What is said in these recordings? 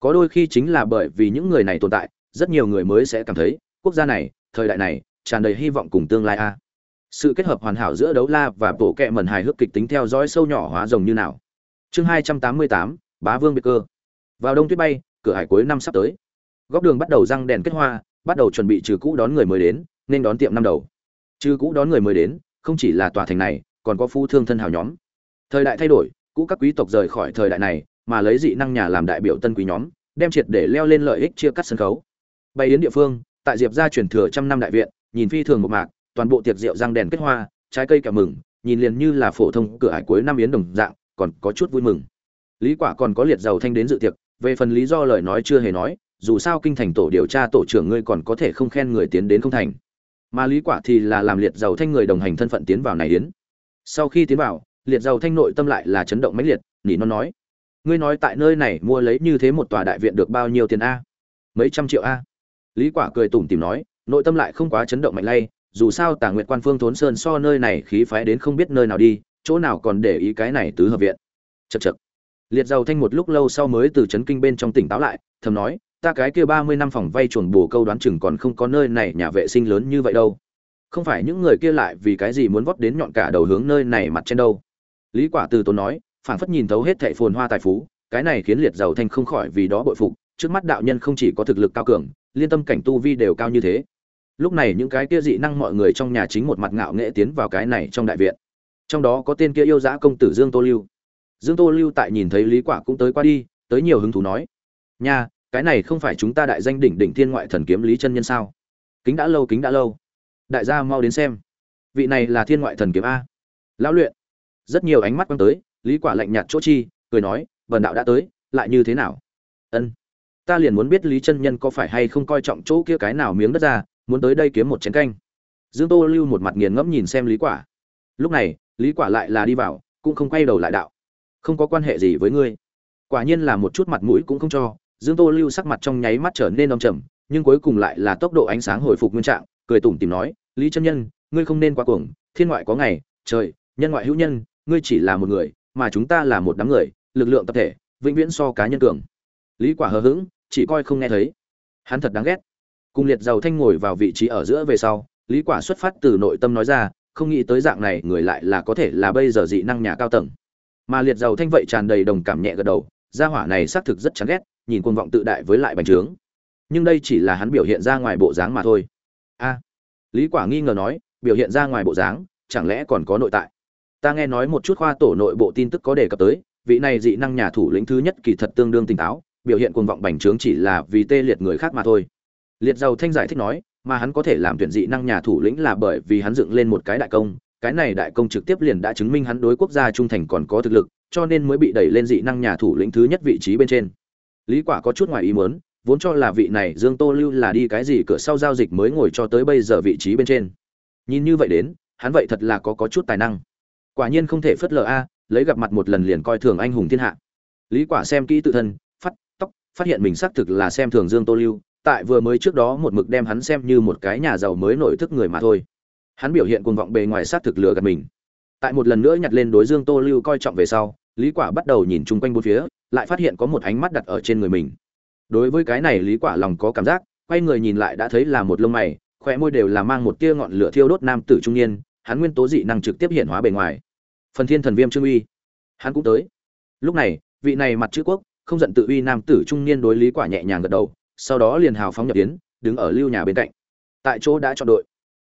có đôi khi chính là bởi vì những người này tồn tại, rất nhiều người mới sẽ cảm thấy, quốc gia này, thời đại này, tràn đầy hy vọng cùng tương lai a. Sự kết hợp hoàn hảo giữa đấu la và bộ kệ mẩn hài hước kịch tính theo dõi sâu nhỏ hóa rồng như nào. Chương hai trăm tám mươi tám, bá vương biệt cơ. Vào đông tuyết bay, cửa hải cuối năm sắp tới. Góc đường bắt đầu răng đèn kết hoa, bắt đầu chuẩn bị trừ cũ đón người mới đến, nên đón tiệm năm đầu. Trừ cũ đón người mới đến, không chỉ là tòa thành này, còn có phu thương thân hào nhóm. Thời đại thay đổi, cũ các quý tộc rời khỏi thời đại này mà lấy dị năng nhà làm đại biểu tân quý nhóm, đem triệt để leo lên lợi ích chia cắt sân khấu. Bay yến địa phương, tại diệp gia truyền thừa trăm năm đại viện, nhìn phi thường một mạc, toàn bộ tiệc rượu răng đèn kết hoa, trái cây cả mừng, nhìn liền như là phổ thông cửa hải cuối năm yến đồng dạng, còn có chút vui mừng. Lý quả còn có liệt giàu thanh đến dự tiệc, về phần lý do lời nói chưa hề nói, dù sao kinh thành tổ điều tra tổ trưởng ngươi còn có thể không khen người tiến đến không thành. Mà lý quả thì là làm liệt giàu thanh người đồng hành thân phận tiến vào này yến. Sau khi tiến vào, liệt giàu thanh nội tâm lại là chấn động mãnh liệt, nỉ non nói ngươi nói tại nơi này mua lấy như thế một tòa đại viện được bao nhiêu tiền a? Mấy trăm triệu a? Lý quả cười tủm tỉm nói, nội tâm lại không quá chấn động mạnh lay, dù sao tà nguyệt quan phương thốn sơn so nơi này khí phái đến không biết nơi nào đi, chỗ nào còn để ý cái này tứ hợp viện. Chật chật liệt giàu thanh một lúc lâu sau mới từ chấn kinh bên trong tỉnh táo lại, thầm nói, ta cái kia ba mươi năm phòng vay chuồn bù câu đoán chừng còn không có nơi này nhà vệ sinh lớn như vậy đâu. Không phải những người kia lại vì cái gì muốn vót đến nhọn cả đầu hướng nơi này mặt trên đâu. Lý quả từ tốn nói phảng phất nhìn thấu hết thảy phồn hoa tài phú, cái này khiến liệt giàu thanh không khỏi vì đó bội phục, trước mắt đạo nhân không chỉ có thực lực cao cường, liên tâm cảnh tu vi đều cao như thế. Lúc này những cái kia dị năng mọi người trong nhà chính một mặt ngạo nghễ tiến vào cái này trong đại viện. Trong đó có tên kia yêu dã công tử dương tô lưu. Dương tô lưu tại nhìn thấy lý quả cũng tới qua đi, tới nhiều hứng thú nói, nha, cái này không phải chúng ta đại danh đỉnh đỉnh thiên ngoại thần kiếm lý chân nhân sao? Kính đã lâu, kính đã lâu. Đại gia mau đến xem. Vị này là thiên ngoại thần kiếm a. Lão luyện. Rất nhiều ánh mắt quan tới lý quả lạnh nhạt chỗ chi, cười nói vần đạo đã tới, lại như thế nào? Ân, ta liền muốn biết lý chân nhân có phải hay không coi trọng chỗ kia cái nào miếng đất ra, muốn tới đây kiếm một chén canh. Dương tô lưu một mặt nghiền ngẫm nhìn xem lý quả. Lúc này, lý quả lại là đi vào, cũng không quay đầu lại đạo. Không có quan hệ gì với ngươi. Quả nhiên là một chút mặt mũi cũng không cho, dương tô lưu sắc mặt trong nháy mắt trở nên đông trầm, nhưng cuối cùng lại là tốc độ ánh sáng hồi phục nguyên trạng, cười tủm tỉm nói, lý chân nhân, ngươi không nên quá cuồng, thiên ngoại có ngày, trời, nhân ngoại hữu nhân, ngươi chỉ là một người mà chúng ta là một đám người, lực lượng tập thể, vĩnh viễn so cá nhân cường. Lý quả hờ hững, chỉ coi không nghe thấy. Hắn thật đáng ghét. Cùng liệt giàu thanh ngồi vào vị trí ở giữa về sau, lý quả xuất phát từ nội tâm nói ra, không nghĩ tới dạng này người lại là có thể là bây giờ dị năng nhà cao tầng. Mà liệt giàu thanh vậy tràn đầy đồng cảm nhẹ gật đầu, gia hỏa này xác thực rất chán ghét, nhìn cuồng vọng tự đại với lại bành trướng. Nhưng đây chỉ là hắn biểu hiện ra ngoài bộ dáng mà thôi. A. Lý quả nghi ngờ nói, biểu hiện ra ngoài bộ dáng, chẳng lẽ còn có nội tại? Ta nghe nói một chút khoa tổ nội bộ tin tức có đề cập tới, vị này dị năng nhà thủ lĩnh thứ nhất kỳ thật tương đương tỉnh táo, biểu hiện cuồng vọng bành trướng chỉ là vì tê liệt người khác mà thôi. Liệt giàu thanh giải thích nói, mà hắn có thể làm tuyển dị năng nhà thủ lĩnh là bởi vì hắn dựng lên một cái đại công, cái này đại công trực tiếp liền đã chứng minh hắn đối quốc gia trung thành còn có thực lực, cho nên mới bị đẩy lên dị năng nhà thủ lĩnh thứ nhất vị trí bên trên. Lý quả có chút ngoài ý muốn, vốn cho là vị này dương tô lưu là đi cái gì cửa sau giao dịch mới ngồi cho tới bây giờ vị trí bên trên. Nhìn như vậy đến, hắn vậy thật là có có chút tài năng quả nhiên không thể phớt lờ a, lấy gặp mặt một lần liền coi thường anh hùng thiên hạ. Lý quả xem kỹ tự thân, phát, tóc, phát hiện mình xác thực là xem thường dương tô lưu, tại vừa mới trước đó một mực đem hắn xem như một cái nhà giàu mới nổi thức người mà thôi. Hắn biểu hiện cuồng vọng bề ngoài xác thực lừa gạt mình. Tại một lần nữa nhặt lên đối dương tô lưu coi trọng về sau, lý quả bắt đầu nhìn chung quanh bốn phía, lại phát hiện có một ánh mắt đặt ở trên người mình. Đối với cái này lý quả lòng có cảm giác, quay người nhìn lại đã thấy là một lông mày khỏe môi đều là mang một tia ngọn lửa thiêu đốt nam tử trung niên hắn nguyên tố dị năng trực tiếp hiện hóa bề ngoài. Phần thiên thần viêm trương uy. Hắn cũng tới. Lúc này, vị này mặt chữ quốc, không giận tự uy nam tử trung niên đối lý quả nhẹ nhàng gật đầu, sau đó liền hào phóng nhập tiến đứng ở lưu nhà bên cạnh. Tại chỗ đã chọn đội.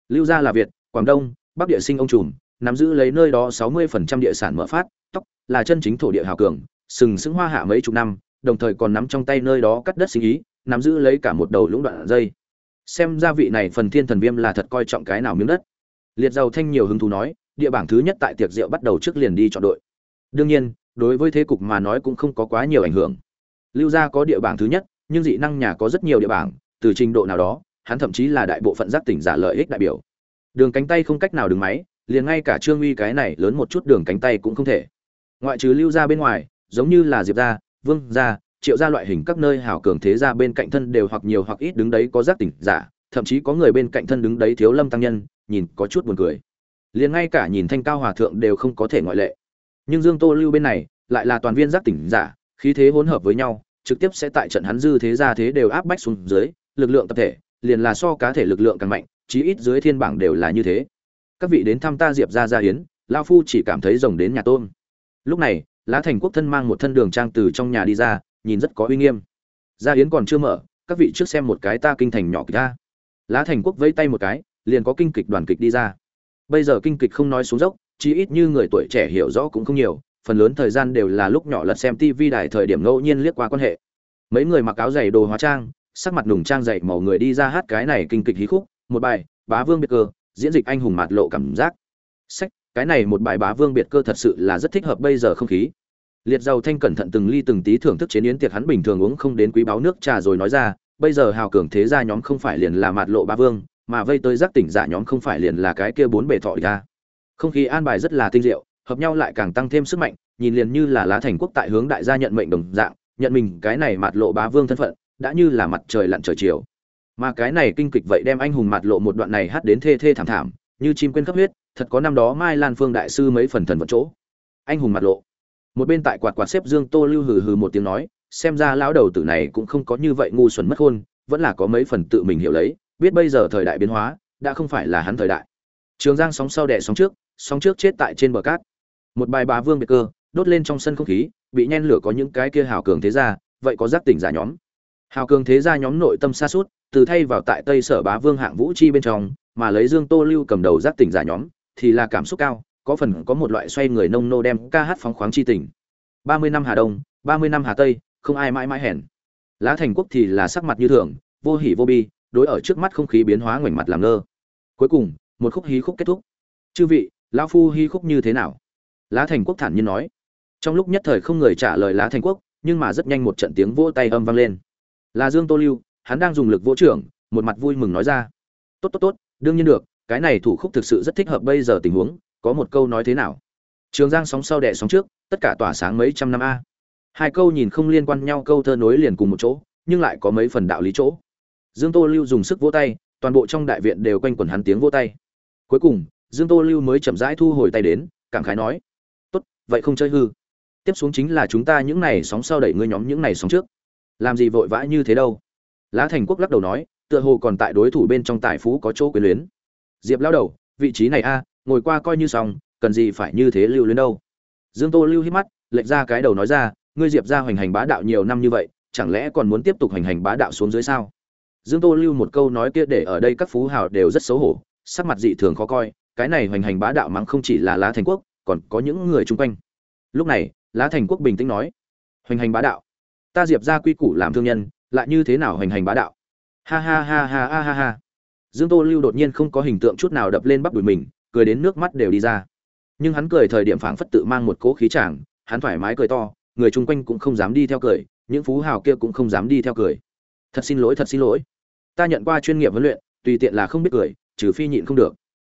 Lưu gia là việt, quảng đông, bắc địa sinh ông trùm, nắm giữ lấy nơi đó 60% địa sản mở phát, tóc, là chân chính thổ địa hào cường, sừng sững hoa hạ mấy chục năm, đồng thời còn nắm trong tay nơi đó cắt đất sinh ý, nắm giữ lấy cả một đầu lũng đoạn dây. Xem ra vị này phần thiên thần viêm là thật coi trọng cái nào miếng đất liệt giàu thanh nhiều hứng thú nói, địa bảng thứ nhất tại tiệc rượu bắt đầu trước liền đi chọn đội. Đương nhiên, đối với thế cục mà nói cũng không có quá nhiều ảnh hưởng. Lưu gia có địa bảng thứ nhất, nhưng dị năng nhà có rất nhiều địa bảng, từ trình độ nào đó, hắn thậm chí là đại bộ phận giác tỉnh giả lợi ích đại biểu. Đường cánh tay không cách nào đứng máy, liền ngay cả trương uy cái này lớn một chút đường cánh tay cũng không thể. Ngoại trừ lưu gia bên ngoài, giống như là diệp gia, vương gia, triệu gia loại hình các nơi hảo cường thế gia bên cạnh thân đều hoặc nhiều hoặc ít đứng đấy có giác tỉnh giả, thậm chí có người bên cạnh thân đứng đấy thiếu lâm tăng nhân nhìn có chút buồn cười. Liền ngay cả nhìn thanh cao hòa thượng đều không có thể ngoại lệ. Nhưng dương tô lưu bên này, lại là toàn viên giác tỉnh giả, khí thế hỗn hợp với nhau, trực tiếp sẽ tại trận hắn dư thế ra thế đều áp bách xuống dưới, lực lượng tập thể, liền là so cá thể lực lượng càng mạnh, chí ít dưới thiên bảng đều là như thế. Các vị đến thăm ta diệp ra gia hiến lao phu chỉ cảm thấy rồng đến nhà tôm. Lúc này, lá thành quốc thân mang một thân đường trang từ trong nhà đi ra, nhìn rất có uy nghiêm. Gia hiến còn chưa mở, các vị trước xem một cái ta kinh thành nhỏ kia. lá thành quốc vẫy tay một cái liền có kinh kịch đoàn kịch đi ra. Bây giờ kinh kịch không nói xuống dốc, chí ít như người tuổi trẻ hiểu rõ cũng không nhiều, phần lớn thời gian đều là lúc nhỏ lật xem tv đài thời điểm ngẫu nhiên liếc qua quan hệ. Mấy người mặc áo dày đồ hóa trang, sắc mặt nùng trang dày màu người đi ra hát cái này kinh kịch hí khúc, một bài, bá vương biệt cơ, diễn dịch anh hùng mạt lộ cảm giác. Sách, cái này một bài bá vương biệt cơ thật sự là rất thích hợp bây giờ không khí. Liệt dầu thanh cẩn thận từng ly từng tí thưởng thức chế yến tiệc hắn bình thường uống không đến quý báo nước trà rồi nói ra, bây giờ hào cường thế gia nhóm không phải liền là mạt lộ bá vương mà vây tới giác tỉnh giả nhóm không phải liền là cái kia bốn bề thọ ra không khí an bài rất là tinh diệu, hợp nhau lại càng tăng thêm sức mạnh, nhìn liền như là lá thành quốc tại hướng đại gia nhận mệnh đồng dạng, nhận mình cái này mạt lộ bá vương thân phận, đã như là mặt trời lặn trời chiều. Mà cái này kinh kịch vậy đem anh hùng mạt lộ một đoạn này hát đến thê thê thảm thảm, như chim quên cấp huyết, thật có năm đó mai lan phương đại sư mấy phần thần vật chỗ. Anh hùng mặt lộ. Một bên tại quạt quạt xếp dương tô lưu hừ hừ một tiếng nói, xem ra lão đầu tử này cũng không có như vậy ngu xuẩn mất hôn, vẫn là có mấy phần tự mình hiểu lấy biết bây giờ thời đại biến hóa, đã không phải là hắn thời đại. Trường giang sóng sau đẻ sóng trước sóng trước chết tại trên bờ cát. Một bài bá vương biệt cơ, đốt lên trong sân không khí, bị nhen lửa có những cái kia hào cường thế gia, vậy có giác tỉnh giả nhóm. Hào cường thế gia nhóm nội tâm xa suốt từ thay vào tại tây sở bá vương hạng vũ chi bên trong, mà lấy dương tô lưu cầm đầu giác tỉnh giả nhóm, thì là cảm xúc cao, có phần có một loại xoay người nông nô đem ca hát phóng khoáng chi tình. Ba mươi năm hà đông, ba mươi năm hà tây, không ai mãi mãi hèn. Lá thành quốc thì là sắc mặt như thường, vô hỉ vô bi đối ở trước mắt không khí biến hóa ngoảnh mặt làm ngơ. Cuối cùng, một khúc hí khúc kết thúc. Chư vị, lão phu hí khúc như thế nào? Lá thành quốc thản nhiên nói. Trong lúc nhất thời không người trả lời lá thành quốc, nhưng mà rất nhanh một trận tiếng vỗ tay âm vang lên. Là dương tô lưu, hắn đang dùng lực vỗ trưởng, một mặt vui mừng nói ra. Tốt tốt tốt, đương nhiên được, cái này thủ khúc thực sự rất thích hợp bây giờ tình huống, có một câu nói thế nào? Trường giang sóng sau đẻ sóng trước, tất cả tỏa sáng mấy trăm năm a. Hai câu nhìn không liên quan nhau, câu thơ nối liền cùng một chỗ, nhưng lại có mấy phần đạo lý chỗ dương tô lưu dùng sức vỗ tay, toàn bộ trong đại viện đều quanh quẩn hắn tiếng vỗ tay. Cuối cùng, dương tô lưu mới chậm rãi thu hồi tay đến, cảm khái nói, tốt, vậy không chơi hư. Tiếp xuống chính là chúng ta những này sóng sau đẩy ngươi nhóm những này sóng trước. Làm gì vội vã như thế đâu? Lã thành quốc lắc đầu nói, tựa hồ còn tại đối thủ bên trong tài phú có chỗ quyền luyến. Diệp Lão đầu, vị trí này a, ngồi qua coi như xong, cần gì phải như thế lưu luyến đâu? Dương tô lưu hít mắt, lệch ra cái đầu nói ra, ngươi diệp gia hoành hành bá đạo nhiều năm như vậy, chẳng lẽ còn muốn tiếp tục hoành hành bá đạo xuống dưới sao? Dương tô lưu một câu nói kia để ở đây các phú hào đều rất xấu hổ, sắc mặt dị thường khó coi, cái này hoành hành bá đạo mắng không chỉ là lá thành quốc, còn có những người chung quanh. Lúc này, lá thành quốc bình tĩnh nói, hoành hành bá đạo, ta diệp ra quy củ làm thương nhân, lại như thế nào hoành hành bá đạo? Ha ha ha ha ha ha ha. Dương tô lưu đột nhiên không có hình tượng chút nào đập lên bắp đùi mình, cười đến nước mắt đều đi ra. Nhưng hắn cười thời điểm phảng phất tự mang một cỗ khí chàng, hắn thoải mái cười to, người chung quanh cũng không dám đi theo cười, những phú hào kia cũng không dám đi theo cười thật xin lỗi, thật xin lỗi. Ta nhận qua chuyên nghiệp huấn luyện, tùy tiện là không biết cười, trừ phi nhịn không được.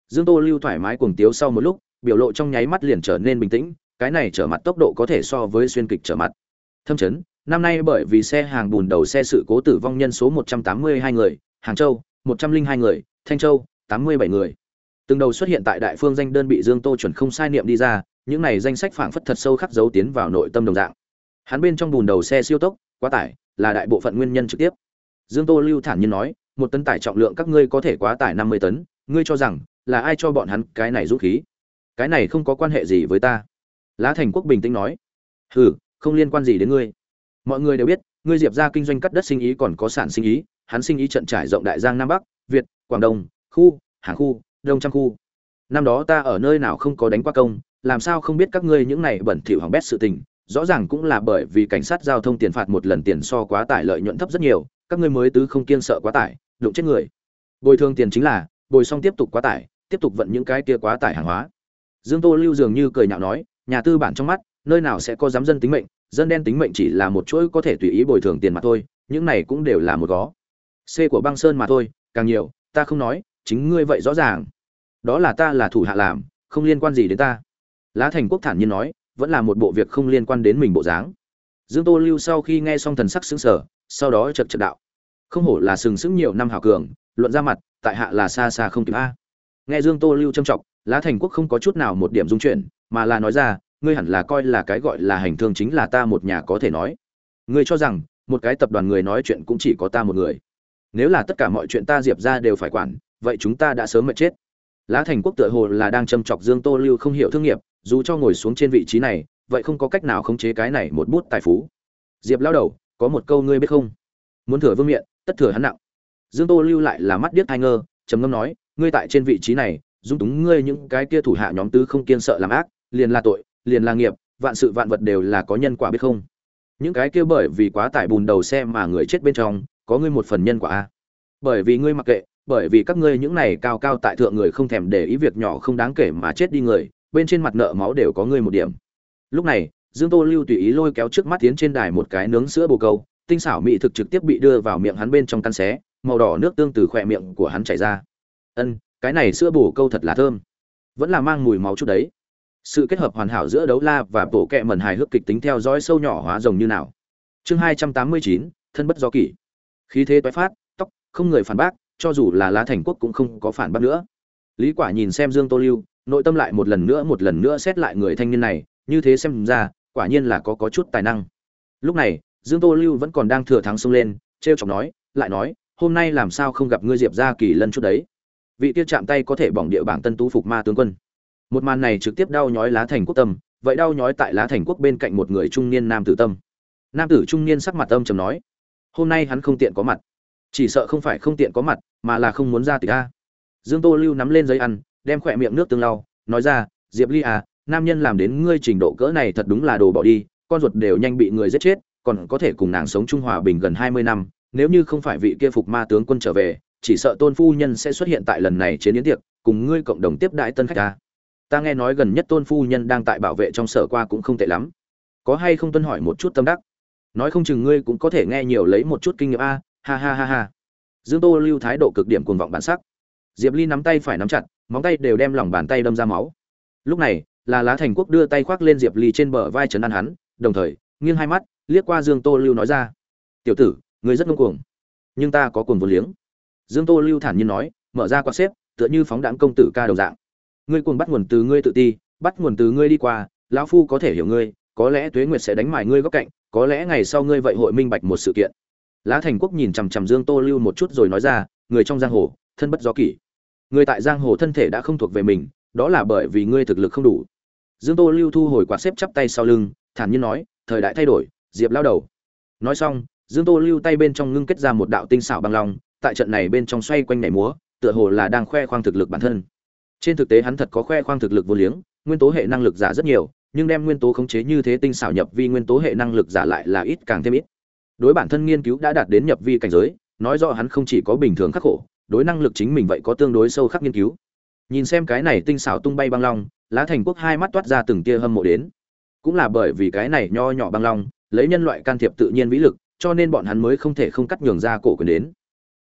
Dương tô lưu thoải mái cuồng tiếu sau một lúc, biểu lộ trong nháy mắt liền trở nên bình tĩnh, cái này trở mặt tốc độ có thể so với xuyên kịch trở mặt. Thâm chấn, năm nay bởi vì xe hàng bùn đầu xe sự cố tử vong nhân số 182 người, hàng châu 102 người, thanh châu 87 người. Từng đầu xuất hiện tại đại phương danh đơn bị dương tô chuẩn không sai niệm đi ra, những này danh sách phảng phất thật sâu khắc dấu tiến vào nội tâm đồng dạng. Hắn bên trong bùn đầu xe siêu tốc, quá tải là đại bộ phận nguyên nhân trực tiếp. Dương tô lưu thản nhiên nói, một tấn tải trọng lượng các ngươi có thể quá tải 50 tấn, ngươi cho rằng là ai cho bọn hắn cái này dũng khí? Cái này không có quan hệ gì với ta. Lá thành quốc bình tĩnh nói, hừ, không liên quan gì đến ngươi. Mọi người đều biết, ngươi diệp ra kinh doanh cắt đất sinh ý còn có sản sinh ý, hắn sinh ý trận trải rộng đại giang nam bắc, việt, quảng đông, khu hàng khu, đông trăm khu. Năm đó ta ở nơi nào không có đánh qua công, làm sao không biết các ngươi những này bẩn thỉu hỏng bét sự tình rõ ràng cũng là bởi vì cảnh sát giao thông tiền phạt một lần tiền so quá tải lợi nhuận thấp rất nhiều, các ngươi mới tứ không kiên sợ quá tải, đụng chết người. Bồi thường tiền chính là, bồi xong tiếp tục quá tải, tiếp tục vận những cái kia quá tải hàng hóa. Dương tô lưu dường như cười nhạo nói, nhà tư bản trong mắt, nơi nào sẽ có dám dân tính mệnh, dân đen tính mệnh chỉ là một chuỗi có thể tùy ý bồi thường tiền mà thôi, những này cũng đều là một gó. C của băng sơn mà thôi, càng nhiều, ta không nói, chính ngươi vậy rõ ràng. Đó là ta là thủ hạ làm, không liên quan gì đến ta. Lá thành quốc thản nhiên nói vẫn là một bộ việc không liên quan đến mình bộ dáng. Dương tô lưu sau khi nghe xong thần sắc xứng sở sau đó chật chật đạo. Không hổ là sừng sững nhiều năm hào cường, luận ra mặt, tại hạ là xa xa không kịp a. Nghe dương tô lưu trâm trọng lá thành quốc không có chút nào một điểm dung chuyển, mà là nói ra, ngươi hẳn là coi là cái gọi là hành thương chính là ta một nhà có thể nói. Ngươi cho rằng, một cái tập đoàn người nói chuyện cũng chỉ có ta một người. Nếu là tất cả mọi chuyện ta diệp ra đều phải quản, vậy chúng ta đã sớm mệt chết. Lã thành quốc tựa hồ là đang châm chọc dương tô lưu không hiểu thương nghiệp, dù cho ngồi xuống trên vị trí này, vậy không có cách nào khống chế cái này một bút tài phú. Diệp lao đầu, có một câu ngươi biết không? Muốn thừa vương miện, tất thừa hắn nặng. Dương tô lưu lại là mắt điếc hai ngơ, trầm ngâm nói, ngươi tại trên vị trí này, dung túng ngươi những cái kia thủ hạ nhóm tứ không kiên sợ làm ác, liền là tội, liền là nghiệp, vạn sự vạn vật đều là có nhân quả biết không? Những cái kia bởi vì quá tải bùn đầu xe mà người chết bên trong, có ngươi một phần nhân quả a bởi vì ngươi mặc kệ bởi vì các ngươi những này cao cao tại thượng người không thèm để ý việc nhỏ không đáng kể mà chết đi người, bên trên mặt nợ máu đều có ngươi một điểm. Lúc này, dương tô lưu tùy ý lôi kéo trước mắt tiến trên đài một cái nướng sữa bồ câu, tinh xảo mỹ thực trực tiếp bị đưa vào miệng hắn bên trong căn xé, màu đỏ nước tương từ khỏe miệng của hắn chảy ra. Ân, cái này sữa bồ câu thật là thơm. Vẫn là mang mùi máu chút đấy. Sự kết hợp hoàn hảo giữa đấu la và bộ kẹ mần hài hước kịch tính theo dõi sâu nhỏ hóa rồng như nào. Chương hai trăm tám mươi chín, thân bất do kỷ. Khí thế toái phát, tóc, không người phản bác cho dù là lá thành quốc cũng không có phản bác nữa. Lý quả nhìn xem dương tô lưu, nội tâm lại một lần nữa một lần nữa xét lại người thanh niên này, như thế xem ra, quả nhiên là có có chút tài năng. Lúc này, dương tô lưu vẫn còn đang thừa thắng xông lên treo chọc nói, lại nói, hôm nay làm sao không gặp ngươi diệp gia kỳ lân chút đấy? Vị tiêu chạm tay có thể bỏng địa bảng tân tú phục ma tướng quân. Một màn này trực tiếp đau nhói lá thành quốc tâm, vậy đau nhói tại lá thành quốc bên cạnh một người trung niên nam tử tâm. Nam tử trung niên sắc mặt âm trầm nói, hôm nay hắn không tiện có mặt chỉ sợ không phải không tiện có mặt, mà là không muốn ra tịch a. Dương tô lưu nắm lên giấy ăn, đem khỏe miệng nước tương lau, nói ra, diệp ly à nam nhân làm đến ngươi trình độ cỡ này thật đúng là đồ bỏ đi, con ruột đều nhanh bị người giết chết, còn có thể cùng nàng sống trung hòa bình gần hai mươi năm, nếu như không phải vị kia phục ma tướng quân trở về, chỉ sợ tôn phu nhân sẽ xuất hiện tại lần này chế yến tiệc, cùng ngươi cộng đồng tiếp đại tân khách ta. Ta nghe nói gần nhất tôn phu nhân đang tại bảo vệ trong sở qua cũng không tệ lắm. Có hay không tuân hỏi một chút tâm đắc? Nói không chừng ngươi cũng có thể nghe nhiều lấy một chút kinh nghiệm a ha ha ha ha. Dương tô lưu thái độ cực điểm cuồng vọng bản sắc. Diệp ly nắm tay phải nắm chặt, móng tay đều đem lòng bàn tay đâm ra máu. Lúc này là lá thành quốc đưa tay khoác lên diệp ly trên bờ vai trấn an hắn, đồng thời, nghiêng hai mắt, liếc qua dương tô lưu nói ra. Tiểu tử ngươi rất ngông cuồng, nhưng ta có cuồng vô liếng. Dương tô lưu thản nhiên nói, mở ra quạt xếp, tựa như phóng đáng công tử ca đồng dạng. Ngươi cuồng bắt nguồn từ ngươi tự ti, bắt nguồn từ ngươi đi qua, lão phu có thể hiểu ngươi, có lẽ tuế nguyệt sẽ đánh mài ngươi góc cạnh, có lẽ ngày sau ngươi vậy hội minh bạch một sự kiện lá thành quốc nhìn chằm chằm dương tô lưu một chút rồi nói ra, người trong giang hồ, thân bất do kỷ. Người tại giang hồ thân thể đã không thuộc về mình, đó là bởi vì ngươi thực lực không đủ. Dương tô lưu thu hồi quạt xếp chắp tay sau lưng, thản nhiên nói, thời đại thay đổi, diệp lao đầu. Nói xong, dương tô lưu tay bên trong ngưng kết ra một đạo tinh xảo băng long, tại trận này bên trong xoay quanh nhảy múa, tựa hồ là đang khoe khoang thực lực bản thân. Trên thực tế hắn thật có khoe khoang thực lực vô liếng, nguyên tố hệ năng lực giả rất nhiều, nhưng đem nguyên tố khống chế như thế tinh xảo nhập vi nguyên tố hệ năng lực giả lại là ít càng thêm ít đối bản thân nghiên cứu đã đạt đến nhập vi cảnh giới, nói rõ hắn không chỉ có bình thường khắc khổ, đối năng lực chính mình vậy có tương đối sâu khắc nghiên cứu. Nhìn xem cái này tinh xảo tung bay băng long, lá thành quốc hai mắt toát ra từng tia hâm mộ đến. Cũng là bởi vì cái này nho nhỏ băng long, lấy nhân loại can thiệp tự nhiên vĩ lực, cho nên bọn hắn mới không thể không cắt nhường ra cổ quyền đến.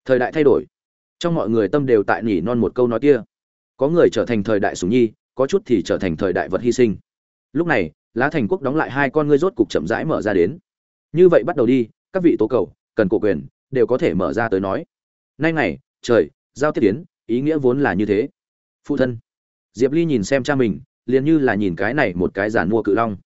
Thời đại thay đổi. Trong mọi người tâm đều tại nỉ non một câu nói kia. Có người trở thành thời đại sùng nhi, có chút thì trở thành thời đại vật hy sinh. Lúc này, lá thành quốc đóng lại hai con ngươi rốt cục chậm rãi mở ra đến. Như vậy bắt đầu đi các vị tố cầu, cần cổ quyền, đều có thể mở ra tới nói. Nay này trời, giao tiếp tiến, ý nghĩa vốn là như thế. Phụ thân, diệp ly nhìn xem cha mình, liền như là nhìn cái này một cái giản mua cự long.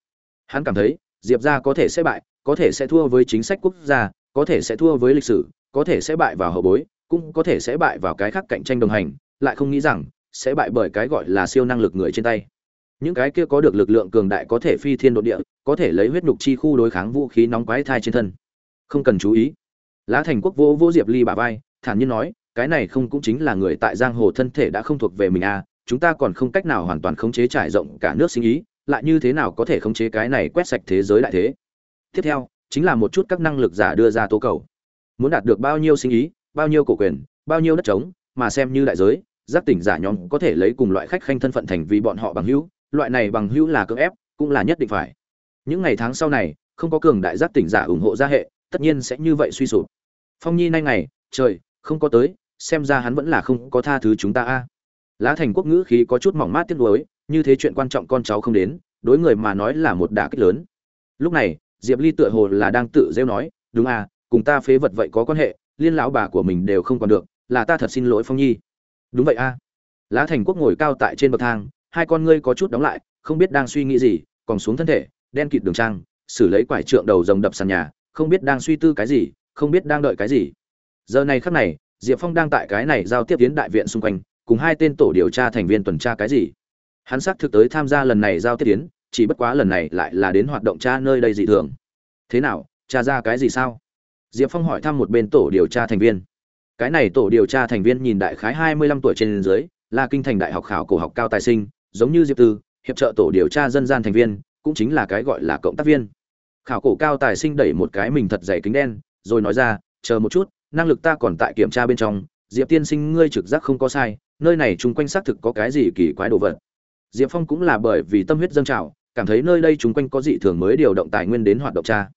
Hắn cảm thấy, diệp ra có thể sẽ bại, có thể sẽ thua với chính sách quốc gia, có thể sẽ thua với lịch sử, có thể sẽ bại vào hậu bối, cũng có thể sẽ bại vào cái khác cạnh tranh đồng hành, lại không nghĩ rằng, sẽ bại bởi cái gọi là siêu năng lực người trên tay. Những cái kia có được lực lượng cường đại có thể phi thiên độ địa, có thể lấy huyết nhục chi khu đối kháng vũ khí nóng quái thai trên thân không cần chú ý. Lá thành quốc vô vô diệp ly bà vai, thản nhiên nói, cái này không cũng chính là người tại giang hồ thân thể đã không thuộc về mình à chúng ta còn không cách nào hoàn toàn khống chế trải rộng cả nước sinh ý, lại như thế nào có thể khống chế cái này quét sạch thế giới đại thế? Tiếp theo, chính là một chút các năng lực giả đưa ra tố cầu. Muốn đạt được bao nhiêu sinh ý, bao nhiêu cổ quyền, bao nhiêu đất trống, mà xem như đại giới, giác tỉnh giả nhóm có thể lấy cùng loại khách khanh thân phận thành vì bọn họ bằng hữu, loại này bằng hữu là cưỡng ép, cũng là nhất định phải. Những ngày tháng sau này, không có cường đại giác tỉnh giả ủng hộ gia hệ tất nhiên sẽ như vậy suy sụp. Phong nhi nay ngày, trời, không có tới, xem ra hắn vẫn là không có tha thứ chúng ta a. Lá thành quốc ngữ khí có chút mỏng mát tiếc nuối, như thế chuyện quan trọng con cháu không đến, đối người mà nói là một đả kích lớn. Lúc này, diệp ly tựa hồ là đang tự rêu nói, đúng à cùng ta phế vật vậy có quan hệ, liên lão bà của mình đều không còn được, là ta thật xin lỗi phong nhi. Đúng vậy a. Lá thành quốc ngồi cao tại trên bậc thang, hai con ngươi có chút đóng lại, không biết đang suy nghĩ gì, còn xuống thân thể, đen kịt đường trang, xử lấy quải trượng đầu rồng đập sàn nhà không biết đang suy tư cái gì, không biết đang đợi cái gì. Giờ này khắc này, diệp phong đang tại cái này giao tiếp tiến đại viện xung quanh, cùng hai tên tổ điều tra thành viên tuần tra cái gì. Hắn xác thực tới tham gia lần này giao tiếp tiến, chỉ bất quá lần này lại là đến hoạt động tra nơi đây dị thường. Thế nào, tra ra cái gì sao? Diệp phong hỏi thăm một bên tổ điều tra thành viên. Cái này tổ điều tra thành viên nhìn đại khái hai mươi lăm tuổi trên dưới, là kinh thành đại học khảo cổ học cao tài sinh, giống như diệp tư, hiệp trợ tổ điều tra dân gian thành viên, cũng chính là cái gọi là cộng tác viên khảo cổ cao tài sinh đẩy một cái mình thật dày kính đen, rồi nói ra, chờ một chút, năng lực ta còn tại kiểm tra bên trong, diệp tiên sinh ngươi trực giác không có sai, nơi này chung quanh xác thực có cái gì kỳ quái đồ vật. Diệp phong cũng là bởi vì tâm huyết dâng trào, cảm thấy nơi đây chung quanh có dị thường mới điều động tài nguyên đến hoạt động tra.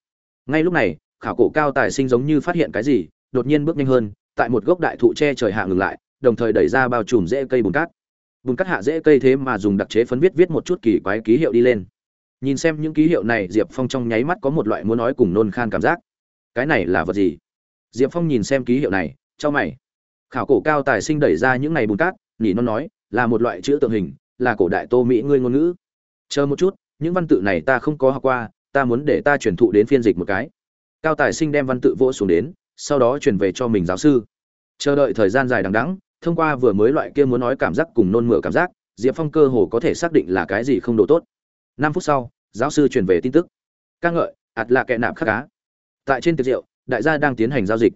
Ngay lúc này, khảo cổ cao tài sinh giống như phát hiện cái gì, đột nhiên bước nhanh hơn, tại một gốc đại thụ che trời hạ ngừng lại, đồng thời đẩy ra bao trùm rễ cây bùn cát. Bùn cát hạ rễ cây thế mà dùng đặc chế phấn viết viết một chút kỳ quái ký hiệu đi lên nhìn xem những ký hiệu này, diệp phong trong nháy mắt có một loại muốn nói cùng nôn khan cảm giác. Cái này là vật gì? Diệp phong nhìn xem ký hiệu này, cho mày. Khảo cổ cao tài sinh đẩy ra những này bùn cát nhỉ nó nói, là một loại chữ tượng hình, là cổ đại tô mỹ ngươi ngôn ngữ. Chờ một chút, những văn tự này ta không có học qua, ta muốn để ta truyền thụ đến phiên dịch một cái. Cao tài sinh đem văn tự vỗ xuống đến, sau đó truyền về cho mình giáo sư. Chờ đợi thời gian dài đằng đẵng, thông qua vừa mới loại kia muốn nói cảm giác cùng nôn mửa cảm giác, diệp phong cơ hồ có thể xác định là cái gì không độ tốt năm phút sau, giáo sư truyền về tin tức. Ca ngợi, ạt là kẻ nạp khắc cá tại trên tiệc rượu, đại gia đang tiến hành giao dịch.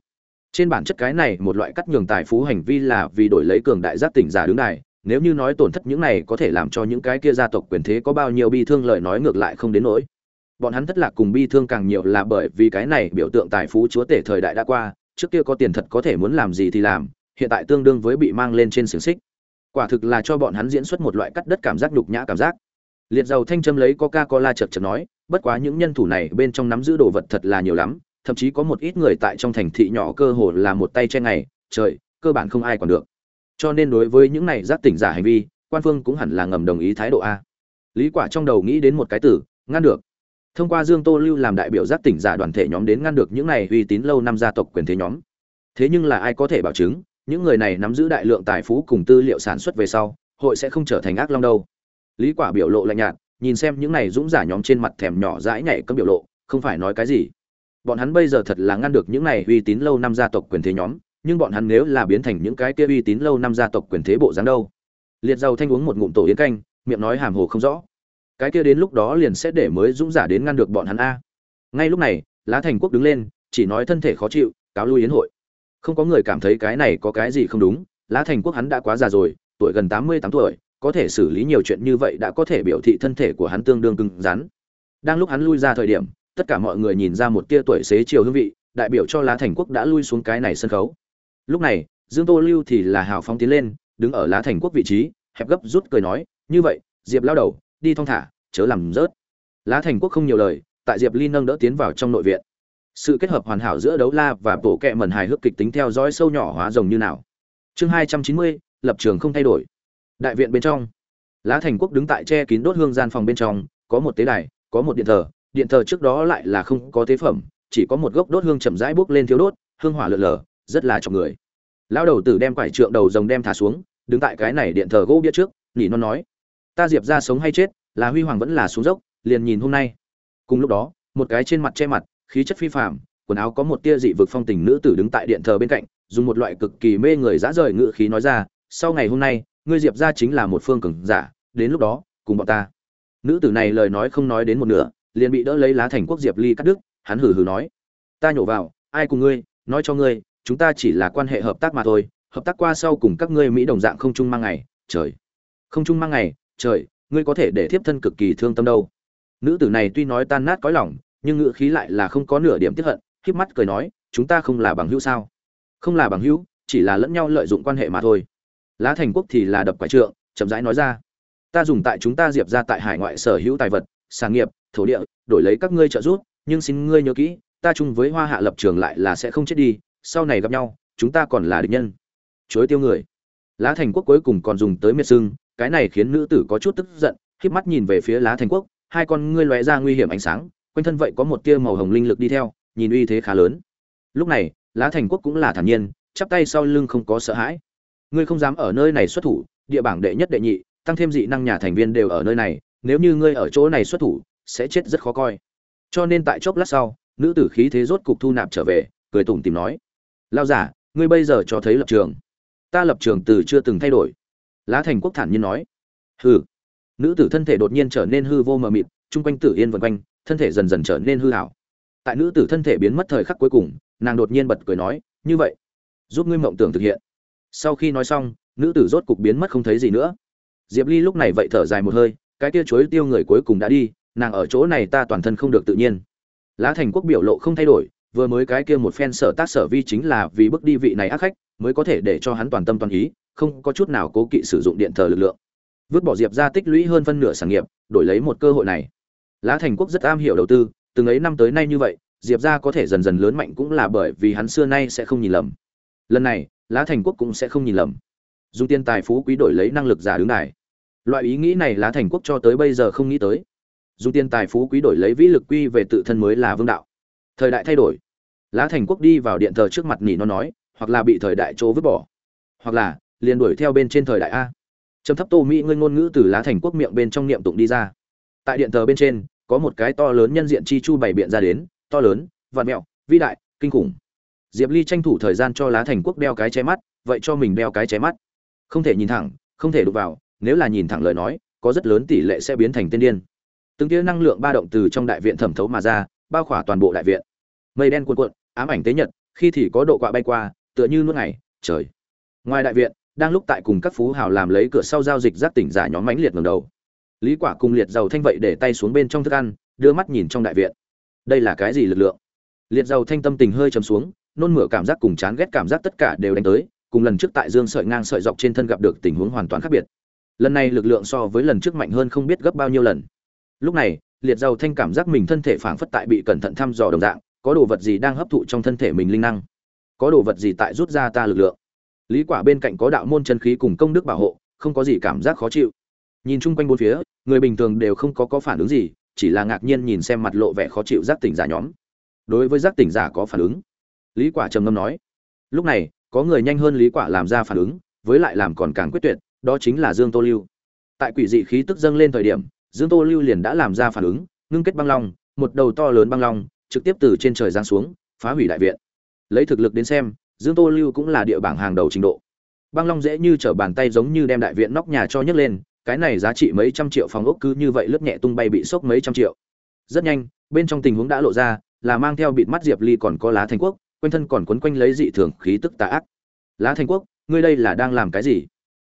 Trên bản chất cái này một loại cắt nhường tài phú hành vi là vì đổi lấy cường đại giác tỉnh giả đứng này. nếu như nói tổn thất những này có thể làm cho những cái kia gia tộc quyền thế có bao nhiêu bi thương lời nói ngược lại không đến nỗi. Bọn hắn thất lạc cùng bi thương càng nhiều là bởi vì cái này biểu tượng tài phú chúa tể thời đại đã qua, trước kia có tiền thật có thể muốn làm gì thì làm, hiện tại tương đương với bị mang lên trên xiềng xích. Quả thực là cho bọn hắn diễn xuất một loại cắt đất cảm giác nhục nhã cảm giác liệt dầu thanh châm lấy coca cola chật chật nói, bất quá những nhân thủ này bên trong nắm giữ đồ vật thật là nhiều lắm, thậm chí có một ít người tại trong thành thị nhỏ cơ hồ là một tay che ngày, trời, cơ bản không ai còn được. Cho nên đối với những này giác tỉnh giả hành vi, quan phương cũng hẳn là ngầm đồng ý thái độ a. Lý quả trong đầu nghĩ đến một cái từ, ngăn được. Thông qua dương tô lưu làm đại biểu giác tỉnh giả đoàn thể nhóm đến ngăn được những này uy tín lâu năm gia tộc quyền thế nhóm. Thế nhưng là ai có thể bảo chứng, những người này nắm giữ đại lượng tài phú cùng tư liệu sản xuất về sau, hội sẽ không trở thành ác long đâu lý quả biểu lộ lạnh nhạt, nhìn xem những này dũng giả nhóm trên mặt thèm nhỏ dãi nhảy cấm biểu lộ, không phải nói cái gì. Bọn hắn bây giờ thật là ngăn được những này uy tín lâu năm gia tộc quyền thế nhóm, nhưng bọn hắn nếu là biến thành những cái kia uy tín lâu năm gia tộc quyền thế bộ dáng đâu? Liệt giàu thanh uống một ngụm tổ yến canh, miệng nói hàm hồ không rõ. Cái kia đến lúc đó liền sẽ để mới dũng giả đến ngăn được bọn hắn a. Ngay lúc này, lá thành quốc đứng lên, chỉ nói thân thể khó chịu, cáo lui yến hội. Không có người cảm thấy cái này có cái gì không đúng, lá thành quốc hắn đã quá già rồi, tuổi gần tám mươi tám tuổi có thể xử lý nhiều chuyện như vậy đã có thể biểu thị thân thể của hắn tương đương cứng rắn. Đang lúc hắn lui ra thời điểm, tất cả mọi người nhìn ra một tia tuổi xế chiều hương vị, đại biểu cho lá thành quốc đã lui xuống cái này sân khấu. Lúc này, dương tô lưu thì là hào phóng tiến lên, đứng ở lá thành quốc vị trí, hẹp gấp rút cười nói, như vậy, diệp lao đầu, đi thong thả, chớ làm rớt. Lá thành quốc không nhiều lời, tại diệp ly nâng đỡ tiến vào trong nội viện. Sự kết hợp hoàn hảo giữa đấu la và bộ kệ mần hài hước kịch tính theo dõi sâu nhỏ hóa rồng như nào. Chương hai trăm chín mươi, lập trường không thay đổi đại viện bên trong. Lá thành quốc đứng tại che kín đốt hương gian phòng bên trong, có một tế đài, có một điện thờ điện thờ trước đó lại là không có tế phẩm, chỉ có một gốc đốt hương chậm rãi bốc lên thiếu đốt, hương hỏa lượn lờ, rất là chọc người. Lão đầu tử đem quải trượng đầu rồng đem thả xuống, đứng tại cái này điện thờ gỗ bia trước nỉ non nói, ta diệp ra sống hay chết, là huy hoàng vẫn là xuống dốc, liền nhìn hôm nay. Cùng lúc đó, một cái trên mặt che mặt, khí chất phi phạm quần áo có một tia dị vực phong tình nữ tử đứng tại điện thờ bên cạnh, dùng một loại cực kỳ mê người dã rời ngự khí nói ra, sau ngày hôm nay ngươi diệp ra chính là một phương cường giả, đến lúc đó, cùng bọn ta. Nữ tử này lời nói không nói đến một nửa, liền bị đỡ lấy lá thành quốc diệp ly cắt đứt, hắn hừ hừ nói, ta nhổ vào, ai cùng ngươi, nói cho ngươi, chúng ta chỉ là quan hệ hợp tác mà thôi, hợp tác qua sau cùng các ngươi mỹ đồng dạng không chung mang ngày, trời. Không chung mang ngày, trời, ngươi có thể để thiếp thân cực kỳ thương tâm đâu. Nữ tử này tuy nói tan nát cõi lòng, nhưng ngữ khí lại là không có nửa điểm tiếp hận híp mắt cười nói, chúng ta không là bằng hữu sao? Không là bằng hữu, chỉ là lẫn nhau lợi dụng quan hệ mà thôi lá thành quốc thì là đập quái trượng, chậm rãi nói ra. Ta dùng tại chúng ta diệp ra tại hải ngoại sở hữu tài vật, sản nghiệp, thổ địa, đổi lấy các ngươi trợ giúp, nhưng xin ngươi nhớ kỹ, ta chung với hoa hạ lập trường lại là sẽ không chết đi, sau này gặp nhau, chúng ta còn là địch nhân. Chối tiêu người. Lá thành quốc cuối cùng còn dùng tới miệt sưng, cái này khiến nữ tử có chút tức giận híp mắt nhìn về phía lá thành quốc, hai con ngươi lóe ra nguy hiểm ánh sáng, quanh thân vậy có một tia màu hồng linh lực đi theo, nhìn uy thế khá lớn. Lúc này, lá thành quốc cũng là thản nhiên, chắp tay sau lưng không có sợ hãi ngươi không dám ở nơi này xuất thủ, địa bảng đệ nhất đệ nhị, tăng thêm dị năng nhà thành viên đều ở nơi này, nếu như ngươi ở chỗ này xuất thủ, sẽ chết rất khó coi. Cho nên tại chốc lát sau, nữ tử khí thế rốt cục thu nạp trở về, cười tủm tìm nói lao giả, ngươi bây giờ cho thấy lập trường. Ta lập trường từ chưa từng thay đổi. Lá thành quốc thản nhiên nói, hừ. Nữ tử thân thể đột nhiên trở nên hư vô mờ mịt, chung quanh tử yên vân quanh, thân thể dần dần trở nên hư hảo tại nữ tử thân thể biến mất thời khắc cuối cùng, nàng đột nhiên bật cười nói, như vậy, giúp ngươi mộng tưởng thực hiện sau khi nói xong, nữ tử rốt cục biến mất không thấy gì nữa. Diệp ly lúc này vậy thở dài một hơi, cái kia chuối tiêu người cuối cùng đã đi, nàng ở chỗ này ta toàn thân không được tự nhiên. Lá thành quốc biểu lộ không thay đổi, vừa mới cái kia một phen sở tác sở vi chính là vì bước đi vị này ác khách, mới có thể để cho hắn toàn tâm toàn ý, không có chút nào cố kỵ sử dụng điện thờ lực lượng. Vứt bỏ diệp ra tích lũy hơn phân nửa sản nghiệp, đổi lấy một cơ hội này. Lá thành quốc rất am hiểu đầu tư, từng ấy năm tới nay như vậy, diệp ra có thể dần dần lớn mạnh cũng là bởi vì hắn xưa nay sẽ không nhìn lầm lần này, lá thành quốc cũng sẽ không nhìn lầm. Dùng tiền tài phú quý đổi lấy năng lực giả đứng đài. Loại ý nghĩ này lá thành quốc cho tới bây giờ không nghĩ tới. Dùng tiền tài phú quý đổi lấy vĩ lực quy về tự thân mới là vương đạo. Thời đại thay đổi. Lá thành quốc đi vào điện thờ trước mặt nỉ nó nói, hoặc là bị thời đại chỗ vứt bỏ, hoặc là liền đuổi theo bên trên thời đại a. Trầm thấp tô mỹ ngươi ngôn ngữ từ lá thành quốc miệng bên trong niệm tụng đi ra. Tại điện thờ bên trên, có một cái to lớn nhân diện chi chu bày biện ra đến, to lớn, vạn mẹo, vĩ đại, kinh khủng diệp ly tranh thủ thời gian cho lá thành quốc đeo cái che mắt, vậy cho mình đeo cái che mắt. Không thể nhìn thẳng, không thể đụng vào, nếu là nhìn thẳng lời nói, có rất lớn tỷ lệ sẽ biến thành tiên điên. Từng tia năng lượng ba động từ trong đại viện thẩm thấu mà ra, bao khỏa toàn bộ đại viện. Mây đen cuộn cuộn, ám ảnh tế nhật, khi thì có độ quạ bay qua, tựa như nuốt ngày, trời. Ngoài đại viện, đang lúc tại cùng các phú hào làm lấy cửa sau giao dịch giác tỉnh giả nhóm mãnh liệt ngầm đầu. Lý quả cùng liệt giàu thanh vậy để tay xuống bên trong thức ăn, đưa mắt nhìn trong đại viện. Đây là cái gì lực lượng? Liệt giàu thanh tâm tình hơi trầm xuống nôn mửa cảm giác cùng chán ghét cảm giác tất cả đều đánh tới, cùng lần trước tại dương sợi ngang sợi dọc trên thân gặp được tình huống hoàn toàn khác biệt. Lần này lực lượng so với lần trước mạnh hơn không biết gấp bao nhiêu lần. Lúc này, liệt giàu thanh cảm giác mình thân thể phảng phất tại bị cẩn thận thăm dò đồng dạng, có đồ vật gì đang hấp thụ trong thân thể mình linh năng? Có đồ vật gì tại rút ra ta lực lượng? Lý quả bên cạnh có đạo môn chân khí cùng công đức bảo hộ, không có gì cảm giác khó chịu. Nhìn chung quanh bốn phía, người bình thường đều không có có phản ứng gì, chỉ là ngạc nhiên nhìn xem mặt lộ vẻ khó chịu giác tỉnh giả nhóm. Đối với giác tỉnh giả có phản ứng lý quả trầm ngâm nói, lúc này, có người nhanh hơn lý quả làm ra phản ứng, với lại làm còn càng quyết tuyệt, đó chính là dương tô lưu. Tại quỷ dị khí tức dâng lên thời điểm, dương tô lưu liền đã làm ra phản ứng, ngưng kết băng long, một đầu to lớn băng long, trực tiếp từ trên trời giáng xuống, phá hủy đại viện. Lấy thực lực đến xem, dương tô lưu cũng là địa bảng hàng đầu trình độ. Băng long dễ như trở bàn tay giống như đem đại viện nóc nhà cho nhấc lên, cái này giá trị mấy trăm triệu phòng ốc cứ như vậy lướt nhẹ tung bay bị sốc mấy trăm triệu. Rất nhanh, bên trong tình huống đã lộ ra, là mang theo bịt mắt diệp ly còn có lá thành quốc quanh thân còn quấn quanh lấy dị thường khí tức tà ác. Lá thành quốc, ngươi đây là đang làm cái gì?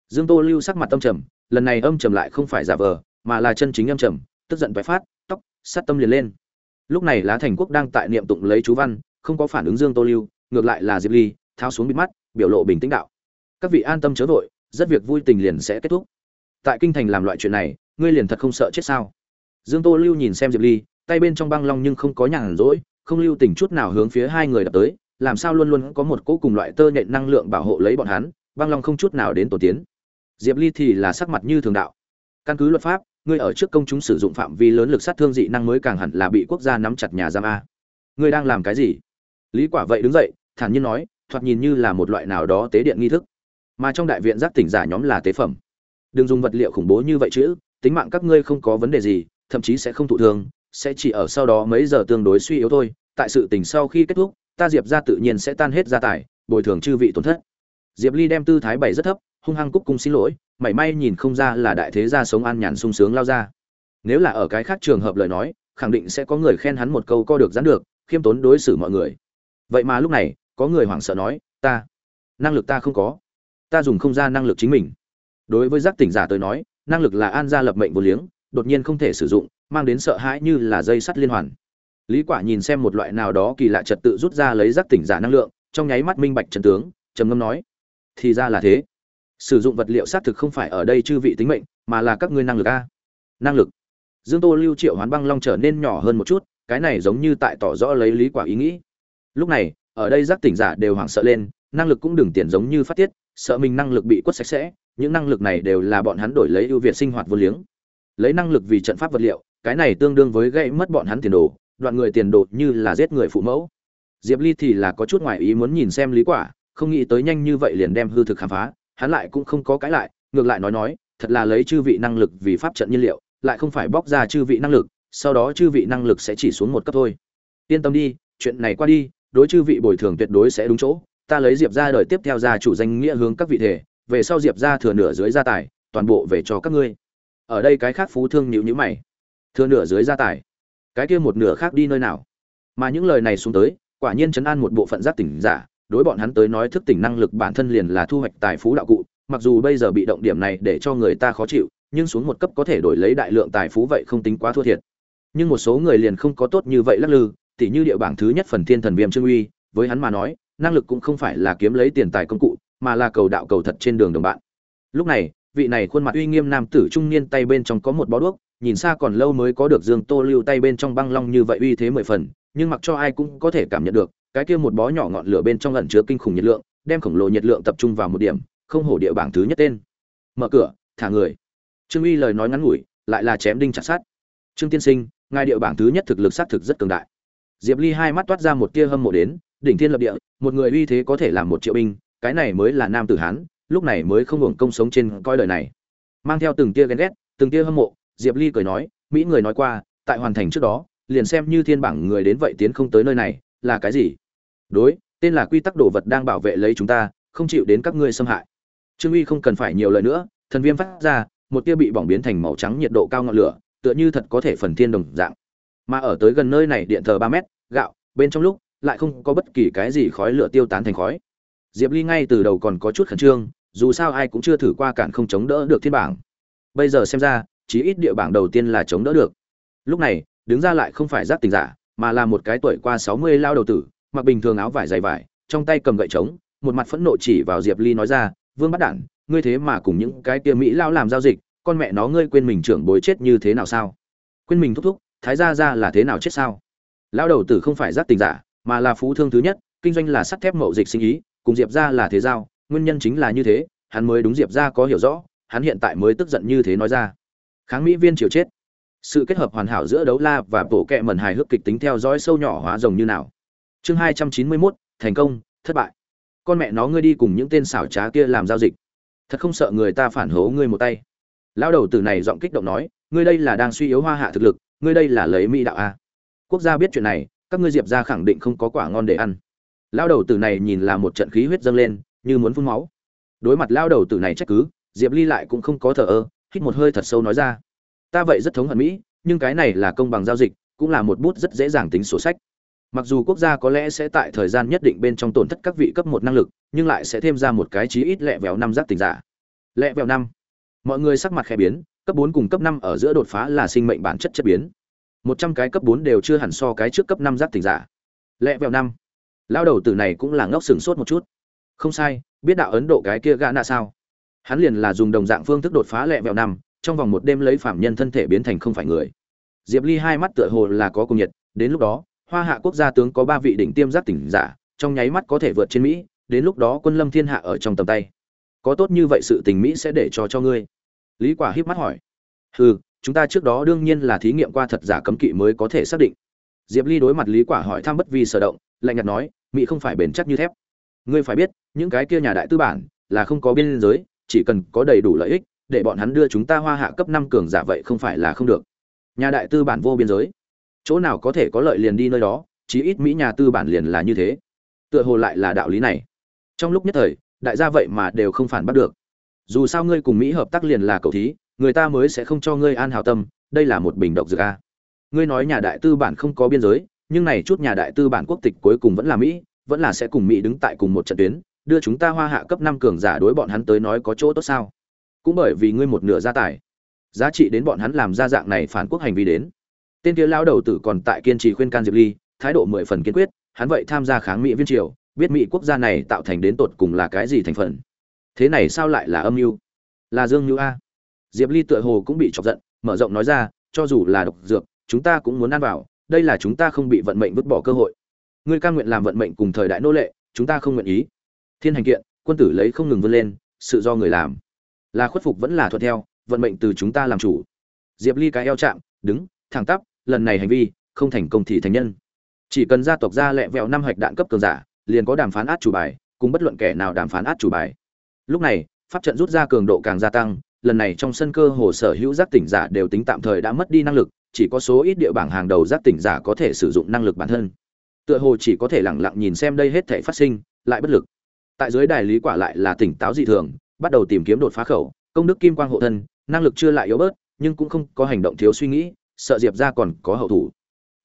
Dương tô lưu sắc mặt âm trầm, lần này âm trầm lại không phải giả vờ, mà là chân chính âm trầm, tức giận bãi phát, tóc sát tâm liền lên. Lúc này lá thành quốc đang tại niệm tụng lấy chú văn, không có phản ứng dương tô lưu, ngược lại là diệp ly, tháo xuống bịt mắt, biểu lộ bình tĩnh đạo. Các vị an tâm chớ vội, rất việc vui tình liền sẽ kết thúc. Tại kinh thành làm loại chuyện này, ngươi liền thật không sợ chết sao? Dương tô lưu nhìn xem diệp ly, tay bên trong băng long nhưng không có nhàn rỗi không lưu tình chút nào hướng phía hai người đập tới, làm sao luôn luôn có một cỗ cùng loại tơ nhện năng lượng bảo hộ lấy bọn hắn, băng long không chút nào đến tổ tiến. Diệp ly thì là sắc mặt như thường đạo. Căn cứ luật pháp, ngươi ở trước công chúng sử dụng phạm vi lớn lực sát thương dị năng mới càng hẳn là bị quốc gia nắm chặt nhà giam a. Ngươi đang làm cái gì? Lý quả vậy đứng dậy, thản nhiên nói, thoạt nhìn như là một loại nào đó tế điện nghi thức. Mà trong đại viện giác tỉnh giả nhóm là tế phẩm. Đừng dùng vật liệu khủng bố như vậy chứ, tính mạng các ngươi không có vấn đề gì, thậm chí sẽ không thụ thương, sẽ chỉ ở sau đó mấy giờ tương đối suy yếu thôi tại sự tình sau khi kết thúc, ta diệp ra tự nhiên sẽ tan hết gia tài, bồi thường chư vị tổn thất. Diệp ly đem tư thái bày rất thấp, hung hăng cúc cung xin lỗi, mảy may nhìn không ra là đại thế gia sống an nhàn sung sướng lao ra. Nếu là ở cái khác trường hợp lời nói, khẳng định sẽ có người khen hắn một câu co được dán được, khiêm tốn đối xử mọi người. Vậy mà lúc này, có người hoảng sợ nói, ta, năng lực ta không có. Ta dùng không ra năng lực chính mình. Đối với giác tỉnh giả tới nói, năng lực là an gia lập mệnh vô liếng, đột nhiên không thể sử dụng, mang đến sợ hãi như là dây sắt liên hoàn lý quả nhìn xem một loại nào đó kỳ lạ trật tự rút ra lấy giác tỉnh giả năng lượng, trong nháy mắt minh bạch trần tướng, trầm ngâm nói, thì ra là thế. Sử dụng vật liệu xác thực không phải ở đây chư vị tính mệnh, mà là các ngươi năng lực a. Năng lực. Dương tô lưu triệu hoán băng long trở nên nhỏ hơn một chút, cái này giống như tại tỏ rõ lấy lý quả ý nghĩ. Lúc này, ở đây giác tỉnh giả đều hoảng sợ lên, năng lực cũng đừng tiền giống như phát tiết, sợ mình năng lực bị quất sạch sẽ, những năng lực này đều là bọn hắn đổi lấy ưu việt sinh hoạt vô liếng. Lấy năng lực vì trận pháp vật liệu, cái này tương đương với gây mất bọn hắn tiền đồ đoạn người tiền đột như là giết người phụ mẫu. Diệp ly thì là có chút ngoài ý muốn nhìn xem lý quả, không nghĩ tới nhanh như vậy liền đem hư thực khám phá, hắn lại cũng không có cái lại, ngược lại nói nói, thật là lấy chư vị năng lực vì pháp trận nhiên liệu, lại không phải bóc ra chư vị năng lực, sau đó chư vị năng lực sẽ chỉ xuống một cấp thôi. Yên tâm đi, chuyện này qua đi, đối chư vị bồi thường tuyệt đối sẽ đúng chỗ, ta lấy diệp ra đời tiếp theo ra chủ danh nghĩa hướng các vị thể, về sau diệp ra thừa nửa dưới gia tài, toàn bộ về cho các ngươi. Ở đây cái khác phú thương nhịu nhữ mày. Thừa nửa dưới gia tài cái kia một nửa khác đi nơi nào? Mà những lời này xuống tới, quả nhiên chấn an một bộ phận giác tỉnh giả, đối bọn hắn tới nói thức tỉnh năng lực bản thân liền là thu hoạch tài phú đạo cụ, mặc dù bây giờ bị động điểm này để cho người ta khó chịu, nhưng xuống một cấp có thể đổi lấy đại lượng tài phú vậy không tính quá thua thiệt. Nhưng một số người liền không có tốt như vậy lắc lư, tỉ như địa bảng thứ nhất phần thiên thần viêm trương uy, với hắn mà nói, năng lực cũng không phải là kiếm lấy tiền tài công cụ, mà là cầu đạo cầu thật trên đường đồng bạn. Lúc này, vị này khuôn mặt uy nghiêm nam tử trung niên tay bên trong có một bó đuốc nhìn xa còn lâu mới có được dương tô lưu tay bên trong băng long như vậy uy thế mười phần, nhưng mặc cho ai cũng có thể cảm nhận được, cái kia một bó nhỏ ngọn lửa bên trong ẩn chứa kinh khủng nhiệt lượng, đem khổng lồ nhiệt lượng tập trung vào một điểm, không hổ địa bảng thứ nhất tên. Mở cửa, thả người. Trương uy lời nói ngắn ngủi, lại là chém đinh chặt sát trương tiên sinh, ngài địa bảng thứ nhất thực lực xác thực rất cường đại. Diệp ly hai mắt toát ra một tia hâm mộ đến, đỉnh thiên lập địa, một người uy thế có thể làm một triệu binh, cái này mới là nam tử hán, lúc này mới không hưởng công sống trên coi đời này. Mang theo từng tia ghen ghét, từng tia hâm mộ diệp ly cười nói, mỹ người nói qua, tại hoàn thành trước đó, liền xem như thiên bảng người đến vậy tiến không tới nơi này, là cái gì? Đối, tên là quy tắc đồ vật đang bảo vệ lấy chúng ta, không chịu đến các ngươi xâm hại. Trương uy không cần phải nhiều lời nữa, thần viêm phát ra, một tia bị bỏng biến thành màu trắng nhiệt độ cao ngọn lửa, tựa như thật có thể phần thiên đồng dạng. Mà ở tới gần nơi này điện thờ ba mét, gạo, bên trong lúc, lại không có bất kỳ cái gì khói lửa tiêu tán thành khói. Diệp ly ngay từ đầu còn có chút khẩn trương, dù sao ai cũng chưa thử qua cản không chống đỡ được thiên bảng. Bây giờ xem ra chí ít địa bảng đầu tiên là chống đỡ được. Lúc này, đứng ra lại không phải giác tình giả, mà là một cái tuổi qua sáu mươi lao đầu tử, mặc bình thường áo vải dày vải, trong tay cầm gậy trống, một mặt phẫn nộ chỉ vào diệp ly nói ra, vương bắt đản, ngươi thế mà cùng những cái kia mỹ lao làm giao dịch, con mẹ nó ngươi quên mình trưởng bối chết như thế nào sao? Quên mình thúc thúc, thái gia gia là thế nào chết sao? Lao đầu tử không phải giác tình giả, mà là phú thương thứ nhất, kinh doanh là sắt thép mậu dịch sinh ý, cùng diệp gia là thế giao, nguyên nhân chính là như thế, hắn mới đúng diệp gia có hiểu rõ, hắn hiện tại mới tức giận như thế nói ra kháng mỹ viên chịu chết. Sự kết hợp hoàn hảo giữa đấu la và bộ kệ mẩn hài hước kịch tính theo dõi sâu nhỏ hóa rồng như nào. Chương hai trăm chín mươi mốt, thành công, thất bại. Con mẹ nó ngươi đi cùng những tên xảo trá kia làm giao dịch. Thật không sợ người ta phản hố ngươi một tay. Lão đầu tử này giọng kích động nói, ngươi đây là đang suy yếu hoa hạ thực lực, ngươi đây là lấy mỹ đạo a. Quốc gia biết chuyện này, các ngươi diệp ra khẳng định không có quả ngon để ăn. Lão đầu tử này nhìn là một trận khí huyết dâng lên, như muốn phun máu. Đối mặt lão đầu tử này trách cứ, diệp ly lại cũng không có thờ ơ hít một hơi thật sâu nói ra. Ta vậy rất thống hận mỹ, nhưng cái này là công bằng giao dịch, cũng là một bút rất dễ dàng tính sổ sách. Mặc dù quốc gia có lẽ sẽ tại thời gian nhất định bên trong tổn thất các vị cấp một năng lực, nhưng lại sẽ thêm ra một cái chí ít lẹ vẹo năm giác tình giả. Lẹ vẹo năm. Mọi người sắc mặt khẽ biến, cấp bốn cùng cấp năm ở giữa đột phá là sinh mệnh bản chất chất biến. Một trăm cái cấp bốn đều chưa hẳn so cái trước cấp năm giác tình giả. Lẹ vẹo năm. Lao đầu tử này cũng là ngốc sừng sốt một chút. Không sai, biết đạo ấn độ cái kia gã nạ sao? Hắn liền là dùng đồng dạng phương thức đột phá lẹ vẹo năm, trong vòng một đêm lấy phạm nhân thân thể biến thành không phải người. Diệp ly hai mắt tựa hồ là có cùng nhiệt, đến lúc đó, hoa hạ quốc gia tướng có ba vị đỉnh tiêm giác tỉnh giả, trong nháy mắt có thể vượt trên mỹ, đến lúc đó quân lâm thiên hạ ở trong tầm tay. Có tốt như vậy sự tình mỹ sẽ để cho cho ngươi. Lý quả híp mắt hỏi. Hừ, chúng ta trước đó đương nhiên là thí nghiệm qua thật giả cấm kỵ mới có thể xác định. Diệp ly đối mặt lý quả hỏi thăm bất vi sở động, lạnh nhạt nói, mỹ không phải bền chắc như thép. Ngươi phải biết, những cái kia nhà đại tư bản là không có biên giới chỉ cần có đầy đủ lợi ích, để bọn hắn đưa chúng ta hoa hạ cấp năm cường giả vậy không phải là không được. Nhà đại tư bản vô biên giới. Chỗ nào có thể có lợi liền đi nơi đó, chí ít mỹ nhà tư bản liền là như thế. Tựa hồ lại là đạo lý này. Trong lúc nhất thời, đại gia vậy mà đều không phản bắt được. Dù sao ngươi cùng mỹ hợp tác liền là cầu thí, người ta mới sẽ không cho ngươi an hào tâm, đây là một bình độc dược a. Ngươi nói nhà đại tư bản không có biên giới, nhưng này chút nhà đại tư bản quốc tịch cuối cùng vẫn là mỹ, vẫn là sẽ cùng mỹ đứng tại cùng một trận tuyến đưa chúng ta hoa hạ cấp năm cường giả đối bọn hắn tới nói có chỗ tốt sao? Cũng bởi vì ngươi một nửa gia tài, giá trị đến bọn hắn làm ra dạng này phản quốc hành vi đến. Tên kia lao đầu tử còn tại kiên trì khuyên can diệp ly, thái độ mười phần kiên quyết, hắn vậy tham gia kháng mỹ viên triều, biết mỹ quốc gia này tạo thành đến tột cùng là cái gì thành phần. Thế này sao lại là âm mưu? Là dương mưu a. Diệp ly tựa hồ cũng bị chọc giận, mở rộng nói ra, cho dù là độc dược, chúng ta cũng muốn ăn vào, đây là chúng ta không bị vận mệnh vứt bỏ cơ hội. Ngươi ca nguyện làm vận mệnh cùng thời đại nô lệ, chúng ta không nguyện ý thiên hành kiện, quân tử lấy không ngừng vươn lên, sự do người làm. Là khuất phục vẫn là thuận theo, vận mệnh từ chúng ta làm chủ. Diệp ly cái eo chạm, đứng, thẳng tắp, lần này hành vi, không thành công thì thành nhân. Chỉ cần gia tộc ra lẹ vẹo năm hạch đạn cấp cường giả, liền có đàm phán át chủ bài, cùng bất luận kẻ nào đàm phán át chủ bài. Lúc này, pháp trận rút ra cường độ càng gia tăng, lần này trong sân cơ hồ sở hữu giác tỉnh giả đều tính tạm thời đã mất đi năng lực, chỉ có số ít địa bảng hàng đầu giác tỉnh giả có thể sử dụng năng lực bản thân. Tựa hồ chỉ có thể lẳng lặng nhìn xem đây hết thể phát sinh, lại bất lực tại dưới đài lý quả lại là tỉnh táo dị thường, bắt đầu tìm kiếm đột phá khẩu. Công đức kim quang hộ thân, năng lực chưa lại yếu bớt, nhưng cũng không có hành động thiếu suy nghĩ, sợ diệp ra còn có hậu thủ.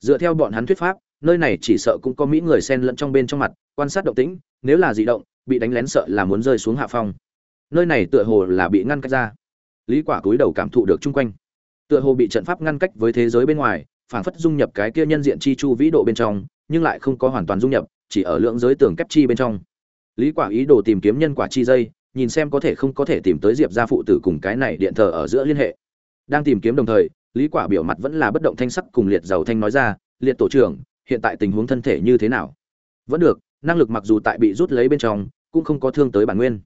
Dựa theo bọn hắn thuyết pháp, nơi này chỉ sợ cũng có mỹ người xen lẫn trong bên trong mặt, quan sát động tĩnh, nếu là dị động, bị đánh lén sợ là muốn rơi xuống hạ phong. Nơi này tựa hồ là bị ngăn cách ra. Lý quả cúi đầu cảm thụ được chung quanh. Tựa hồ bị trận pháp ngăn cách với thế giới bên ngoài, phảng phất dung nhập cái kia nhân diện chi chu vĩ độ bên trong, nhưng lại không có hoàn toàn dung nhập, chỉ ở lượng giới tường kép chi bên trong lý quả ý đồ tìm kiếm nhân quả chi dây, nhìn xem có thể không có thể tìm tới diệp gia phụ tử cùng cái này điện thờ ở giữa liên hệ. Đang tìm kiếm đồng thời, lý quả biểu mặt vẫn là bất động thanh sắc cùng liệt giàu thanh nói ra, liệt tổ trưởng, hiện tại tình huống thân thể như thế nào? Vẫn được, năng lực mặc dù tại bị rút lấy bên trong, cũng không có thương tới bản nguyên.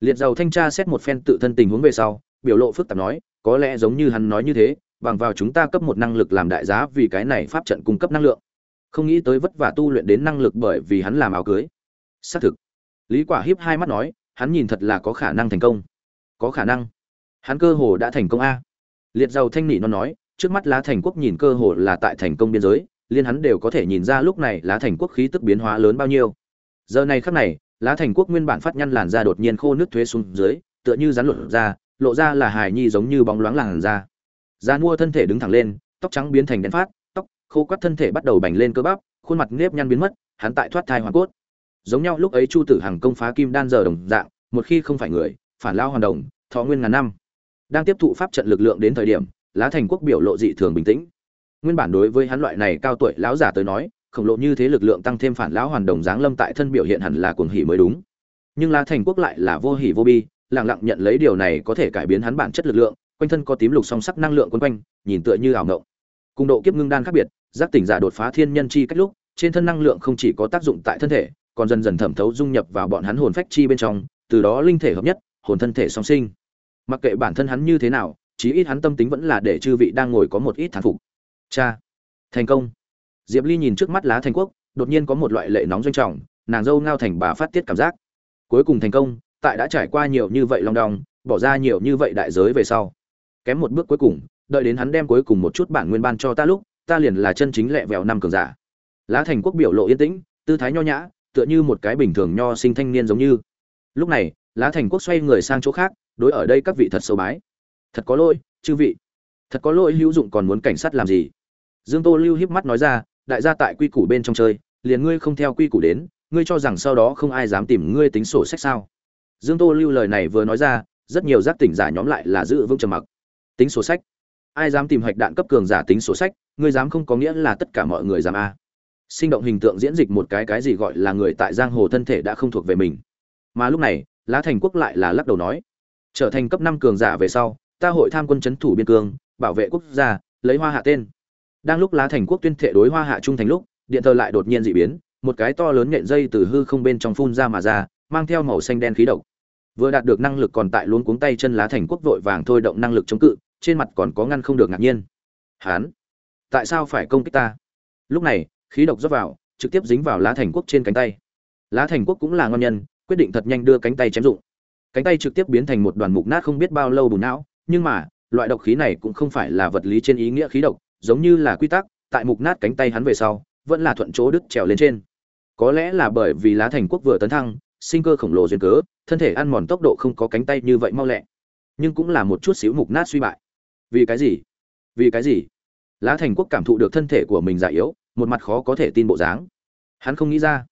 Liệt giàu thanh tra xét một phen tự thân tình huống về sau, biểu lộ phức tạp nói, có lẽ giống như hắn nói như thế, bằng vào chúng ta cấp một năng lực làm đại giá vì cái này pháp trận cung cấp năng lượng. Không nghĩ tới vất vả tu luyện đến năng lực bởi vì hắn làm áo cưới. Xác thực lý quả hiếp hai mắt nói, hắn nhìn thật là có khả năng thành công. Có khả năng. Hắn cơ hồ đã thành công a. Liệt giàu thanh nị nó nói, trước mắt lá thành quốc nhìn cơ hồ là tại thành công biên giới, liên hắn đều có thể nhìn ra lúc này lá thành quốc khí tức biến hóa lớn bao nhiêu. Giờ này khắc này, lá thành quốc nguyên bản phát nhăn làn da đột nhiên khô nước thuế xuống dưới, tựa như rắn lộ ra lộ ra là hài nhi giống như bóng loáng làn da. Da mua thân thể đứng thẳng lên, tóc trắng biến thành đen phát, tóc khô quắt thân thể bắt đầu bành lên cơ bắp, khuôn mặt nếp nhăn biến mất, hắn tại thoát thai hoàn cốt giống nhau lúc ấy chu tử hằng công phá kim đan giờ đồng dạng, một khi không phải người, phản lao hoàn đồng, thọ nguyên ngàn năm. Đang tiếp thụ pháp trận lực lượng đến thời điểm, lá thành quốc biểu lộ dị thường bình tĩnh. Nguyên bản đối với hắn loại này cao tuổi lão giả tới nói, khổng lộ như thế lực lượng tăng thêm phản lão hoàn đồng dáng lâm tại thân biểu hiện hẳn là cuồng hỉ mới đúng. Nhưng lá thành quốc lại là vô hỉ vô bi, lặng lặng nhận lấy điều này có thể cải biến hắn bản chất lực lượng, quanh thân có tím lục song sắc năng lượng quấn quanh, nhìn tựa như ảo ngộng cùng độ kiếp ngưng đan khác biệt, giác tỉnh giả đột phá thiên nhân chi cách lúc, trên thân năng lượng không chỉ có tác dụng tại thân thể còn dần dần thẩm thấu dung nhập vào bọn hắn hồn phách chi bên trong, từ đó linh thể hợp nhất, hồn thân thể song sinh. Mặc kệ bản thân hắn như thế nào, chí ít hắn tâm tính vẫn là để chư vị đang ngồi có một ít thán phục. Cha, thành công. Diệp ly nhìn trước mắt lá thành quốc, đột nhiên có một loại lệ nóng doanh trọng, nàng dâu ngao thành bà phát tiết cảm giác. Cuối cùng thành công, tại đã trải qua nhiều như vậy long đong, bỏ ra nhiều như vậy đại giới về sau. Kém một bước cuối cùng, đợi đến hắn đem cuối cùng một chút bản nguyên ban cho ta lúc, ta liền là chân chính lẹ vẹo năm cường giả. Lá thành quốc biểu lộ yên tĩnh, tư thái nho nhã tựa như một cái bình thường nho sinh thanh niên giống như. Lúc này, lá thành quốc xoay người sang chỗ khác, đối ở đây các vị thật sâu bái. Thật có lỗi, chư vị. Thật có lỗi hữu dụng còn muốn cảnh sát làm gì? Dương tô lưu hiếp mắt nói ra, đại gia tại quy củ bên trong chơi, liền ngươi không theo quy củ đến, ngươi cho rằng sau đó không ai dám tìm ngươi tính sổ sách sao? Dương tô lưu lời này vừa nói ra, rất nhiều giác tỉnh giả nhóm lại là giữ vững trầm mặc. Tính sổ sách. Ai dám tìm hạch đạn cấp cường giả tính sổ sách, ngươi dám không có nghĩa là tất cả mọi người dám a sinh động hình tượng diễn dịch một cái cái gì gọi là người tại giang hồ thân thể đã không thuộc về mình. Mà lúc này, lá thành quốc lại là lắc đầu nói, trở thành cấp năm cường giả về sau, ta hội tham quân chấn thủ biên cương, bảo vệ quốc gia, lấy hoa hạ tên. Đang lúc lá thành quốc tuyên thệ đối hoa hạ trung thành lúc, điện thờ lại đột nhiên dị biến, một cái to lớn nhện dây từ hư không bên trong phun ra mà ra, mang theo màu xanh đen khí độc. Vừa đạt được năng lực còn tại luôn cuống tay chân lá thành quốc vội vàng thôi động năng lực chống cự, trên mặt còn có ngăn không được ngạc nhiên. Hán, tại sao phải công kích ta? Lúc này khí độc rót vào, trực tiếp dính vào lá thành quốc trên cánh tay. Lá thành quốc cũng là ngon nhân, quyết định thật nhanh đưa cánh tay chém dụng. Cánh tay trực tiếp biến thành một đoàn mục nát không biết bao lâu bùn não, nhưng mà, loại độc khí này cũng không phải là vật lý trên ý nghĩa khí độc, giống như là quy tắc, tại mục nát cánh tay hắn về sau, vẫn là thuận chỗ đứt trèo lên trên. Có lẽ là bởi vì lá thành quốc vừa tấn thăng, sinh cơ khổng lồ duyên cớ, thân thể ăn mòn tốc độ không có cánh tay như vậy mau lẹ. Nhưng cũng là một chút xíu mục nát suy bại. Vì cái gì? Vì cái gì? Lá thành quốc cảm thụ được thân thể của mình già yếu một mặt khó có thể tin bộ dáng. Hắn không nghĩ ra.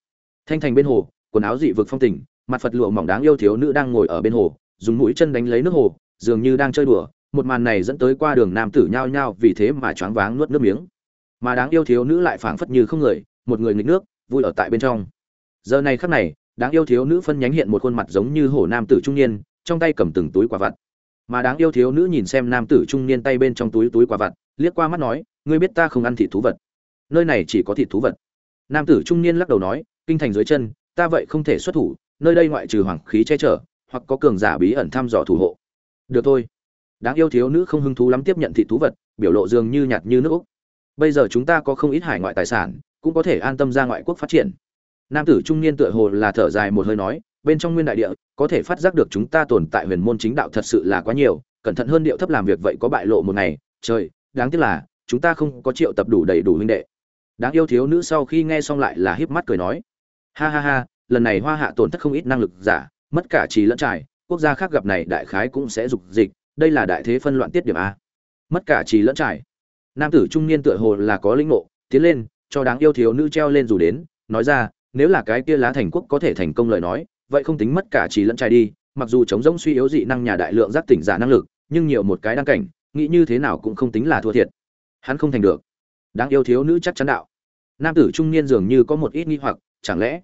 Thanh thành bên hồ, quần áo dị vực phong tình, mặt phật lụa mỏng đáng yêu thiếu nữ đang ngồi ở bên hồ, dùng mũi chân đánh lấy nước hồ, dường như đang chơi đùa, một màn này dẫn tới qua đường nam tử nhao nhao vì thế mà choáng váng nuốt nước miếng. Mà đáng yêu thiếu nữ lại phảng phất như không người, một người nghịch nước, vui ở tại bên trong. Giờ này khắc này, đáng yêu thiếu nữ phân nhánh hiện một khuôn mặt giống như hổ nam tử trung niên, trong tay cầm từng túi quả vặt. Mà đáng yêu thiếu nữ nhìn xem nam tử trung niên tay bên trong túi túi quả vặt, liếc qua mắt nói, ngươi biết ta không ăn thịt thú vật? Nơi này chỉ có thịt thú vật. Nam tử trung niên lắc đầu nói, kinh thành dưới chân, ta vậy không thể xuất thủ, nơi đây ngoại trừ hoàng khí che chở, hoặc có cường giả bí ẩn thăm dò thủ hộ. Được thôi. Đáng yêu thiếu nữ không hứng thú lắm tiếp nhận thịt thú vật, biểu lộ dường như nhạt như nước úc. Bây giờ chúng ta có không ít hải ngoại tài sản, cũng có thể an tâm ra ngoại quốc phát triển. Nam tử trung niên tựa hồ là thở dài một hơi nói, bên trong nguyên đại địa, có thể phát giác được chúng ta tồn tại huyền môn chính đạo thật sự là quá nhiều, cẩn thận hơn điệu thấp làm việc vậy có bại lộ một ngày. Trời, đáng tiếc là, chúng ta không có triệu tập đủ đầy đủ huynh đệ đáng yêu thiếu nữ sau khi nghe xong lại là híp mắt cười nói. Ha ha ha, lần này hoa hạ tổn thất không ít năng lực giả, mất cả trí lẫn trải, quốc gia khác gặp này đại khái cũng sẽ dục dịch, đây là đại thế phân loạn tiết điểm a. Mất cả trí lẫn trải. Nam tử trung niên tựa hồ là có linh ngộ, tiến lên, cho đáng yêu thiếu nữ treo lên dù đến, nói ra, nếu là cái kia lá thành quốc có thể thành công lời nói, vậy không tính mất cả trí lẫn trải đi, mặc dù chống rỗng suy yếu dị năng nhà đại lượng giác tỉnh giả năng lực, nhưng nhiều một cái đăng cảnh, nghĩ như thế nào cũng không tính là thua thiệt. Hắn không thành được đáng yêu thiếu nữ chắc chắn đạo. Nam tử trung niên dường như có một ít nghi hoặc, chẳng lẽ?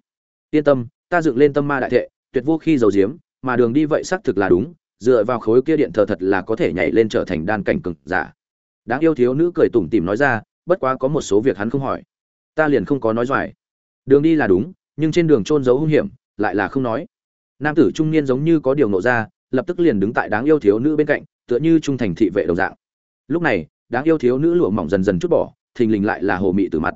Yên tâm, ta dựng lên tâm ma đại thệ, tuyệt vô khi giàu diếm mà đường đi vậy xác thực là đúng, dựa vào khối kia điện thờ thật là có thể nhảy lên trở thành đan cảnh cực giả. Đáng yêu thiếu nữ cười tủm tỉm nói ra, bất quá có một số việc hắn không hỏi. Ta liền không có nói doài đường đi là đúng, nhưng trên đường trôn giấu hung hiểm, lại là không nói. Nam tử trung niên giống như có điều nộ ra, lập tức liền đứng tại đáng yêu thiếu nữ bên cạnh, tựa như trung thành thị vệ đồng dạng. Lúc này, đáng yêu thiếu nữ lụa mỏng dần dần chút bỏ thình lình lại là hồ mị từ mặt.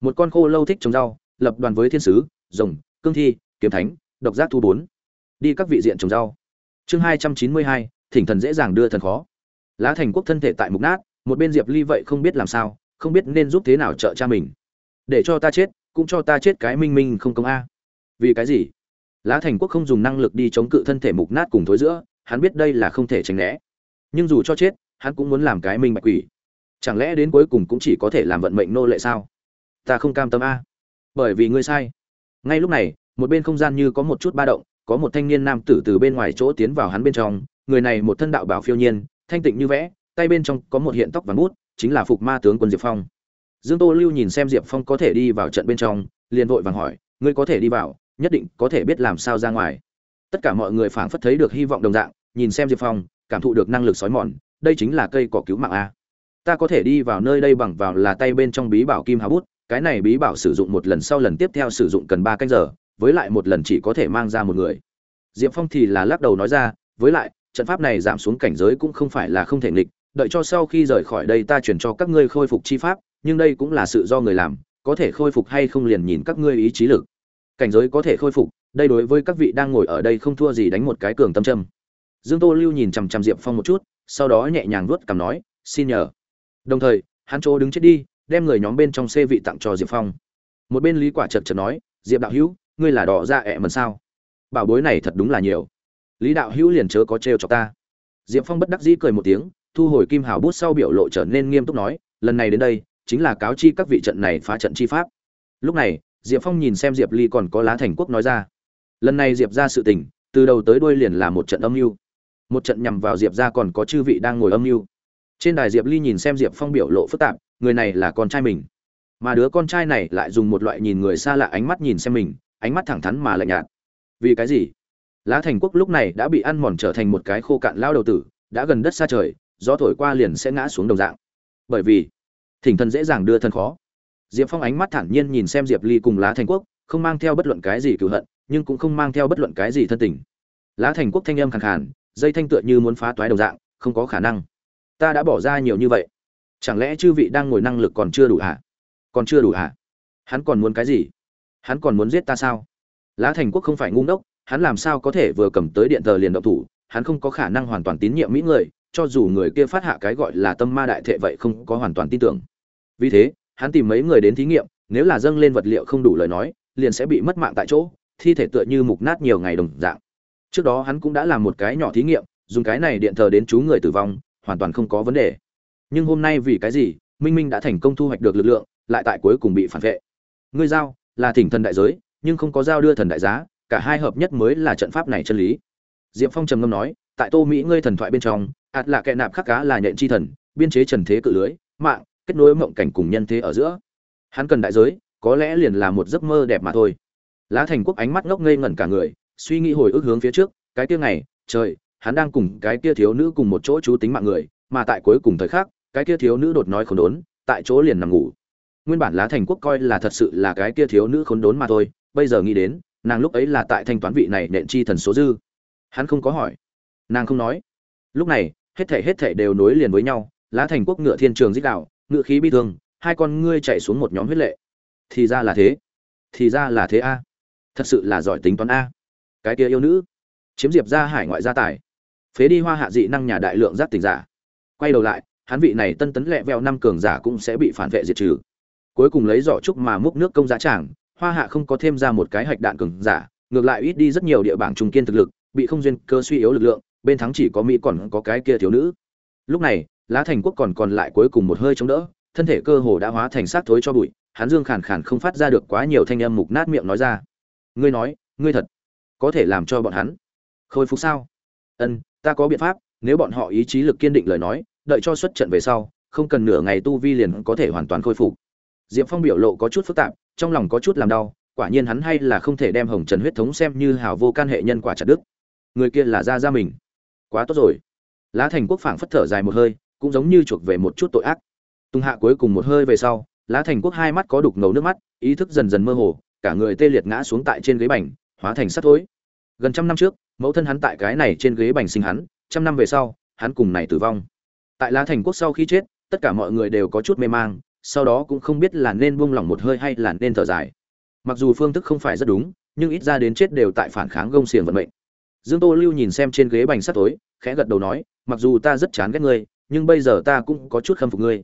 Một con khô lâu thích trồng rau, lập đoàn với thiên sứ, rồng, cương thi, kiếm thánh, độc giác thu bốn. Đi các vị diện trồng rau. Chương hai trăm chín mươi hai, thỉnh thần dễ dàng đưa thần khó. Lá thành quốc thân thể tại mục nát, một bên diệp ly vậy không biết làm sao, không biết nên giúp thế nào trợ cha mình. Để cho ta chết, cũng cho ta chết cái minh minh không công a. Vì cái gì? Lá thành quốc không dùng năng lực đi chống cự thân thể mục nát cùng thối giữa, hắn biết đây là không thể tránh né. Nhưng dù cho chết, hắn cũng muốn làm cái minh bạch quỷ chẳng lẽ đến cuối cùng cũng chỉ có thể làm vận mệnh nô lệ sao? Ta không cam tâm a. Bởi vì ngươi sai. Ngay lúc này, một bên không gian như có một chút ba động, có một thanh niên nam tử từ bên ngoài chỗ tiến vào hắn bên trong. Người này một thân đạo bảo phiêu nhiên, thanh tịnh như vẽ, tay bên trong có một hiện tóc vàng bút, chính là phục ma tướng quân diệp phong. Dương tô lưu nhìn xem diệp phong có thể đi vào trận bên trong, liền vội vàng hỏi, ngươi có thể đi vào, nhất định có thể biết làm sao ra ngoài. Tất cả mọi người phảng phất thấy được hy vọng đồng dạng, nhìn xem diệp phong, cảm thụ được năng lực sói mòn, đây chính là cây cỏ cứu mạng a ta có thể đi vào nơi đây bằng vào là tay bên trong bí bảo kim hào bút, cái này bí bảo sử dụng một lần sau lần tiếp theo sử dụng cần ba canh giờ, với lại một lần chỉ có thể mang ra một người. Diệp phong thì là lắc đầu nói ra, với lại, trận pháp này giảm xuống cảnh giới cũng không phải là không thể nghịch, đợi cho sau khi rời khỏi đây ta chuyển cho các ngươi khôi phục chi pháp, nhưng đây cũng là sự do người làm, có thể khôi phục hay không liền nhìn các ngươi ý chí lực. Cảnh giới có thể khôi phục, đây đối với các vị đang ngồi ở đây không thua gì đánh một cái cường tâm châm. dương tô lưu nhìn chằm chằm diệp phong một chút, sau đó nhẹ nhàng vuốt cằm nói, xin nhờ đồng thời, hắn chỗ đứng chết đi, đem người nhóm bên trong xê vị tặng cho diệp phong. Một bên lý quả chật chật nói, diệp đạo hữu, ngươi là đỏ ra ẹ mần sao? Bảo bối này thật đúng là nhiều. Lý đạo hữu liền chớ có trêu cho ta. Diệp phong bất đắc dĩ cười một tiếng, thu hồi kim hào bút sau biểu lộ trở nên nghiêm túc nói, lần này đến đây, chính là cáo chi các vị trận này phá trận chi pháp. Lúc này, diệp phong nhìn xem diệp ly còn có lá thành quốc nói ra, lần này diệp ra sự tình, từ đầu tới đuôi liền là một trận âm mưu. Một trận nhằm vào diệp ra còn có chư vị đang ngồi âm mưu trên đài diệp ly nhìn xem diệp phong biểu lộ phức tạp, người này là con trai mình. Mà đứa con trai này lại dùng một loại nhìn người xa lạ ánh mắt nhìn xem mình, ánh mắt thẳng thắn mà lạnh nhạt. Vì cái gì? Lá thành quốc lúc này đã bị ăn mòn trở thành một cái khô cạn lao đầu tử, đã gần đất xa trời, gió thổi qua liền sẽ ngã xuống đồng dạng. Bởi vì, thỉnh thần dễ dàng đưa thân khó. Diệp phong ánh mắt thản nhiên nhìn xem diệp ly cùng lá thành quốc, không mang theo bất luận cái gì cựu hận, nhưng cũng không mang theo bất luận cái gì thân tình. Lá thành quốc thanh âm khẳng khàn, dây thanh tựa như muốn phá toái đồng dạng, không có khả năng ta đã bỏ ra nhiều như vậy. Chẳng lẽ chư vị đang ngồi năng lực còn chưa đủ hả? Còn chưa đủ hả? Hắn còn muốn cái gì? Hắn còn muốn giết ta sao? Lá thành quốc không phải ngu ngốc, hắn làm sao có thể vừa cầm tới điện thờ liền động thủ? Hắn không có khả năng hoàn toàn tín nhiệm mỹ người, cho dù người kia phát hạ cái gọi là tâm ma đại thệ vậy không có hoàn toàn tin tưởng. Vì thế, hắn tìm mấy người đến thí nghiệm, nếu là dâng lên vật liệu không đủ lời nói, liền sẽ bị mất mạng tại chỗ, thi thể tựa như mục nát nhiều ngày đồng dạng. Trước đó hắn cũng đã làm một cái nhỏ thí nghiệm, dùng cái này điện thờ đến chú người tử vong hoàn toàn không có vấn đề. Nhưng hôm nay vì cái gì, minh minh đã thành công thu hoạch được lực lượng, lại tại cuối cùng bị phản vệ. Ngươi giao là thỉnh thần đại giới, nhưng không có giao đưa thần đại giá, cả hai hợp nhất mới là trận pháp này chân lý. Diệp phong trầm ngâm nói, tại tô mỹ ngươi thần thoại bên trong, ạt là kẻ nạp khắc cá là nhện chi thần, biên chế trần thế cự lưới, mạng, kết nối mộng cảnh cùng nhân thế ở giữa. Hắn cần đại giới, có lẽ liền là một giấc mơ đẹp mà thôi. Lá thành quốc ánh mắt ngốc ngây ngẩn cả người, suy nghĩ hồi ức hướng phía trước, cái kia ngày, trời hắn đang cùng cái kia thiếu nữ cùng một chỗ chú tính mạng người, mà tại cuối cùng thời khắc, cái kia thiếu nữ đột nói khốn đốn, tại chỗ liền nằm ngủ. Nguyên bản lá thành quốc coi là thật sự là cái kia thiếu nữ khốn đốn mà thôi, bây giờ nghĩ đến, nàng lúc ấy là tại thanh toán vị này nện chi thần số dư. Hắn không có hỏi. Nàng không nói. Lúc này, hết thảy hết thảy đều nối liền với nhau, lá thành quốc ngựa thiên trường rít đạo, ngựa khí bi thương, hai con ngươi chạy xuống một nhóm huyết lệ. Thì ra là thế. Thì ra là thế a. Thật sự là giỏi tính toán a. Cái kia yêu nữ. Chiếm diệp ra hải ngoại gia tài phế đi hoa hạ dị năng nhà đại lượng giác tỉnh giả. Quay đầu lại, hắn vị này tân tấn lẹ veo năm cường giả cũng sẽ bị phản vệ diệt trừ. Cuối cùng lấy giỏ trúc mà múc nước công giá tràng, hoa hạ không có thêm ra một cái hạch đạn cường giả, ngược lại ít đi rất nhiều địa bảng trung kiên thực lực, bị không duyên cơ suy yếu lực lượng, bên thắng chỉ có mỹ còn có cái kia thiếu nữ. Lúc này, lá thành quốc còn còn lại cuối cùng một hơi chống đỡ, thân thể cơ hồ đã hóa thành xác thối cho bụi, hắn dương khàn khàn không phát ra được quá nhiều thanh âm mục nát miệng nói ra. Ngươi nói, ngươi thật có thể làm cho bọn hắn khôi phục sao? Ân ta có biện pháp, nếu bọn họ ý chí lực kiên định lời nói, đợi cho xuất trận về sau, không cần nửa ngày tu vi liền có thể hoàn toàn khôi phục. Diệp phong biểu lộ có chút phức tạp, trong lòng có chút làm đau, quả nhiên hắn hay là không thể đem hồng trần huyết thống xem như hào vô can hệ nhân quả chặt đức người kia là ra ra mình. Quá tốt rồi. Lá thành quốc phảng phất thở dài một hơi, cũng giống như chuộc về một chút tội ác. Tung hạ cuối cùng một hơi về sau, lá thành quốc hai mắt có đục ngầu nước mắt, ý thức dần dần mơ hồ, cả người tê liệt ngã xuống tại trên ghế bành, hóa thành sắt thối gần trăm năm trước, mẫu thân hắn tại cái này trên ghế bành sinh hắn, trăm năm về sau, hắn cùng này tử vong. Tại lá thành quốc sau khi chết, tất cả mọi người đều có chút mê mang, sau đó cũng không biết là nên buông lỏng một hơi hay là nên thở dài. Mặc dù phương thức không phải rất đúng, nhưng ít ra đến chết đều tại phản kháng gông xiềng vận mệnh. Dương tô lưu nhìn xem trên ghế bành sắt tối, khẽ gật đầu nói, mặc dù ta rất chán ghét ngươi, nhưng bây giờ ta cũng có chút khâm phục ngươi.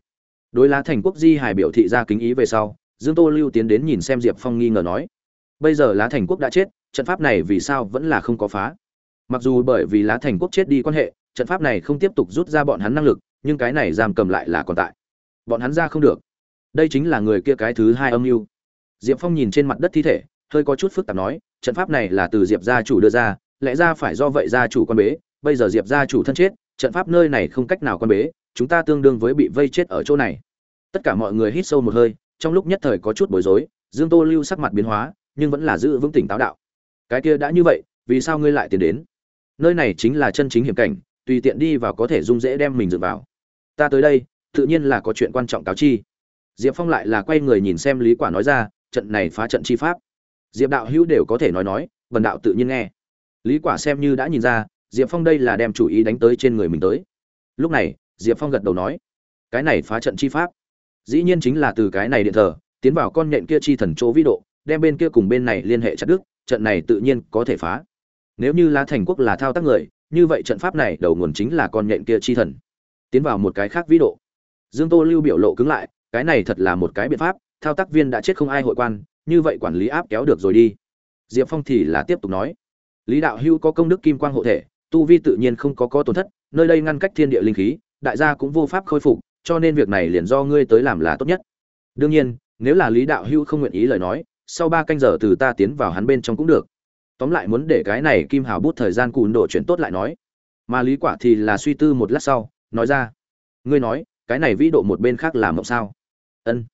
Đối lá thành quốc di hải biểu thị ra kính ý về sau, dương tô lưu tiến đến nhìn xem diệp phong nghi ngờ nói, bây giờ lá thành quốc đã chết trận pháp này vì sao vẫn là không có phá? Mặc dù bởi vì lá thành quốc chết đi quan hệ, trận pháp này không tiếp tục rút ra bọn hắn năng lực, nhưng cái này giam cầm lại là còn tại. Bọn hắn ra không được. Đây chính là người kia cái thứ hai âm mưu. Diệp phong nhìn trên mặt đất thi thể, hơi có chút phức tạp nói, trận pháp này là từ diệp gia chủ đưa ra, lẽ ra phải do vậy gia chủ quan bế, bây giờ diệp gia chủ thân chết, trận pháp nơi này không cách nào quan bế, chúng ta tương đương với bị vây chết ở chỗ này. Tất cả mọi người hít sâu một hơi, trong lúc nhất thời có chút bối rối, dương tô lưu sắc mặt biến hóa, nhưng vẫn là giữ vững tỉnh táo đạo cái kia đã như vậy, vì sao ngươi lại tiến đến? Nơi này chính là chân chính hiểm cảnh, tùy tiện đi vào có thể dung dễ đem mình dựa vào. Ta tới đây, tự nhiên là có chuyện quan trọng cáo chi. Diệp phong lại là quay người nhìn xem lý quả nói ra, trận này phá trận chi pháp. Diệp đạo hữu đều có thể nói nói vần đạo tự nhiên nghe. Lý quả xem như đã nhìn ra, diệp phong đây là đem chủ ý đánh tới trên người mình tới. Lúc này, diệp phong gật đầu nói, cái này phá trận chi pháp. Dĩ nhiên chính là từ cái này điện thờ, tiến vào con nhện kia chi thần chỗ vĩ độ, đem bên kia cùng bên này liên hệ chặt đức trận này tự nhiên có thể phá. Nếu như la thành quốc là thao tác người, như vậy trận pháp này đầu nguồn chính là con nhện kia chi thần. Tiến vào một cái khác vĩ độ. Dương tô lưu biểu lộ cứng lại, cái này thật là một cái biện pháp, thao tác viên đã chết không ai hội quan, như vậy quản lý áp kéo được rồi đi. Diệp phong thì là tiếp tục nói. Lý đạo hưu có công đức kim quang hộ thể, tu vi tự nhiên không có có tổn thất, nơi đây ngăn cách thiên địa linh khí, đại gia cũng vô pháp khôi phục, cho nên việc này liền do ngươi tới làm là tốt nhất. Đương nhiên, nếu là lý đạo hưu không nguyện ý lời nói sau ba canh giờ từ ta tiến vào hắn bên trong cũng được. Tóm lại muốn để cái này kim hào bút thời gian cùn độ chuyển tốt lại nói. Mà lý quả thì là suy tư một lát sau, nói ra. Ngươi nói, cái này vĩ độ một bên khác là mộng sao? Ân.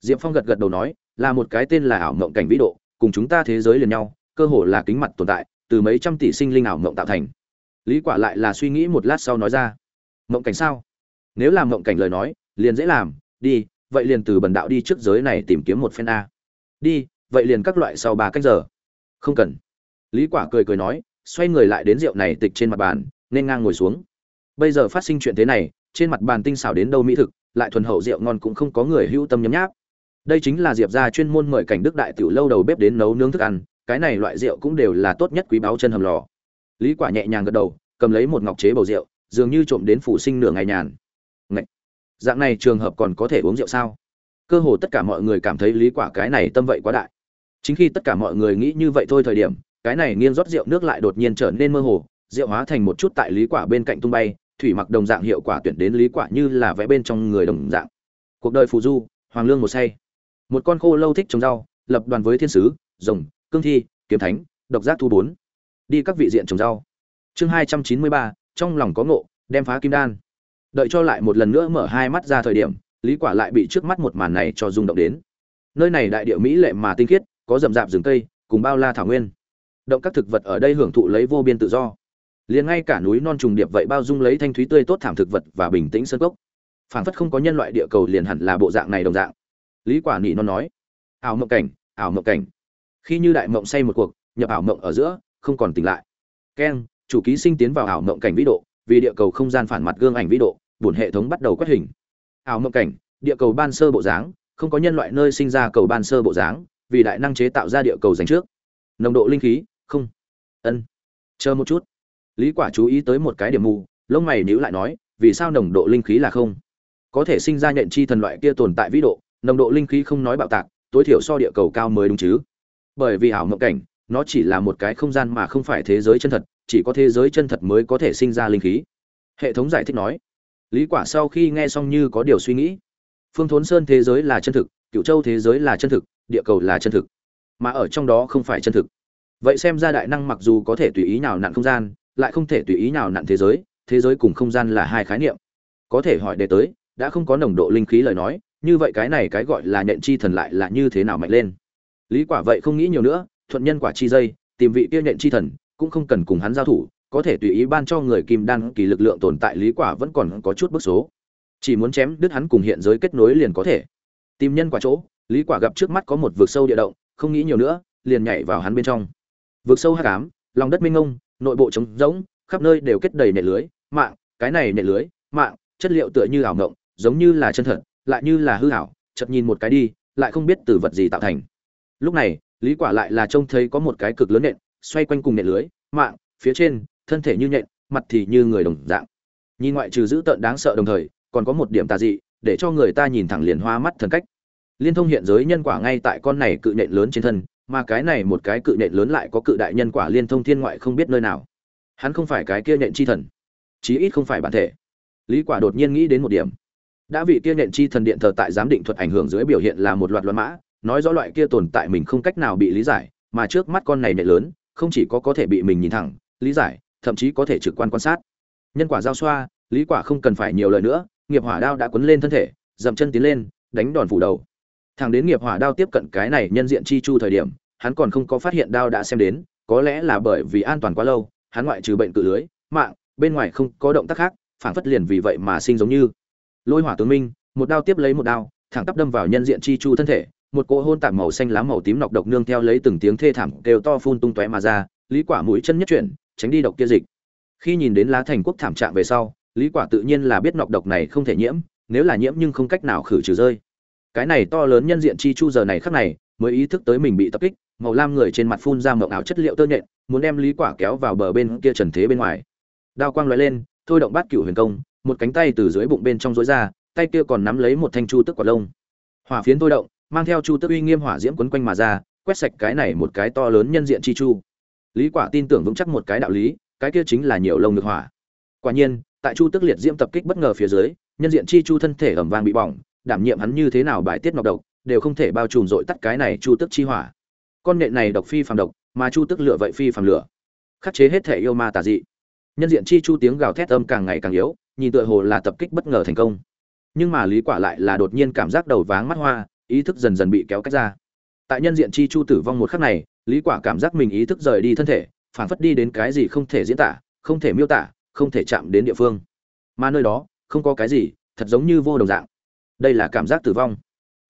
Diệp phong gật gật đầu nói, là một cái tên là ảo mộng cảnh vĩ độ, cùng chúng ta thế giới liền nhau, cơ hồ là kính mặt tồn tại, từ mấy trăm tỷ sinh linh ảo mộng tạo thành. Lý quả lại là suy nghĩ một lát sau nói ra. Mộng cảnh sao? Nếu làm mộng cảnh lời nói, liền dễ làm, đi, vậy liền từ bần đạo đi trước giới này tìm kiếm một phen a. Đi vậy liền các loại sau ba cách giờ. Không cần. Lý quả cười cười nói, xoay người lại đến rượu này tịch trên mặt bàn, nên ngang ngồi xuống. Bây giờ phát sinh chuyện thế này, trên mặt bàn tinh xảo đến đâu mỹ thực, lại thuần hậu rượu ngon cũng không có người hữu tâm nhấm nháp. Đây chính là diệp gia chuyên môn mời cảnh đức đại tiểu lâu đầu bếp đến nấu nướng thức ăn, cái này loại rượu cũng đều là tốt nhất quý báu chân hầm lò. Lý quả nhẹ nhàng gật đầu, cầm lấy một ngọc chế bầu rượu, dường như trộm đến phủ sinh nửa ngày nhàn. Ngậy! dạng này trường hợp còn có thể uống rượu sao? Cơ hồ tất cả mọi người cảm thấy lý quả cái này tâm vậy quá đại chính khi tất cả mọi người nghĩ như vậy thôi thời điểm, cái này nghiêng rót rượu nước lại đột nhiên trở nên mơ hồ, rượu hóa thành một chút tại lý quả bên cạnh tung bay, thủy mặc đồng dạng hiệu quả tuyển đến lý quả như là vẽ bên trong người đồng dạng. Cuộc đời phù du, hoàng lương một say. Một con khô lâu thích trồng rau, lập đoàn với thiên sứ, rồng, cương thi, kiếm thánh, độc giác thu bốn. Đi các vị diện trồng rau. Chương hai trăm chín mươi ba, trong lòng có ngộ, đem phá kim đan. Đợi cho lại một lần nữa mở hai mắt ra thời điểm, lý quả lại bị trước mắt một màn này cho rung động đến. Nơi này đại địa mỹ lệ mà tinh khiết có rậm rạp rừng cây, cùng bao la thảo nguyên. Động các thực vật ở đây hưởng thụ lấy vô biên tự do. Liền ngay cả núi non trùng điệp vậy bao dung lấy thanh thúy tươi tốt thảm thực vật và bình tĩnh sơn cốc. Phảng phất không có nhân loại địa cầu liền hẳn là bộ dạng này đồng dạng. Lý quả nị non nói, ảo mộng cảnh, ảo mộng cảnh. Khi như đại mộng say một cuộc, nhập ảo mộng ở giữa, không còn tỉnh lại. Keng, chủ ký sinh tiến vào ảo mộng cảnh vĩ độ, vì địa cầu không gian phản mặt gương ảnh vĩ độ buồn hệ thống bắt đầu quét hình. Ảo mộng cảnh, địa cầu ban sơ bộ dáng, không có nhân loại nơi sinh ra cầu ban sơ bộ dáng vì đại năng chế tạo ra địa cầu dành trước. Nồng độ linh khí, không. Ân. Chờ một chút. Lý quả chú ý tới một cái điểm mù, lông mày nhíu lại nói, vì sao nồng độ linh khí là không? Có thể sinh ra nhện chi thần loại kia tồn tại vĩ độ, nồng độ linh khí không nói bạo tạc, tối thiểu so địa cầu cao mới đúng chứ. Bởi vì ảo mộng cảnh, nó chỉ là một cái không gian mà không phải thế giới chân thật, chỉ có thế giới chân thật mới có thể sinh ra linh khí. Hệ thống giải thích nói. Lý quả sau khi nghe xong như có điều suy nghĩ. Phương thốn sơn thế giới là chân thực cựu châu thế giới là chân thực địa cầu là chân thực, mà ở trong đó không phải chân thực. Vậy xem ra đại năng mặc dù có thể tùy ý nào nặn không gian, lại không thể tùy ý nào nặn thế giới thế giới cùng không gian là hai khái niệm. Có thể hỏi đề tới, đã không có nồng độ linh khí lời nói, như vậy cái này cái gọi là nhện chi thần lại là như thế nào mạnh lên? Lý quả vậy không nghĩ nhiều nữa, thuận nhân quả chi dây, tìm vị kia nhện chi thần, cũng không cần cùng hắn giao thủ, có thể tùy ý ban cho người kim đan kỳ lực lượng tồn tại, lý quả vẫn còn có chút bức số. Chỉ muốn chém đứt hắn cùng hiện giới kết nối liền có thể. Tìm nhân quả chỗ lý quả gặp trước mắt có một vực sâu địa động không nghĩ nhiều nữa liền nhảy vào hắn bên trong. Vực sâu hắc ám lòng đất minh ngông, nội bộ trống rỗng khắp nơi đều kết đầy nệ lưới mạng cái này nệ lưới mạng chất liệu tựa như ảo ngộng giống như là chân thật lại như là hư ảo chợt nhìn một cái đi lại không biết từ vật gì tạo thành. Lúc này lý quả lại là trông thấy có một cái cực lớn nện xoay quanh cùng nệ lưới mạng phía trên thân thể như nhện mặt thì như người đồng dạng. Nhìn ngoại trừ giữ tợn đáng sợ đồng thời còn có một điểm tà dị để cho người ta nhìn thẳng liền hoa mắt thần cách liên thông hiện giới nhân quả ngay tại con này cự nện lớn trên thân, mà cái này một cái cự nện lớn lại có cự đại nhân quả liên thông thiên ngoại không biết nơi nào. Hắn không phải cái kia nện chi thần, chí ít không phải bản thể. Lý quả đột nhiên nghĩ đến một điểm. Đã vị kia nện chi thần điện thờ tại giám định thuật ảnh hưởng dưới biểu hiện là một loạt loạn mã, nói rõ loại kia tồn tại mình không cách nào bị lý giải, mà trước mắt con này nện lớn, không chỉ có có thể bị mình nhìn thẳng, lý giải, thậm chí có thể trực quan quan sát. Nhân quả giao xoa, lý quả không cần phải nhiều lời nữa, nghiệp hỏa đao đã quấn lên thân thể, dậm chân tiến lên, đánh đòn phủ đầu thằng đến nghiệp hỏa đao tiếp cận cái này nhân diện chi chu thời điểm, hắn còn không có phát hiện đao đã xem đến, có lẽ là bởi vì an toàn quá lâu, hắn ngoại trừ bệnh cự lưới, mạng, bên ngoài không có động tác khác, phản phất liền vì vậy mà sinh giống như. Lôi hỏa tướng minh, một đao tiếp lấy một đao, thẳng tắp đâm vào nhân diện chi chu thân thể, một cỗ hôn tạm màu xanh lá màu tím nọc độc nương theo lấy từng tiếng thê thảm đều to phun tung tóe mà ra, lý quả mũi chân nhất chuyển, tránh đi độc kia dịch. Khi nhìn đến lá thành quốc thảm trạng về sau, lý quả tự nhiên là biết nọc độc này không thể nhiễm, nếu là nhiễm nhưng không cách nào khử trừ rơi cái này to lớn nhân diện chi chu giờ này khắc này, mới ý thức tới mình bị tập kích, màu lam người trên mặt phun ra mộng ảo chất liệu tơ nhện, muốn đem lý quả kéo vào bờ bên kia trần thế bên ngoài. Đao quang lóe lên, thôi động bát cửu huyền công, một cánh tay từ dưới bụng bên trong rối ra, tay kia còn nắm lấy một thanh chu tức quả lông. Hỏa phiến thôi động, mang theo chu tức uy nghiêm hỏa diễm quấn quanh mà ra, quét sạch cái này một cái to lớn nhân diện chi chu. Lý quả tin tưởng vững chắc một cái đạo lý, cái kia chính là nhiều lông được hỏa. Quả nhiên, tại chu tức liệt diễm tập kích bất ngờ phía dưới, nhân diện chi chu thân thể ẩm vang bị bỏng đảm nhiệm hắn như thế nào bài tiết nọc độc, đều không thể bao trùm dội tắt cái này chu tức chi hỏa. Con nhện này độc phi phàm độc, mà chu tức lửa vậy phi phàm lửa. Khắc chế hết thể yêu ma tà dị. Nhân diện chi chu tiếng gào thét âm càng ngày càng yếu, nhìn tựa hồ là tập kích bất ngờ thành công. Nhưng mà lý quả lại là đột nhiên cảm giác đầu váng mắt hoa, ý thức dần dần bị kéo cách ra. Tại nhân diện chi chu tử vong một khắc này, lý quả cảm giác mình ý thức rời đi thân thể, phản phất đi đến cái gì không thể diễn tả, không thể miêu tả, không thể chạm đến địa phương. Mà nơi đó, không có cái gì, thật giống như vô đồng dạng đây là cảm giác tử vong.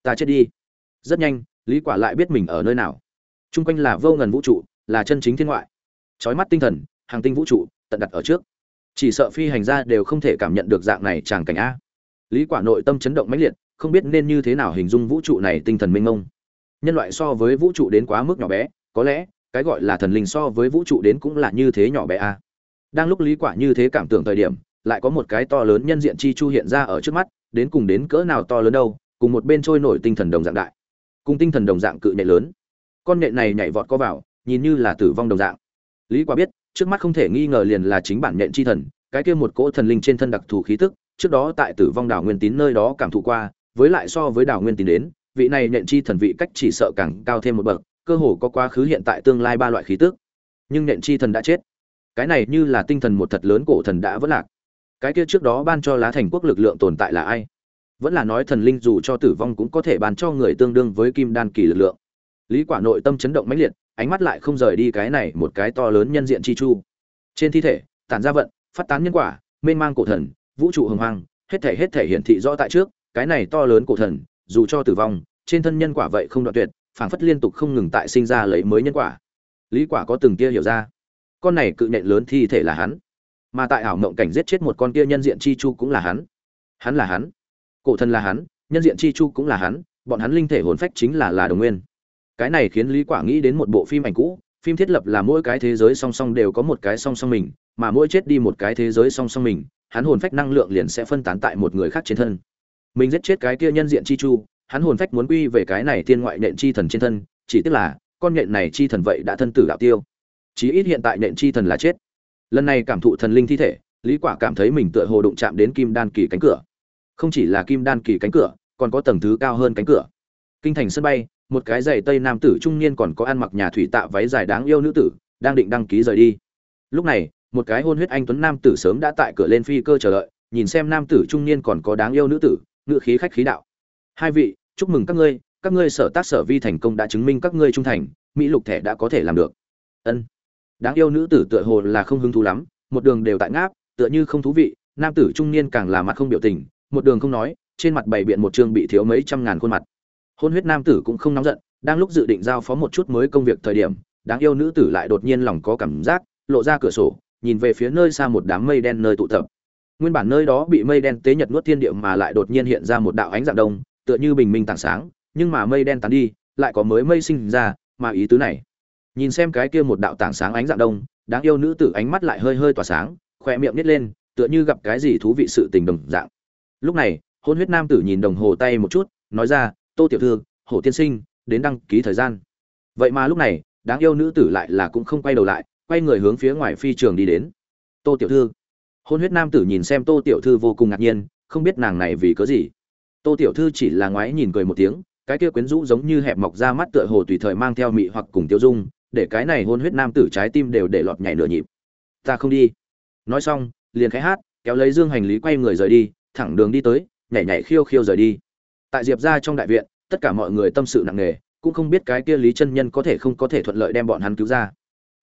Ta chết đi. Rất nhanh, lý quả lại biết mình ở nơi nào. Trung quanh là vô ngần vũ trụ, là chân chính thiên ngoại. Chói mắt tinh thần, hàng tinh vũ trụ, tận đặt ở trước. Chỉ sợ phi hành gia đều không thể cảm nhận được dạng này tràng cảnh a. Lý quả nội tâm chấn động mãnh liệt, không biết nên như thế nào hình dung vũ trụ này tinh thần mênh mông. Nhân loại so với vũ trụ đến quá mức nhỏ bé, có lẽ, cái gọi là thần linh so với vũ trụ đến cũng là như thế nhỏ bé a. Đang lúc lý quả như thế cảm tưởng thời điểm, lại có một cái to lớn nhân diện chi chu hiện ra ở trước mắt đến cùng đến cỡ nào to lớn đâu, cùng một bên trôi nổi tinh thần đồng dạng đại. Cùng tinh thần đồng dạng cự nhện lớn. Con nhện này nhảy vọt có vào, nhìn như là tử vong đồng dạng. Lý quả biết, trước mắt không thể nghi ngờ liền là chính bản nhện chi thần, cái kia một cỗ thần linh trên thân đặc thù khí tức, trước đó tại tử vong đảo nguyên tín nơi đó cảm thụ qua, với lại so với đảo nguyên tín đến, vị này nhện chi thần vị cách chỉ sợ càng cao thêm một bậc, cơ hồ có quá khứ hiện tại tương lai ba loại khí tức. Nhưng nhện chi thần đã chết. Cái này như là tinh thần một thật lớn cổ thần đã vỡ lạc cái kia trước đó ban cho lá thành quốc lực lượng tồn tại là ai? Vẫn là nói thần linh dù cho tử vong cũng có thể ban cho người tương đương với kim đan kỳ lực lượng. Lý quả nội tâm chấn động mãnh liệt, ánh mắt lại không rời đi cái này một cái to lớn nhân diện chi chu. Trên thi thể, tản ra vận, phát tán nhân quả, mênh mang cổ thần, vũ trụ hồng hoang, hết thể hết thể hiển thị rõ tại trước, cái này to lớn cổ thần, dù cho tử vong, trên thân nhân quả vậy không đoạn tuyệt, phảng phất liên tục không ngừng tại sinh ra lấy mới nhân quả. Lý quả có từng kia hiểu ra. Con này cự nhện lớn thi thể là hắn mà tại ảo mộng cảnh giết chết một con kia nhân diện chi chu cũng là hắn. Hắn là hắn. Cổ thần là hắn, nhân diện chi chu cũng là hắn, bọn hắn linh thể hồn phách chính là là đồng nguyên. Cái này khiến lý quả nghĩ đến một bộ phim ảnh cũ, phim thiết lập là mỗi cái thế giới song song đều có một cái song song mình, mà mỗi chết đi một cái thế giới song song mình, hắn hồn phách năng lượng liền sẽ phân tán tại một người khác trên thân. Mình giết chết cái kia nhân diện chi chu, hắn hồn phách muốn quy về cái này thiên ngoại nện chi thần trên thân, chỉ tức là, con nện này chi thần vậy đã thân tử đạo tiêu. Chí ít hiện tại nện chi thần là chết lần này cảm thụ thần linh thi thể, lý quả cảm thấy mình tựa hồ đụng chạm đến kim đan kỳ cánh cửa. Không chỉ là kim đan kỳ cánh cửa, còn có tầng thứ cao hơn cánh cửa. Kinh thành sân bay, một cái giày tây nam tử trung niên còn có ăn mặc nhà thủy tạ váy dài đáng yêu nữ tử, đang định đăng ký rời đi. Lúc này, một cái hôn huyết anh tuấn nam tử sớm đã tại cửa lên phi cơ chờ đợi, nhìn xem nam tử trung niên còn có đáng yêu nữ tử ngự khí khách khí đạo. Hai vị, chúc mừng các ngươi các ngươi sở tác sở vi thành công đã chứng minh các ngươi trung thành, mỹ lục thẻ đã có thể làm được. Ân đáng yêu nữ tử tựa hồ là không hứng thú lắm, một đường đều tại ngáp, tựa như không thú vị, nam tử trung niên càng là mặt không biểu tình, một đường không nói, trên mặt bày biện một chương bị thiếu mấy trăm ngàn khuôn mặt. Hôn huyết nam tử cũng không nóng giận, đang lúc dự định giao phó một chút mới công việc thời điểm, đáng yêu nữ tử lại đột nhiên lòng có cảm giác, lộ ra cửa sổ, nhìn về phía nơi xa một đám mây đen nơi tụ tập. Nguyên bản nơi đó bị mây đen tế nhật nuốt thiên địa mà lại đột nhiên hiện ra một đạo ánh dạng đông, tựa như bình minh tảng sáng, nhưng mà mây đen tán đi, lại có mới mây sinh ra, mà ý tứ này nhìn xem cái kia một đạo tảng sáng ánh dạng đông, đáng yêu nữ tử ánh mắt lại hơi hơi tỏa sáng, khỏe miệng nít lên, tựa như gặp cái gì thú vị sự tình đồng dạng. Lúc này, hôn huyết nam tử nhìn đồng hồ tay một chút, nói ra, tô tiểu thư hồ tiên sinh, đến đăng ký thời gian. Vậy mà lúc này, đáng yêu nữ tử lại là cũng không quay đầu lại, quay người hướng phía ngoài phi trường đi đến. Tô tiểu thư. Hôn huyết nam tử nhìn xem tô tiểu thư vô cùng ngạc nhiên, không biết nàng này vì cớ gì. Tô tiểu thư chỉ là ngoái nhìn cười một tiếng, cái kia quyến rũ giống như hẹp mọc ra mắt tựa hồ tùy thời mang theo mị hoặc cùng tiêu dung để cái này hôn huyết nam tử trái tim đều để lọt nhảy nửa nhịp. Ta không đi. Nói xong, liền khẽ hát, kéo lấy dương hành lý quay người rời đi, thẳng đường đi tới, nhảy nhảy khiêu khiêu rời đi. Tại diệp ra trong đại viện, tất cả mọi người tâm sự nặng nề, cũng không biết cái kia lý chân nhân có thể không có thể thuận lợi đem bọn hắn cứu ra.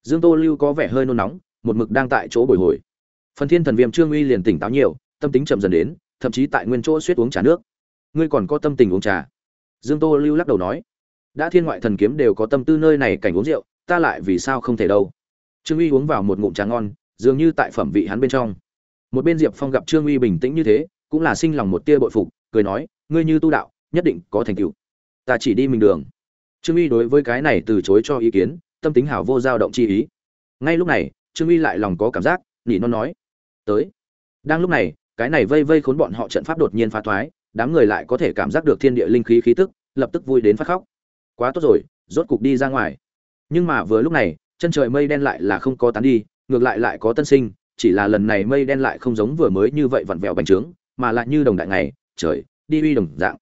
Dương tô lưu có vẻ hơi nôn nóng, một mực đang tại chỗ bồi hồi. Phần thiên thần viêm trương uy liền tỉnh táo nhiều, tâm tính chậm dần đến, thậm chí tại nguyên chỗ suýt uống trà nước. Ngươi còn có tâm tình uống trà? Dương tô lưu lắc đầu nói. Đã thiên ngoại thần kiếm đều có tâm tư nơi này cảnh uống rượu ta lại vì sao không thể đâu? Trương uy uống vào một ngụm trà ngon, dường như tại phẩm vị hắn bên trong. Một bên diệp phong gặp trương uy bình tĩnh như thế, cũng là sinh lòng một tia bội phục, cười nói, ngươi như tu đạo, nhất định có thành tựu. Ta chỉ đi mình đường. Trương uy đối với cái này từ chối cho ý kiến, tâm tính hảo vô dao động chi ý. Ngay lúc này, trương uy lại lòng có cảm giác nhị non nói, tới. Đang lúc này, cái này vây vây khốn bọn họ trận pháp đột nhiên phá thoái, đám người lại có thể cảm giác được thiên địa linh khí khí tức, lập tức vui đến phát khóc. Quá tốt rồi, rốt cục đi ra ngoài nhưng mà vừa lúc này, chân trời mây đen lại là không có tán đi, ngược lại lại có tân sinh, chỉ là lần này mây đen lại không giống vừa mới như vậy vặn vẹo bành trướng, mà lại như đồng đại ngày, trời, đi uy đồng dạng.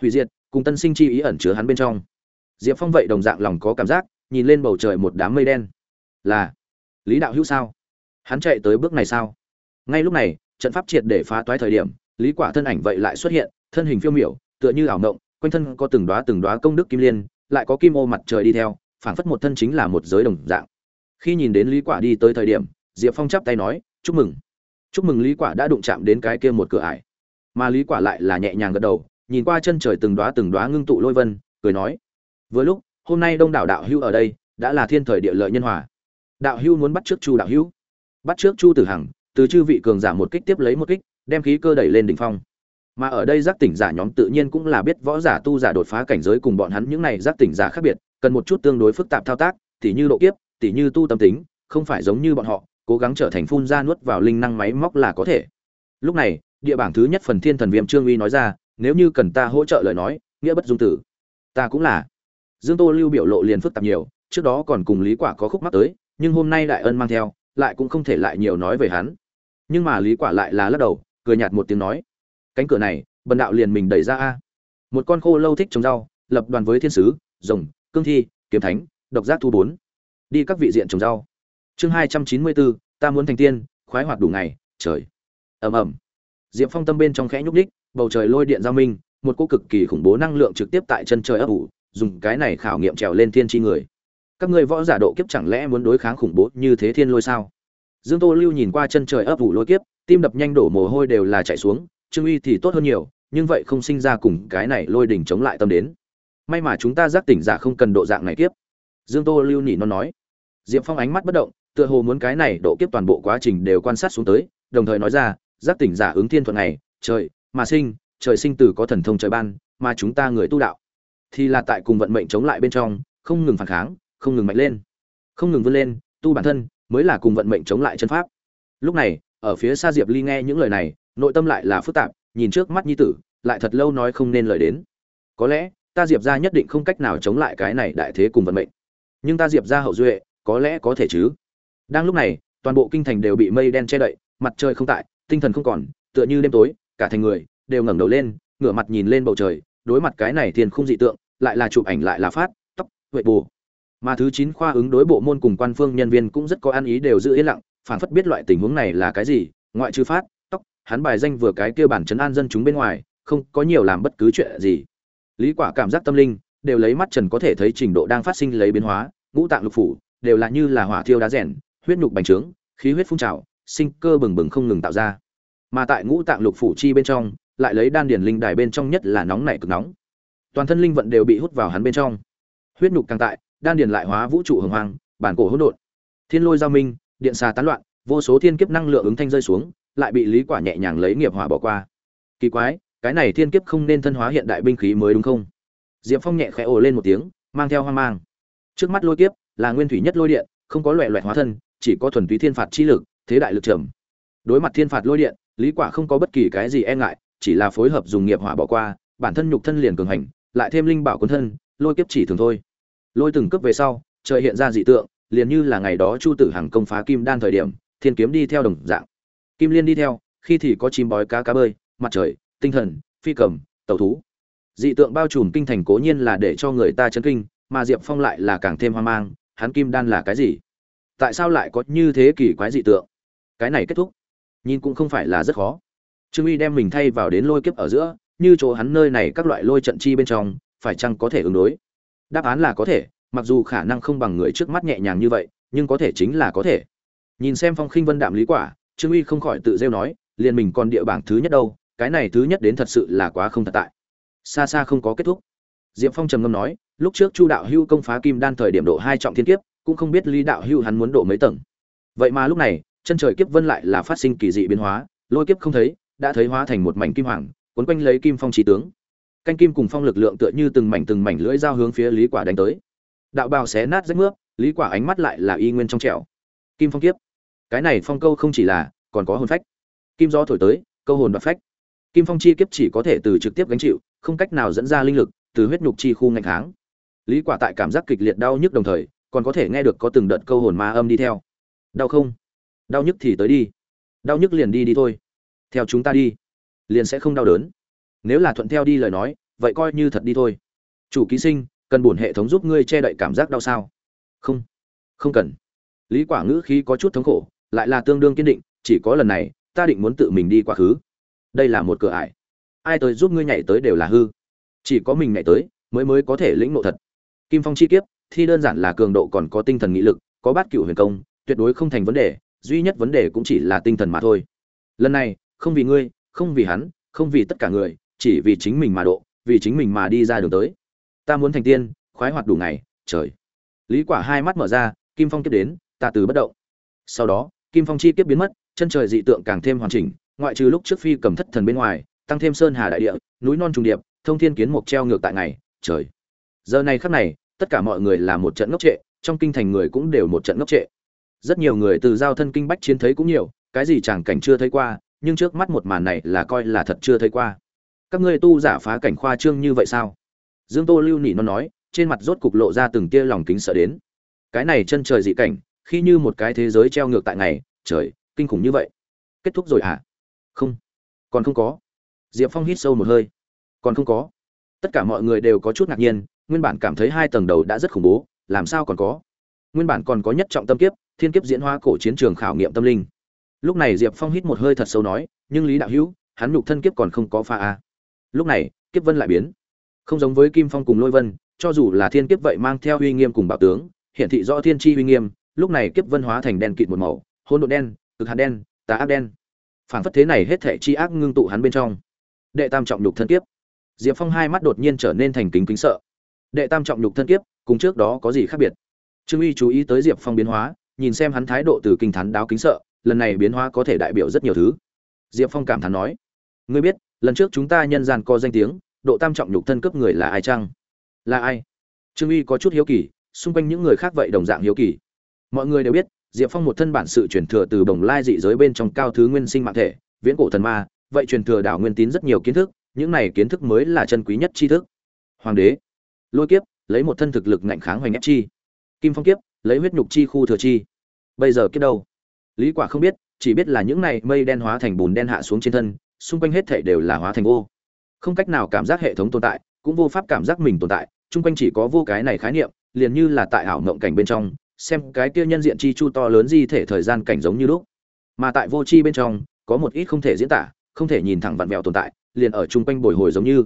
Hủy diệt, cùng tân sinh chi ý ẩn chứa hắn bên trong. Diệp phong vậy đồng dạng lòng có cảm giác, nhìn lên bầu trời một đám mây đen. Là, lý đạo hữu sao? Hắn chạy tới bước này sao? Ngay lúc này, trận pháp triệt để phá toái thời điểm, lý quả thân ảnh vậy lại xuất hiện, thân hình phiêu miểu, tựa như ảo mộng, quanh thân có từng đóa từng đóa công đức kim liên, lại có kim ô mặt trời đi theo phảng phất một thân chính là một giới đồng dạng. Khi nhìn đến lý quả đi tới thời điểm, diệp phong chắp tay nói, chúc mừng. Chúc mừng lý quả đã đụng chạm đến cái kia một cửa ải. Mà lý quả lại là nhẹ nhàng gật đầu, nhìn qua chân trời từng đóa từng đóa ngưng tụ lôi vân, cười nói, vừa lúc, hôm nay đông đảo đạo hưu ở đây, đã là thiên thời địa lợi nhân hòa. Đạo hưu muốn bắt trước chu đạo hưu bắt trước chu tử hằng, từ chư vị cường giả một kích tiếp lấy một kích, đem khí cơ đẩy lên đỉnh phong. Mà ở đây giác tỉnh giả nhóm tự nhiên cũng là biết võ giả tu giả đột phá cảnh giới cùng bọn hắn những này giác tỉnh giả khác biệt cần một chút tương đối phức tạp thao tác, tỉ như độ kiếp, tỉ như tu tâm tính, không phải giống như bọn họ, cố gắng trở thành phun ra nuốt vào linh năng máy móc là có thể. Lúc này, địa bảng thứ nhất phần thiên thần viêm trương uy nói ra, nếu như cần ta hỗ trợ lời nói, nghĩa bất dung tử. Ta cũng là. Dương tô lưu biểu lộ liền phức tạp nhiều, trước đó còn cùng lý quả có khúc mắc tới, nhưng hôm nay đại ân mang theo, lại cũng không thể lại nhiều nói về hắn. Nhưng mà lý quả lại là lắc đầu, cười nhạt một tiếng nói, cánh cửa này, bần đạo liền mình đẩy ra a. Một con khô lâu thích trồng rau, lập đoàn với thiên sứ, rồng cương thi, kiếm thánh, độc giác thu bốn. Đi các vị diện trồng rau. Chương hai trăm chín mươi bốn, ta muốn thành tiên, khoái hoạt đủ ngày, trời. Ầm ầm. Diệp phong tâm bên trong khẽ nhúc ních bầu trời lôi điện giao minh, một cô cực kỳ khủng bố năng lượng trực tiếp tại chân trời ấp ủ, dùng cái này khảo nghiệm trèo lên thiên tri người. Các ngươi võ giả độ kiếp chẳng lẽ muốn đối kháng khủng bố như thế thiên lôi sao? Dương tô lưu nhìn qua chân trời ấp ủ lôi kiếp, tim đập nhanh đổ mồ hôi đều là chạy xuống, trương uy thì tốt hơn nhiều, nhưng vậy không sinh ra cùng cái này lôi đỉnh chống lại tâm đến may mà chúng ta giác tỉnh giả không cần độ dạng này kiếp. Dương tô lưu nhỉ nó nói. Diệp phong ánh mắt bất động, tựa hồ muốn cái này độ kiếp toàn bộ quá trình đều quan sát xuống tới, đồng thời nói ra, giác tỉnh giả ứng thiên thuận này trời, mà sinh, trời sinh tử có thần thông trời ban, mà chúng ta người tu đạo. Thì là tại cùng vận mệnh chống lại bên trong, không ngừng phản kháng, không ngừng mạnh lên. Không ngừng vươn lên, tu bản thân mới là cùng vận mệnh chống lại chân pháp. Lúc này, ở phía xa diệp ly nghe những lời này, nội tâm lại là phức tạp, nhìn trước mắt nhi tử, lại thật lâu nói không nên lời đến. Có lẽ ta diệp ra nhất định không cách nào chống lại cái này đại thế cùng vận mệnh. Nhưng ta diệp ra hậu duệ, có lẽ có thể chứ. Đang lúc này, toàn bộ kinh thành đều bị mây đen che đậy, mặt trời không tại, tinh thần không còn, tựa như đêm tối, cả thành người đều ngẩng đầu lên, ngửa mặt nhìn lên bầu trời, đối mặt cái này thiên không dị tượng, lại là chụp ảnh, lại là phát, tóc, huệ bù. Mà thứ chín khoa ứng đối bộ môn cùng quan phương nhân viên cũng rất có ăn ý đều giữ yên lặng, phản phất biết loại tình huống này là cái gì, ngoại trừ phát, tóc, hắn bài danh vừa cái kia bản chấn an dân chúng bên ngoài, không có nhiều làm bất cứ chuyện gì lý quả cảm giác tâm linh đều lấy mắt trần có thể thấy trình độ đang phát sinh lấy biến hóa ngũ tạng lục phủ đều là như là hỏa thiêu đá rèn huyết nhục bành trướng khí huyết phun trào sinh cơ bừng bừng không ngừng tạo ra. Mà tại ngũ tạng lục phủ chi bên trong lại lấy đan điển linh đài bên trong nhất là nóng nảy cực nóng. Toàn thân linh vận đều bị hút vào hắn bên trong. Huyết nhục càng tại đan điển lại hóa vũ trụ hồng hoàng, bản cổ hỗn độn. Thiên lôi giao minh điện xà tán loạn vô số thiên kiếp năng lượng ứng thanh rơi xuống lại bị lý quả nhẹ nhàng lấy nghiệp hỏa bỏ qua. Kỳ quái cái này thiên kiếp không nên thân hóa hiện đại binh khí mới đúng không? Diệp phong nhẹ khẽ ồ lên một tiếng, mang theo hoang mang. Trước mắt lôi kiếp là nguyên thủy nhất lôi điện, không có loẹ loẹt hóa thân, chỉ có thuần túy thiên phạt chi lực, thế đại lực trầm. Đối mặt thiên phạt lôi điện, lý quả không có bất kỳ cái gì e ngại, chỉ là phối hợp dùng nghiệp hỏa bỏ qua, bản thân nhục thân liền cường hành, lại thêm linh bảo cuốn thân, lôi kiếp chỉ thường thôi. Lôi từng cướp về sau, trời hiện ra dị tượng, liền như là ngày đó chu tử hằng công phá kim đan thời điểm, thiên kiếm đi theo đồng dạng. Kim liên đi theo, khi thì có chim bói cá cá bơi, mặt trời tinh thần, phi cầm, tẩu thú. Dị tượng bao trùm kinh thành cố nhiên là để cho người ta chấn kinh, mà diệp phong lại là càng thêm hoang mang, hắn kim đan là cái gì? Tại sao lại có như thế kỳ quái dị tượng? Cái này kết thúc. Nhìn cũng không phải là rất khó. Trương uy đem mình thay vào đến lôi kiếp ở giữa, như chỗ hắn nơi này các loại lôi trận chi bên trong, phải chăng có thể ứng đối? Đáp án là có thể, mặc dù khả năng không bằng người trước mắt nhẹ nhàng như vậy, nhưng có thể chính là có thể. Nhìn xem phong khinh vân đạm lý quả, trương uy không khỏi tự rêu nói, liền mình còn địa bảng thứ nhất đâu cái này thứ nhất đến thật sự là quá không thật tại. Xa xa không có kết thúc. Diệp phong trầm ngâm nói, lúc trước chu đạo hưu công phá kim đan thời điểm độ hai trọng thiên kiếp, cũng không biết lý đạo hưu hắn muốn độ mấy tầng. Vậy mà lúc này, chân trời kiếp vân lại là phát sinh kỳ dị biến hóa, lôi kiếp không thấy, đã thấy hóa thành một mảnh kim hoàng, cuốn quanh lấy kim phong trí tướng. Canh kim cùng phong lực lượng tựa như từng mảnh từng mảnh lưỡi dao hướng phía lý quả đánh tới. Đạo bào xé nát rách nước lý quả ánh mắt lại là y nguyên trong trẻo. Kim phong kiếp. Cái này phong câu không chỉ là, còn có hồn phách. Kim gió thổi tới, câu hồn đoạt phách kim phong chi kiếp chỉ có thể từ trực tiếp gánh chịu, không cách nào dẫn ra linh lực từ huyết nhục chi khu ngạch kháng. Lý quả tại cảm giác kịch liệt đau nhức đồng thời, còn có thể nghe được có từng đợt câu hồn ma âm đi theo. Đau không? Đau nhức thì tới đi. Đau nhức liền đi đi thôi. Theo chúng ta đi, liền sẽ không đau đớn. Nếu là thuận theo đi lời nói, vậy coi như thật đi thôi. Chủ ký sinh, cần bổn hệ thống giúp ngươi che đậy cảm giác đau sao? Không. Không cần. Lý quả ngữ khí có chút thống khổ, lại là tương đương kiên định, chỉ có lần này, ta định muốn tự mình đi quá khứ đây là một cửa ải. Ai tới giúp ngươi nhảy tới đều là hư. Chỉ có mình nhảy tới, mới mới có thể lĩnh ngộ thật. Kim phong chi kiếp, thi đơn giản là cường độ còn có tinh thần nghị lực, có bát cựu huyền công, tuyệt đối không thành vấn đề, duy nhất vấn đề cũng chỉ là tinh thần mà thôi. Lần này, không vì ngươi, không vì hắn, không vì tất cả người, chỉ vì chính mình mà độ, vì chính mình mà đi ra đường tới. Ta muốn thành tiên, khoái hoạt đủ ngày, trời. Lý quả hai mắt mở ra, kim phong kiếp đến, ta từ bất động. Sau đó, kim phong chi kiếp biến mất, chân trời dị tượng càng thêm hoàn chỉnh ngoại trừ lúc trước phi cầm thất thần bên ngoài, tăng thêm sơn hà đại địa, núi non trùng điệp, thông thiên kiến mục treo ngược tại ngày, trời. Giờ này khắc này, tất cả mọi người là một trận ngốc trệ, trong kinh thành người cũng đều một trận ngốc trệ. Rất nhiều người từ giao thân kinh bách chiến thấy cũng nhiều, cái gì chẳng cảnh chưa thấy qua, nhưng trước mắt một màn này là coi là thật chưa thấy qua. Các ngươi tu giả phá cảnh khoa trương như vậy sao? Dương tô lưu nỉ nó nói, trên mặt rốt cục lộ ra từng tia lòng kính sợ đến. Cái này chân trời dị cảnh, khi như một cái thế giới treo ngược tại ngày, trời, kinh khủng như vậy. Kết thúc rồi à không. Còn không có. Diệp phong hít sâu một hơi. Còn không có. Tất cả mọi người đều có chút ngạc nhiên, nguyên bản cảm thấy hai tầng đầu đã rất khủng bố, làm sao còn có? Nguyên bản còn có nhất trọng tâm kiếp, thiên kiếp diễn hóa cổ chiến trường khảo nghiệm tâm linh. Lúc này diệp phong hít một hơi thật sâu nói, nhưng lý đạo hữu, hắn nhục thân kiếp còn không có pha a. Lúc này, kiếp vân lại biến. Không giống với kim phong cùng lôi vân, cho dù là thiên kiếp vậy mang theo uy nghiêm cùng bảo tướng, hiển thị rõ thiên tri uy nghiêm, lúc này kiếp vân hóa thành đen kịt một màu hôn độ đen, cực hạt đen, tà ác đen phản phất thế này hết thể chi ác ngưng tụ hắn bên trong. Đệ tam trọng nhục thân kiếp. Diệp phong hai mắt đột nhiên trở nên thành kính kính sợ. Đệ tam trọng nhục thân kiếp, cùng trước đó có gì khác biệt? Trương uy chú ý tới diệp phong biến hóa, nhìn xem hắn thái độ từ kinh thán đáo kính sợ, lần này biến hóa có thể đại biểu rất nhiều thứ. Diệp phong cảm thán nói, ngươi biết, lần trước chúng ta nhân gian co danh tiếng, độ tam trọng nhục thân cấp người là ai chăng? Là ai? Trương uy có chút hiếu kỳ, xung quanh những người khác vậy đồng dạng hiếu kỳ. Mọi người đều biết diệp phong một thân bản sự truyền thừa từ bồng lai dị giới bên trong cao thứ nguyên sinh mạng thể, viễn cổ thần ma, vậy truyền thừa đảo nguyên tín rất nhiều kiến thức, những này kiến thức mới là chân quý nhất tri thức. Hoàng đế, lôi kiếp, lấy một thân thực lực ngạnh kháng hoành ép chi. Kim phong kiếp, lấy huyết nhục chi khu thừa chi. Bây giờ kiếp đâu? Lý quả không biết, chỉ biết là những này mây đen hóa thành bùn đen hạ xuống trên thân, xung quanh hết thảy đều là hóa thành vô không cách nào cảm giác hệ thống tồn tại, cũng vô pháp cảm giác mình tồn tại chung quanh chỉ có vô cái này khái niệm, liền như là tại ảo mộng cảnh bên trong xem cái kia nhân diện chi chu to lớn di thể thời gian cảnh giống như lúc. Mà tại vô chi bên trong, có một ít không thể diễn tả, không thể nhìn thẳng vặn vẹo tồn tại, liền ở chung quanh bồi hồi giống như.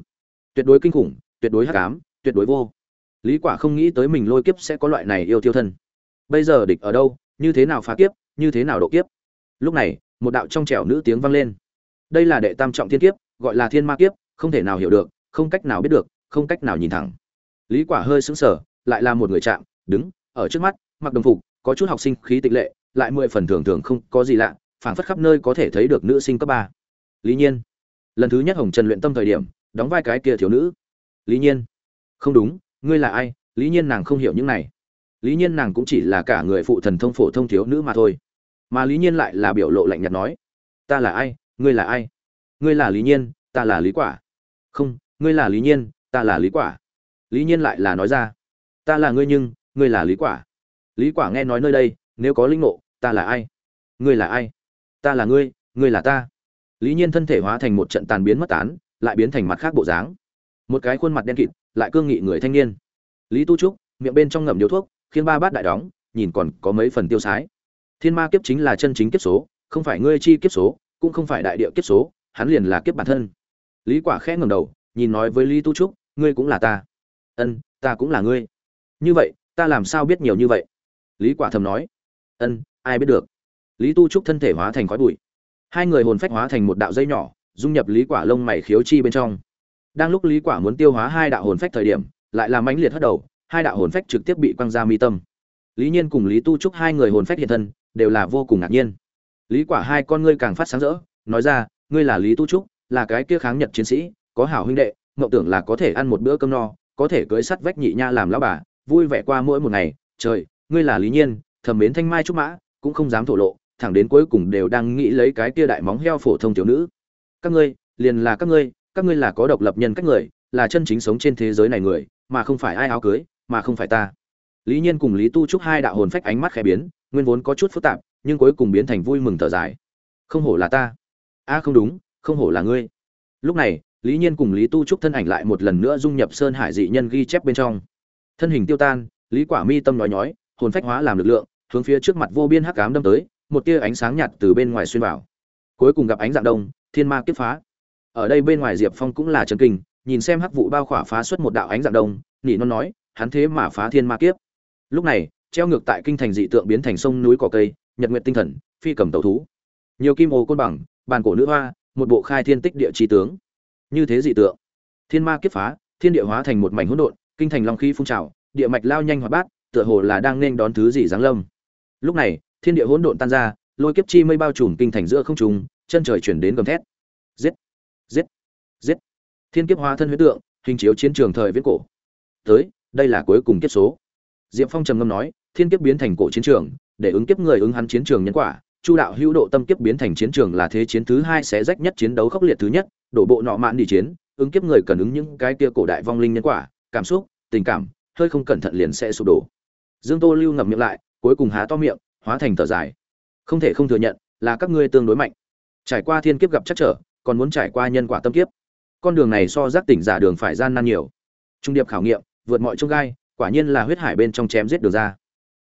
Tuyệt đối kinh khủng, tuyệt đối hắc ám, tuyệt đối vô. Lý quả không nghĩ tới mình lôi kiếp sẽ có loại này yêu tiêu thân. Bây giờ địch ở đâu, như thế nào phá kiếp, như thế nào độ kiếp? Lúc này, một đạo trong trẻo nữ tiếng vang lên. Đây là đệ tam trọng thiên kiếp, gọi là thiên ma kiếp, không thể nào hiểu được, không cách nào biết được, không cách nào nhìn thẳng. Lý quả hơi sững sờ, lại là một người chạm, đứng, ở trước mắt mặc đồng phục, có chút học sinh khí tịch lệ, lại mười phần thường thường không có gì lạ, phảng phất khắp nơi có thể thấy được nữ sinh cấp ba. Lý nhiên. Lần thứ nhất hồng trần luyện tâm thời điểm, đóng vai cái kia thiếu nữ. Lý nhiên. Không đúng, ngươi là ai? Lý nhiên nàng không hiểu những này. Lý nhiên nàng cũng chỉ là cả người phụ thần thông phổ thông thiếu nữ mà thôi. Mà lý nhiên lại là biểu lộ lạnh nhạt nói, ta là ai? Ngươi là ai? Ngươi là lý nhiên, ta là lý quả. Không, ngươi là lý nhiên, ta là lý quả. Lý nhiên lại là nói ra, ta là ngươi nhưng, ngươi là lý quả lý quả nghe nói nơi đây, nếu có linh ngộ, ta là ai? Ngươi là ai? Ta là ngươi ngươi là ta. Lý nhiên thân thể hóa thành một trận tàn biến mất tán, lại biến thành mặt khác bộ dáng. Một cái khuôn mặt đen kịt, lại cương nghị người thanh niên. Lý tu trúc, miệng bên trong ngậm điếu thuốc khiến ba bát đại đóng, nhìn còn có mấy phần tiêu sái. Thiên ma kiếp chính là chân chính kiếp số, không phải ngươi chi kiếp số, cũng không phải đại địa kiếp số, hắn liền là kiếp bản thân. Lý quả khẽ ngẩng đầu, nhìn nói với lý tu trúc, ngươi cũng là ta. Ân, ta cũng là ngươi. Như vậy, ta làm sao biết nhiều như vậy? Lý quả thầm nói, ân, ai biết được. Lý tu trúc thân thể hóa thành khói bụi. Hai người hồn phách hóa thành một đạo dây nhỏ, dung nhập lý quả lông mày khiếu chi bên trong. Đang lúc lý quả muốn tiêu hóa hai đạo hồn phách thời điểm, lại làm mãnh liệt hất đầu, hai đạo hồn phách trực tiếp bị quăng ra mi tâm. Lý nhiên cùng lý tu trúc hai người hồn phách hiện thân, đều là vô cùng ngạc nhiên. Lý quả hai con ngươi càng phát sáng rỡ, nói ra, ngươi là lý tu trúc, là cái kia kháng nhật chiến sĩ, có hảo huynh đệ, mộng tưởng là có thể ăn một bữa cơm no, có thể cưới sắt vách nhị nha làm lão bà, vui vẻ qua mỗi một ngày, trời ngươi là lý nhiên thầm mến thanh mai trúc mã, cũng không dám thổ lộ, thẳng đến cuối cùng đều đang nghĩ lấy cái kia đại móng heo phổ thông thiếu nữ. Các ngươi, liền là các ngươi các ngươi là có độc lập nhân cách người, là chân chính sống trên thế giới này người, mà không phải ai áo cưới, mà không phải ta. Lý nhiên cùng lý tu trúc hai đạo hồn phách ánh mắt khẽ biến, nguyên vốn có chút phức tạp, nhưng cuối cùng biến thành vui mừng thở dài. Không hổ là ta. A, không đúng, không hổ là ngươi. Lúc này, lý nhiên cùng lý tu trúc thân ảnh lại một lần nữa dung nhập sơn hải dị nhân ghi chép bên trong. Thân hình tiêu tan, lý quả mi tâm nói nhói hồn phách hóa làm lực lượng, hướng phía trước mặt vô biên hắc ám đâm tới, một tia ánh sáng nhạt từ bên ngoài xuyên vào. Cuối cùng gặp ánh dạng đông, thiên ma kiếp phá. Ở đây bên ngoài diệp phong cũng là chấn kinh, nhìn xem hắc vụ bao khỏa phá xuất một đạo ánh dạng đông, nỉ non nói, hắn thế mà phá thiên ma kiếp. Lúc này, treo ngược tại kinh thành dị tượng biến thành sông núi cỏ cây, nhật nguyện tinh thần, phi cầm tẩu thú. Nhiều kim ô côn bằng, bàn cổ nữ hoa, một bộ khai thiên tích địa chi tướng. Như thế dị tượng. Thiên ma kiếp phá, thiên địa hóa thành một mảnh hỗn độn, kinh thành long khí phun trào, địa mạch lao nhanh hoạt bát tựa hồ là đang nên đón thứ gì giáng lâm. Lúc này, thiên địa hỗn độn tan ra, lôi kiếp chi mây bao trùm kinh thành giữa không trung, chân trời chuyển đến gầm thét. Giết! Giết! Giết! Thiên kiếp hóa thân huyết tượng, hình chiếu chiến trường thời viễn cổ. Tới, đây là cuối cùng kiếp số. Diệp phong trầm ngâm nói, thiên kiếp biến thành cổ chiến trường, để ứng kiếp người ứng hắn chiến trường nhân quả. Chu đạo hữu độ tâm kiếp biến thành chiến trường là thế chiến thứ hai sẽ rách nhất chiến đấu khốc liệt thứ nhất, đổ bộ nọ mạn đi chiến, ứng kiếp người cần ứng những cái kia cổ đại vong linh nhân quả, cảm xúc, tình cảm, hơi không cẩn thận liền sẽ sụp đổ dương tô lưu ngậm miệng lại, cuối cùng há to miệng, hóa thành thở dài. Không thể không thừa nhận, là các ngươi tương đối mạnh. Trải qua thiên kiếp gặp chắc trở, còn muốn trải qua nhân quả tâm kiếp. Con đường này so giác tỉnh giả đường phải gian nan nhiều. Trung điệp khảo nghiệm, vượt mọi trông gai, quả nhiên là huyết hải bên trong chém giết được ra.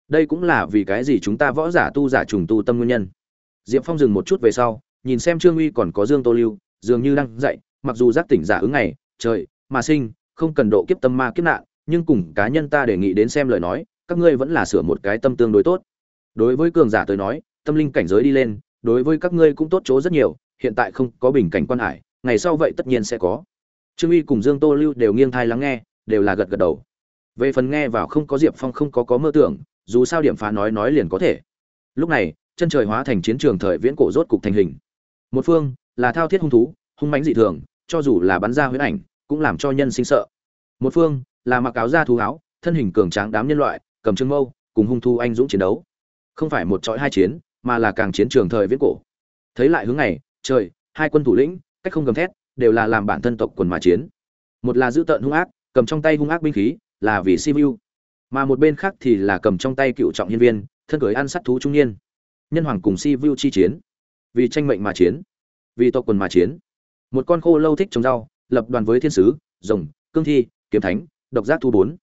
Đây cũng là vì cái gì chúng ta võ giả tu giả trùng tu tâm nguyên nhân. Diệp phong dừng một chút về sau, nhìn xem trương uy còn có dương tô lưu, dường như đang dạy, mặc dù giác tỉnh giả ứng ngày, trời, mà sinh, không cần độ kiếp tâm ma kiếp nạn, nhưng cùng cá nhân ta đề nghị đến xem lời nói các ngươi vẫn là sửa một cái tâm tương đối tốt. Đối với cường giả tới nói, tâm linh cảnh giới đi lên, đối với các ngươi cũng tốt chỗ rất nhiều, hiện tại không có bình cảnh quan hải, ngày sau vậy tất nhiên sẽ có. Trương uy cùng dương tô lưu đều nghiêng thai lắng nghe, đều là gật gật đầu. Về phần nghe vào không có diệp phong không có có mơ tưởng, dù sao điểm phá nói nói liền có thể. Lúc này, chân trời hóa thành chiến trường thời viễn cổ rốt cục thành hình. Một phương là thao thiết hung thú, hung mãnh dị thường, cho dù là bắn ra huyễn ảnh, cũng làm cho nhân sinh sợ. Một phương là mặc áo da thú áo, thân hình cường tráng đám nhân loại cầm trương mâu, cùng hung thu anh dũng chiến đấu. Không phải một trọi hai chiến, mà là càng chiến trường thời viễn cổ. Thấy lại hướng này, trời, hai quân thủ lĩnh, cách không gầm thét, đều là làm bản thân tộc quần mà chiến. Một là giữ tợn hung ác, cầm trong tay hung ác binh khí, là vì sivu mà một bên khác thì là cầm trong tay cựu trọng nhân viên, thân cưới ăn sát thú trung niên. Nhân hoàng cùng sivu chi chiến. Vì tranh mệnh mà chiến, vì tộc quần mà chiến. Một con khô lâu thích trồng rau, lập đoàn với thiên sứ, rồng, cương thi, kiếm thánh, độc giác thu bốn.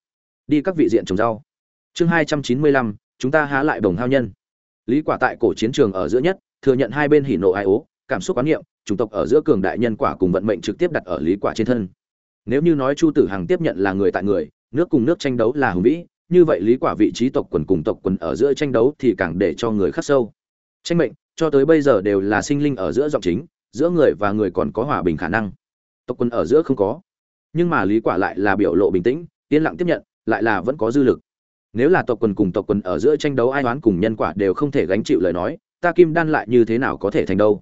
Đi các vị diện trồng rau chương hai trăm chín mươi lăm, chúng ta há lại đồng hao nhân. Lý quả tại cổ chiến trường ở giữa nhất, thừa nhận hai bên hỉ nộ ai ố, cảm xúc quán niệm, chủng tộc ở giữa cường đại nhân quả cùng vận mệnh trực tiếp đặt ở lý quả trên thân. Nếu như nói chu tử hằng tiếp nhận là người tại người, nước cùng nước tranh đấu là hùng vĩ, như vậy lý quả vị trí tộc quần cùng tộc quần ở giữa tranh đấu thì càng để cho người khắc sâu. Tranh mệnh, cho tới bây giờ đều là sinh linh ở giữa giọng chính, giữa người và người còn có hòa bình khả năng. Tộc quần ở giữa không có. Nhưng mà lý quả lại là biểu lộ bình tĩnh, yên lặng tiếp nhận, lại là vẫn có dư lực nếu là tộc quần cùng tộc quần ở giữa tranh đấu ai đoán cùng nhân quả đều không thể gánh chịu lời nói, ta kim đan lại như thế nào có thể thành đâu?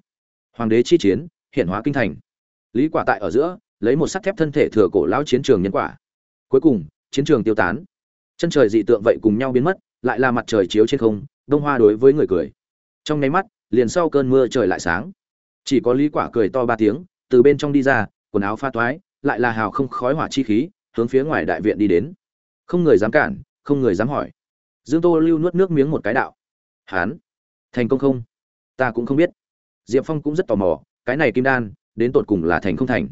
Hoàng đế chi chiến hiện hóa kinh thành. Lý quả tại ở giữa, lấy một sắt thép thân thể thừa cổ lão chiến trường nhân quả. Cuối cùng, chiến trường tiêu tán. Chân trời dị tượng vậy cùng nhau biến mất, lại là mặt trời chiếu trên không, đông hoa đối với người cười. Trong nháy mắt, liền sau cơn mưa trời lại sáng. Chỉ có lý quả cười to ba tiếng, từ bên trong đi ra, quần áo pha toái, lại là hào không khói hỏa chi khí, hướng phía ngoài đại viện đi đến. Không người dám cản không người dám hỏi. Dương tô lưu nuốt nước miếng một cái đạo. Hán, thành công không? Ta cũng không biết. Diệp phong cũng rất tò mò, cái này kim đan, đến tột cùng là thành không thành?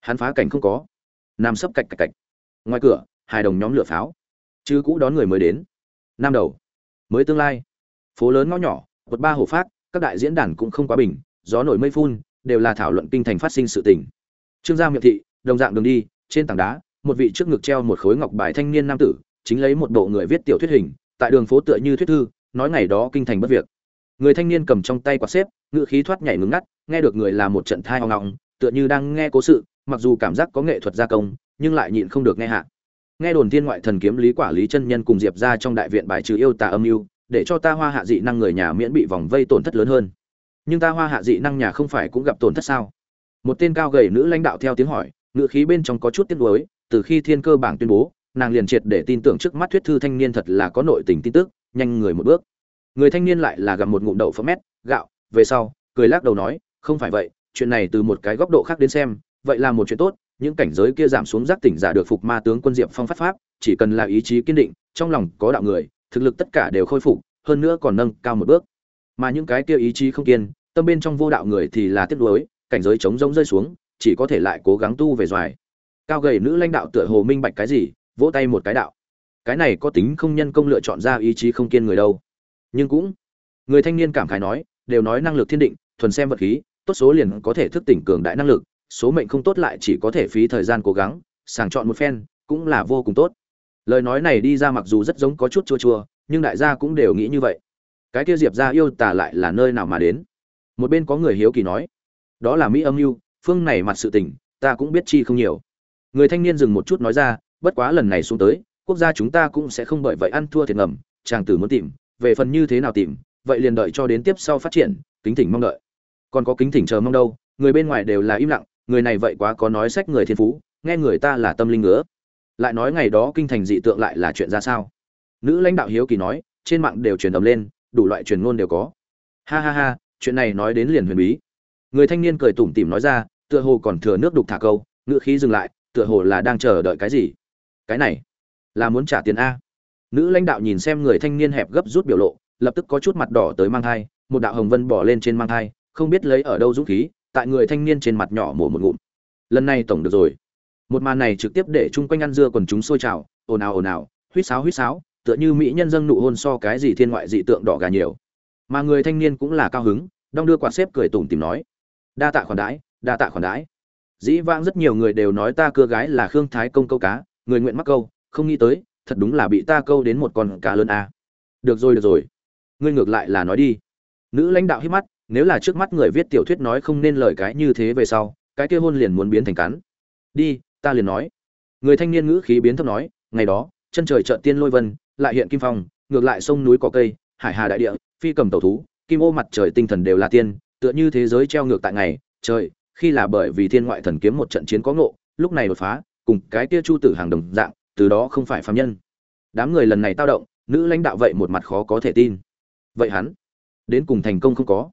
Hắn phá cảnh không có. Nam sấp cạch cạch cạch. Ngoài cửa, hai đồng nhóm lửa pháo. Chứ cũ đón người mới đến. Nam đầu, mới tương lai. Phố lớn ngõ nhỏ, quật ba hồ phát, các đại diễn đàn cũng không quá bình, gió nổi mây phun, đều là thảo luận kinh thành phát sinh sự tình. Trương gia miệng thị, đồng dạng đường đi, trên tảng đá, một vị trước ngực treo một khối ngọc bài thanh niên nam tử chính lấy một bộ người viết tiểu thuyết hình, tại đường phố tựa như thuyết thư, nói ngày đó kinh thành bất việc. Người thanh niên cầm trong tay quạt xếp, ngựa khí thoát nhảy ngứng ngắt, nghe được người là một trận thai hoang ngọng, tựa như đang nghe cố sự, mặc dù cảm giác có nghệ thuật gia công, nhưng lại nhịn không được nghe hạ. Nghe đồn thiên ngoại thần kiếm lý quả lý chân nhân cùng diệp ra trong đại viện bài trừ yêu tà âm mưu, để cho ta hoa hạ dị năng người nhà miễn bị vòng vây tổn thất lớn hơn. Nhưng ta hoa hạ dị năng nhà không phải cũng gặp tổn thất sao? Một tên cao gầy nữ lãnh đạo theo tiếng hỏi ngựa khí bên trong có chút tiếc nuối, từ khi thiên cơ bảng tuyên bố nàng liền triệt để tin tưởng trước mắt thuyết thư thanh niên thật là có nội tình tin tức, nhanh người một bước. Người thanh niên lại là gặp một ngụm đậu phấm mét, gạo, về sau, cười lắc đầu nói, không phải vậy, chuyện này từ một cái góc độ khác đến xem, vậy là một chuyện tốt, những cảnh giới kia giảm xuống giác tỉnh giả được phục ma tướng quân diệp phong phát pháp, chỉ cần là ý chí kiên định, trong lòng có đạo người, thực lực tất cả đều khôi phục, hơn nữa còn nâng cao một bước. Mà những cái kia ý chí không kiên, tâm bên trong vô đạo người thì là tiếc nuối, cảnh giới chống rông rơi xuống, chỉ có thể lại cố gắng tu về doài. Cao gầy nữ lãnh đạo tựa hồ minh bạch cái gì vỗ tay một cái đạo. Cái này có tính không nhân công lựa chọn ra ý chí không kiên người đâu. Nhưng cũng, người thanh niên cảm khái nói, đều nói năng lực thiên định, thuần xem vật khí, tốt số liền có thể thức tỉnh cường đại năng lực, số mệnh không tốt lại chỉ có thể phí thời gian cố gắng, sàng chọn một phen, cũng là vô cùng tốt. Lời nói này đi ra mặc dù rất giống có chút chua chua, nhưng đại gia cũng đều nghĩ như vậy. Cái kia diệp ra yêu tả lại là nơi nào mà đến? Một bên có người hiếu kỳ nói, đó là mỹ âm mưu, phương này mặt sự tình, ta cũng biết chi không nhiều. Người thanh niên dừng một chút nói ra bất quá lần này xuống tới, quốc gia chúng ta cũng sẽ không bởi vậy ăn thua thiệt ngầm, chàng tử muốn tìm, về phần như thế nào tìm, vậy liền đợi cho đến tiếp sau phát triển, kính thỉnh mong đợi. Còn có kính thỉnh chờ mong đâu, người bên ngoài đều là im lặng, người này vậy quá có nói sách người thiên phú, nghe người ta là tâm linh ngứa. Lại nói ngày đó kinh thành dị tượng lại là chuyện ra sao? Nữ lãnh đạo hiếu kỳ nói, trên mạng đều truyền ầm lên, đủ loại truyền ngôn đều có. Ha ha ha, chuyện này nói đến liền huyền bí. Người thanh niên cười tủm tỉm nói ra, tựa hồ còn thừa nước đục thả câu ngựa khí dừng lại, tựa hồ là đang chờ đợi cái gì cái này là muốn trả tiền a. Nữ lãnh đạo nhìn xem người thanh niên hẹp gấp rút biểu lộ, lập tức có chút mặt đỏ tới mang thai, một đạo hồng vân bỏ lên trên mang thai, không biết lấy ở đâu dũng khí, tại người thanh niên trên mặt nhỏ mổ một ngụm. Lần này tổng được rồi. Một màn này trực tiếp để chung quanh ăn dưa quần chúng sôi trào, ồn ào ồn ào, huýt sáo huýt sáo, tựa như mỹ nhân dân nụ hôn so cái gì thiên ngoại dị tượng đỏ gà nhiều. Mà người thanh niên cũng là cao hứng, đong đưa quạt xếp cười tủm tìm nói, đa tạ khoản đãi, đa tạ khoản đãi. Dĩ vãng rất nhiều người đều nói ta cưa gái là khương thái công câu cá người nguyện mắc câu, không nghĩ tới, thật đúng là bị ta câu đến một con cá lớn a. À. được rồi được rồi. Ngươi ngược lại là nói đi. Nữ lãnh đạo hít mắt, nếu là trước mắt người viết tiểu thuyết nói không nên lời cái như thế về sau, cái kia hôn liền muốn biến thành cắn. Đi, ta liền nói. Người thanh niên ngữ khí biến thấp nói, ngày đó, chân trời chợt tiên lôi vân, lại hiện kim phong, ngược lại sông núi cỏ cây, hải hà đại địa, phi cầm tàu thú, kim ô mặt trời tinh thần đều là tiên, tựa như thế giới treo ngược tại ngày, trời, khi là bởi vì thiên ngoại thần kiếm một trận chiến có ngộ, lúc này đột phá cùng cái kia chu tử hàng đồng dạng, từ đó không phải phàm nhân. Đám người lần này tao động, nữ lãnh đạo vậy một mặt khó có thể tin. Vậy hắn, đến cùng thành công không có?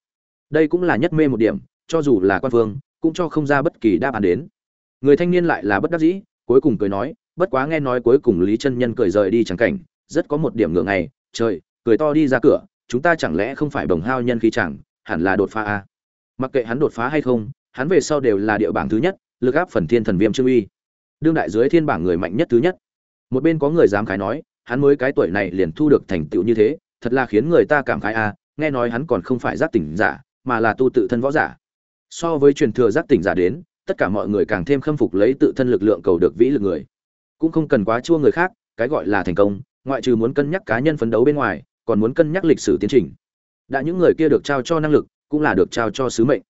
Đây cũng là nhất mê một điểm, cho dù là quan phương cũng cho không ra bất kỳ đáp án đến. Người thanh niên lại là bất đắc dĩ, cuối cùng cười nói, bất quá nghe nói cuối cùng lý chân nhân cười rời đi chẳng cảnh, rất có một điểm ngượng ngày, trời, cười to đi ra cửa, chúng ta chẳng lẽ không phải bồng hao nhân khí chẳng, hẳn là đột phá a à? mặc kệ hắn đột phá hay không, hắn về sau đều là địa bảng thứ nhất, lực áp phần thiên thần viêm trương uy đương đại dưới thiên bảng người mạnh nhất thứ nhất. Một bên có người dám khái nói, hắn mới cái tuổi này liền thu được thành tựu như thế, thật là khiến người ta cảm khái a nghe nói hắn còn không phải giác tỉnh giả, mà là tu tự thân võ giả. So với truyền thừa giác tỉnh giả đến, tất cả mọi người càng thêm khâm phục lấy tự thân lực lượng cầu được vĩ lực người. Cũng không cần quá chua người khác, cái gọi là thành công, ngoại trừ muốn cân nhắc cá nhân phấn đấu bên ngoài, còn muốn cân nhắc lịch sử tiến trình. Đã những người kia được trao cho năng lực, cũng là được trao cho sứ mệnh.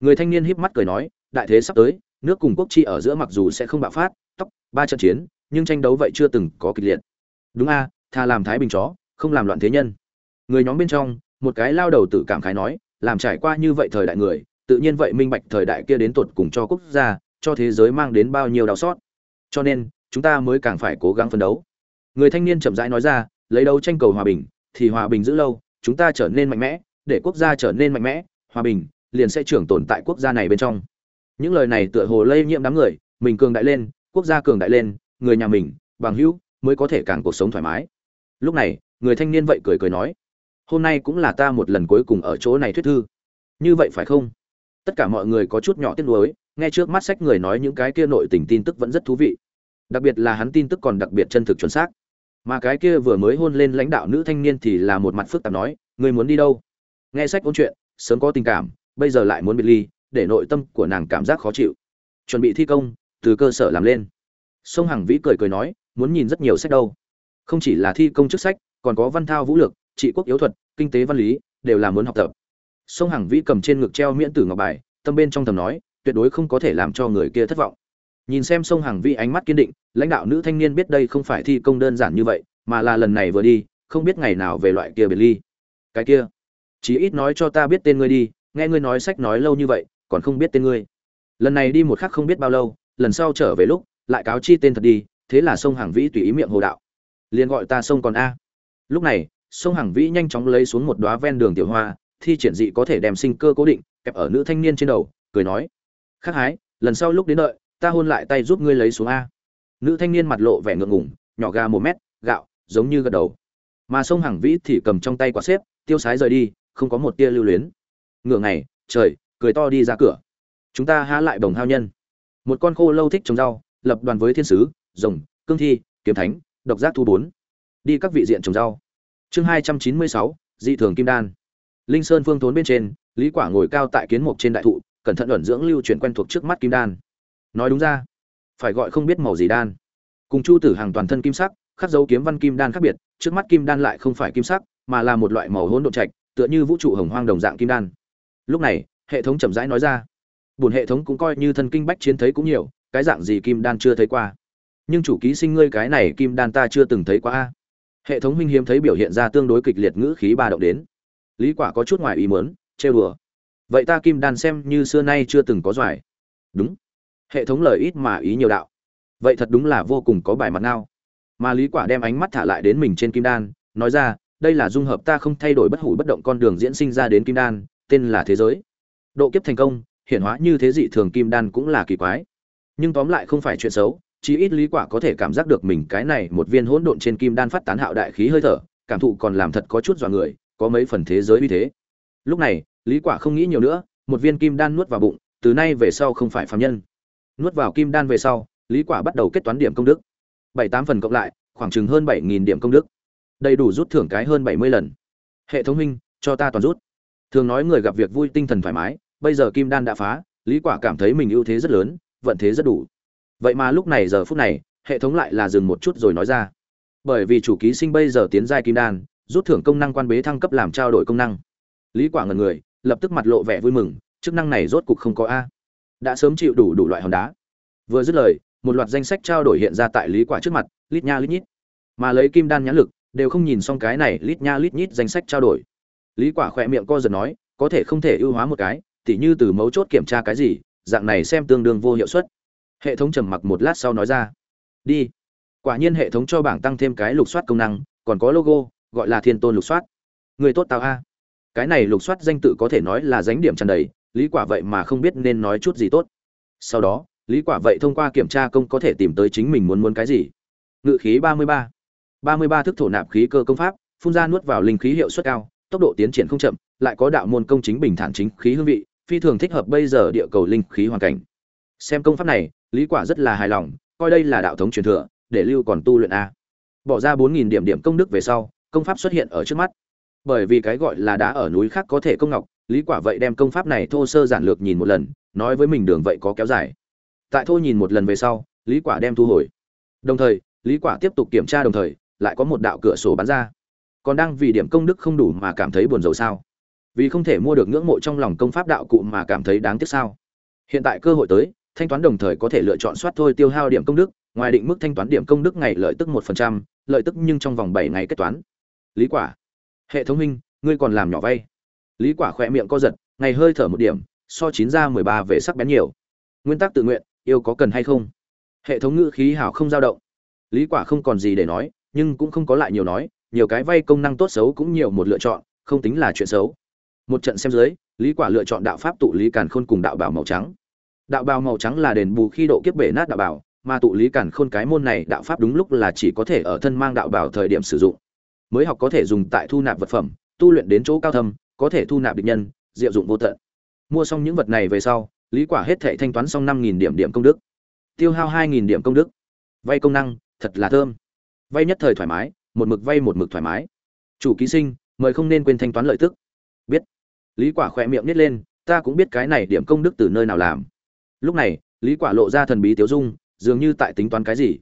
Người thanh niên híp mắt cười nói, đại thế sắp tới, nước cùng quốc chi ở giữa mặc dù sẽ không bạo phát tóc, ba trận chiến, nhưng tranh đấu vậy chưa từng có kịch liệt. Đúng a, tha làm thái bình chó, không làm loạn thế nhân. Người nhóm bên trong, một cái lao đầu tự cảm khái nói, làm trải qua như vậy thời đại người, tự nhiên vậy minh bạch thời đại kia đến tột cùng cho quốc gia, cho thế giới mang đến bao nhiêu đau xót. Cho nên, chúng ta mới càng phải cố gắng phấn đấu. Người thanh niên chậm rãi nói ra, lấy đấu tranh cầu hòa bình, thì hòa bình giữ lâu, chúng ta trở nên mạnh mẽ, để quốc gia trở nên mạnh mẽ, hòa bình liền sẽ trưởng tồn tại quốc gia này bên trong. Những lời này tựa hồ lây nhiễm đám người, mình cường đại lên quốc gia cường đại lên, người nhà mình, bằng hữu mới có thể càng cuộc sống thoải mái. Lúc này, người thanh niên vậy cười cười nói, hôm nay cũng là ta một lần cuối cùng ở chỗ này thuyết thư. Như vậy phải không? Tất cả mọi người có chút nhỏ tiếc nuối, nghe trước mắt sách người nói những cái kia nội tình tin tức vẫn rất thú vị. Đặc biệt là hắn tin tức còn đặc biệt chân thực chuẩn xác. Mà cái kia vừa mới hôn lên lãnh đạo nữ thanh niên thì là một mặt phức tạp nói người muốn đi đâu? Nghe sách ôn chuyện, sớm có tình cảm, bây giờ lại muốn biệt ly, để nội tâm của nàng cảm giác khó chịu. Chuẩn bị thi công từ cơ sở làm lên. Sông hằng vĩ cười cười nói, muốn nhìn rất nhiều sách đâu. Không chỉ là thi công chức sách, còn có văn thao vũ lược trị quốc yếu thuật, kinh tế văn lý, đều là muốn học tập. Sông hằng vĩ cầm trên ngực treo miễn tử ngọc bài, tâm bên trong thầm nói, tuyệt đối không có thể làm cho người kia thất vọng. Nhìn xem sông hằng vĩ ánh mắt kiên định, lãnh đạo nữ thanh niên biết đây không phải thi công đơn giản như vậy, mà là lần này vừa đi, không biết ngày nào về loại kia biệt ly. Cái kia, chí ít nói cho ta biết tên ngươi đi, nghe ngươi nói sách nói lâu như vậy, còn không biết tên ngươi. Lần này đi một khắc không biết bao lâu lần sau trở về lúc, lại cáo chi tên thật đi, thế là sông hàng vĩ tùy ý miệng hồ đạo. Liền gọi ta sông còn a. Lúc này, sông hàng vĩ nhanh chóng lấy xuống một đoá ven đường tiểu hoa, thi triển dị có thể đem sinh cơ cố định, kẹp ở nữ thanh niên trên đầu, cười nói, khắc hái, lần sau lúc đến đợi, ta hôn lại tay giúp ngươi lấy xuống a. Nữ thanh niên mặt lộ vẻ ngượng ngủng nhỏ gà một mét, gạo, giống như gật đầu. Mà sông hàng vĩ thì cầm trong tay quả xếp, tiêu sái rời đi, không có một tia lưu luyến. Ngựa ngày, trời, cười to đi ra cửa. Chúng ta há lại bồng hao nhân một con khô lâu thích trồng rau, lập đoàn với thiên sứ, rồng, cương thi, kiếm thánh, độc giác thu bốn. Đi các vị diện trồng rau. Chương hai trăm chín mươi sáu, dị thường kim đan. Linh sơn phương thốn bên trên, lý quả ngồi cao tại kiến mục trên đại thụ, cẩn thận ẩn dưỡng lưu truyền quen thuộc trước mắt kim đan. Nói đúng ra, phải gọi không biết màu gì đan. Cùng chu tử hàng toàn thân kim sắc, khắc dấu kiếm văn kim đan khác biệt, trước mắt kim đan lại không phải kim sắc, mà là một loại màu hỗn độn trạch, tựa như vũ trụ hồng hoang đồng dạng kim đan. Lúc này, hệ thống chậm rãi nói ra bổn hệ thống cũng coi như thân kinh bách chiến thấy cũng nhiều, cái dạng gì kim đan chưa thấy qua. Nhưng chủ ký sinh ngươi cái này kim đan ta chưa từng thấy qua a. Hệ thống minh hiếm thấy biểu hiện ra tương đối kịch liệt ngữ khí ba động đến. Lý quả có chút ngoài ý muốn, trêu đùa. Vậy ta kim đan xem như xưa nay chưa từng có doài đúng. Hệ thống lời ít mà ý nhiều đạo. Vậy thật đúng là vô cùng có bài mặt nào mà lý quả đem ánh mắt thả lại đến mình trên kim đan, nói ra, đây là dung hợp ta không thay đổi bất hủ bất động con đường diễn sinh ra đến kim đan, tên là thế giới. Độ kiếp thành công Hiện hóa như thế dị thường kim đan cũng là kỳ quái. Nhưng tóm lại không phải chuyện xấu, chí ít lý quả có thể cảm giác được mình cái này một viên hỗn độn trên kim đan phát tán hạo đại khí hơi thở, cảm thụ còn làm thật có chút dọa người, có mấy phần thế giới uy thế. Lúc này, lý quả không nghĩ nhiều nữa, một viên kim đan nuốt vào bụng, từ nay về sau không phải phàm nhân. Nuốt vào kim đan về sau, lý quả bắt đầu kết toán điểm công đức. Bảy tám phần cộng lại, khoảng chừng hơn bảy nghìn điểm công đức. Đầy đủ rút thưởng cái hơn bảy mươi lần. Hệ thống huynh, cho ta toàn rút. Thường nói người gặp việc vui tinh thần thoải mái bây giờ kim đan đã phá, lý quả cảm thấy mình ưu thế rất lớn, vận thế rất đủ. Vậy mà lúc này, giờ phút này, hệ thống lại là dừng một chút rồi nói ra. Bởi vì chủ ký sinh bây giờ tiến giai kim đan, rút thưởng công năng quan bế thăng cấp làm trao đổi công năng. Lý quả ngẩn người, lập tức mặt lộ vẻ vui mừng, chức năng này rốt cục không có a. Đã sớm chịu đủ đủ loại hòn đá. Vừa dứt lời, một loạt danh sách trao đổi hiện ra tại lý quả trước mặt, lít nha lít nhít. Mà lấy kim đan nhãn lực, đều không nhìn xong cái này lít nha lít nhít danh sách trao đổi. Lý quả khỏe miệng co giật nói, có thể không thể ưu hóa một cái tỉ như từ mấu chốt kiểm tra cái gì, dạng này xem tương đương vô hiệu suất. Hệ thống trầm mặc một lát sau nói ra, đi. Quả nhiên hệ thống cho bảng tăng thêm cái lục soát công năng, còn có logo, gọi là thiên tôn lục soát. Người tốt tao a. Cái này lục soát danh tự có thể nói là dánh điểm tràn đầy, lý quả vậy mà không biết nên nói chút gì tốt. Sau đó, lý quả vậy thông qua kiểm tra công có thể tìm tới chính mình muốn muốn cái gì. Ngự khí 33. 33 thức thổ nạp khí cơ công pháp, phun ra nuốt vào linh khí hiệu suất cao, tốc độ tiến triển không chậm, lại có đạo môn công chính bình thản chính khí hương vị phi thường thích hợp bây giờ địa cầu linh khí hoàn cảnh. Xem công pháp này, lý quả rất là hài lòng, coi đây là đạo thống truyền thừa, để lưu còn tu luyện a. Bỏ ra 4.000 điểm điểm công đức về sau, công pháp xuất hiện ở trước mắt. Bởi vì cái gọi là đá ở núi khác có thể công ngọc, lý quả vậy đem công pháp này thô sơ giản lược nhìn một lần, nói với mình đường vậy có kéo dài. Tại thô nhìn một lần về sau, lý quả đem thu hồi. Đồng thời, lý quả tiếp tục kiểm tra đồng thời, lại có một đạo cửa sổ bắn ra. Còn đang vì điểm công đức không đủ mà cảm thấy buồn rầu sao? Vì không thể mua được ngưỡng mộ trong lòng công pháp đạo cụ mà cảm thấy đáng tiếc sao? Hiện tại cơ hội tới, thanh toán đồng thời có thể lựa chọn soát thôi tiêu hao điểm công đức, ngoài định mức thanh toán điểm công đức ngày lợi tức một phần trăm, lợi tức nhưng trong vòng bảy ngày kết toán. Lý quả, hệ thống minh ngươi còn làm nhỏ vay. Lý quả khỏe miệng co giật, ngày hơi thở một điểm, so chín ra mười ba về sắc bén nhiều. Nguyên tắc tự nguyện, yêu có cần hay không? Hệ thống ngữ khí hảo không dao động. Lý quả không còn gì để nói, nhưng cũng không có lại nhiều nói, nhiều cái vay công năng tốt xấu cũng nhiều một lựa chọn, không tính là chuyện xấu một trận xem dưới, lý quả lựa chọn đạo pháp tụ lý càn khôn cùng đạo bảo màu trắng. Đạo bào màu trắng là đền bù khi độ kiếp bể nát đạo bảo, mà tụ lý càn khôn cái môn này đạo pháp đúng lúc là chỉ có thể ở thân mang đạo bảo thời điểm sử dụng. Mới học có thể dùng tại thu nạp vật phẩm, tu luyện đến chỗ cao thâm, có thể thu nạp địch nhân, diệu dụng vô tận. Mua xong những vật này về sau, lý quả hết thảy thanh toán xong năm nghìn điểm điểm công đức. Tiêu hao hai nghìn điểm công đức. Vay công năng, thật là thơm. Vay nhất thời thoải mái, một mực vay một mực thoải mái. Chủ ký sinh, mời không nên quên thanh toán lợi tức. Biết lý quả khỏe miệng nít lên, ta cũng biết cái này điểm công đức từ nơi nào làm. Lúc này, lý quả lộ ra thần bí tiếu dung, dường như tại tính toán cái gì.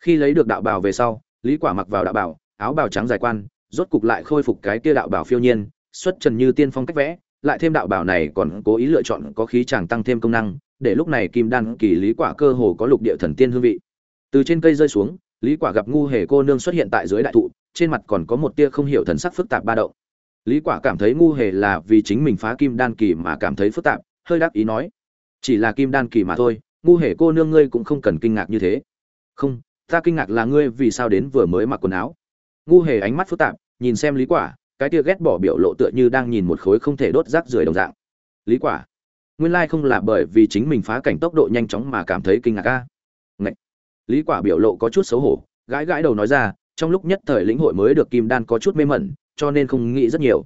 Khi lấy được đạo bào về sau, lý quả mặc vào đạo bào, áo bào trắng dài quan, rốt cục lại khôi phục cái kia đạo bào phiêu nhiên, xuất trần như tiên phong cách vẽ, lại thêm đạo bào này còn cố ý lựa chọn có khí chàng tăng thêm công năng, để lúc này kim đan kỳ lý quả cơ hồ có lục địa thần tiên hương vị. Từ trên cây rơi xuống, lý quả gặp ngu hề cô nương xuất hiện tại dưới đại thụ, trên mặt còn có một tia không hiểu thần sắc phức tạp ba động lý quả cảm thấy ngu hề là vì chính mình phá kim đan kỳ mà cảm thấy phức tạp, hơi đáp ý nói. Chỉ là kim đan kỳ mà thôi, ngu hề cô nương ngươi cũng không cần kinh ngạc như thế. Không, ta kinh ngạc là ngươi vì sao đến vừa mới mặc quần áo. Ngu hề ánh mắt phức tạp, nhìn xem lý quả, cái tia ghét bỏ biểu lộ tựa như đang nhìn một khối không thể đốt rác rưởi đồng dạng. Lý quả, nguyên lai không là bởi vì chính mình phá cảnh tốc độ nhanh chóng mà cảm thấy kinh ngạc a. Ngậy. lý quả biểu lộ có chút xấu hổ, gãi gãi đầu nói ra, trong lúc nhất thời lĩnh hội mới được kim đan có chút mê mẩn cho nên không nghĩ rất nhiều.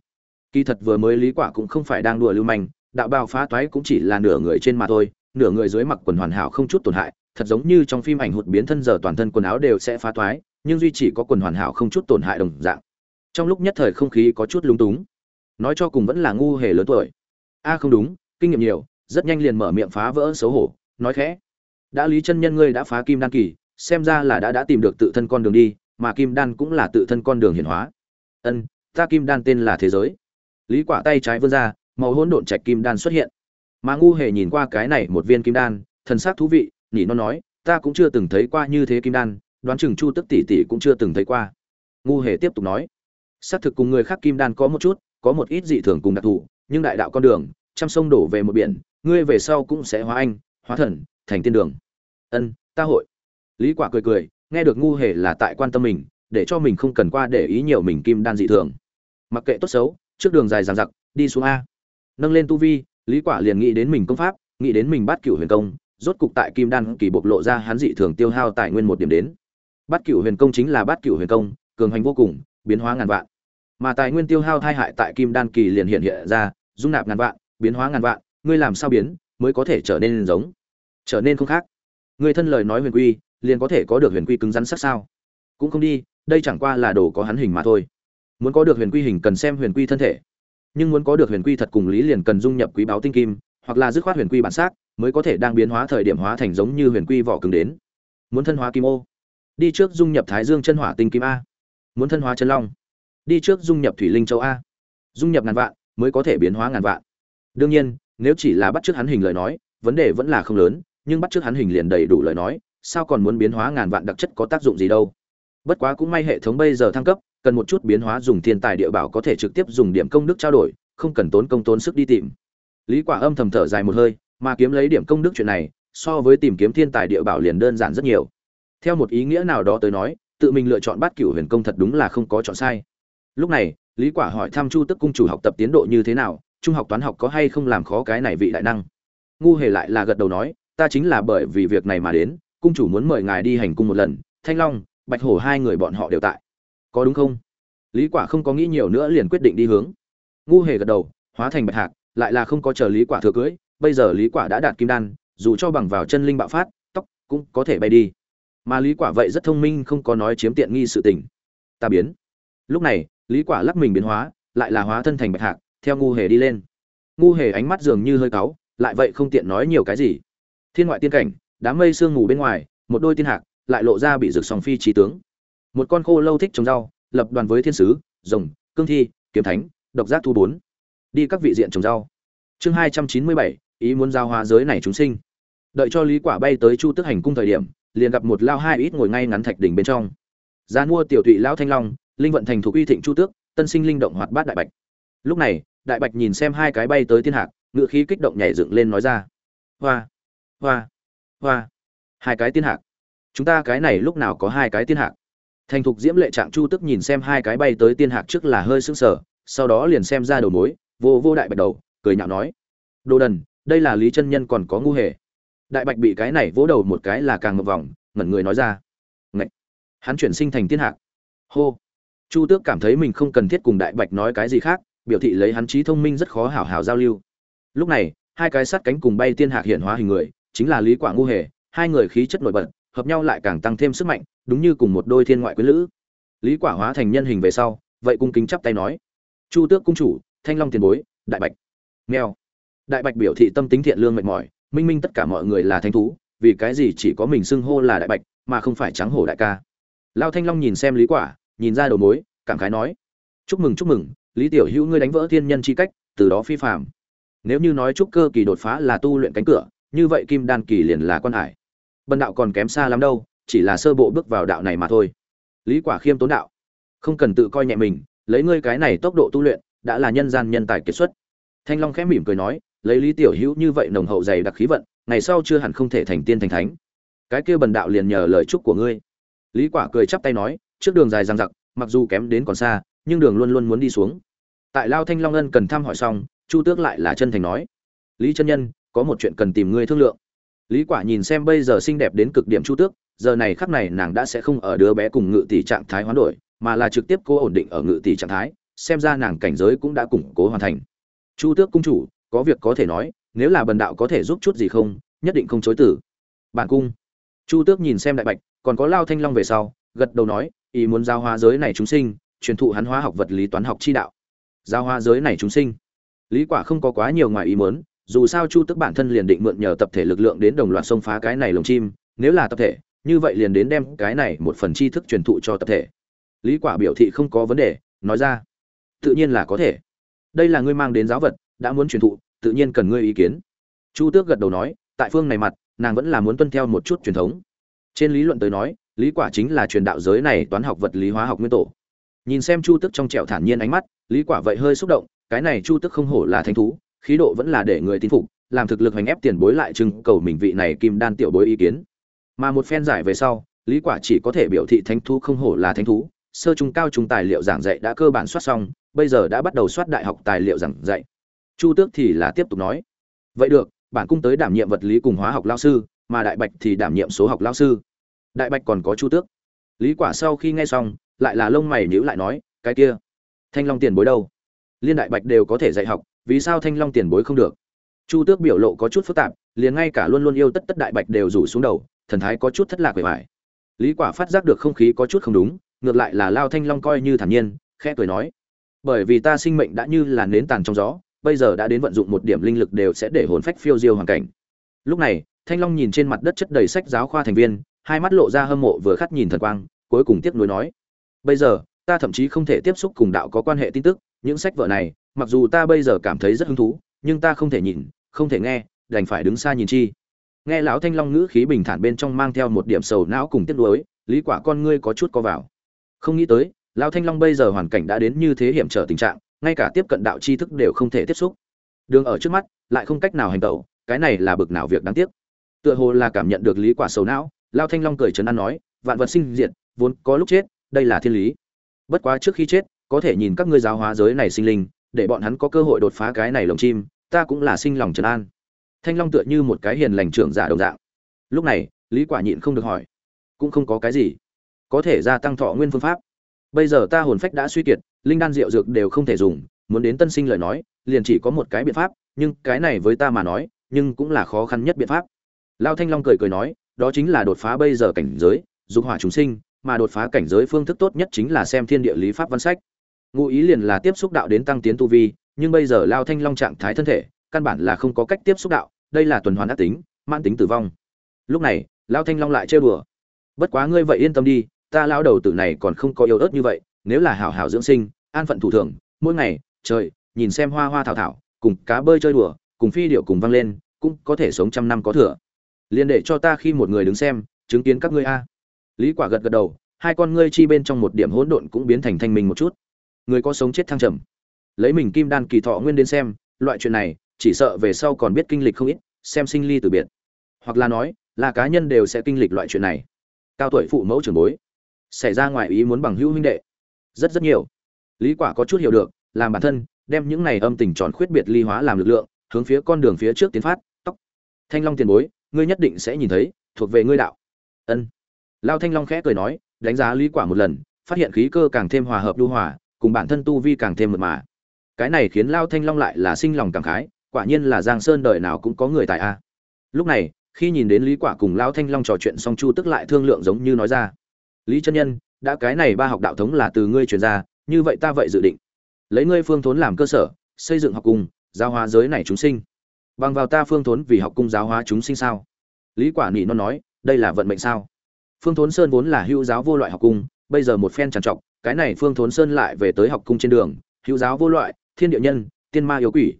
Kỳ thật vừa mới lý quả cũng không phải đang đùa lưu manh, đạo bào phá toái cũng chỉ là nửa người trên mà thôi, nửa người dưới mặc quần hoàn hảo không chút tổn hại, thật giống như trong phim ảnh hụt biến thân giờ toàn thân quần áo đều sẽ phá toái, nhưng duy chỉ có quần hoàn hảo không chút tổn hại đồng dạng. Trong lúc nhất thời không khí có chút lúng túng. Nói cho cùng vẫn là ngu hề lớn tuổi. A, không đúng, kinh nghiệm nhiều, rất nhanh liền mở miệng phá vỡ xấu hổ, nói khẽ. Đã lý chân nhân ngươi đã phá kim đan kỳ, xem ra là đã đã tìm được tự thân con đường đi, mà kim đan cũng là tự thân con đường hiển hóa. Ân ta kim đan tên là thế giới. Lý quả tay trái vươn ra, màu hỗn độn trạch kim đan xuất hiện. Mà ngu hề nhìn qua cái này một viên kim đan, thần sắc thú vị, nhỉ nó nói, ta cũng chưa từng thấy qua như thế kim đan, đoán chừng chu tức tỷ tỷ cũng chưa từng thấy qua. Ngu hề tiếp tục nói, xác thực cùng người khác kim đan có một chút, có một ít dị thường cùng đặc thù, nhưng đại đạo con đường, trăm sông đổ về một biển, ngươi về sau cũng sẽ hóa anh, hóa thần, thành tiên đường. Ân, ta hội. Lý quả cười cười, nghe được ngu hề là tại quan tâm mình để cho mình không cần qua để ý nhiều mình kim đan dị thường. Mặc kệ tốt xấu, trước đường dài dằng dặc, đi xuống a. Nâng lên tu vi, lý quả liền nghĩ đến mình công pháp, nghĩ đến mình bắt cửu huyền công, rốt cục tại kim đan kỳ bộc lộ ra hắn dị thường tiêu hao tài nguyên một điểm đến. Bắt cửu huyền công chính là bắt cửu huyền công, cường hành vô cùng, biến hóa ngàn vạn. Mà tài nguyên tiêu hao thai hại tại kim đan kỳ liền hiện hiện ra, dung nạp ngàn vạn, biến hóa ngàn vạn, ngươi làm sao biến, mới có thể trở nên giống, trở nên không khác. Ngươi thân lời nói huyền quy, liền có thể có được huyền quy cứng rắn sắc sao? Cũng không đi đây chẳng qua là đồ có hắn hình mà thôi. Muốn có được huyền quy hình cần xem huyền quy thân thể. Nhưng muốn có được huyền quy thật cùng lý liền cần dung nhập quý báo tinh kim, hoặc là dứt khoát huyền quy bản sắc, mới có thể đang biến hóa thời điểm hóa thành giống như huyền quy vỏ cứng đến. Muốn thân hóa kim ô. Đi trước dung nhập thái dương chân hỏa tinh kim a. Muốn thân hóa chân long. Đi trước dung nhập thủy linh châu a. Dung nhập ngàn vạn, mới có thể biến hóa ngàn vạn. Đương nhiên, nếu chỉ là bắt chước hắn hình lời nói, vấn đề vẫn là không lớn, nhưng bắt chước hắn hình liền đầy đủ lời nói, sao còn muốn biến hóa ngàn vạn đặc chất có tác dụng gì đâu? Bất quá cũng may hệ thống bây giờ thăng cấp, cần một chút biến hóa dùng thiên tài địa bảo có thể trực tiếp dùng điểm công đức trao đổi, không cần tốn công tốn sức đi tìm. Lý quả âm thầm thở dài một hơi, mà kiếm lấy điểm công đức chuyện này, so với tìm kiếm thiên tài địa bảo liền đơn giản rất nhiều. Theo một ý nghĩa nào đó tới nói, tự mình lựa chọn bát cửu huyền công thật đúng là không có chọn sai. Lúc này, lý quả hỏi thăm chu tức cung chủ học tập tiến độ như thế nào, trung học toán học có hay không làm khó cái này vị đại năng. Ngu hề lại là gật đầu nói, ta chính là bởi vì việc này mà đến, cung chủ muốn mời ngài đi hành cung một lần, thanh long bạch hổ hai người bọn họ đều tại. Có đúng không? Lý quả không có nghĩ nhiều nữa liền quyết định đi hướng. Ngu hề gật đầu, hóa thành bạch hạc, lại là không có chờ lý quả thừa cưới, bây giờ lý quả đã đạt kim đan, dù cho bằng vào chân linh bạo phát, tóc cũng có thể bay đi. Mà lý quả vậy rất thông minh, không có nói chiếm tiện nghi sự tình. Ta biến. Lúc này, lý quả lắc mình biến hóa, lại là hóa thân thành bạch hạc, theo ngu hề đi lên. Ngu hề ánh mắt dường như hơi cáu, lại vậy không tiện nói nhiều cái gì. Thiên ngoại tiên cảnh, đám mây sương mù bên ngoài, một đôi tiên hạc lại lộ ra bị rực sòng phi trí tướng. Một con khô lâu thích trồng rau, lập đoàn với thiên sứ, rồng, cương thi, kiếm thánh, độc giác thu bốn. Đi các vị diện trồng rau. Chương hai trăm chín mươi bảy, ý muốn giao hóa giới này chúng sinh. Đợi cho lý quả bay tới chu tức hành cung thời điểm, liền gặp một lao hai ít ngồi ngay ngắn thạch đỉnh bên trong. Gian mua tiểu thụy lão thanh long, linh vận thành thuộc uy thịnh chu tước, tân sinh linh động hoạt bát đại bạch. Lúc này, đại bạch nhìn xem hai cái bay tới thiên hạc, ngựa khí kích động nhảy dựng lên nói ra. Hoa hoa hoa. Hai cái tiên hạc chúng ta cái này lúc nào có hai cái tiên hạc? Thành thục diễm lệ trạng chu tức nhìn xem hai cái bay tới tiên hạc trước là hơi sưng sờ, sau đó liền xem ra đầu mối, vô vô đại bạch đầu, cười nhạo nói, đồ đần, đây là lý chân nhân còn có ngu hề. Đại bạch bị cái này vỗ đầu một cái là càng ngập vòng, ngẩn người nói ra Ngậy! hắn chuyển sinh thành tiên hạc. Hô. Chu tước cảm thấy mình không cần thiết cùng đại bạch nói cái gì khác, biểu thị lấy hắn trí thông minh rất khó hảo hảo giao lưu. Lúc này, hai cái sát cánh cùng bay tiên hạc hiện hóa hình người, chính là lý quả ngu hề, hai người khí chất nổi bật hợp nhau lại càng tăng thêm sức mạnh, đúng như cùng một đôi thiên ngoại quyến lữ. Lý quả hóa thành nhân hình về sau, vậy cung kính chắp tay nói, chu tước cung chủ, thanh long tiền bối, đại bạch. Nghèo đại bạch biểu thị tâm tính thiện lương mệt mỏi, minh minh tất cả mọi người là thánh thú, vì cái gì chỉ có mình xưng hô là đại bạch, mà không phải trắng hổ đại ca. Lao thanh long nhìn xem lý quả, nhìn ra đầu mối, cảm khái nói, chúc mừng chúc mừng, lý tiểu hữu ngươi đánh vỡ thiên nhân chi cách, từ đó phi phàm. Nếu như nói trúc cơ kỳ đột phá là tu luyện cánh cửa, như vậy kim đan kỳ liền là quan hải bần đạo còn kém xa lắm đâu, chỉ là sơ bộ bước vào đạo này mà thôi. Lý quả khiêm tốn đạo, không cần tự coi nhẹ mình, lấy ngươi cái này tốc độ tu luyện, đã là nhân gian nhân tài kiệt xuất. Thanh long khẽ mỉm cười nói, lấy lý tiểu hữu như vậy nồng hậu dày đặc khí vận, ngày sau chưa hẳn không thể thành tiên thành thánh. Cái kia bần đạo liền nhờ lời chúc của ngươi. Lý quả cười chắp tay nói, trước đường dài dằng dặc, mặc dù kém đến còn xa, nhưng đường luôn luôn muốn đi xuống. Tại lao thanh long ân cần thăm hỏi xong, chu tước lại là chân thành nói, lý chân nhân, có một chuyện cần tìm ngươi thương lượng lý quả nhìn xem bây giờ xinh đẹp đến cực điểm chu tước, giờ này khắc này nàng đã sẽ không ở đứa bé cùng ngự tỷ trạng thái hoán đổi, mà là trực tiếp cố ổn định ở ngự tỷ trạng thái, xem ra nàng cảnh giới cũng đã củng cố hoàn thành. Chu tước cung chủ, có việc có thể nói, nếu là bần đạo có thể giúp chút gì không, nhất định không chối từ. Bản cung. Chu tước nhìn xem đại bạch, còn có lao thanh long về sau, gật đầu nói, ý muốn giao hóa giới này chúng sinh, truyền thụ hắn hóa học vật lý toán học chi đạo. Giao hóa giới này chúng sinh. Lý quả không có quá nhiều ngoài ý muốn dù sao chu tức bản thân liền định mượn nhờ tập thể lực lượng đến đồng loạt xông phá cái này lồng chim, nếu là tập thể, như vậy liền đến đem cái này một phần tri thức truyền thụ cho tập thể. Lý quả biểu thị không có vấn đề, nói ra, tự nhiên là có thể. Đây là ngươi mang đến giáo vật, đã muốn truyền thụ, tự nhiên cần ngươi ý kiến. Chu tước gật đầu nói, tại phương này mặt, nàng vẫn là muốn tuân theo một chút truyền thống. Trên lý luận tới nói, lý quả chính là truyền đạo giới này toán học vật lý hóa học nguyên tổ. Nhìn xem chu tước trong trẻo thản nhiên ánh mắt, lý quả vậy hơi xúc động, cái này chu tước không hổ là thánh thú khí độ vẫn là để người tin phục, làm thực lực hành ép tiền bối lại trưng cầu mình vị này kim đan tiểu bối ý kiến. Mà một phen giải về sau, lý quả chỉ có thể biểu thị thánh thú không hổ là thánh thú, sơ trung cao trung tài liệu giảng dạy đã cơ bản soát xong, bây giờ đã bắt đầu soát đại học tài liệu giảng dạy. Chu tước thì là tiếp tục nói, vậy được, bản cung tới đảm nhiệm vật lý cùng hóa học lao sư, mà đại bạch thì đảm nhiệm số học lao sư. Đại bạch còn có chu tước. Lý quả sau khi nghe xong, lại là lông mày nhíu lại nói, cái kia, thanh long tiền bối đâu? Liên đại bạch đều có thể dạy học vì sao thanh long tiền bối không được? Chu tước biểu lộ có chút phức tạp, liền ngay cả luôn luôn yêu tất tất đại bạch đều rủ xuống đầu, thần thái có chút thất lạc vẻ vải. Lý quả phát giác được không khí có chút không đúng, ngược lại là lao thanh long coi như thản nhiên, khẽ cười nói, bởi vì ta sinh mệnh đã như là nến tàn trong gió, bây giờ đã đến vận dụng một điểm linh lực đều sẽ để hồn phách phiêu diêu hoàn cảnh. Lúc này, thanh long nhìn trên mặt đất chất đầy sách giáo khoa thành viên, hai mắt lộ ra hâm mộ vừa khát nhìn thần quang, cuối cùng tiếp nối nói, bây giờ, ta thậm chí không thể tiếp xúc cùng đạo có quan hệ tin tức, những sách vở này mặc dù ta bây giờ cảm thấy rất hứng thú, nhưng ta không thể nhìn, không thể nghe, đành phải đứng xa nhìn chi. Nghe lão thanh long ngữ khí bình thản bên trong mang theo một điểm sầu não cùng tiếc nuối, lý quả con ngươi có chút co vào. Không nghĩ tới, lão thanh long bây giờ hoàn cảnh đã đến như thế hiểm trở tình trạng, ngay cả tiếp cận đạo tri thức đều không thể tiếp xúc. Đường ở trước mắt, lại không cách nào hành động cái này là bực nào việc đáng tiếc. Tựa hồ là cảm nhận được lý quả sầu não, lão thanh long cười trấn an nói, vạn vật sinh diệt, vốn có lúc chết, đây là thiên lý. Bất quá trước khi chết, có thể nhìn các ngươi giáo hóa giới này sinh linh để bọn hắn có cơ hội đột phá cái này lồng chim, ta cũng là sinh lòng trấn an. Thanh long tựa như một cái hiền lành trưởng giả đồng dạng. Lúc này, lý quả nhịn không được hỏi, cũng không có cái gì. Có thể gia tăng thọ nguyên phương pháp. Bây giờ ta hồn phách đã suy kiệt, linh đan rượu dược đều không thể dùng, muốn đến tân sinh lời nói, liền chỉ có một cái biện pháp, nhưng cái này với ta mà nói, nhưng cũng là khó khăn nhất biện pháp. Lao thanh long cười cười nói, đó chính là đột phá bây giờ cảnh giới, dục hỏa chúng sinh, mà đột phá cảnh giới phương thức tốt nhất chính là xem thiên địa lý pháp văn sách ngụ ý liền là tiếp xúc đạo đến tăng tiến tu vi, nhưng bây giờ lao thanh long trạng thái thân thể, căn bản là không có cách tiếp xúc đạo, đây là tuần hoàn ác tính, mãn tính tử vong. Lúc này, lao thanh long lại trêu đùa. Bất quá ngươi vậy yên tâm đi, ta lao đầu tử này còn không có yếu ớt như vậy, nếu là hảo hảo dưỡng sinh, an phận thủ thường, mỗi ngày, trời, nhìn xem hoa hoa thảo thảo, cùng cá bơi chơi đùa, cùng phi điệu cùng vang lên, cũng có thể sống trăm năm có thừa. Liền để cho ta khi một người đứng xem, chứng kiến các ngươi a. Lý quả gật gật đầu, hai con ngươi chi bên trong một điểm hỗn độn cũng biến thành thanh minh một chút người có sống chết thăng trầm. Lấy mình kim đan kỳ thọ nguyên đến xem, loại chuyện này, chỉ sợ về sau còn biết kinh lịch không ít, xem sinh ly từ biệt. Hoặc là nói, là cá nhân đều sẽ kinh lịch loại chuyện này. Cao tuổi phụ mẫu trưởng bối. Xảy ra ngoài ý muốn bằng hữu huynh đệ. Rất rất nhiều. Lý quả có chút hiểu được, làm bản thân, đem những này âm tình tròn khuyết biệt ly hóa làm lực lượng, hướng phía con đường phía trước tiến phát, tóc. Thanh long tiền bối, ngươi nhất định sẽ nhìn thấy, thuộc về ngươi đạo. Ân. Lao thanh long khẽ cười nói, đánh giá lý quả một lần, phát hiện khí cơ càng thêm hòa hợp lưu hòa cùng bản thân tu vi càng thêm mượt mà. Cái này khiến lao thanh long lại là sinh lòng cảm khái, quả nhiên là giang sơn đời nào cũng có người tài a. Lúc này, khi nhìn đến lý quả cùng lao thanh long trò chuyện xong chu tức lại thương lượng giống như nói ra. Lý chân nhân, đã cái này ba học đạo thống là từ ngươi truyền ra, như vậy ta vậy dự định, lấy ngươi phương thốn làm cơ sở, xây dựng học cung, giáo hóa giới này chúng sinh. Bằng vào ta phương thốn vì học cung giáo hóa chúng sinh sao? Lý quả nỉ nó nói, đây là vận mệnh sao? Phương thốn sơn vốn là hữu giáo vô loại học cung, bây giờ một phen trằn trọc cái này phương thốn sơn lại về tới học cung trên đường, hữu giáo vô loại, thiên địa nhân, tiên ma yếu quỷ.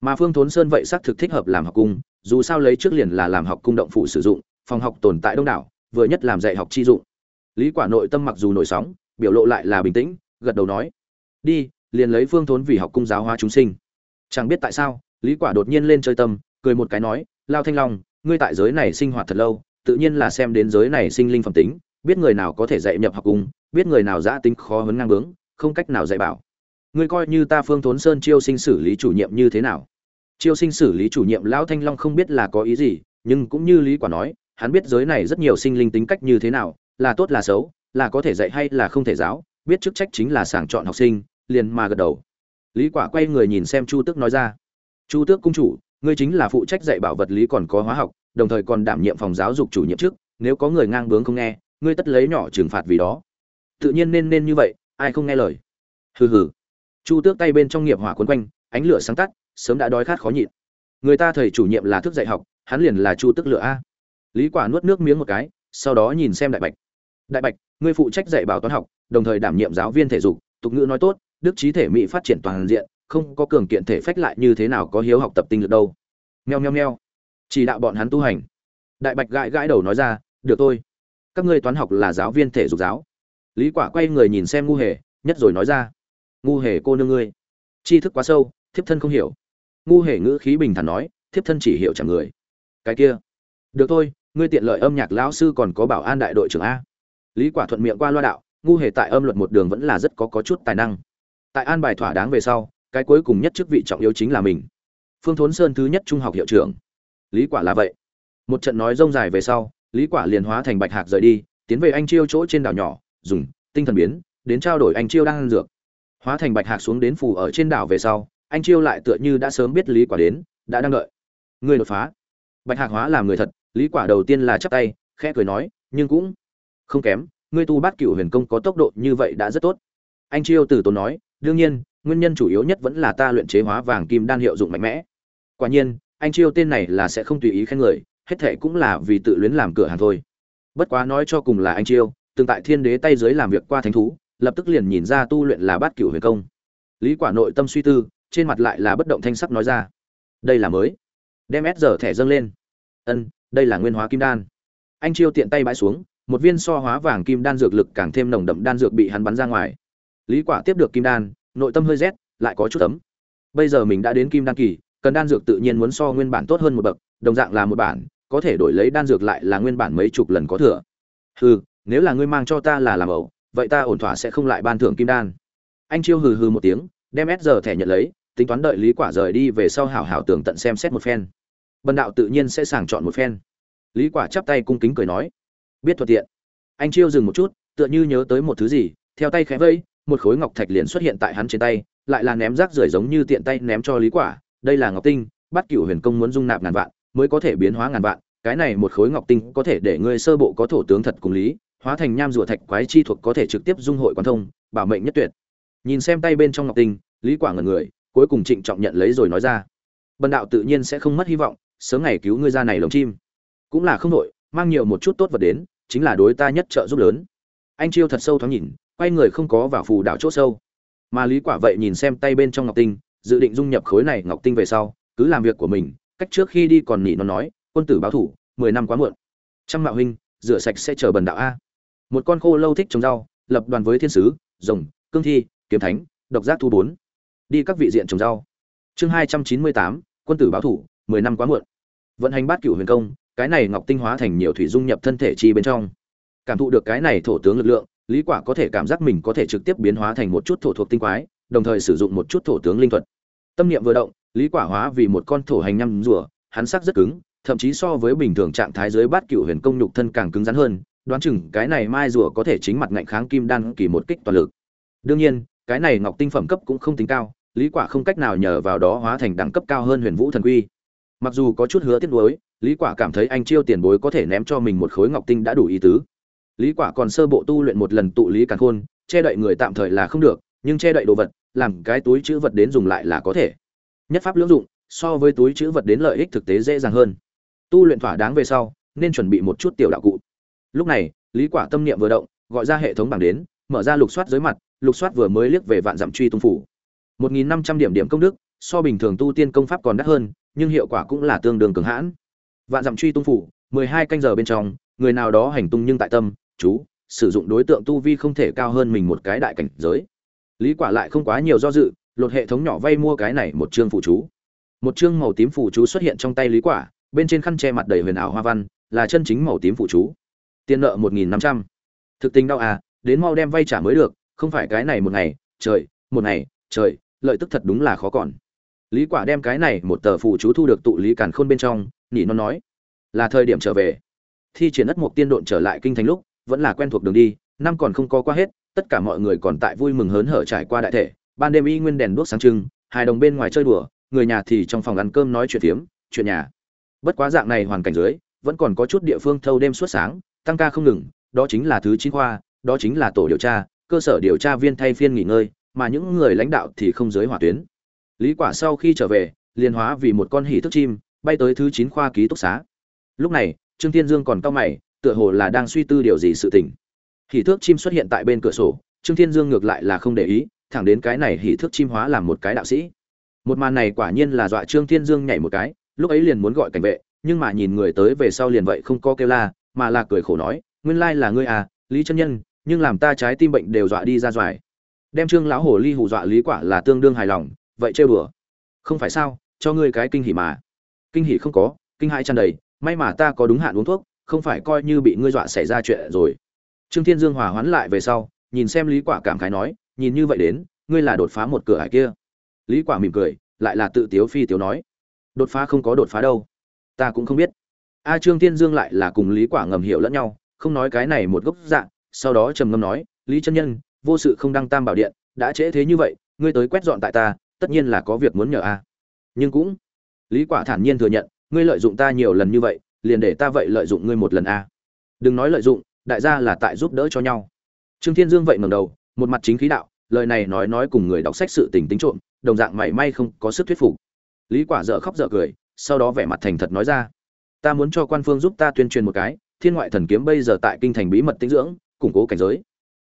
Mà phương thốn sơn vậy xác thực thích hợp làm học cung, dù sao lấy trước liền là làm học cung động phủ sử dụng, phòng học tồn tại đông đảo, vừa nhất làm dạy học chi dụng. Lý quả nội tâm mặc dù nổi sóng, biểu lộ lại là bình tĩnh, gật đầu nói, đi, liền lấy phương thốn vì học cung giáo hóa chúng sinh. Chẳng biết tại sao, lý quả đột nhiên lên chơi tâm, cười một cái nói, lao thanh long, ngươi tại giới này sinh hoạt thật lâu, tự nhiên là xem đến giới này sinh linh phẩm tính biết người nào có thể dạy nhập học cùng, biết người nào giã tính khó hấn ngang bướng không cách nào dạy bảo. Ngươi coi như ta phương thốn sơn chiêu sinh xử lý chủ nhiệm như thế nào? Chiêu sinh xử lý chủ nhiệm lão thanh long không biết là có ý gì nhưng cũng như lý quả nói hắn biết giới này rất nhiều sinh linh tính cách như thế nào là tốt là xấu là có thể dạy hay là không thể giáo biết chức trách chính là sàng chọn học sinh liền mà gật đầu. Lý quả quay người nhìn xem chu tước nói ra chu tước cung chủ ngươi chính là phụ trách dạy bảo vật lý còn có hóa học đồng thời còn đảm nhiệm phòng giáo dục chủ nhiệm trước nếu có người ngang bướng không nghe ngươi tất lấy nhỏ trừng phạt vì đó. Tự nhiên nên nên như vậy, ai không nghe lời? Hừ hừ. Chu tước tay bên trong nghiệp hỏa quấn quanh, ánh lửa sáng tắt, sớm đã đói khát khó nhịn. Người ta thầy chủ nhiệm là thức dạy học, hắn liền là chu tước lửa a. Lý quả nuốt nước miếng một cái, sau đó nhìn xem đại bạch. Đại bạch, ngươi phụ trách dạy bảo toán học, đồng thời đảm nhiệm giáo viên thể dục, tục ngữ nói tốt, đức trí thể mỹ phát triển toàn diện, không có cường kiện thể phách lại như thế nào có hiếu học tập tinh lực đâu. Meo meo meo. Chỉ đạo bọn hắn tu hành. Đại bạch gãi gãi đầu nói ra, được tôi các ngươi toán học là giáo viên thể dục giáo. Lý quả quay người nhìn xem ngu hề, nhất rồi nói ra, ngu hề cô nương ngươi, tri thức quá sâu, thiếp thân không hiểu. Ngu hề ngữ khí bình thản nói, thiếp thân chỉ hiểu chẳng người. Cái kia, được thôi, ngươi tiện lợi âm nhạc lão sư còn có bảo an đại đội trưởng a. Lý quả thuận miệng qua loa đạo, ngu hề tại âm luật một đường vẫn là rất có có chút tài năng. Tại an bài thỏa đáng về sau, cái cuối cùng nhất chức vị trọng yếu chính là mình. Phương thốn sơn thứ nhất trung học hiệu trưởng. Lý quả là vậy. Một trận nói rông dài về sau lý quả liền hóa thành bạch hạc rời đi, tiến về anh chiêu chỗ trên đảo nhỏ, dùng tinh thần biến, đến trao đổi anh chiêu đang ăn dược. Hóa thành bạch hạc xuống đến phù ở trên đảo về sau, anh chiêu lại tựa như đã sớm biết lý quả đến, đã đang đợi. Người đột phá. Bạch hạc hóa làm người thật, lý quả đầu tiên là chắp tay, khẽ cười nói, nhưng cũng không kém, ngươi tu bát cửu huyền công có tốc độ như vậy đã rất tốt. Anh chiêu từ tốn nói, đương nhiên, nguyên nhân chủ yếu nhất vẫn là ta luyện chế hóa vàng kim đan hiệu dụng mạnh mẽ. Quả nhiên, anh chiêu tên này là sẽ không tùy ý khen người hết thệ cũng là vì tự luyến làm cửa hàng thôi. Bất quá nói cho cùng là anh chiêu, từng tại thiên đế tay dưới làm việc qua thánh thú, lập tức liền nhìn ra tu luyện là bát cửu huyền công. Lý quả nội tâm suy tư, trên mặt lại là bất động thanh sắc nói ra. Đây là mới. Đem S giờ thẻ dâng lên. Ân, đây là nguyên hóa kim đan. Anh chiêu tiện tay bãi xuống, một viên so hóa vàng kim đan dược lực càng thêm nồng đậm đan dược bị hắn bắn ra ngoài. Lý quả tiếp được kim đan, nội tâm hơi rét, lại có chút ấm. Bây giờ mình đã đến kim đan kỳ, cần đan dược tự nhiên muốn so nguyên bản tốt hơn một bậc, đồng dạng là một bản có thể đổi lấy đan dược lại là nguyên bản mấy chục lần có thừa. Hừ, nếu là ngươi mang cho ta là làm ẩu, vậy ta ổn thỏa sẽ không lại ban thưởng kim đan. Anh chiêu hừ hừ một tiếng, đem s giờ thẻ nhận lấy, tính toán đợi lý quả rời đi về sau hảo hảo tường tận xem xét một phen. Bần đạo tự nhiên sẽ sàng chọn một phen. Lý quả chắp tay cung kính cười nói, biết thuận tiện. Anh chiêu dừng một chút, tựa như nhớ tới một thứ gì, theo tay khẽ vây, một khối ngọc thạch liền xuất hiện tại hắn trên tay, lại là ném rác rưởi giống như tiện tay ném cho lý quả, đây là ngọc tinh, bắt cửu huyền công muốn dung nạp ngàn vạn mới có thể biến hóa ngàn vạn, cái này một khối ngọc tinh có thể để ngươi sơ bộ có thổ tướng thật cùng lý, hóa thành nham rùa thạch quái chi thuộc có thể trực tiếp dung hội quan thông, bảo mệnh nhất tuyệt. Nhìn xem tay bên trong ngọc tinh, lý quả ngẩn người, cuối cùng trịnh trọng nhận lấy rồi nói ra. Bần đạo tự nhiên sẽ không mất hy vọng, sớm ngày cứu ngươi ra này lồng chim. Cũng là không đội mang nhiều một chút tốt vật đến, chính là đối ta nhất trợ giúp lớn. Anh chiêu thật sâu thoáng nhìn, quay người không có vào phù đảo chỗ sâu. Mà lý quả vậy nhìn xem tay bên trong ngọc tinh, dự định dung nhập khối này ngọc tinh về sau, cứ làm việc của mình cách trước khi đi còn nhị nó nói, quân tử báo thủ, mười năm quá muộn. Trăm mạo huynh, rửa sạch sẽ chờ bần đạo a. Một con khô lâu thích trồng rau, lập đoàn với thiên sứ, rồng, cương thi, kiếm thánh, độc giác thu bốn. Đi các vị diện trồng rau. Chương hai trăm chín mươi tám, quân tử báo thủ, mười năm quá muộn. Vận hành bát cửu huyền công, cái này ngọc tinh hóa thành nhiều thủy dung nhập thân thể chi bên trong. Cảm thụ được cái này thổ tướng lực lượng, lý quả có thể cảm giác mình có thể trực tiếp biến hóa thành một chút thổ thuộc tinh quái, đồng thời sử dụng một chút thổ tướng linh thuật. Tâm niệm vừa động lý quả hóa vì một con thổ hành nhăm rùa, hắn sắc rất cứng, thậm chí so với bình thường trạng thái dưới bát cửu huyền công nhục thân càng cứng rắn hơn, đoán chừng cái này mai rùa có thể chính mặt ngạnh kháng kim đan kỳ một kích toàn lực. Đương nhiên, cái này ngọc tinh phẩm cấp cũng không tính cao, lý quả không cách nào nhờ vào đó hóa thành đẳng cấp cao hơn huyền vũ thần quy. Mặc dù có chút hứa tiếc nuối, lý quả cảm thấy anh chiêu tiền bối có thể ném cho mình một khối ngọc tinh đã đủ ý tứ. Lý quả còn sơ bộ tu luyện một lần tụ lý càn khôn, che đậy người tạm thời là không được, nhưng che đậy đồ vật, làm cái túi chữ vật đến dùng lại là có thể nhất pháp lưỡng dụng, so với túi chữ vật đến lợi ích thực tế dễ dàng hơn. Tu luyện thỏa đáng về sau, nên chuẩn bị một chút tiểu đạo cụ. Lúc này, lý quả tâm niệm vừa động, gọi ra hệ thống bảng đến, mở ra lục soát dưới mặt, lục soát vừa mới liếc về vạn dặm truy tung phủ. 1.500 điểm điểm công đức, so bình thường tu tiên công pháp còn đắt hơn, nhưng hiệu quả cũng là tương đương cường hãn. Vạn dặm truy tung phủ 12 canh giờ bên trong, người nào đó hành tung nhưng tại tâm, chú, sử dụng đối tượng tu vi không thể cao hơn mình một cái đại cảnh giới. Lý quả lại không quá nhiều do dự lột hệ thống nhỏ vay mua cái này một chương phụ chú. Một chương màu tím phụ chú xuất hiện trong tay lý quả, bên trên khăn che mặt đầy huyền ảo hoa văn, là chân chính màu tím phụ chú. Tiền nợ một nghìn năm trăm. Thực tình đau à đến mau đem vay trả mới được, không phải cái này một ngày, trời, một ngày, trời, lợi tức thật đúng là khó còn. Lý quả đem cái này một tờ phụ chú thu được tụ lý càn khôn bên trong nhỉ nó nói, là thời điểm trở về. Thi triển ất một tiên độn trở lại kinh thành lúc, vẫn là quen thuộc đường đi, năm còn không có qua hết, tất cả mọi người còn tại vui mừng hớn hở trải qua đại thể ban đêm y nguyên đèn đuốc sáng trưng, hai đồng bên ngoài chơi đùa, người nhà thì trong phòng ăn cơm nói chuyện phiếm, chuyện nhà. Bất quá dạng này hoàn cảnh dưới, vẫn còn có chút địa phương thâu đêm suốt sáng, tăng ca không ngừng, đó chính là thứ chín khoa, đó chính là tổ điều tra, cơ sở điều tra viên thay phiên nghỉ ngơi, mà những người lãnh đạo thì không giới hỏa tuyến. Lý quả sau khi trở về liên hóa vì một con hỉ thức chim, bay tới thứ chín khoa ký túc xá. Lúc này, trương thiên dương còn cao mày, tựa hồ là đang suy tư điều gì sự tình. Hỉ thước chim xuất hiện tại bên cửa sổ, trương thiên dương ngược lại là không để ý thẳng đến cái này hỉ thước chim hóa làm một cái đạo sĩ. Một màn này quả nhiên là dọa trương thiên dương nhảy một cái, lúc ấy liền muốn gọi cảnh vệ, nhưng mà nhìn người tới về sau liền vậy không có kêu la, mà là cười khổ nói, nguyên lai là ngươi à lý chân nhân, nhưng làm ta trái tim bệnh đều dọa đi ra doài đem trương lão hồ ly hù dọa lý quả là tương đương hài lòng, vậy trêu đùa. Không phải sao, cho ngươi cái kinh hỉ mà. Kinh hỉ không có, kinh hãi tràn đầy, may mà ta có đúng hạn uống thuốc, không phải coi như bị ngươi dọa xảy ra chuyện rồi. Trương thiên dương hòa hoãn lại về sau, nhìn xem lý quả cảm khái nói nhìn như vậy đến, ngươi là đột phá một cửa hải kia. Lý quả mỉm cười, lại là tự tiếu phi tiếu nói. Đột phá không có đột phá đâu. Ta cũng không biết. A trương thiên dương lại là cùng lý quả ngầm hiểu lẫn nhau, không nói cái này một gốc dạng, sau đó trầm ngâm nói, lý chân nhân, vô sự không đăng tam bảo điện, đã trễ thế như vậy, ngươi tới quét dọn tại ta, tất nhiên là có việc muốn nhờ a. Nhưng cũng, lý quả thản nhiên thừa nhận, ngươi lợi dụng ta nhiều lần như vậy, liền để ta vậy lợi dụng ngươi một lần a. Đừng nói lợi dụng, đại gia là tại giúp đỡ cho nhau. Trương thiên dương vậy ngẩng đầu một mặt chính khí đạo, lời này nói nói cùng người đọc sách sự tình tính trộm, đồng dạng mảy may không có sức thuyết phục. Lý quả dở khóc dở cười, sau đó vẻ mặt thành thật nói ra, ta muốn cho quan phương giúp ta tuyên truyền một cái, thiên ngoại thần kiếm bây giờ tại kinh thành bí mật tinh dưỡng, củng cố cảnh giới.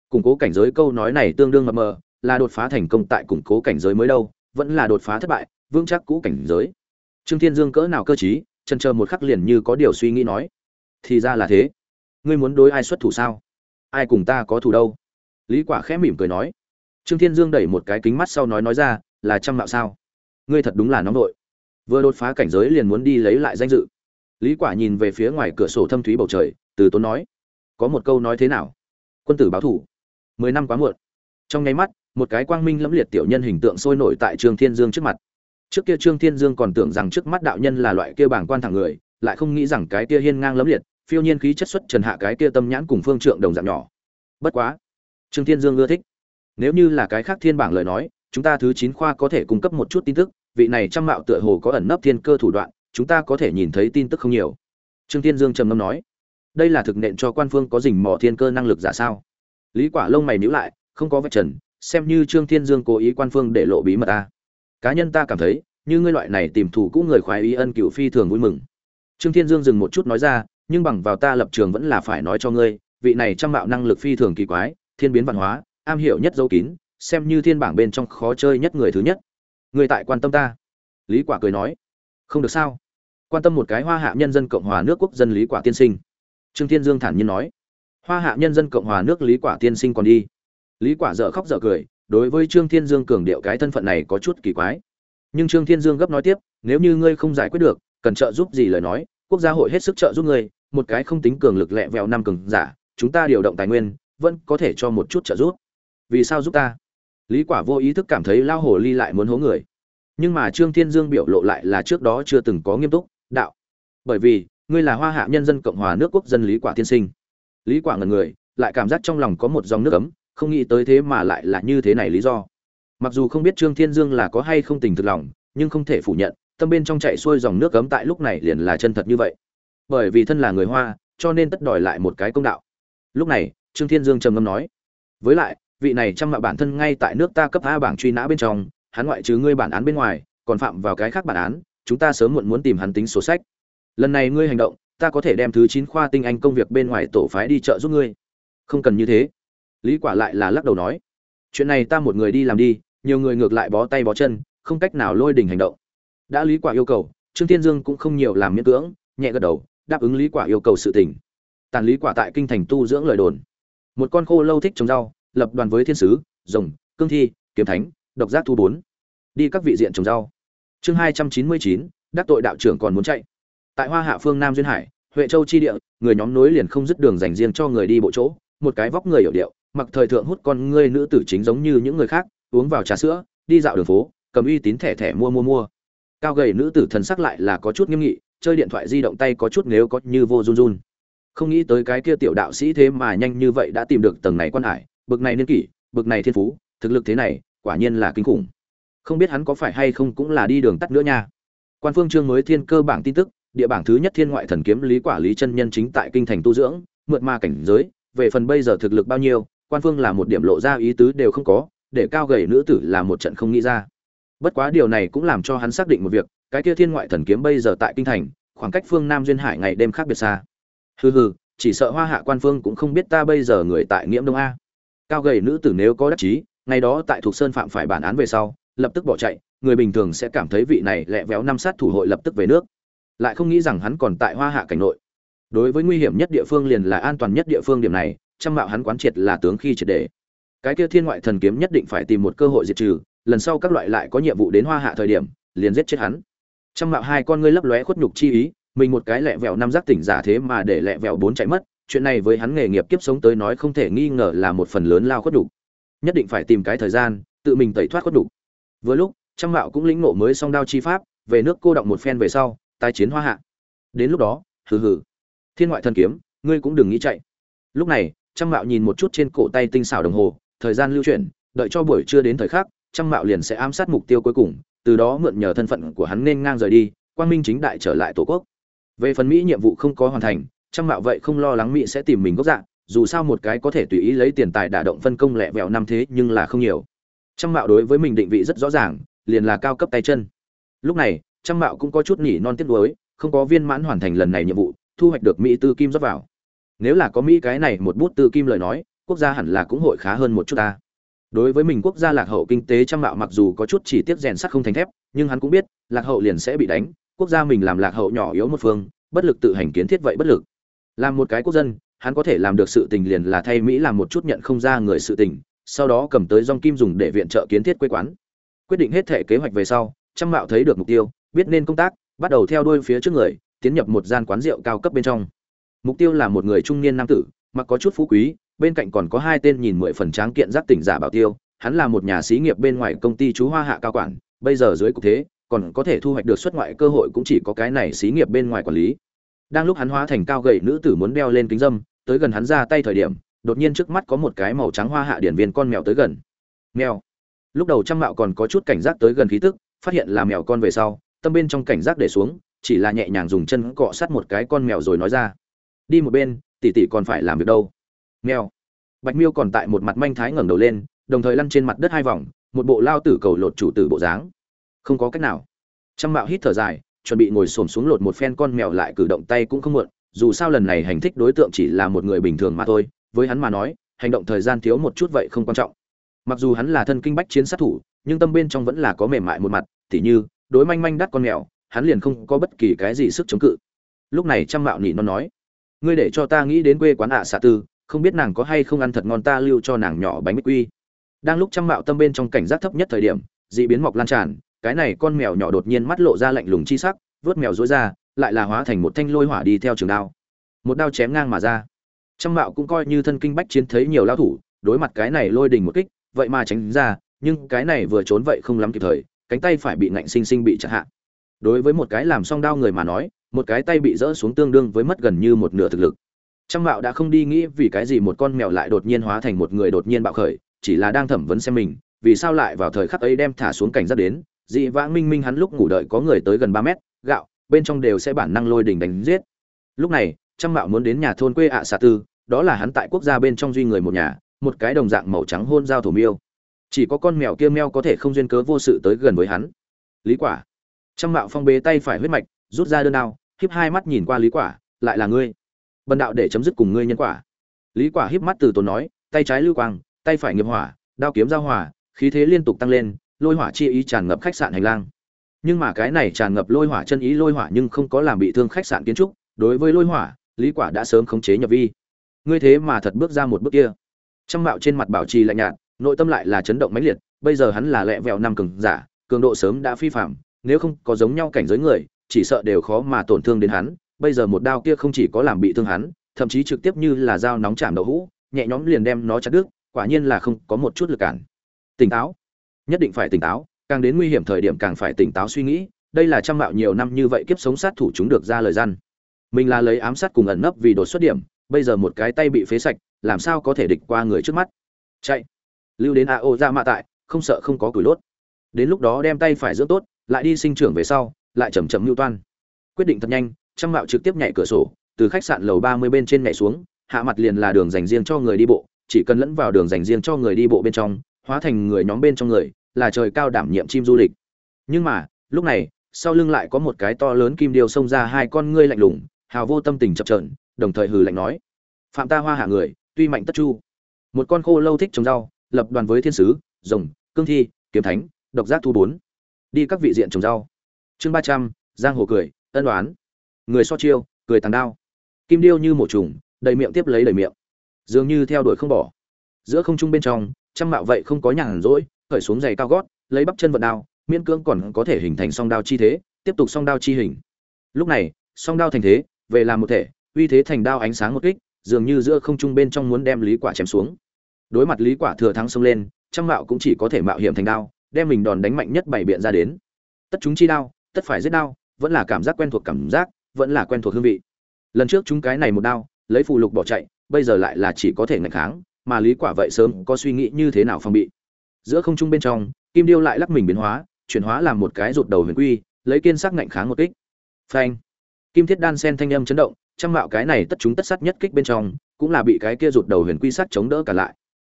Củng cố cảnh giới câu nói này tương đương mập mờ, là đột phá thành công tại củng cố cảnh giới mới đâu, vẫn là đột phá thất bại, vững chắc cũ cảnh giới. Trương thiên dương cỡ nào cơ trí chân chờ một khắc liền như có điều suy nghĩ nói, thì ra là thế. Ngươi muốn đối ai xuất thủ sao? Ai cùng ta có thủ đâu? Lý quả khẽ mỉm cười nói. Trương thiên dương đẩy một cái kính mắt sau nói nói ra, là trăm mạo sao? Ngươi thật đúng là nóng nội. Vừa đột phá cảnh giới liền muốn đi lấy lại danh dự. Lý quả nhìn về phía ngoài cửa sổ thâm thúy bầu trời, từ tốn nói, có một câu nói thế nào? Quân tử báo thủ. Mười năm quá muộn. Trong nháy mắt, một cái quang minh lẫm liệt tiểu nhân hình tượng sôi nổi tại trương thiên dương trước mặt. Trước kia trương thiên dương còn tưởng rằng trước mắt đạo nhân là loại kia bảng quan thẳng người, lại không nghĩ rằng cái kia hiên ngang lẫm liệt, phiêu nhiên khí chất xuất trần hạ cái kia tâm nhãn cùng phương trượng đồng dạng nhỏ. Bất quá trương thiên dương ưa thích. Nếu như là cái khác thiên bảng lời nói, chúng ta thứ chín khoa có thể cung cấp một chút tin tức, vị này trăm mạo tựa hồ có ẩn nấp thiên cơ thủ đoạn, chúng ta có thể nhìn thấy tin tức không nhiều. Trương thiên dương trầm ngâm nói, đây là thực nện cho quan phương có dình mò thiên cơ năng lực giả sao? Lý quả lông mày nhíu lại, không có vạch trần, xem như trương thiên dương cố ý quan phương để lộ bí mật ta. Cá nhân ta cảm thấy, như ngươi loại này tìm thủ cũ người khoái ý ân cựu phi thường vui mừng. Trương thiên dương dừng một chút nói ra, nhưng bằng vào ta lập trường vẫn là phải nói cho ngươi, vị này trăm mạo năng lực phi thường kỳ quái thiên biến văn hóa, am hiểu nhất dấu kín, xem như thiên bảng bên trong khó chơi nhất người thứ nhất. Người tại quan tâm ta. Lý quả cười nói, không được sao. Quan tâm một cái hoa hạ nhân dân cộng hòa nước quốc dân lý quả tiên sinh. Trương thiên dương thản nhiên nói, hoa hạ nhân dân cộng hòa nước lý quả tiên sinh còn đi. Lý quả dở khóc dở cười, đối với trương thiên dương cường điệu cái thân phận này có chút kỳ quái. Nhưng trương thiên dương gấp nói tiếp, nếu như ngươi không giải quyết được, cần trợ giúp gì lời nói, quốc gia hội hết sức trợ giúp ngươi, một cái không tính cường lực lẹ vẹo năm cường giả, chúng ta điều động tài nguyên vẫn có thể cho một chút trợ giúp. Vì sao giúp ta? Lý quả vô ý thức cảm thấy lao hồ ly lại muốn hố người. Nhưng mà trương thiên dương biểu lộ lại là trước đó chưa từng có nghiêm túc, đạo. Bởi vì, ngươi là hoa hạ nhân dân cộng hòa nước quốc dân lý quả tiên sinh. Lý quả ngần người, lại cảm giác trong lòng có một dòng nước ấm, không nghĩ tới thế mà lại là như thế này lý do. Mặc dù không biết trương thiên dương là có hay không tình thực lòng, nhưng không thể phủ nhận, tâm bên trong chạy xuôi dòng nước ấm tại lúc này liền là chân thật như vậy. Bởi vì thân là người hoa, cho nên tất đòi lại một cái công đạo. Lúc này trương thiên dương trầm ngâm nói, với lại, vị này trăm mạ bản thân ngay tại nước ta cấp a bảng truy nã bên trong, hắn ngoại trừ ngươi bản án bên ngoài, còn phạm vào cái khác bản án, chúng ta sớm muộn muốn tìm hắn tính sổ sách. Lần này ngươi hành động, ta có thể đem thứ chín khoa tinh anh công việc bên ngoài tổ phái đi chợ giúp ngươi. Không cần như thế. Lý quả lại là lắc đầu nói, chuyện này ta một người đi làm đi, nhiều người ngược lại bó tay bó chân, không cách nào lôi đình hành động. Đã lý quả yêu cầu, trương thiên dương cũng không nhiều làm miễn cưỡng, nhẹ gật đầu, đáp ứng lý quả yêu cầu sự tình. Tàn lý quả tại kinh thành tu dưỡng lời đồn một con khô lâu thích trồng rau, lập đoàn với thiên sứ, rồng, cương thi, kiếm thánh, độc giác thu bốn. Đi các vị diện trồng rau. Chương hai trăm chín mươi chín, đắc tội đạo trưởng còn muốn chạy. Tại hoa hạ phương nam duyên hải, huệ châu chi địa, người nhóm nối liền không dứt đường dành riêng cho người đi bộ chỗ, một cái vóc người hiểu điệu, mặc thời thượng hút con ngươi nữ tử chính giống như những người khác, uống vào trà sữa, đi dạo đường phố, cầm uy tín thẻ thẻ mua mua mua. Cao gầy nữ tử thần sắc lại là có chút nghiêm nghị, chơi điện thoại di động tay có chút nếu có như vô run run không nghĩ tới cái kia tiểu đạo sĩ thế mà nhanh như vậy đã tìm được tầng này quan hải, bực này niên kỷ, bực này thiên phú, thực lực thế này, quả nhiên là kinh khủng. Không biết hắn có phải hay không cũng là đi đường tắt nữa nha. Quan phương trương mới thiên cơ bảng tin tức, địa bảng thứ nhất thiên ngoại thần kiếm lý quả lý chân nhân chính tại kinh thành tu dưỡng, mượt ma cảnh giới, về phần bây giờ thực lực bao nhiêu, quan phương là một điểm lộ ra ý tứ đều không có, để cao gầy nữ tử là một trận không nghĩ ra. Bất quá điều này cũng làm cho hắn xác định một việc, cái kia thiên ngoại thần kiếm bây giờ tại kinh thành, khoảng cách phương nam duyên hải ngày đêm khác biệt xa hừ hừ, chỉ sợ hoa hạ quan phương cũng không biết ta bây giờ người tại nghiễm đông a. Cao gầy nữ tử nếu có đắc chí, ngày đó tại thuộc sơn phạm phải bản án về sau, lập tức bỏ chạy, người bình thường sẽ cảm thấy vị này lẹ véo năm sát thủ hội lập tức về nước. Lại không nghĩ rằng hắn còn tại hoa hạ cảnh nội. Đối với nguy hiểm nhất địa phương liền là an toàn nhất địa phương điểm này, trăm mạo hắn quán triệt là tướng khi triệt để. Cái kia thiên ngoại thần kiếm nhất định phải tìm một cơ hội diệt trừ, lần sau các loại lại có nhiệm vụ đến hoa hạ thời điểm, liền giết chết hắn. Trăm mạo hai con ngươi lấp lóe khuất nhục chi ý mình một cái lẹ vẹo năm giác tỉnh giả thế mà để lẹ vẹo bốn chạy mất, chuyện này với hắn nghề nghiệp kiếp sống tới nói không thể nghi ngờ là một phần lớn lao khuất đủ. Nhất định phải tìm cái thời gian, tự mình tẩy thoát khuất đủ. Vừa lúc trăm mạo cũng lĩnh ngộ mới song đao chi pháp, về nước cô động một phen về sau tai chiến hoa hạ. Đến lúc đó, hừ hừ. Thiên ngoại thần kiếm, ngươi cũng đừng nghĩ chạy. Lúc này trăm mạo nhìn một chút trên cổ tay tinh xảo đồng hồ, thời gian lưu chuyển, đợi cho buổi trưa đến thời khắc trăm mạo liền sẽ ám sát mục tiêu cuối cùng, từ đó mượn nhờ thân phận của hắn nên ngang rời đi, quang minh chính đại trở lại tổ quốc về phần mỹ nhiệm vụ không có hoàn thành trăm mạo vậy không lo lắng mỹ sẽ tìm mình gốc dạng dù sao một cái có thể tùy ý lấy tiền tài đả động phân công lẹ vẹo năm thế nhưng là không nhiều. Trăm mạo đối với mình định vị rất rõ ràng, liền là cao cấp tay chân. Lúc này trăm mạo cũng có chút nhỉ non tiếc nuối, không có viên mãn hoàn thành lần này nhiệm vụ, thu hoạch được mỹ tư kim rót vào. Nếu là có mỹ cái này một bút tư kim lời nói, quốc gia hẳn là cũng hội khá hơn một chút ta. Đối với mình quốc gia lạc hậu kinh tế trăm mạo mặc dù có chút chỉ tiết rèn sắt không thành thép, nhưng hắn cũng biết, lạc hậu liền sẽ bị đánh quốc gia mình làm lạc hậu nhỏ yếu một phương, bất lực tự hành kiến thiết vậy bất lực. Làm một cái quốc dân, hắn có thể làm được sự tình liền là thay mỹ làm một chút nhận không ra người sự tình, sau đó cầm tới dòng kim dùng để viện trợ kiến thiết quê quán. Quyết định hết thể kế hoạch về sau, trăm mạo thấy được mục tiêu, biết nên công tác, bắt đầu theo đuôi phía trước người, tiến nhập một gian quán rượu cao cấp bên trong. Mục tiêu là một người trung niên nam tử, mặc có chút phú quý, bên cạnh còn có hai tên nhìn mười phần tráng kiện giác tỉnh giả bảo tiêu, hắn là một nhà xí nghiệp bên ngoài công ty chú hoa hạ cao quản, bây giờ dưới cục thế còn có thể thu hoạch được xuất ngoại cơ hội cũng chỉ có cái này xí nghiệp bên ngoài quản lý. Đang lúc hắn hóa thành cao gậy nữ tử muốn đeo lên kính dâm, tới gần hắn ra tay thời điểm, đột nhiên trước mắt có một cái màu trắng hoa hạ điển viên con mèo tới gần. Mèo. Lúc đầu trăm mạo còn có chút cảnh giác tới gần khí tức, phát hiện là mèo con về sau, tâm bên trong cảnh giác để xuống, chỉ là nhẹ nhàng dùng chân cọ sát một cái con mèo rồi nói ra. Đi một bên, tỷ tỷ còn phải làm việc đâu? Mèo. Bạch miêu còn tại một mặt manh thái ngẩng đầu lên, đồng thời lăn trên mặt đất hai vòng, một bộ lao tử cầu lột chủ tử bộ dáng không có cách nào. Trăm mạo hít thở dài, chuẩn bị ngồi xổm xuống lột một phen con mèo lại cử động tay cũng không muộn dù sao lần này hành thích đối tượng chỉ là một người bình thường mà thôi, với hắn mà nói, hành động thời gian thiếu một chút vậy không quan trọng. Mặc dù hắn là thân kinh bách chiến sát thủ, nhưng tâm bên trong vẫn là có mềm mại một mặt, tỉ như, đối manh manh đắt con mèo, hắn liền không có bất kỳ cái gì sức chống cự. Lúc này trăm mạo nhị nó nói, ngươi để cho ta nghĩ đến quê quán ạ xạ tư, không biết nàng có hay không ăn thật ngon ta lưu cho nàng nhỏ bánh bích quy. Đang lúc trăm mạo tâm bên trong cảnh giác thấp nhất thời điểm, dị biến mọc lan tràn cái này con mèo nhỏ đột nhiên mắt lộ ra lạnh lùng chi sắc, vớt mèo rối ra, lại là hóa thành một thanh lôi hỏa đi theo trường đao. Một đao chém ngang mà ra. Trăm mạo cũng coi như thân kinh bách chiến thấy nhiều lao thủ, đối mặt cái này lôi đình một kích, vậy mà tránh ra, nhưng cái này vừa trốn vậy không lắm kịp thời, cánh tay phải bị ngạnh sinh sinh bị chặt hạ. Đối với một cái làm song đao người mà nói, một cái tay bị rỡ xuống tương đương với mất gần như một nửa thực lực. Trăm mạo đã không đi nghĩ vì cái gì một con mèo lại đột nhiên hóa thành một người đột nhiên bạo khởi, chỉ là đang thẩm vấn xem mình, vì sao lại vào thời khắc ấy đem thả xuống cảnh giác đến dị vãng minh minh hắn lúc ngủ đợi có người tới gần ba mét, gạo, bên trong đều sẽ bản năng lôi đỉnh đánh giết. Lúc này trăm mạo muốn đến nhà thôn quê ạ xà tư, đó là hắn tại quốc gia bên trong duy người một nhà, một cái đồng dạng màu trắng hôn giao thổ miêu. Chỉ có con mèo kia meo có thể không duyên cớ vô sự tới gần với hắn. Lý quả. Trăm mạo phong bế tay phải huyết mạch, rút ra đơn đao, híp hai mắt nhìn qua lý quả, lại là ngươi. Bần đạo để chấm dứt cùng ngươi nhân quả. Lý quả híp mắt từ tốn nói, tay trái lưu quang, tay phải nghiệp hỏa, đao kiếm giao hỏa khí thế liên tục tăng lên lôi hỏa chi ý tràn ngập khách sạn hành lang. Nhưng mà cái này tràn ngập lôi hỏa chân ý lôi hỏa nhưng không có làm bị thương khách sạn kiến trúc, đối với lôi hỏa, lý quả đã sớm khống chế nhập vi. Ngươi thế mà thật bước ra một bước kia. Trăm mạo trên mặt bảo trì lạnh nhạt, nội tâm lại là chấn động mãnh liệt, bây giờ hắn là lẹ vẹo năm cường giả, cường độ sớm đã phi phạm, nếu không có giống nhau cảnh giới người, chỉ sợ đều khó mà tổn thương đến hắn, bây giờ một đao kia không chỉ có làm bị thương hắn, thậm chí trực tiếp như là dao nóng chạm đậu hũ, nhẹ nhõm liền đem nó chặt đứt, quả nhiên là không có một chút lực cản. Tỉnh táo nhất định phải tỉnh táo, càng đến nguy hiểm thời điểm càng phải tỉnh táo suy nghĩ, đây là trăm mạo nhiều năm như vậy kiếp sống sát thủ chúng được ra lời gian. Mình là lấy ám sát cùng ẩn nấp vì đột xuất điểm, bây giờ một cái tay bị phế sạch, làm sao có thể địch qua người trước mắt? Chạy. Lưu đến a ô ra mạ tại, không sợ không có củi lốt. Đến lúc đó đem tay phải dưỡng tốt, lại đi sinh trưởng về sau, lại chầm chậm mưu toan. Quyết định thật nhanh, trăm mạo trực tiếp nhảy cửa sổ, từ khách sạn lầu ba mươi bên trên nhảy xuống, hạ mặt liền là đường dành riêng cho người đi bộ, chỉ cần lẫn vào đường dành riêng cho người đi bộ bên trong hóa thành người nhóm bên trong người, là trời cao đảm nhiệm chim du lịch. Nhưng mà, lúc này, sau lưng lại có một cái to lớn kim điêu xông ra hai con ngươi lạnh lùng, hào vô tâm tình chập trờn đồng thời hừ lạnh nói, phạm ta hoa hạ người, tuy mạnh tất chu. Một con khô lâu thích trồng rau, lập đoàn với thiên sứ, rồng, cương thi, kiếm thánh, độc giác thu bốn. Đi các vị diện trồng rau. Chương ba trăm, giang hồ cười, ân đoán người so chiêu, cười tàng đao. Kim điêu như một trùng đầy miệng tiếp lấy đầy miệng. Dường như theo đuổi không bỏ. Giữa không trung bên trong trăm mạo vậy không có nhàn rỗi, khởi xuống giày cao gót, lấy bắp chân vận đao, miễn cưỡng còn có thể hình thành song đao chi thế, tiếp tục song đao chi hình. Lúc này, song đao thành thế, về làm một thể, uy thế thành đao ánh sáng một kích, dường như giữa không trung bên trong muốn đem lý quả chém xuống. Đối mặt lý quả thừa thắng xông lên, trăm mạo cũng chỉ có thể mạo hiểm thành đao, đem mình đòn đánh mạnh nhất bảy biện ra đến. Tất chúng chi đao, tất phải giết đao, vẫn là cảm giác quen thuộc cảm giác, vẫn là quen thuộc hương vị. Lần trước chúng cái này một đao, lấy phù lục bỏ chạy, bây giờ lại là chỉ có thể ngạnh kháng mà lý quả vậy sớm có suy nghĩ như thế nào phòng bị. Giữa không trung bên trong, kim điêu lại lắc mình biến hóa, chuyển hóa làm một cái rụt đầu huyền quy, lấy kiên sắc ngạnh kháng một kích. Phanh. Kim thiết đan sen thanh âm chấn động, trăm mạo cái này tất chúng tất sát nhất kích bên trong, cũng là bị cái kia rụt đầu huyền quy sắt chống đỡ cả lại.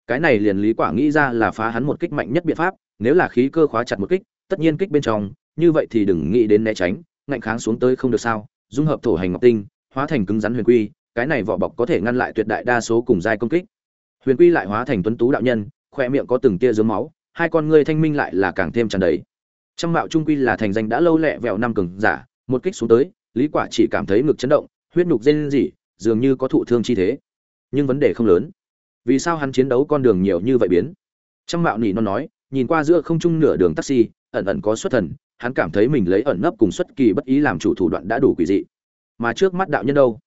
Cái này liền lý quả nghĩ ra là phá hắn một kích mạnh nhất biện pháp, nếu là khí cơ khóa chặt một kích, tất nhiên kích bên trong, như vậy thì đừng nghĩ đến né tránh, ngạnh kháng xuống tới không được sao, dung hợp thổ hành ngọc tinh, hóa thành cứng rắn huyền quy, cái này vỏ bọc có thể ngăn lại tuyệt đại đa số cùng giai công kích huyền quy lại hóa thành tuấn tú đạo nhân khoe miệng có từng tia dướng máu, hai con ngươi thanh minh lại là càng thêm tràn đầy. Trăm mạo trung quy là thành danh đã lâu lẹ vẹo năm cường giả, một kích xuống tới, lý quả chỉ cảm thấy ngực chấn động, huyết nhục rên rỉ, dường như có thụ thương chi thế. Nhưng vấn đề không lớn. Vì sao hắn chiến đấu con đường nhiều như vậy biến? Trăm mạo nỉ nó nói, nhìn qua giữa không trung nửa đường taxi, ẩn ẩn có xuất thần, hắn cảm thấy mình lấy ẩn nấp cùng xuất kỳ bất ý làm chủ thủ đoạn đã đủ quỷ dị. Mà trước mắt đạo nhân đâu?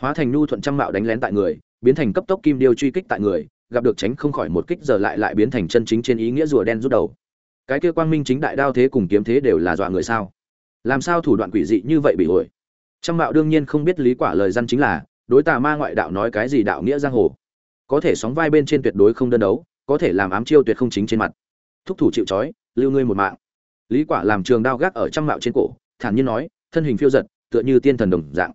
Hóa thành nhu thuận trăm mạo đánh lén tại người biến thành cấp tốc kim điêu truy kích tại người, gặp được tránh không khỏi một kích giờ lại lại biến thành chân chính trên ý nghĩa rùa đen rút đầu. Cái kia quang minh chính đại đao thế cùng kiếm thế đều là dọa người sao? Làm sao thủ đoạn quỷ dị như vậy bị ổi trăm mạo đương nhiên không biết lý quả lời dân chính là, đối tà ma ngoại đạo nói cái gì đạo nghĩa giang hồ? Có thể sóng vai bên trên tuyệt đối không đơn đấu, có thể làm ám chiêu tuyệt không chính trên mặt. Thúc thủ chịu trói, lưu ngươi một mạng. Lý quả làm trường đao gác ở trăm mạo trên cổ, thản nhiên nói, thân hình phiêu giật, tựa như tiên thần đồng dạng.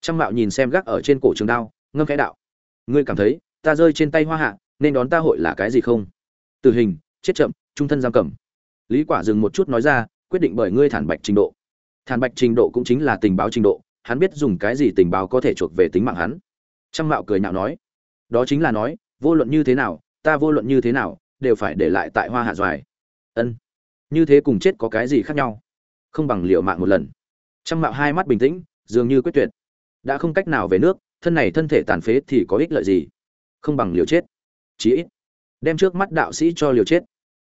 Trăm mạo nhìn xem gác ở trên cổ trường đao, ngâm khẽ đạo ngươi cảm thấy ta rơi trên tay hoa hạ, nên đón ta hội là cái gì không? Tử hình, chết chậm, trung thân giam cầm. Lý quả dừng một chút nói ra, quyết định bởi ngươi thản bạch trình độ. Thản bạch trình độ cũng chính là tình báo trình độ, hắn biết dùng cái gì tình báo có thể chuộc về tính mạng hắn. Trang mạo cười nhạo nói, đó chính là nói, vô luận như thế nào, ta vô luận như thế nào, đều phải để lại tại hoa hạ doài. Ân, như thế cùng chết có cái gì khác nhau? Không bằng liệu mạng một lần. Trang mạo hai mắt bình tĩnh, dường như quyết tuyệt. Đã không cách nào về nước thân này thân thể tàn phế thì có ích lợi gì? Không bằng liều chết. Chí ít, đem trước mắt đạo sĩ cho liều chết.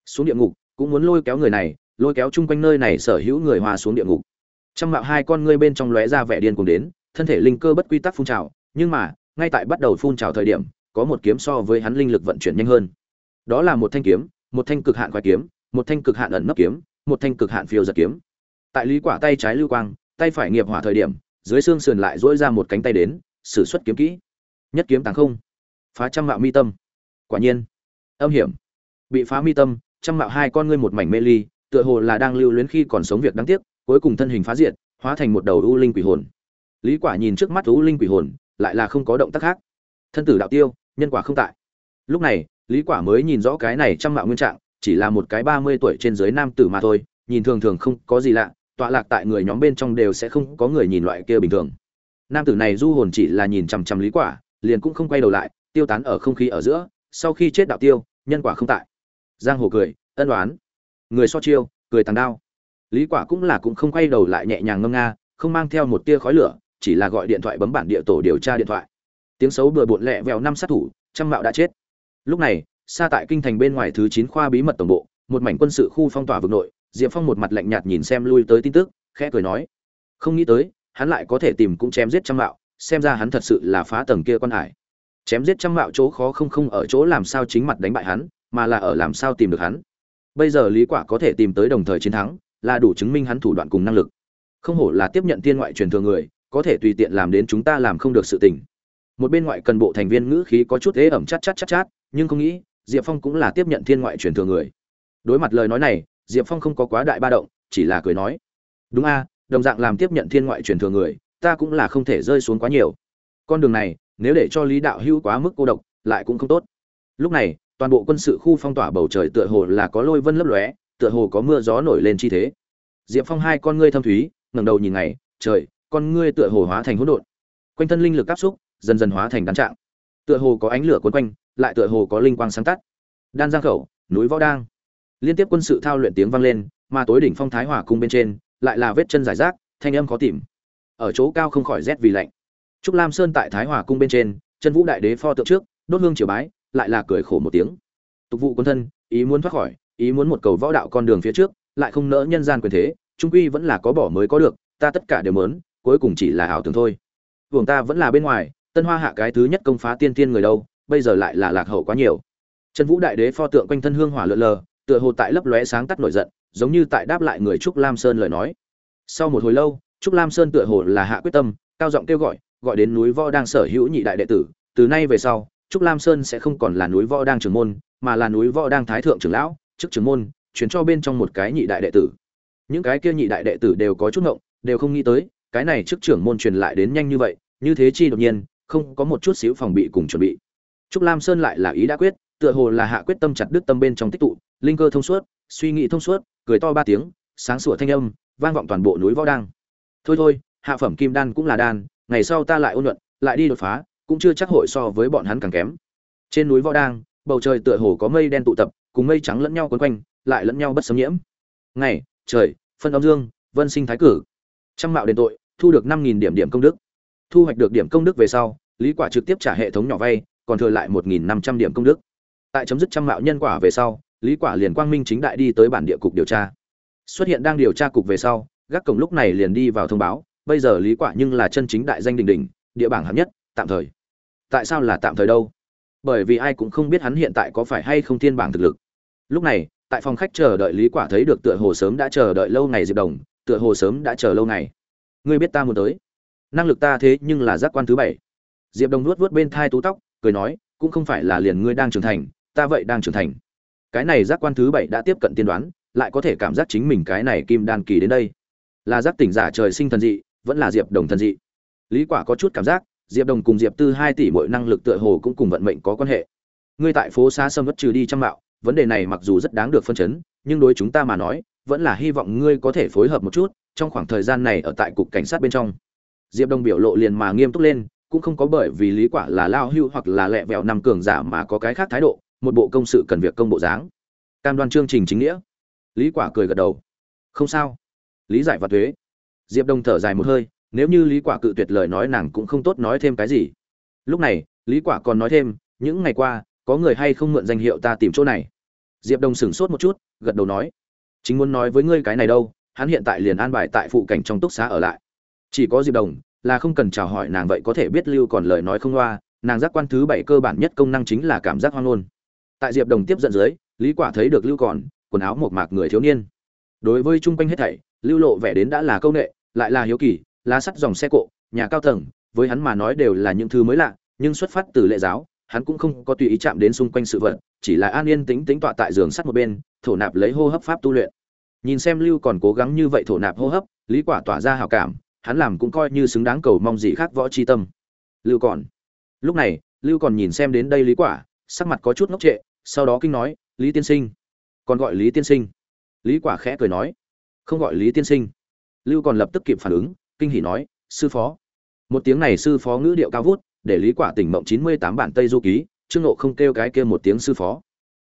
Xuống địa ngục, cũng muốn lôi kéo người này, lôi kéo chung quanh nơi này sở hữu người hòa xuống địa ngục. Trăm mạo hai con ngươi bên trong lóe ra vẻ điên cùng đến, thân thể linh cơ bất quy tắc phun trào, nhưng mà, ngay tại bắt đầu phun trào thời điểm, có một kiếm so với hắn linh lực vận chuyển nhanh hơn. Đó là một thanh kiếm, một thanh cực hạn khoái kiếm, một thanh cực hạn ẩn nấp kiếm, một thanh cực hạn phiêu giật kiếm. Tại lý quả tay trái lưu quang, tay phải nghiệp hỏa thời điểm, dưới xương sườn lại duỗi ra một cánh tay đến sử xuất kiếm kỹ. Nhất kiếm tàng không. Phá trăm mạo mi tâm. Quả nhiên. Âm hiểm. Bị phá mi tâm, trăm mạo hai con ngươi một mảnh mê ly, tựa hồ là đang lưu luyến khi còn sống việc đáng tiếc, cuối cùng thân hình phá diệt, hóa thành một đầu u linh quỷ hồn. Lý quả nhìn trước mắt u linh quỷ hồn, lại là không có động tác khác. Thân tử đạo tiêu, nhân quả không tại. Lúc này, lý quả mới nhìn rõ cái này trăm mạo nguyên trạng, chỉ là một cái 30 tuổi trên dưới nam tử mà thôi, nhìn thường thường không có gì lạ, tọa lạc tại người nhóm bên trong đều sẽ không có người nhìn loại kia bình thường nam tử này du hồn chỉ là nhìn chằm chằm lý quả, liền cũng không quay đầu lại, tiêu tán ở không khí ở giữa, sau khi chết đạo tiêu, nhân quả không tại. Giang hồ cười, ân đoán người so chiêu, cười tàng đao. Lý quả cũng là cũng không quay đầu lại nhẹ nhàng ngâm nga, không mang theo một tia khói lửa, chỉ là gọi điện thoại bấm bản địa tổ điều tra điện thoại. Tiếng xấu bừa bộn lẹ vèo năm sát thủ, trăm mạo đã chết. Lúc này, xa tại kinh thành bên ngoài thứ 9 khoa bí mật tổng bộ, một mảnh quân sự khu phong tỏa vực nội, diệp phong một mặt lạnh nhạt nhìn xem lui tới tin tức, khẽ cười nói, không nghĩ tới hắn lại có thể tìm cũng chém giết trăm mạo, xem ra hắn thật sự là phá tầng kia quan hải. Chém giết trăm mạo chỗ khó không không ở chỗ làm sao chính mặt đánh bại hắn, mà là ở làm sao tìm được hắn. Bây giờ lý quả có thể tìm tới đồng thời chiến thắng, là đủ chứng minh hắn thủ đoạn cùng năng lực. Không hổ là tiếp nhận tiên ngoại truyền thừa người, có thể tùy tiện làm đến chúng ta làm không được sự tình. Một bên ngoại cần bộ thành viên ngữ khí có chút ế ẩm chát chát chát chát, nhưng không nghĩ, diệp phong cũng là tiếp nhận thiên ngoại truyền thừa người. Đối mặt lời nói này, diệp phong không có quá đại ba động, chỉ là cười nói. Đúng a đồng dạng làm tiếp nhận thiên ngoại truyền thừa người, ta cũng là không thể rơi xuống quá nhiều. Con đường này, nếu để cho lý đạo hữu quá mức cô độc, lại cũng không tốt. Lúc này, toàn bộ quân sự khu phong tỏa bầu trời tựa hồ là có lôi vân lấp lóe, tựa hồ có mưa gió nổi lên chi thế. Diệp phong hai con ngươi thâm thúy, ngẩng đầu nhìn ngày, trời, con ngươi tựa hồ hóa thành hỗn độn. Quanh thân linh lực áp xúc, dần dần hóa thành đan trạng. Tựa hồ có ánh lửa quấn quanh, lại tựa hồ có linh quang sáng tắt. Đan giang khẩu, núi võ đang. Liên tiếp quân sự thao luyện tiếng vang lên, mà tối đỉnh phong thái hỏa cung bên trên lại là vết chân giải rác, thanh âm khó tìm. Ở chỗ cao không khỏi rét vì lạnh. Trúc lam sơn tại thái Hòa cung bên trên, chân vũ đại đế pho tượng trước, đốt hương triều bái, lại là cười khổ một tiếng. Tục vụ quân thân, ý muốn thoát khỏi, ý muốn một cầu võ đạo con đường phía trước, lại không nỡ nhân gian quyền thế, trung quy vẫn là có bỏ mới có được, ta tất cả đều mớn cuối cùng chỉ là ảo tưởng thôi. Vùng ta vẫn là bên ngoài, tân hoa hạ cái thứ nhất công phá tiên tiên người đâu, bây giờ lại là lạc hậu quá nhiều. Chân vũ đại đế pho tượng quanh thân hương hỏa lượn lờ, tựa hồ tại lấp lóe sáng tắt nổi giận giống như tại đáp lại người trúc lam sơn lời nói. Sau một hồi lâu, trúc lam sơn tựa hồ là hạ quyết tâm, cao giọng kêu gọi gọi đến núi võ đang sở hữu nhị đại đệ tử, từ nay về sau, trúc lam sơn sẽ không còn là núi võ đang trưởng môn, mà là núi võ đang thái thượng trưởng lão, chức trưởng môn, chuyển cho bên trong một cái nhị đại đệ tử. Những cái kia nhị đại đệ tử đều có chút ngộng, đều không nghĩ tới, cái này chức trưởng môn truyền lại đến nhanh như vậy, như thế chi đột nhiên, không có một chút xíu phòng bị cùng chuẩn bị. Trúc lam sơn lại là ý đã quyết, tựa hồ là hạ quyết tâm chặt đứt tâm bên trong tích tụ, linh cơ thông suốt suy nghĩ thông suốt cười to ba tiếng sáng sủa thanh âm vang vọng toàn bộ núi võ đăng. Thôi thôi hạ phẩm kim đan cũng là đan ngày sau ta lại ôn luận, lại đi đột phá cũng chưa chắc hội so với bọn hắn càng kém. Trên núi võ đang bầu trời tựa hồ có mây đen tụ tập cùng mây trắng lẫn nhau quấn quanh lại lẫn nhau bất xâm nhiễm. Ngày trời phân âm dương vân sinh thái cử. Trăm mạo đền tội thu được năm nghìn điểm điểm công đức. Thu hoạch được điểm công đức về sau lý quả trực tiếp trả hệ thống nhỏ vay còn thừa lại một nghìn năm trăm điểm công đức. Tại chấm dứt trăm mạo nhân quả về sau lý quả liền quang minh chính đại đi tới bản địa cục điều tra. Xuất hiện đang điều tra cục về sau, gác cổng lúc này liền đi vào thông báo, bây giờ lý quả nhưng là chân chính đại danh đình đình địa bảng hạng nhất, tạm thời. Tại sao là tạm thời đâu? Bởi vì ai cũng không biết hắn hiện tại có phải hay không thiên bảng thực lực. Lúc này, tại phòng khách chờ đợi lý quả thấy được tựa hồ sớm đã chờ đợi lâu ngày diệp đồng, tựa hồ sớm đã chờ lâu ngày. Ngươi biết ta muốn tới. Năng lực ta thế nhưng là giác quan thứ bảy. Diệp đồng nuốt vuốt bên thai tú tóc, cười nói, cũng không phải là liền ngươi đang trưởng thành, ta vậy đang trưởng thành cái này giác quan thứ bảy đã tiếp cận tiên đoán, lại có thể cảm giác chính mình cái này kim đan kỳ đến đây. Là giác tỉnh giả trời sinh thần dị, vẫn là diệp đồng thần dị. Lý quả có chút cảm giác, diệp đồng cùng diệp tư hai tỷ mỗi năng lực tựa hồ cũng cùng vận mệnh có quan hệ. Ngươi tại phố xa sâm vất trừ đi trăm mạo, vấn đề này mặc dù rất đáng được phân chấn, nhưng đối chúng ta mà nói, vẫn là hy vọng ngươi có thể phối hợp một chút, trong khoảng thời gian này ở tại cục cảnh sát bên trong. Diệp đồng biểu lộ liền mà nghiêm túc lên, cũng không có bởi vì lý quả là lao hưu hoặc là lẹ vẹo nằm cường giả mà có cái khác thái độ một bộ công sự cần việc công bộ dáng. Cam đoan chương trình chính nghĩa. Lý quả cười gật đầu. Không sao. Lý giải và thuế. Diệp Đông thở dài một hơi, nếu như lý quả cự tuyệt lời nói nàng cũng không tốt nói thêm cái gì. Lúc này, lý quả còn nói thêm, những ngày qua, có người hay không mượn danh hiệu ta tìm chỗ này. Diệp Đông sửng sốt một chút, gật đầu nói. Chính muốn nói với ngươi cái này đâu, hắn hiện tại liền an bài tại phụ cảnh trong túc xá ở lại. Chỉ có diệp đồng là không cần chào hỏi nàng vậy có thể biết lưu còn lời nói không loa, nàng giác quan thứ bảy cơ bản nhất công năng chính là cảm giác hoang ngôn tại diệp đồng tiếp dẫn dưới, lý quả thấy được lưu còn, quần áo một mạc người thiếu niên. Đối với chung quanh hết thảy, lưu lộ vẻ đến đã là câu nệ, lại là hiếu kỳ, lá sắt dòng xe cộ, nhà cao tầng, với hắn mà nói đều là những thứ mới lạ, nhưng xuất phát từ lệ giáo, hắn cũng không có tùy ý chạm đến xung quanh sự vật, chỉ là an yên tĩnh tĩnh tọa tại giường sắt một bên, thổ nạp lấy hô hấp pháp tu luyện. Nhìn xem lưu còn cố gắng như vậy thổ nạp hô hấp, lý quả tỏa ra hào cảm, hắn làm cũng coi như xứng đáng cầu mong gì khác võ chi tâm. Lưu còn. Lúc này, lưu còn nhìn xem đến đây lý quả, sắc mặt có chút ngốc trệ sau đó kinh nói, lý tiên sinh. Còn gọi lý tiên sinh. Lý quả khẽ cười nói, không gọi lý tiên sinh. Lưu còn lập tức kịp phản ứng, kinh hỉ nói, sư phó. Một tiếng này sư phó ngữ điệu cao vút, để lý quả tỉnh mộng 98 bản tây du ký, trương nộ không kêu cái kia một tiếng sư phó.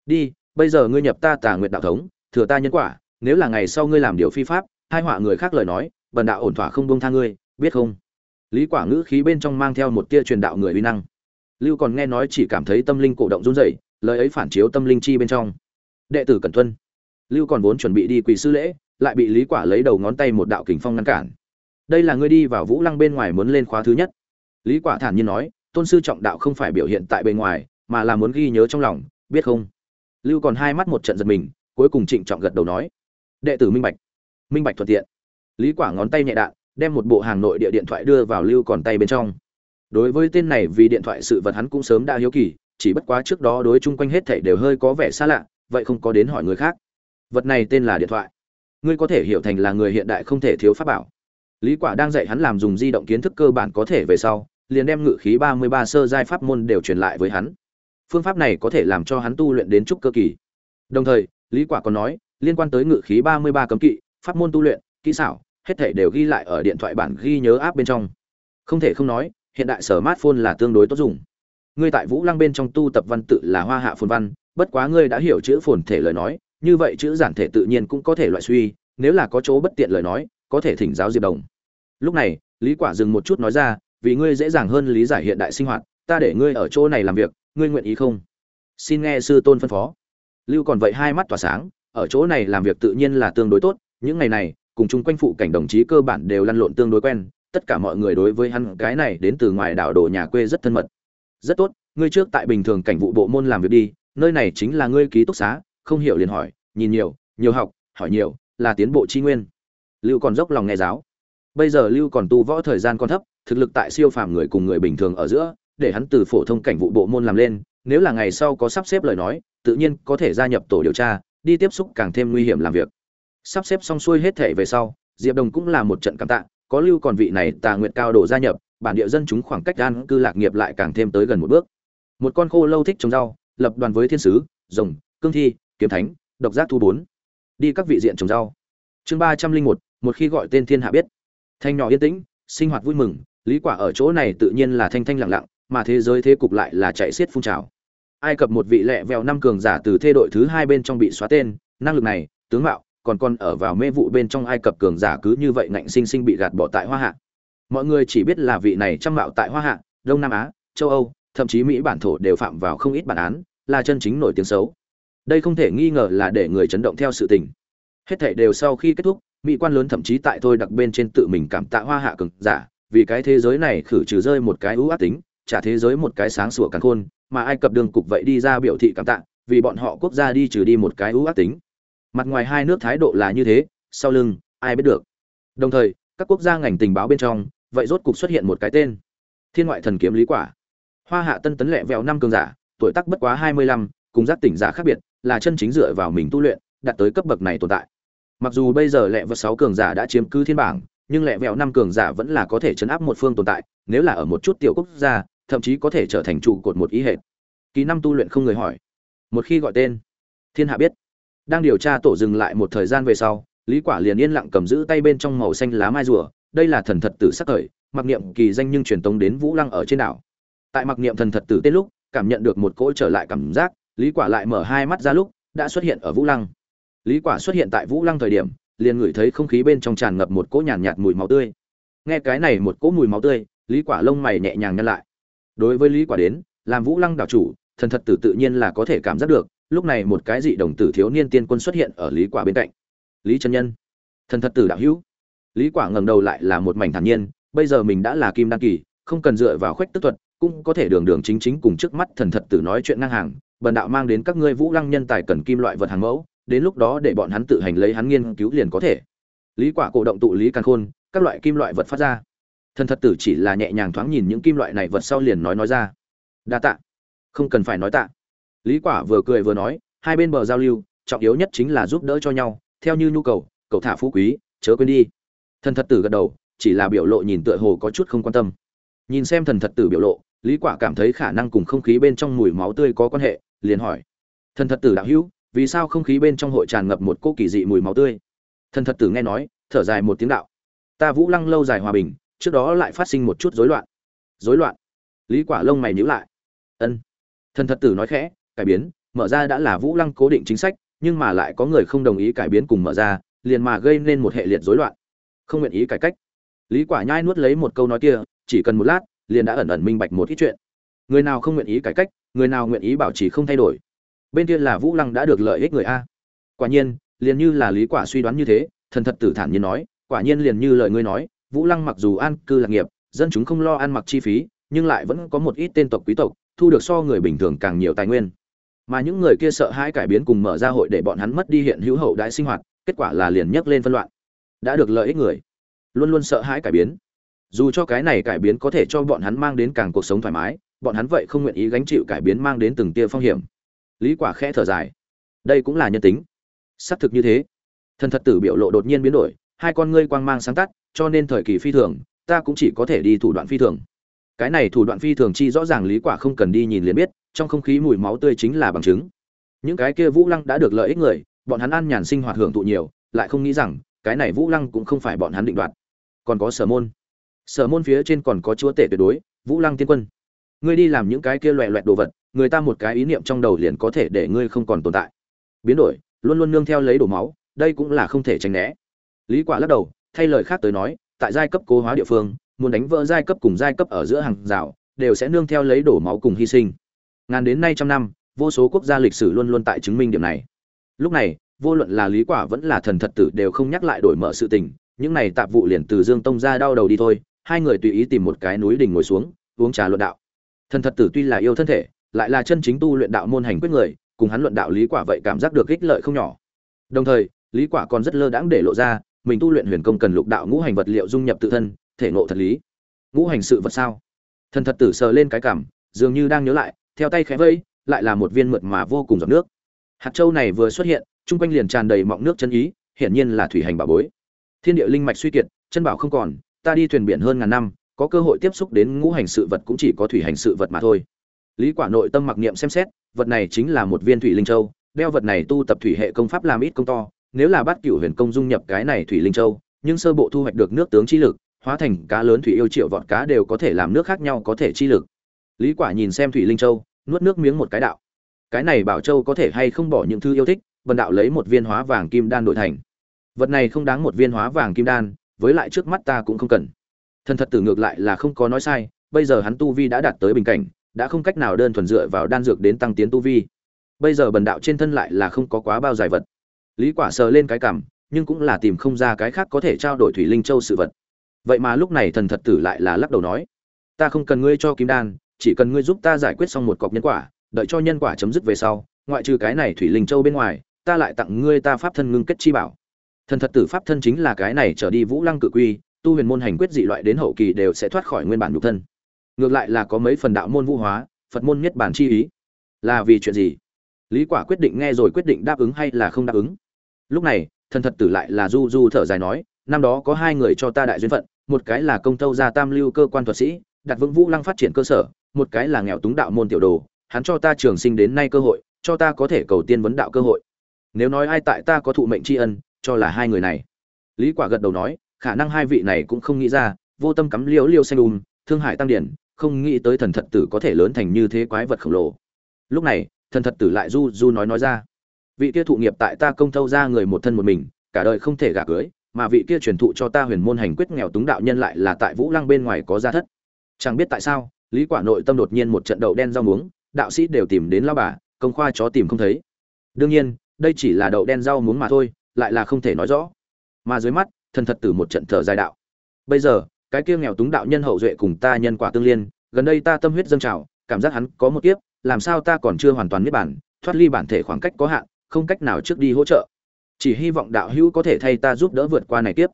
Đi, bây giờ ngươi nhập ta tà nguyệt đạo thống, thừa ta nhân quả, nếu là ngày sau ngươi làm điều phi pháp, hai họa người khác lời nói, bần đạo ổn thỏa không buông tha ngươi, biết không? Lý quả ngữ khí bên trong mang theo một tia truyền đạo người uy năng. Lưu còn nghe nói chỉ cảm thấy tâm linh cổ động run rẩy lời ấy phản chiếu tâm linh chi bên trong. Đệ tử cẩn tuân, lưu còn vốn chuẩn bị đi quỳ sư lễ, lại bị lý quả lấy đầu ngón tay một đạo kình phong ngăn cản. Đây là ngươi đi vào vũ lăng bên ngoài muốn lên khóa thứ nhất. Lý quả thản nhiên nói, tôn sư trọng đạo không phải biểu hiện tại bề ngoài, mà là muốn ghi nhớ trong lòng, biết không? Lưu còn hai mắt một trận giật mình, cuối cùng trịnh trọng gật đầu nói. Đệ tử minh bạch minh bạch thuận tiện. Lý quả ngón tay nhẹ đạn, đem một bộ hàng nội địa điện thoại đưa vào lưu còn tay bên trong. Đối với tên này vì điện thoại sự vật hắn cũng sớm đã hiếu kỳ chỉ bất quá trước đó đối chung quanh hết thảy đều hơi có vẻ xa lạ, vậy không có đến hỏi người khác. Vật này tên là điện thoại. Ngươi có thể hiểu thành là người hiện đại không thể thiếu pháp bảo. Lý quả đang dạy hắn làm dùng di động kiến thức cơ bản có thể về sau, liền đem ngự khí 33 sơ giai pháp môn đều truyền lại với hắn. Phương pháp này có thể làm cho hắn tu luyện đến trúc cơ kỳ. Đồng thời, lý quả còn nói, liên quan tới ngự khí 33 cấm kỵ, pháp môn tu luyện, kỹ xảo, hết thảy đều ghi lại ở điện thoại bản ghi nhớ áp bên trong. Không thể không nói, hiện đại smartphone là tương đối tốt dùng ngươi tại vũ lăng bên trong tu tập văn tự là hoa hạ phồn văn, bất quá ngươi đã hiểu chữ phồn thể lời nói, như vậy chữ giản thể tự nhiên cũng có thể loại suy, nếu là có chỗ bất tiện lời nói, có thể thỉnh giáo diệp đồng. Lúc này, lý quả dừng một chút nói ra, vì ngươi dễ dàng hơn lý giải hiện đại sinh hoạt, ta để ngươi ở chỗ này làm việc, ngươi nguyện ý không? Xin nghe sư tôn phân phó. Lưu còn vậy hai mắt tỏa sáng, ở chỗ này làm việc tự nhiên là tương đối tốt, những ngày này, cùng chung quanh phụ cảnh đồng chí cơ bản đều lăn lộn tương đối quen, tất cả mọi người đối với hắn cái này đến từ ngoài đảo đồ nhà quê rất thân mật rất tốt, ngươi trước tại bình thường cảnh vụ bộ môn làm việc đi, nơi này chính là ngươi ký túc xá. Không hiểu liền hỏi, nhìn nhiều nhiều học, hỏi nhiều, là tiến bộ tri nguyên. Lưu còn dốc lòng nghe giáo. Bây giờ lưu còn tu võ thời gian còn thấp, thực lực tại siêu phàm người cùng người bình thường ở giữa, để hắn từ phổ thông cảnh vụ bộ môn làm lên, nếu là ngày sau có sắp xếp lời nói, tự nhiên có thể gia nhập tổ điều tra, đi tiếp xúc càng thêm nguy hiểm làm việc. Sắp xếp xong xuôi hết thể về sau, diệp đồng cũng là một trận cảm tạ, có lưu còn vị này tà nguyện cao độ gia nhập bản địa dân chúng khoảng cách an cư lạc nghiệp lại càng thêm tới gần một bước. Một con khô lâu thích trồng rau, lập đoàn với thiên sứ, rồng, cương thi, kiếm thánh, độc giác thu bốn. Đi các vị diện trồng rau. Chương ba trăm linh một một khi gọi tên thiên hạ biết. Thanh nhỏ yên tĩnh, sinh hoạt vui mừng, lý quả ở chỗ này tự nhiên là thanh thanh lặng lặng, mà thế giới thế cục lại là chạy xiết phun trào. Ai cập một vị lẹ vèo năm cường giả từ thê đội thứ hai bên trong bị xóa tên, năng lực này, tướng mạo, còn còn ở vào mê vụ bên trong ai cập cường giả cứ như vậy ngạnh sinh sinh bị gạt bỏ tại hoa hạ mọi người chỉ biết là vị này trăm mạo tại hoa hạ, đông nam á, châu âu, thậm chí mỹ bản thổ đều phạm vào không ít bản án, là chân chính nổi tiếng xấu. Đây không thể nghi ngờ là để người chấn động theo sự tình. Hết thảy đều sau khi kết thúc, mỹ quan lớn thậm chí tại thôi đặc bên trên tự mình cảm tạ hoa hạ cực giả, vì cái thế giới này khử trừ rơi một cái ưu ác tính, trả thế giới một cái sáng sủa càng khôn, mà ai cập đường cục vậy đi ra biểu thị cảm tạ, vì bọn họ quốc gia đi trừ đi một cái ưu ác tính. Mặt ngoài hai nước thái độ là như thế, sau lưng, ai biết được. Đồng thời, các quốc gia ngành tình báo bên trong vậy rốt cục xuất hiện một cái tên. Thiên ngoại thần kiếm lý quả. Hoa hạ tân tấn lẹ vẹo năm cường giả, tuổi tác bất quá hai mươi lăm, cùng giác tỉnh giả khác biệt, là chân chính dựa vào mình tu luyện, đạt tới cấp bậc này tồn tại. Mặc dù bây giờ lẹ vật sáu cường giả đã chiếm cứ thiên bảng, nhưng lẹ vẹo năm cường giả vẫn là có thể chấn áp một phương tồn tại, nếu là ở một chút tiểu quốc gia, thậm chí có thể trở thành trụ cột một ý hệ. Kỳ năm tu luyện không người hỏi. Một khi gọi tên, thiên hạ biết. Đang điều tra tổ dừng lại một thời gian về sau, lý quả liền yên lặng cầm giữ tay bên trong màu xanh lá mai rùa đây là thần thật tử sắc thời mặc niệm kỳ danh nhưng truyền tống đến vũ lăng ở trên đảo. Tại mặc niệm thần thật tử tên lúc cảm nhận được một cỗ trở lại cảm giác lý quả lại mở hai mắt ra lúc đã xuất hiện ở vũ lăng. Lý quả xuất hiện tại vũ lăng thời điểm liền ngửi thấy không khí bên trong tràn ngập một cỗ nhàn nhạt, nhạt mùi máu tươi. Nghe cái này một cỗ mùi máu tươi lý quả lông mày nhẹ nhàng nhăn lại. Đối với lý quả đến làm vũ lăng đảo chủ thần thật tử tự nhiên là có thể cảm giác được lúc này một cái dị đồng tử thiếu niên tiên quân xuất hiện ở lý quả bên cạnh. Lý chân nhân thần thật tử đạo hữu lý quả ngẩng đầu lại là một mảnh thản nhiên, bây giờ mình đã là kim đăng kỳ, không cần dựa vào khuếch tức thuật, cũng có thể đường đường chính chính cùng trước mắt thần thật tử nói chuyện ngang hàng, bần đạo mang đến các ngươi vũ lăng nhân tài cần kim loại vật hàng mẫu, đến lúc đó để bọn hắn tự hành lấy hắn nghiên cứu liền có thể. Lý quả cổ động tụ lý càn khôn, các loại kim loại vật phát ra. Thần thật tử chỉ là nhẹ nhàng thoáng nhìn những kim loại này vật sau liền nói nói ra. Đa tạ. Không cần phải nói tạ. Lý quả vừa cười vừa nói, hai bên bờ giao lưu, trọng yếu nhất chính là giúp đỡ cho nhau, theo như nhu cầu cầu thả phú quý, chớ quên đi thần thật tử gật đầu, chỉ là biểu lộ nhìn tựa hồ có chút không quan tâm. Nhìn xem thần thật tử biểu lộ, lý quả cảm thấy khả năng cùng không khí bên trong mùi máu tươi có quan hệ, liền hỏi. Thần thật tử đạo hữu, vì sao không khí bên trong hội tràn ngập một cô kỳ dị mùi máu tươi? Thần thật tử nghe nói, thở dài một tiếng đạo. Ta vũ lăng lâu dài hòa bình, trước đó lại phát sinh một chút rối loạn. Rối loạn? Lý quả lông mày nhíu lại. Ân. Thần thật tử nói khẽ, cải biến, mở ra đã là vũ lăng cố định chính sách, nhưng mà lại có người không đồng ý cải biến cùng mở ra, liền mà gây nên một hệ liệt rối loạn không nguyện ý cải cách. Lý quả nhai nuốt lấy một câu nói kia, chỉ cần một lát, liền đã ẩn ẩn minh bạch một ít chuyện. Người nào không nguyện ý cải cách, người nào nguyện ý bảo trì không thay đổi. Bên kia là vũ lăng đã được lợi ích người a. Quả nhiên, liền như là lý quả suy đoán như thế, thần thật tử thản nhiên nói, quả nhiên liền như lời ngươi nói, vũ lăng mặc dù an cư lạc nghiệp, dân chúng không lo ăn mặc chi phí, nhưng lại vẫn có một ít tên tộc quý tộc, thu được so người bình thường càng nhiều tài nguyên. Mà những người kia sợ hãi cải biến cùng mở ra hội để bọn hắn mất đi hiện hữu hậu đại sinh hoạt, kết quả là liền nhấc lên phân loạn đã được lợi ích người. Luôn luôn sợ hãi cải biến. Dù cho cái này cải biến có thể cho bọn hắn mang đến càng cuộc sống thoải mái, bọn hắn vậy không nguyện ý gánh chịu cải biến mang đến từng tia phong hiểm. Lý quả khẽ thở dài. Đây cũng là nhân tính. Xác thực như thế. Thần thật tử biểu lộ đột nhiên biến đổi, hai con ngươi quang mang sáng tắt, cho nên thời kỳ phi thường, ta cũng chỉ có thể đi thủ đoạn phi thường. Cái này thủ đoạn phi thường chi rõ ràng lý quả không cần đi nhìn liền biết, trong không khí mùi máu tươi chính là bằng chứng. Những cái kia vũ lăng đã được lợi ích người, bọn hắn ăn nhàn sinh hoạt hưởng thụ nhiều, lại không nghĩ rằng cái này vũ lăng cũng không phải bọn hắn định đoạt. Còn có sở môn. Sở môn phía trên còn có chúa tể tuyệt đối, vũ lăng tiên quân. Ngươi đi làm những cái kia loẹ loẹt đồ vật, người ta một cái ý niệm trong đầu liền có thể để ngươi không còn tồn tại. Biến đổi, luôn luôn nương theo lấy đổ máu, đây cũng là không thể tránh né. Lý quả lắc đầu, thay lời khác tới nói, tại giai cấp cố hóa địa phương, muốn đánh vỡ giai cấp cùng giai cấp ở giữa hàng rào, đều sẽ nương theo lấy đổ máu cùng hy sinh. Ngàn đến nay trăm năm, vô số quốc gia lịch sử luôn luôn tại chứng minh điểm này. Lúc này vô luận là lý quả vẫn là thần thật tử đều không nhắc lại đổi mở sự tình, những này tạp vụ liền từ dương tông ra đau đầu đi thôi, hai người tùy ý tìm một cái núi đỉnh ngồi xuống, uống trà luận đạo. Thần thật tử tuy là yêu thân thể, lại là chân chính tu luyện đạo môn hành quyết người, cùng hắn luận đạo lý quả vậy cảm giác được ích lợi không nhỏ. Đồng thời, lý quả còn rất lơ đãng để lộ ra, mình tu luyện huyền công cần lục đạo ngũ hành vật liệu dung nhập tự thân, thể ngộ thật lý. Ngũ hành sự vật sao? Thần thật tử sờ lên cái cảm, dường như đang nhớ lại, theo tay khẽ vây lại là một viên mượt mà vô cùng giọt nước. Hạt châu này vừa xuất hiện chung quanh liền tràn đầy mọng nước chân ý, hiển nhiên là thủy hành bảo bối. Thiên địa linh mạch suy kiệt, chân bảo không còn, ta đi thuyền biển hơn ngàn năm, có cơ hội tiếp xúc đến ngũ hành sự vật cũng chỉ có thủy hành sự vật mà thôi. Lý quả nội tâm mặc niệm xem xét, vật này chính là một viên thủy linh châu, đeo vật này tu tập thủy hệ công pháp làm ít công to, nếu là bắt cửu huyền công dung nhập cái này thủy linh châu, nhưng sơ bộ thu hoạch được nước tướng chi lực, hóa thành cá lớn thủy yêu triệu vọt cá đều có thể làm nước khác nhau có thể chi lực. Lý quả nhìn xem thủy linh châu, nuốt nước miếng một cái đạo. Cái này bảo châu có thể hay không bỏ những thứ yêu thích Bần đạo lấy một viên hóa vàng kim đan đổi thành. Vật này không đáng một viên hóa vàng kim đan, với lại trước mắt ta cũng không cần. Thần thật tử ngược lại là không có nói sai, bây giờ hắn tu vi đã đạt tới bình cảnh, đã không cách nào đơn thuần dựa vào đan dược đến tăng tiến tu vi. Bây giờ bần đạo trên thân lại là không có quá bao giải vật. Lý quả sờ lên cái cằm nhưng cũng là tìm không ra cái khác có thể trao đổi thủy linh châu sự vật. Vậy mà lúc này thần thật tử lại là lắc đầu nói, ta không cần ngươi cho kim đan, chỉ cần ngươi giúp ta giải quyết xong một cọc nhân quả, đợi cho nhân quả chấm dứt về sau, ngoại trừ cái này thủy linh châu bên ngoài ta lại tặng ngươi ta pháp thân ngưng kết chi bảo. Thần thật tử pháp thân chính là cái này trở đi vũ lăng cự quy, tu huyền môn hành quyết dị loại đến hậu kỳ đều sẽ thoát khỏi nguyên bản nhục thân. Ngược lại là có mấy phần đạo môn vũ hóa, phật môn nhất bản chi ý. Là vì chuyện gì? Lý quả quyết định nghe rồi quyết định đáp ứng hay là không đáp ứng? Lúc này, thần thật tử lại là du du thở dài nói, năm đó có hai người cho ta đại duyên phận, một cái là công tâu gia tam lưu cơ quan thuật sĩ, đặt vững vũ lăng phát triển cơ sở, một cái là nghèo túng đạo môn tiểu đồ, hắn cho ta trường sinh đến nay cơ hội, cho ta có thể cầu tiên vấn đạo cơ hội nếu nói ai tại ta có thụ mệnh tri ân, cho là hai người này. Lý quả gật đầu nói, khả năng hai vị này cũng không nghĩ ra, vô tâm cắm liễu liêu xanh Đùm thương Hải tăng điển, không nghĩ tới thần thật tử có thể lớn thành như thế quái vật khổng lồ. Lúc này, thần thật tử lại du du nói nói ra, vị kia thụ nghiệp tại ta công thâu ra người một thân một mình, cả đời không thể gả cưới, mà vị kia truyền thụ cho ta huyền môn hành quyết nghèo túng đạo nhân lại là tại vũ lăng bên ngoài có gia thất. Chẳng biết tại sao, lý quả nội tâm đột nhiên một trận đầu đen rau muống, đạo sĩ đều tìm đến lao bà, công khoa chó tìm không thấy. Đương nhiên đây chỉ là đậu đen rau muốn mà thôi, lại là không thể nói rõ. Mà dưới mắt, thần thật tử một trận thở dài đạo. Bây giờ, cái kia nghèo túng đạo nhân hậu duệ cùng ta nhân quả tương liên, gần đây ta tâm huyết dâng trào, cảm giác hắn có một kiếp, làm sao ta còn chưa hoàn toàn biết bản, thoát ly bản thể khoảng cách có hạn, không cách nào trước đi hỗ trợ. Chỉ hy vọng đạo hữu có thể thay ta giúp đỡ vượt qua này kiếp.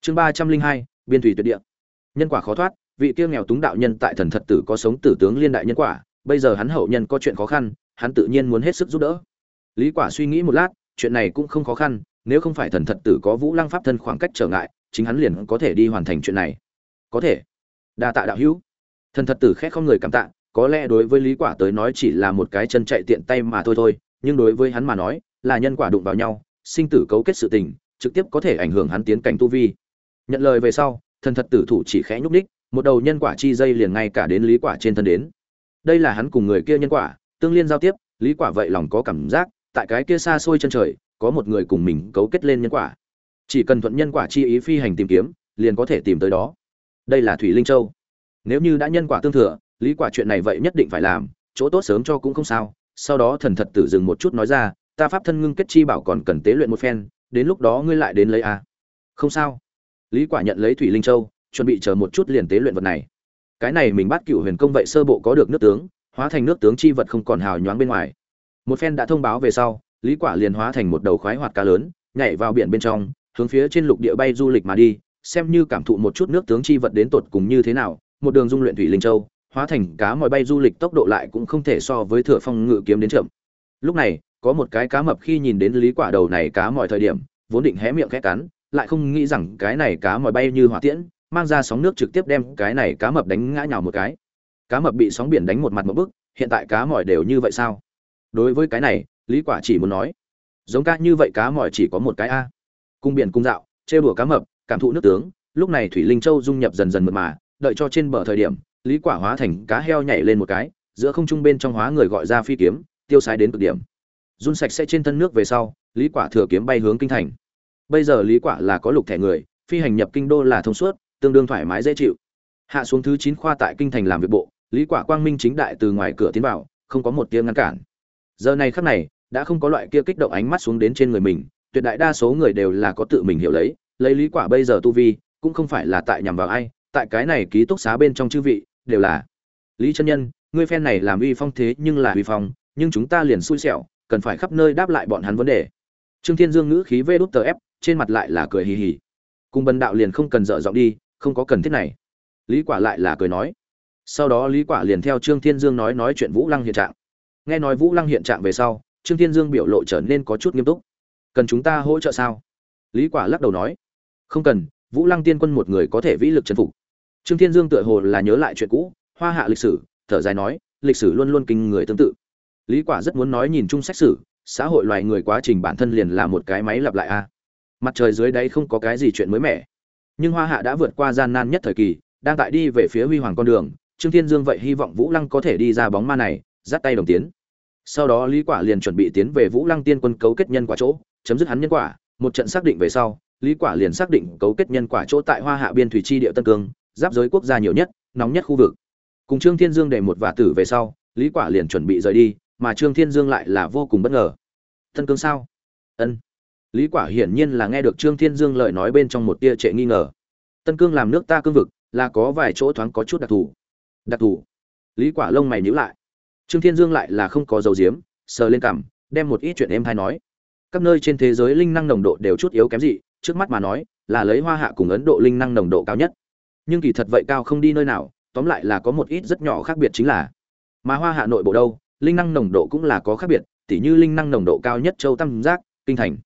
Chương ba trăm linh hai, biên thủy tuyệt địa. Nhân quả khó thoát, vị kia nghèo túng đạo nhân tại thần thật tử có sống tử tướng liên đại nhân quả, bây giờ hắn hậu nhân có chuyện khó khăn, hắn tự nhiên muốn hết sức giúp đỡ lý quả suy nghĩ một lát chuyện này cũng không khó khăn nếu không phải thần thật tử có vũ lăng pháp thân khoảng cách trở ngại chính hắn liền có thể đi hoàn thành chuyện này. Có thể. Đa tạ đạo hữu. Thần thật tử khẽ không người cảm tạ có lẽ đối với lý quả tới nói chỉ là một cái chân chạy tiện tay mà thôi thôi nhưng đối với hắn mà nói là nhân quả đụng vào nhau sinh tử cấu kết sự tình trực tiếp có thể ảnh hưởng hắn tiến cảnh tu vi. Nhận lời về sau thần thật tử thủ chỉ khẽ nhúc nhích, một đầu nhân quả chi dây liền ngay cả đến lý quả trên thân đến. Đây là hắn cùng người kia nhân quả tương liên giao tiếp lý quả vậy lòng có cảm giác tại cái kia xa xôi chân trời, có một người cùng mình cấu kết lên nhân quả. Chỉ cần thuận nhân quả chi ý phi hành tìm kiếm, liền có thể tìm tới đó. Đây là thủy linh châu. Nếu như đã nhân quả tương thừa, lý quả chuyện này vậy nhất định phải làm, chỗ tốt sớm cho cũng không sao. Sau đó thần thật tử dừng một chút nói ra, ta pháp thân ngưng kết chi bảo còn cần tế luyện một phen, đến lúc đó ngươi lại đến lấy a không sao. Lý quả nhận lấy thủy linh châu, chuẩn bị chờ một chút liền tế luyện vật này. Cái này mình bắt cửu huyền công vậy sơ bộ có được nước tướng, hóa thành nước tướng chi vật không còn hào nhoáng bên ngoài một phen đã thông báo về sau, lý quả liền hóa thành một đầu khoái hoạt cá lớn, nhảy vào biển bên trong, hướng phía trên lục địa bay du lịch mà đi, xem như cảm thụ một chút nước tướng chi vật đến tột cùng như thế nào. Một đường dung luyện thủy linh châu, hóa thành cá mòi bay du lịch tốc độ lại cũng không thể so với thừa phong ngự kiếm đến chậm. Lúc này, có một cái cá mập khi nhìn đến lý quả đầu này cá mọi thời điểm, vốn định hé miệng khẽ cắn, lại không nghĩ rằng cái này cá mòi bay như hỏa tiễn, mang ra sóng nước trực tiếp đem cái này cá mập đánh ngã nhào một cái. Cá mập bị sóng biển đánh một mặt một bức, hiện tại cá mòi đều như vậy sao? Đối với cái này, lý quả chỉ muốn nói, giống cá như vậy cá mỏi chỉ có một cái a. Cung biển cung dạo, trêu đùa cá mập, cảm thụ nước tướng, lúc này thủy linh châu dung nhập dần dần mượt mà, đợi cho trên bờ thời điểm, lý quả hóa thành cá heo nhảy lên một cái, giữa không trung bên trong hóa người gọi ra phi kiếm, tiêu sái đến cực điểm. Run sạch sẽ trên thân nước về sau, lý quả thừa kiếm bay hướng kinh thành. Bây giờ lý quả là có lục thẻ người, phi hành nhập kinh đô là thông suốt, tương đương thoải mái dễ chịu. Hạ xuống thứ 9 khoa tại kinh thành làm việc bộ, lý quả quang minh chính đại từ ngoài cửa tiến vào, không có một tiếng ngăn cản giờ này khắc này, đã không có loại kia kích động ánh mắt xuống đến trên người mình, tuyệt đại đa số người đều là có tự mình hiểu lấy lấy lý quả bây giờ tu vi, cũng không phải là tại nhằm vào ai, tại cái này ký túc xá bên trong chư vị, đều là. Lý chân nhân, ngươi phen này làm uy phong thế nhưng là uy phong, nhưng chúng ta liền xui xẻo, cần phải khắp nơi đáp lại bọn hắn vấn đề. Trương thiên dương ngữ khí vê đút tờ ép, trên mặt lại là cười hì hì. Cùng bần đạo liền không cần dở giọng đi, không có cần thiết này. Lý quả lại là cười nói. Sau đó lý quả liền theo trương thiên dương nói nói chuyện vũ lăng hiện trạng nghe nói vũ lăng hiện trạng về sau, trương thiên dương biểu lộ trở nên có chút nghiêm túc. Cần chúng ta hỗ trợ sao? Lý quả lắc đầu nói. Không cần, vũ lăng tiên quân một người có thể vĩ lực chấn phục. Trương thiên dương tựa hồ là nhớ lại chuyện cũ, hoa hạ lịch sử, thở dài nói, lịch sử luôn luôn kinh người tương tự. Lý quả rất muốn nói nhìn chung sách sử, xã hội loài người quá trình bản thân liền là một cái máy lặp lại a. Mặt trời dưới đáy không có cái gì chuyện mới mẻ. Nhưng hoa hạ đã vượt qua gian nan nhất thời kỳ, đang tại đi về phía huy hoàng con đường, trương thiên dương vậy hy vọng vũ lăng có thể đi ra bóng ma này giắt tay đồng tiến. Sau đó lý quả liền chuẩn bị tiến về vũ lăng tiên quân cấu kết nhân quả chỗ, chấm dứt hắn nhân quả. Một trận xác định về sau, lý quả liền xác định cấu kết nhân quả chỗ tại hoa hạ biên thủy chi địa tân cương, giáp giới quốc gia nhiều nhất, nóng nhất khu vực. Cùng trương thiên dương để một vả tử về sau, lý quả liền chuẩn bị rời đi, mà trương thiên dương lại là vô cùng bất ngờ. Tân cương sao? Ân. Lý quả hiển nhiên là nghe được trương thiên dương lời nói bên trong một tia trệ nghi ngờ. Tân cương làm nước ta cương vực, là có vài chỗ thoáng có chút đặc thù. Đặc thù. Lý quả lông mày nhíu lại trương thiên dương lại là không có dấu diếm sờ lên cằm, đem một ít chuyện em hay nói. Các nơi trên thế giới linh năng nồng độ đều chút yếu kém gì, trước mắt mà nói, là lấy hoa hạ cùng ấn độ linh năng nồng độ cao nhất. Nhưng kỳ thật vậy cao không đi nơi nào, tóm lại là có một ít rất nhỏ khác biệt chính là, mà hoa hạ nội bộ đâu, linh năng nồng độ cũng là có khác biệt, tỉ như linh năng nồng độ cao nhất châu tam giác, kinh thành.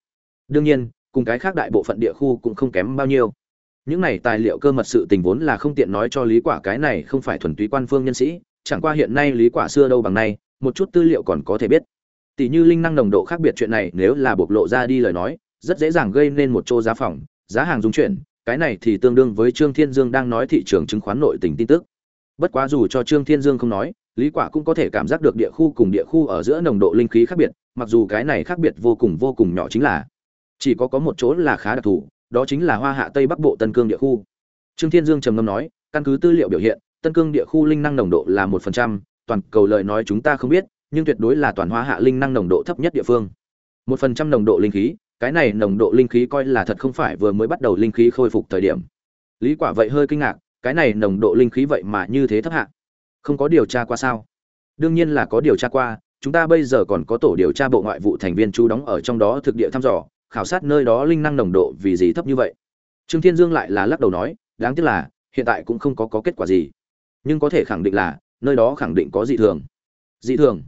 Đương nhiên, cùng cái khác đại bộ phận địa khu cũng không kém bao nhiêu. Những này tài liệu cơ mật sự tình vốn là không tiện nói cho lý quả cái này không phải thuần túy quan phương nhân sĩ chẳng qua hiện nay lý quả xưa đâu bằng nay, một chút tư liệu còn có thể biết. Tỷ như linh năng nồng độ khác biệt chuyện này nếu là bộc lộ ra đi lời nói, rất dễ dàng gây nên một chỗ giá phòng, giá hàng dung chuyển, cái này thì tương đương với trương thiên dương đang nói thị trường chứng khoán nội tình tin tức. Bất quá dù cho trương thiên dương không nói, lý quả cũng có thể cảm giác được địa khu cùng địa khu ở giữa nồng độ linh khí khác biệt, mặc dù cái này khác biệt vô cùng vô cùng nhỏ chính là chỉ có có một chỗ là khá đặc thù, đó chính là hoa hạ tây bắc bộ tân cương địa khu. Trương thiên dương trầm ngâm nói, căn cứ tư liệu biểu hiện tân cương địa khu linh năng nồng độ là một phần trăm toàn cầu lời nói chúng ta không biết nhưng tuyệt đối là toàn hoa hạ linh năng nồng độ thấp nhất địa phương. Một phần trăm nồng độ linh khí cái này nồng độ linh khí coi là thật không phải vừa mới bắt đầu linh khí khôi phục thời điểm. Lý quả vậy hơi kinh ngạc cái này nồng độ linh khí vậy mà như thế thấp hạ? Không có điều tra qua sao? Đương nhiên là có điều tra qua chúng ta bây giờ còn có tổ điều tra bộ ngoại vụ thành viên chú đóng ở trong đó thực địa thăm dò khảo sát nơi đó linh năng nồng độ vì gì thấp như vậy. Trương thiên dương lại là lắc đầu nói đáng tiếc là hiện tại cũng không có, có kết quả gì nhưng có thể khẳng định là, nơi đó khẳng định có dị thường. Dị thường?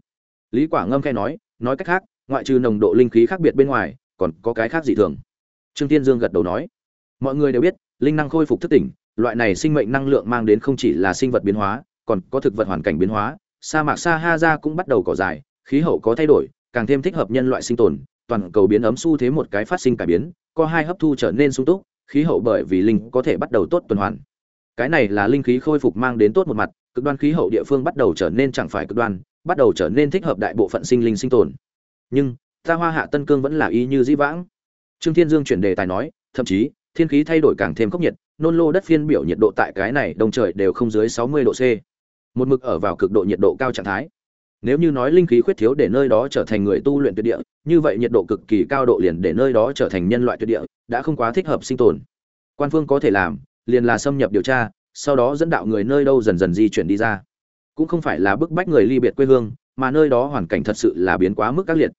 Lý quả ngâm khe nói nói cách khác, ngoại trừ nồng độ linh khí khác biệt bên ngoài, còn có cái khác dị thường. Trương thiên dương gật đầu nói, mọi người đều biết, linh năng khôi phục thức tỉnh, loại này sinh mệnh năng lượng mang đến không chỉ là sinh vật biến hóa, còn có thực vật hoàn cảnh biến hóa. Sa mạc sa ha ra cũng bắt đầu cỏ dài, khí hậu có thay đổi, càng thêm thích hợp nhân loại sinh tồn, toàn cầu biến ấm xu thế một cái phát sinh cải biến, có hai hấp thu trở nên sung túc, khí hậu bởi vì linh có thể bắt đầu tốt tuần hoàn cái này là linh khí khôi phục mang đến tốt một mặt, cực đoan khí hậu địa phương bắt đầu trở nên chẳng phải cực đoan, bắt đầu trở nên thích hợp đại bộ phận sinh linh sinh tồn. Nhưng, ta hoa hạ tân cương vẫn là y như dĩ vãng. Trương thiên dương chuyển đề tài nói, thậm chí, thiên khí thay đổi càng thêm khốc nhiệt, nôn lô đất phiên biểu nhiệt độ tại cái này đông trời đều không dưới sáu mươi độ c. Một mực ở vào cực độ nhiệt độ cao trạng thái. Nếu như nói linh khí khuyết thiếu để nơi đó trở thành người tu luyện tuyệt địa, như vậy nhiệt độ cực kỳ cao độ liền để nơi đó trở thành nhân loại tuyệt địa, đã không quá thích hợp sinh tồn. Quan phương có thể làm liền là xâm nhập điều tra, sau đó dẫn đạo người nơi đâu dần dần di chuyển đi ra. Cũng không phải là bức bách người ly biệt quê hương, mà nơi đó hoàn cảnh thật sự là biến quá mức các liệt.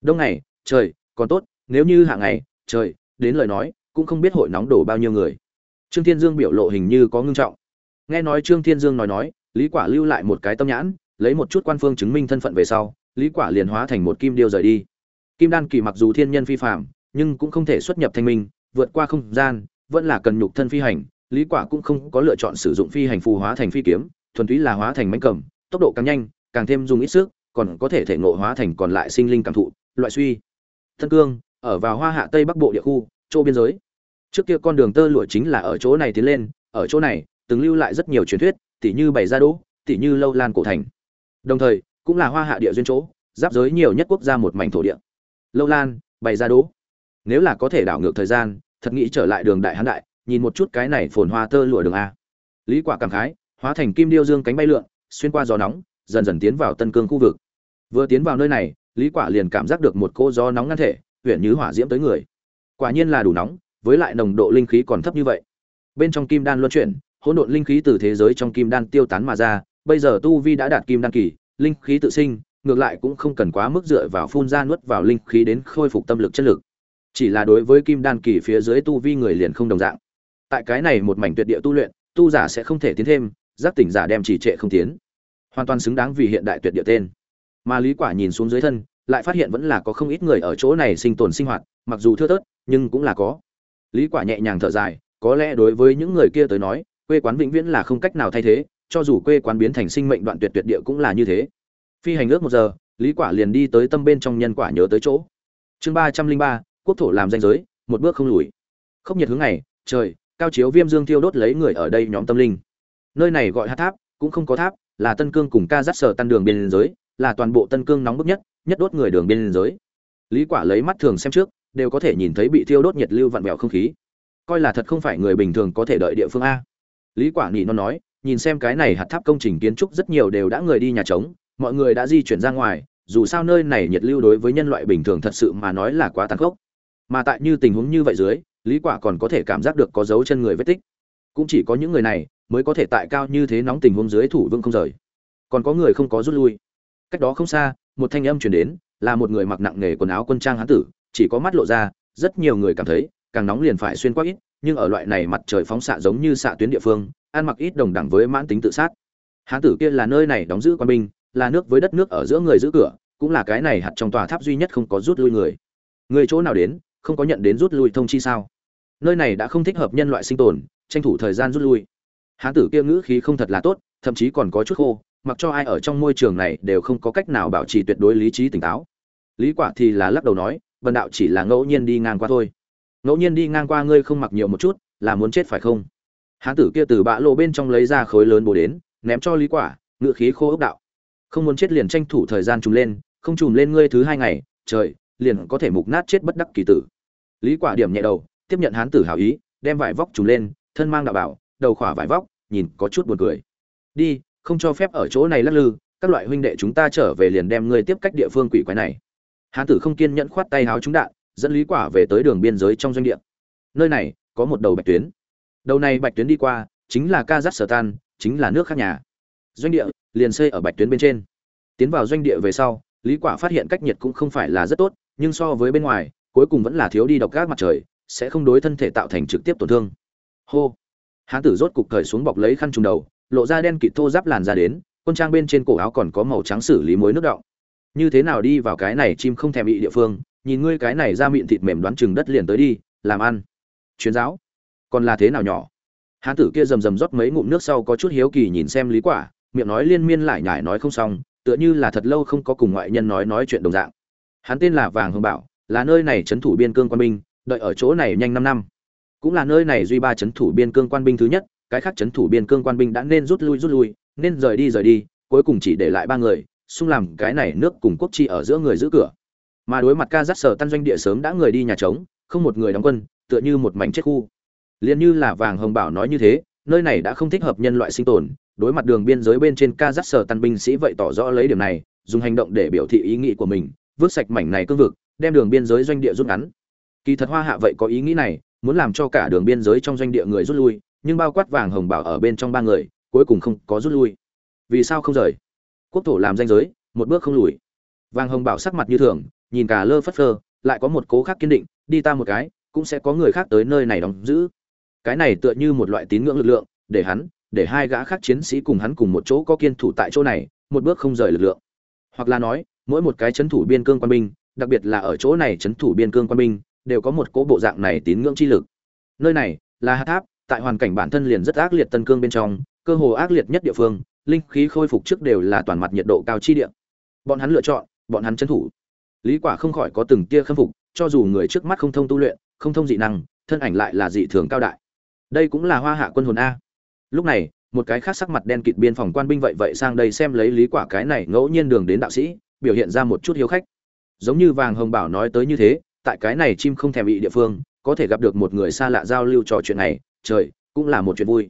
Đông ngày, trời, còn tốt, nếu như hạ ngày, trời, đến lời nói, cũng không biết hội nóng đổ bao nhiêu người. Trương thiên dương biểu lộ hình như có ngưng trọng. Nghe nói trương thiên dương nói nói, lý quả lưu lại một cái tâm nhãn, lấy một chút quan phương chứng minh thân phận về sau, lý quả liền hóa thành một kim điêu rời đi. Kim đan kỳ mặc dù thiên nhân phi phạm nhưng cũng không thể xuất nhập thanh minh, vượt qua không gian, vẫn là cần nhục thân phi hành lý quả cũng không có lựa chọn sử dụng phi hành phù hóa thành phi kiếm, thuần túy là hóa thành mãnh cầm, tốc độ càng nhanh, càng thêm dùng ít sức, còn có thể thể ngộ hóa thành còn lại sinh linh cảm thụ, loại suy. Thân cương, ở vào hoa hạ tây bắc bộ địa khu, chỗ biên giới. Trước kia con đường tơ lụa chính là ở chỗ này tiến lên, ở chỗ này, từng lưu lại rất nhiều truyền thuyết, tỉ như bảy gia đỗ, tỉ như lâu lan cổ thành. Đồng thời, cũng là hoa hạ địa duyên chỗ, giáp giới nhiều nhất quốc gia một mảnh thổ địa. Lâu lan, bảy gia đỗ. Nếu là có thể đảo ngược thời gian, thật nghĩ trở lại đường đại hán đại nhìn một chút cái này phồn hoa tơ lụa đường a. Lý quả cảm khái, hóa thành kim điêu dương cánh bay lượn, xuyên qua gió nóng, dần dần tiến vào tân cương khu vực. Vừa tiến vào nơi này, lý quả liền cảm giác được một cô gió nóng ngăn thể huyện như hỏa diễm tới người. Quả nhiên là đủ nóng, với lại nồng độ linh khí còn thấp như vậy. Bên trong kim đan luân chuyển, hỗn độn linh khí từ thế giới trong kim đan tiêu tán mà ra, bây giờ tu vi đã đạt kim đan kỳ, linh khí tự sinh, ngược lại cũng không cần quá mức dựa vào phun ra nuốt vào linh khí đến khôi phục tâm lực chất lực. Chỉ là đối với kim đan kỳ phía dưới tu vi người liền không đồng dạng tại cái này một mảnh tuyệt địa tu luyện, tu giả sẽ không thể tiến thêm, giác tỉnh giả đem chỉ trệ không tiến. Hoàn toàn xứng đáng vì hiện đại tuyệt địa tên. Mà lý quả nhìn xuống dưới thân, lại phát hiện vẫn là có không ít người ở chỗ này sinh tồn sinh hoạt, mặc dù thưa thớt, nhưng cũng là có. Lý quả nhẹ nhàng thở dài, có lẽ đối với những người kia tới nói, quê quán vĩnh viễn là không cách nào thay thế, cho dù quê quán biến thành sinh mệnh đoạn tuyệt tuyệt địa cũng là như thế. Phi hành ước một giờ, lý quả liền đi tới tâm bên trong nhân quả nhớ tới chỗ. Chương ba trăm linh ba, quốc thổ làm danh giới, một bước không lùi. Không nhiệt hướng này trời cao chiếu viêm dương thiêu đốt lấy người ở đây nhóm tâm linh. Nơi này gọi hát tháp, cũng không có tháp, là tân cương cùng ca dắt sở tan đường biên giới, là toàn bộ tân cương nóng bức nhất nhất đốt người đường biên giới. Lý quả lấy mắt thường xem trước, đều có thể nhìn thấy bị thiêu đốt nhiệt lưu vặn vẹo không khí. Coi là thật không phải người bình thường có thể đợi địa phương a. Lý quả nhị nó nói, nhìn xem cái này hạt tháp công trình kiến trúc rất nhiều đều đã người đi nhà trống, mọi người đã di chuyển ra ngoài, dù sao nơi này nhiệt lưu đối với nhân loại bình thường thật sự mà nói là quá tàn khốc. Mà tại như tình huống như vậy dưới lý quả còn có thể cảm giác được có dấu chân người vết tích. Cũng chỉ có những người này mới có thể tại cao như thế nóng tình huống dưới thủ vương không rời. Còn có người không có rút lui. Cách đó không xa, một thanh âm truyền đến, là một người mặc nặng nề quần áo quân trang hán tử, chỉ có mắt lộ ra, rất nhiều người cảm thấy, càng nóng liền phải xuyên qua ít, nhưng ở loại này mặt trời phóng xạ giống như xạ tuyến địa phương, ăn mặc ít đồng đẳng với mãn tính tự sát. Hán tử kia là nơi này đóng giữ quan binh, là nước với đất nước ở giữa người giữ cửa, cũng là cái này hạt trong tòa tháp duy nhất không có rút lui người. Người chỗ nào đến, không có nhận đến rút lui thông chi sao? Nơi này đã không thích hợp nhân loại sinh tồn, tranh thủ thời gian rút lui. Hán tử kia ngữ khí không thật là tốt, thậm chí còn có chút khô, mặc cho ai ở trong môi trường này đều không có cách nào bảo trì tuyệt đối lý trí tỉnh táo. Lý quả thì là lắc đầu nói vần đạo chỉ là ngẫu nhiên đi ngang qua thôi. Ngẫu nhiên đi ngang qua ngươi không mặc nhiều một chút, là muốn chết phải không? Hán tử kia từ bã lô bên trong lấy ra khối lớn bồ đến, ném cho lý quả ngự khí khô ốc đạo. Không muốn chết liền tranh thủ thời gian trùm lên, không trùm lên ngươi thứ hai ngày, trời, liền có thể mục nát chết bất đắc kỳ tử. Lý quả điểm nhẹ đầu tiếp nhận hán tử hảo ý, đem vải vóc trùm lên, thân mang đạo bảo, đầu khỏa vải vóc, nhìn có chút buồn cười. Đi, không cho phép ở chỗ này lắc lư, các loại huynh đệ chúng ta trở về liền đem ngươi tiếp cách địa phương quỷ quái này. Hán tử không kiên nhẫn khoát tay háo trúng đạn, dẫn lý quả về tới đường biên giới trong doanh địa. Nơi này, có một đầu bạch tuyến. Đầu này bạch tuyến đi qua, chính là kazakhstan chính là nước khác nhà. Doanh địa, liền xây ở bạch tuyến bên trên. Tiến vào doanh địa về sau, lý quả phát hiện cách nhiệt cũng không phải là rất tốt, nhưng so với bên ngoài, cuối cùng vẫn là thiếu đi độc gác mặt trời sẽ không đối thân thể tạo thành trực tiếp tổn thương. Hô. Hán tử rốt cục cởi xuống bọc lấy khăn trùng đầu, lộ ra đen kịt thô giáp làn ra đến, quân trang bên trên cổ áo còn có màu trắng xử lý muối nước động như thế nào đi vào cái này chim không thèm bị địa phương, nhìn ngươi cái này ra miệng thịt mềm đoán chừng đất liền tới đi, làm ăn. Chuyến giáo. Còn là thế nào nhỏ? Hán tử kia rầm rầm rót mấy ngụm nước sau có chút hiếu kỳ nhìn xem lý quả, miệng nói liên miên lại nhải nói không xong, tựa như là thật lâu không có cùng ngoại nhân nói nói chuyện đồng dạng. Hắn tên là vàng hưng bảo, là nơi này trấn thủ biên cương quan binh đợi ở chỗ này nhanh 5 năm. Cũng là nơi này duy ba chấn thủ biên cương quan binh thứ nhất, cái khác chấn thủ biên cương quan binh đã nên rút lui rút lui, nên rời đi rời đi, cuối cùng chỉ để lại ba người, xung làm cái này nước cùng quốc chi ở giữa người giữ cửa. Mà đối mặt ca dắt sở tan doanh địa sớm đã người đi nhà trống, không một người đóng quân, tựa như một mảnh chết khu. Liên như là vàng hồng bảo nói như thế, nơi này đã không thích hợp nhân loại sinh tồn. Đối mặt đường biên giới bên trên ca dắt sở tan binh sĩ vậy tỏ rõ lấy điểm này, dùng hành động để biểu thị ý nghĩ của mình, vứt sạch mảnh này cương vực, đem đường biên giới doanh địa rút ngắn kỳ thật hoa hạ vậy có ý nghĩ này, muốn làm cho cả đường biên giới trong doanh địa người rút lui, nhưng bao quát vàng hồng bảo ở bên trong ba người, cuối cùng không có rút lui. Vì sao không rời? Quốc thổ làm danh giới, một bước không lùi. Vàng hồng bảo sắc mặt như thường, nhìn cả lơ phất phơ, lại có một cố khác kiên định, đi ta một cái, cũng sẽ có người khác tới nơi này đóng giữ. Cái này tựa như một loại tín ngưỡng lực lượng, để hắn, để hai gã khác chiến sĩ cùng hắn cùng một chỗ có kiên thủ tại chỗ này, một bước không rời lực lượng. Hoặc là nói, mỗi một cái chấn thủ biên cương quan binh, đặc biệt là ở chỗ này chấn thủ biên cương quan binh đều có một cố bộ dạng này tín ngưỡng chi lực. Nơi này là hạt tháp, tại hoàn cảnh bản thân liền rất ác liệt tân cương bên trong, cơ hồ ác liệt nhất địa phương, linh khí khôi phục trước đều là toàn mặt nhiệt độ cao chi địa. Bọn hắn lựa chọn, bọn hắn trấn thủ. Lý quả không khỏi có từng tia khâm phục, cho dù người trước mắt không thông tu luyện, không thông dị năng, thân ảnh lại là dị thường cao đại. Đây cũng là hoa hạ quân hồn a. Lúc này, một cái khác sắc mặt đen kịt biên phòng quan binh vậy vậy sang đây xem lấy lý quả cái này ngẫu nhiên đường đến đạo sĩ, biểu hiện ra một chút hiếu khách. Giống như vàng hồng bảo nói tới như thế tại cái này chim không thèm bị địa phương, có thể gặp được một người xa lạ giao lưu trò chuyện này, trời, cũng là một chuyện vui.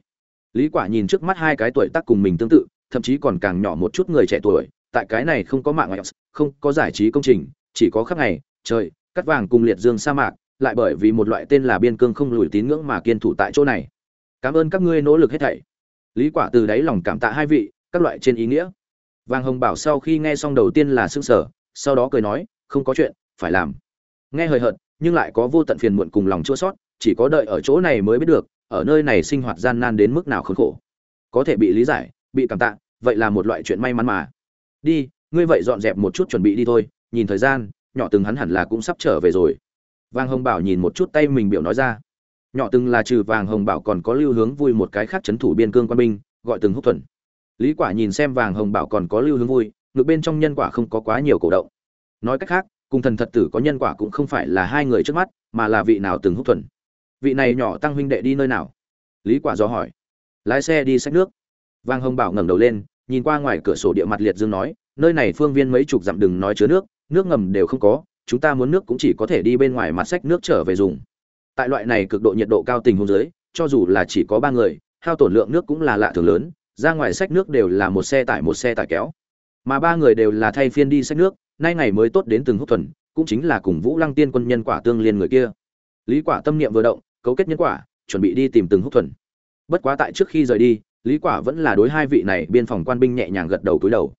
Lý quả nhìn trước mắt hai cái tuổi tác cùng mình tương tự, thậm chí còn càng nhỏ một chút người trẻ tuổi, tại cái này không có mạng ngoại không có giải trí công trình, chỉ có khắp ngày, trời, cắt vàng cùng liệt dương sa mạc, lại bởi vì một loại tên là biên cương không lùi tín ngưỡng mà kiên thủ tại chỗ này. Cảm ơn các ngươi nỗ lực hết thảy. Lý quả từ đáy lòng cảm tạ hai vị, các loại trên ý nghĩa. Vàng hồng bảo sau khi nghe xong đầu tiên là sững sờ, sau đó cười nói, không có chuyện, phải làm nghe hời hợt, nhưng lại có vô tận phiền muộn cùng lòng chua sót, chỉ có đợi ở chỗ này mới biết được, ở nơi này sinh hoạt gian nan đến mức nào khốn khổ. Có thể bị lý giải, bị cảm tạ, vậy là một loại chuyện may mắn mà. Đi, ngươi vậy dọn dẹp một chút chuẩn bị đi thôi, nhìn thời gian, nhỏ từng hắn hẳn là cũng sắp trở về rồi. Vàng hồng bảo nhìn một chút tay mình biểu nói ra. Nhỏ từng là trừ vàng hồng bảo còn có lưu hướng vui một cái khác chấn thủ biên cương quan binh, gọi từng húc thuần. Lý quả nhìn xem vàng hồng bảo còn có lưu hướng vui ngược bên trong nhân quả không có quá nhiều cổ động. Nói cách khác cùng thần thật tử có nhân quả cũng không phải là hai người trước mắt, mà là vị nào từng húc thuần. Vị này nhỏ tăng huynh đệ đi nơi nào? Lý quả do hỏi. Lái xe đi sách nước. Vàng hồng bảo ngẩng đầu lên, nhìn qua ngoài cửa sổ địa mặt liệt dương nói, nơi này phương viên mấy chục dặm đừng nói chứa nước nước ngầm đều không có, chúng ta muốn nước cũng chỉ có thể đi bên ngoài mặt sách nước trở về dùng. Tại loại này cực độ nhiệt độ cao tình huống dưới, cho dù là chỉ có ba người, hao tổn lượng nước cũng là lạ thường lớn, ra ngoài sách nước đều là một xe tải một xe tải kéo. Mà ba người đều là thay phiên đi sách nước nay ngày mới tốt đến từng hút thuần, cũng chính là cùng vũ lăng tiên quân nhân quả tương liên người kia. Lý quả tâm niệm vừa động, cấu kết nhân quả, chuẩn bị đi tìm từng hút thuần. Bất quá tại trước khi rời đi, lý quả vẫn là đối hai vị này biên phòng quan binh nhẹ nhàng gật đầu cúi đầu.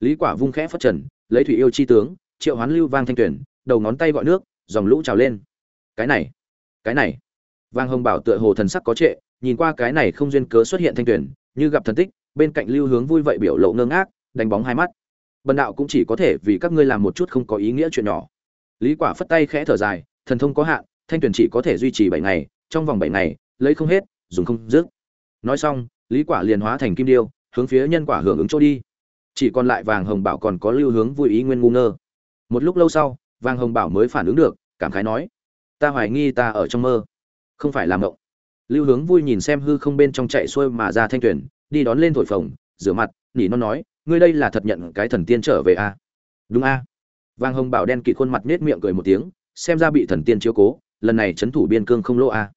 Lý quả vung khẽ phất trần, lấy thủy yêu chi tướng, triệu hoán lưu vang thanh tuyển, đầu ngón tay gọi nước, dòng lũ trào lên. Cái này cái này. Vang hồng bảo tựa hồ thần sắc có trệ, nhìn qua cái này không duyên cớ xuất hiện thanh tuyển, như gặp thần tích, bên cạnh lưu hướng vui vậy biểu lộ ngơ ngác, đánh bóng hai mắt bần đạo cũng chỉ có thể vì các ngươi làm một chút không có ý nghĩa chuyện nhỏ. Lý quả phất tay khẽ thở dài, thần thông có hạn, thanh tuyển chỉ có thể duy trì bảy ngày, trong vòng bảy ngày, lấy không hết, dùng không dứt. Nói xong, lý quả liền hóa thành kim điêu, hướng phía nhân quả hưởng ứng chỗ đi. Chỉ còn lại vàng hồng bảo còn có lưu hướng vui ý nguyên ngu ngơ. Một lúc lâu sau, vàng hồng bảo mới phản ứng được, cảm khái nói, ta hoài nghi ta ở trong mơ. Không phải làm mộng lưu hướng vui nhìn xem hư không bên trong chạy xuôi mà ra thanh tuyển, đi đón lên thổi phồng, rửa mặt, nỉ non nói ngươi đây là thật nhận cái thần tiên trở về a à? đúng a à? vàng hồng bảo đen kịt khuôn mặt nết miệng cười một tiếng, xem ra bị thần tiên chiếu cố, lần này trấn thủ biên cương không lỗ a à?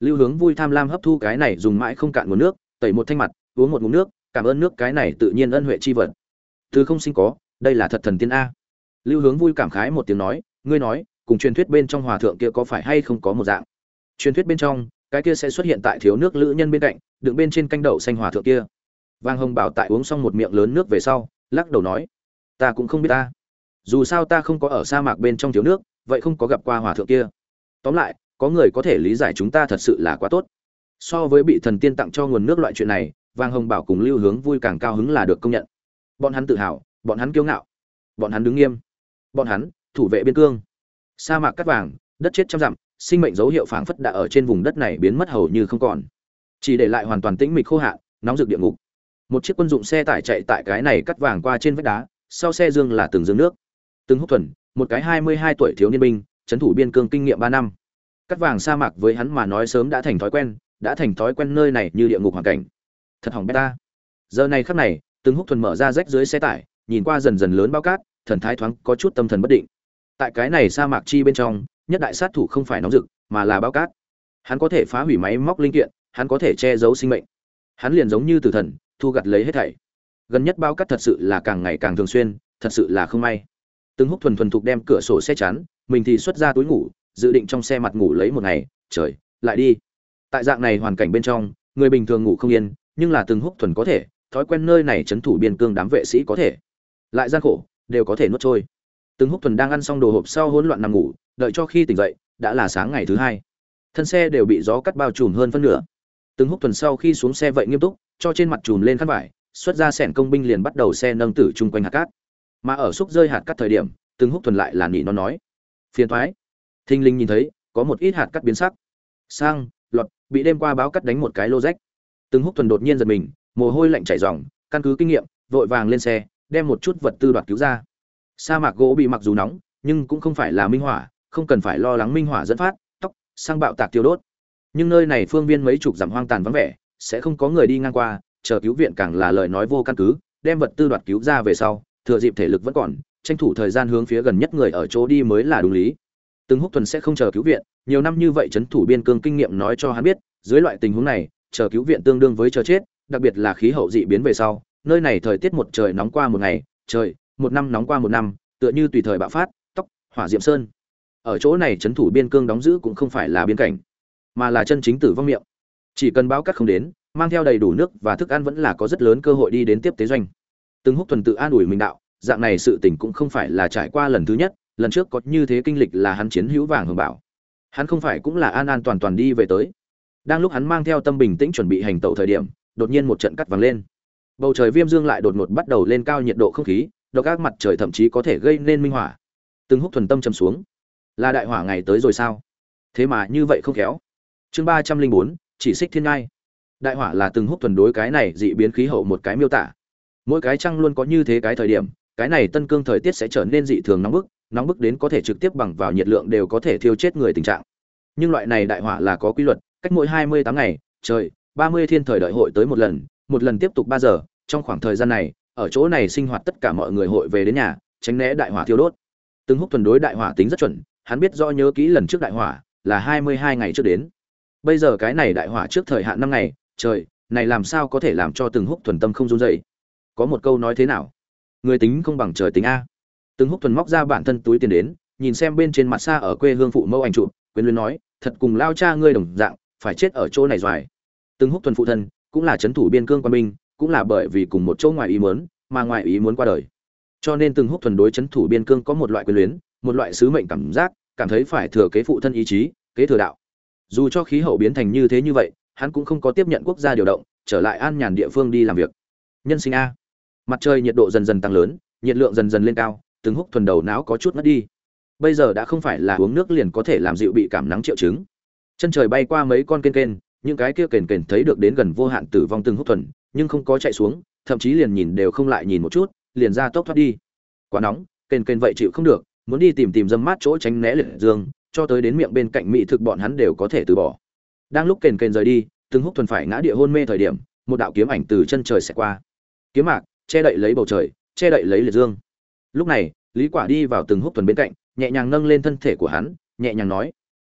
lưu hướng vui tham lam hấp thu cái này dùng mãi không cạn nguồn nước, tẩy một thanh mặt, uống một ngụm nước, cảm ơn nước cái này tự nhiên ân huệ chi vật thứ không sinh có, đây là thật thần tiên a lưu hướng vui cảm khái một tiếng nói, ngươi nói, cùng truyền thuyết bên trong hòa thượng kia có phải hay không có một dạng truyền thuyết bên trong, cái kia sẽ xuất hiện tại thiếu nước lữ nhân bên cạnh, đựng bên trên canh đậu xanh hòa thượng kia vang hồng bảo tại uống xong một miệng lớn nước về sau, lắc đầu nói, ta cũng không biết ta. Dù sao ta không có ở sa mạc bên trong thiếu nước, vậy không có gặp qua hòa thượng kia. Tóm lại, có người có thể lý giải chúng ta thật sự là quá tốt. So với bị thần tiên tặng cho nguồn nước loại chuyện này, vang hồng bảo cùng lưu hướng vui càng cao hứng là được công nhận. Bọn hắn tự hào, bọn hắn kiêu ngạo, bọn hắn đứng nghiêm, bọn hắn, thủ vệ biên cương. Sa mạc cắt vàng, đất chết trăm dặm, sinh mệnh dấu hiệu phảng phất đã ở trên vùng đất này biến mất hầu như không còn. Chỉ để lại hoàn toàn tĩnh mịch khô hạn, nóng rực địa ngục một chiếc quân dụng xe tải chạy tại cái này cắt vàng qua trên vách đá, sau xe dương là từng dương nước. Từng Húc thuần, một cái hai mươi hai tuổi thiếu niên binh, trấn thủ biên cương kinh nghiệm ba năm. Cắt vàng sa mạc với hắn mà nói sớm đã thành thói quen, đã thành thói quen nơi này như địa ngục hoàn cảnh. Thật hỏng beta giờ này khắc này, từng Húc thuần mở ra rách dưới xe tải, nhìn qua dần dần lớn bao cát, thần thái thoáng có chút tâm thần bất định. Tại cái này sa mạc chi bên trong, nhất đại sát thủ không phải nóng rực, mà là bao cát. Hắn có thể phá hủy máy móc linh kiện, hắn có thể che giấu sinh mệnh. Hắn liền giống như tử thần thu gặt lấy hết thảy. Gần nhất bao cắt thật sự là càng ngày càng thường xuyên, thật sự là không may. Từng hút thuần thuần thục đem cửa sổ xe chắn, mình thì xuất ra túi ngủ, dự định trong xe mặt ngủ lấy một ngày, trời, lại đi. Tại dạng này hoàn cảnh bên trong, người bình thường ngủ không yên, nhưng là từng hút thuần có thể, thói quen nơi này chấn thủ biên cương đám vệ sĩ có thể. Lại gian khổ, đều có thể nuốt trôi. Từng húc thuần đang ăn xong đồ hộp sau hỗn loạn nằm ngủ, đợi cho khi tỉnh dậy, đã là sáng ngày thứ hai. Thân xe đều bị gió cắt bao trùm hơn phân nửa. Từng húc thuần sau khi xuống xe vậy nghiêm túc cho trên mặt trùm lên khăn vải, xuất ra sẻn công binh liền bắt đầu xe nâng tử chung quanh hạt cát. Mà ở xúc rơi hạt cát thời điểm, từng húc thuần lại là nỉ nó nói, phiền thoái thinh linh nhìn thấy, có một ít hạt cát biến sắc. Sang, lọt, bị đêm qua báo cắt đánh một cái lô rách. Từng húc thuần đột nhiên giật mình, mồ hôi lạnh chảy ròng, căn cứ kinh nghiệm, vội vàng lên xe, đem một chút vật tư đoạt cứu ra. Sa mạc gỗ bị mặc dù nóng, nhưng cũng không phải là minh hỏa, không cần phải lo lắng minh hỏa dẫn phát, tóc, sang bạo tạc tiêu đốt. Nhưng nơi này phương viên mấy chục dặm hoang tàn vắng vẻ sẽ không có người đi ngang qua, chờ cứu viện càng là lời nói vô căn cứ, đem vật tư đoạt cứu ra về sau, thừa dịp thể lực vẫn còn, tranh thủ thời gian hướng phía gần nhất người ở chỗ đi mới là đúng lý. Từng húc thuần sẽ không chờ cứu viện, nhiều năm như vậy chấn thủ biên cương kinh nghiệm nói cho hắn biết, dưới loại tình huống này, chờ cứu viện tương đương với chờ chết, đặc biệt là khí hậu dị biến về sau, nơi này thời tiết một trời nóng qua một ngày, trời, một năm nóng qua một năm, tựa như tùy thời bạo phát, tóc, hỏa diệm sơn. Ở chỗ này trấn thủ biên cương đóng giữ cũng không phải là biên cảnh, mà là chân chính tử vong miệng chỉ cần báo cắt không đến, mang theo đầy đủ nước và thức ăn vẫn là có rất lớn cơ hội đi đến tiếp tế doanh. Từng húc thuần tự an ủi mình đạo, dạng này sự tình cũng không phải là trải qua lần thứ nhất, lần trước có như thế kinh lịch là hắn chiến hữu vàng hưởng bảo. Hắn không phải cũng là an an toàn toàn đi về tới. Đang lúc hắn mang theo tâm bình tĩnh chuẩn bị hành tẩu thời điểm, đột nhiên một trận cắt vàng lên. Bầu trời viêm dương lại đột ngột bắt đầu lên cao nhiệt độ không khí, độc ác mặt trời thậm chí có thể gây nên minh hỏa từng húc thuần tâm châm xuống. Là đại hỏa ngày tới rồi sao? Thế mà như vậy không khéo. Chương ba trăm linh bốn chỉ xích thiên ngai. Đại hỏa là từng hút thuần đối cái này dị biến khí hậu một cái miêu tả. Mỗi cái trăng luôn có như thế cái thời điểm, cái này tân cương thời tiết sẽ trở nên dị thường nóng bức nóng bức đến có thể trực tiếp bằng vào nhiệt lượng đều có thể thiêu chết người tình trạng. Nhưng loại này đại hỏa là có quy luật, cách mỗi hai mươi tám ngày, trời, ba mươi thiên thời đợi hội tới một lần một lần tiếp tục ba giờ, trong khoảng thời gian này, ở chỗ này sinh hoạt tất cả mọi người hội về đến nhà, tránh né đại hỏa thiêu đốt. Từng húc thuần đối đại hỏa tính rất chuẩn, hắn biết rõ nhớ kỹ lần trước đại hỏa là hai mươi hai ngày trước đến bây giờ cái này đại hỏa trước thời hạn năm ngày, trời, này làm sao có thể làm cho từng húc thuần tâm không run dậy có một câu nói thế nào? Người tính không bằng trời tính a. Từng húc thuần móc ra bản thân túi tiền đến, nhìn xem bên trên mặt xa ở quê hương phụ mẫu ảnh trụ quyền luyến nói, thật cùng lao cha ngươi đồng dạng, phải chết ở chỗ này doài. Từng húc thuần phụ thân, cũng là chấn thủ biên cương quan binh, cũng là bởi vì cùng một chỗ ngoài ý muốn, mà ngoài ý muốn qua đời. Cho nên từng húc thuần đối chấn thủ biên cương có một loại quyền luyến, một loại sứ mệnh cảm giác, cảm thấy phải thừa kế phụ thân ý chí, kế thừa đạo dù cho khí hậu biến thành như thế như vậy, hắn cũng không có tiếp nhận quốc gia điều động, trở lại an nhàn địa phương đi làm việc. Nhân sinh a. Mặt trời nhiệt độ dần dần tăng lớn, nhiệt lượng dần dần lên cao, từng húc thuần đầu não có chút mất đi. Bây giờ đã không phải là uống nước liền có thể làm dịu bị cảm nắng triệu chứng. Chân trời bay qua mấy con kênh kênh, những cái kia kền kền thấy được đến gần vô hạn tử vong từng húc thuần, nhưng không có chạy xuống, thậm chí liền nhìn đều không lại nhìn một chút, liền ra tốc thoát đi. Quá nóng kền kền vậy chịu không được, muốn đi tìm tìm dâm mát chỗ tránh né liệt dương cho tới đến miệng bên cạnh mỹ thực bọn hắn đều có thể từ bỏ. Đang lúc kền kền rời đi, từng húc thuần phải ngã địa hôn mê thời điểm, một đạo kiếm ảnh từ chân trời sẽ qua. Kiếm mạc, che đậy lấy bầu trời, che đậy lấy liệt dương. Lúc này, lý quả đi vào từng húc thuần bên cạnh, nhẹ nhàng nâng lên thân thể của hắn, nhẹ nhàng nói,